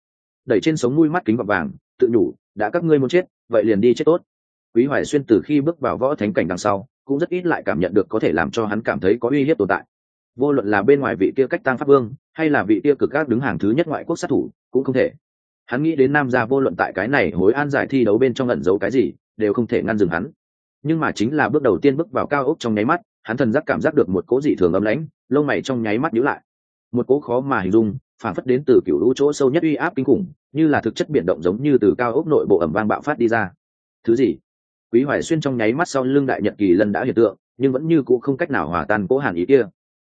Đẩy trên sống mũi mắt kính vào vàng, tự nhủ, đã các ngươi muốn chết, vậy liền đi chết tốt quý hoài xuyên từ khi bước vào võ thánh cảnh đằng sau, cũng rất ít lại cảm nhận được có thể làm cho hắn cảm thấy có uy hiếp tồn tại. Vô luận là bên ngoài vị kia cách tăng pháp vương, hay là vị kia cực các đứng hàng thứ nhất ngoại quốc sát thủ, cũng không thể. Hắn nghĩ đến nam gia vô luận tại cái này hối an giải thi đấu bên trong lẩn giấu cái gì, đều không thể ngăn dừng hắn. Nhưng mà chính là bước đầu tiên bước vào cao ốc trong nháy mắt, hắn thần giác cảm giác được một cố dị thường âm lãnh, lông mày trong nháy mắt nhíu lại. Một cố khó mà hình dung, phản phất đến từ kiểu lũ chỗ sâu nhất uy áp kinh khủng, như là thực chất biển động giống như từ cao ốc nội bộ ẩm vang bạo phát đi ra. Thứ gì? Quý hoài xuyên trong nháy mắt sau lưng đại nhật kỳ lân đã hiện tượng, nhưng vẫn như cũ không cách nào hòa tan cố hàn ý kia.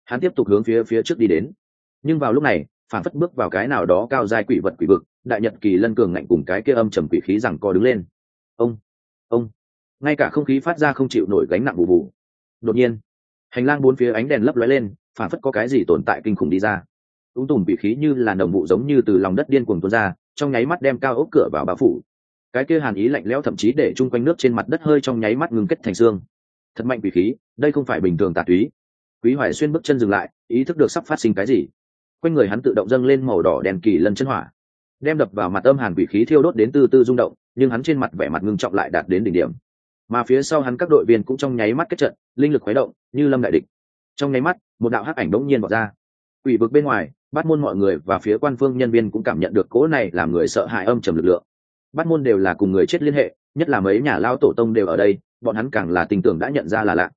Hắn tiếp tục hướng phía phía trước đi đến. Nhưng vào lúc này, phản phất bước vào cái nào đó cao dài quỷ vật quỷ vực, đại nhật kỳ lân cường ngạnh cùng cái kia âm trầm quỷ khí rằng co đứng lên. Ông ông. Ngay cả không khí phát ra không chịu nổi gánh nặng bù bù. Đột nhiên, hành lang bốn phía ánh đèn lấp lóe lên, phản phất có cái gì tồn tại kinh khủng đi ra. Ung tùm quỷ khí như là nồng vụ giống như từ lòng đất điên cuồng tuôn ra, trong nháy mắt đem cao ốc cửa vào bao phủ cái kia hàn ý lạnh lẽo thậm chí để chung quanh nước trên mặt đất hơi trong nháy mắt ngừng kết thành xương. Thật mạnh quỷ khí, đây không phải bình thường tà túy. Quý hoài xuyên bước chân dừng lại, ý thức được sắp phát sinh cái gì. Quanh người hắn tự động dâng lên màu đỏ đèn kỳ lần chân hỏa, đem đập vào mặt âm hàn quỷ khí thiêu đốt đến từ từ rung động, nhưng hắn trên mặt vẻ mặt ngưng trọng lại đạt đến đỉnh điểm. Mà phía sau hắn các đội viên cũng trong nháy mắt kết trận, linh lực khuấy động, như lâm đại địch. Trong nháy mắt, một đạo hắc ảnh đống nhiên bỏ ra. Quỷ vực bên ngoài, bắt môn mọi người và phía quan phương nhân viên cũng cảm nhận được cỗ này làm người sợ hãi âm trầm lực lượng bắt môn đều là cùng người chết liên hệ, nhất là mấy nhà lao tổ tông đều ở đây, bọn hắn càng là tình tưởng đã nhận ra là lạ.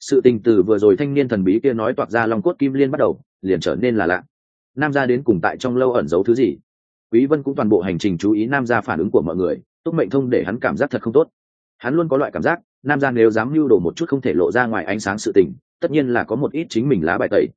Sự tình từ vừa rồi thanh niên thần bí kia nói toạc ra long cốt kim liên bắt đầu, liền trở nên là lạ. Nam gia đến cùng tại trong lâu ẩn giấu thứ gì? Quý vân cũng toàn bộ hành trình chú ý nam gia phản ứng của mọi người, túc mệnh thông để hắn cảm giác thật không tốt. Hắn luôn có loại cảm giác, nam gia nếu dám lưu đồ một chút không thể lộ ra ngoài ánh sáng sự tình, tất nhiên là có một ít chính mình lá bài tẩy.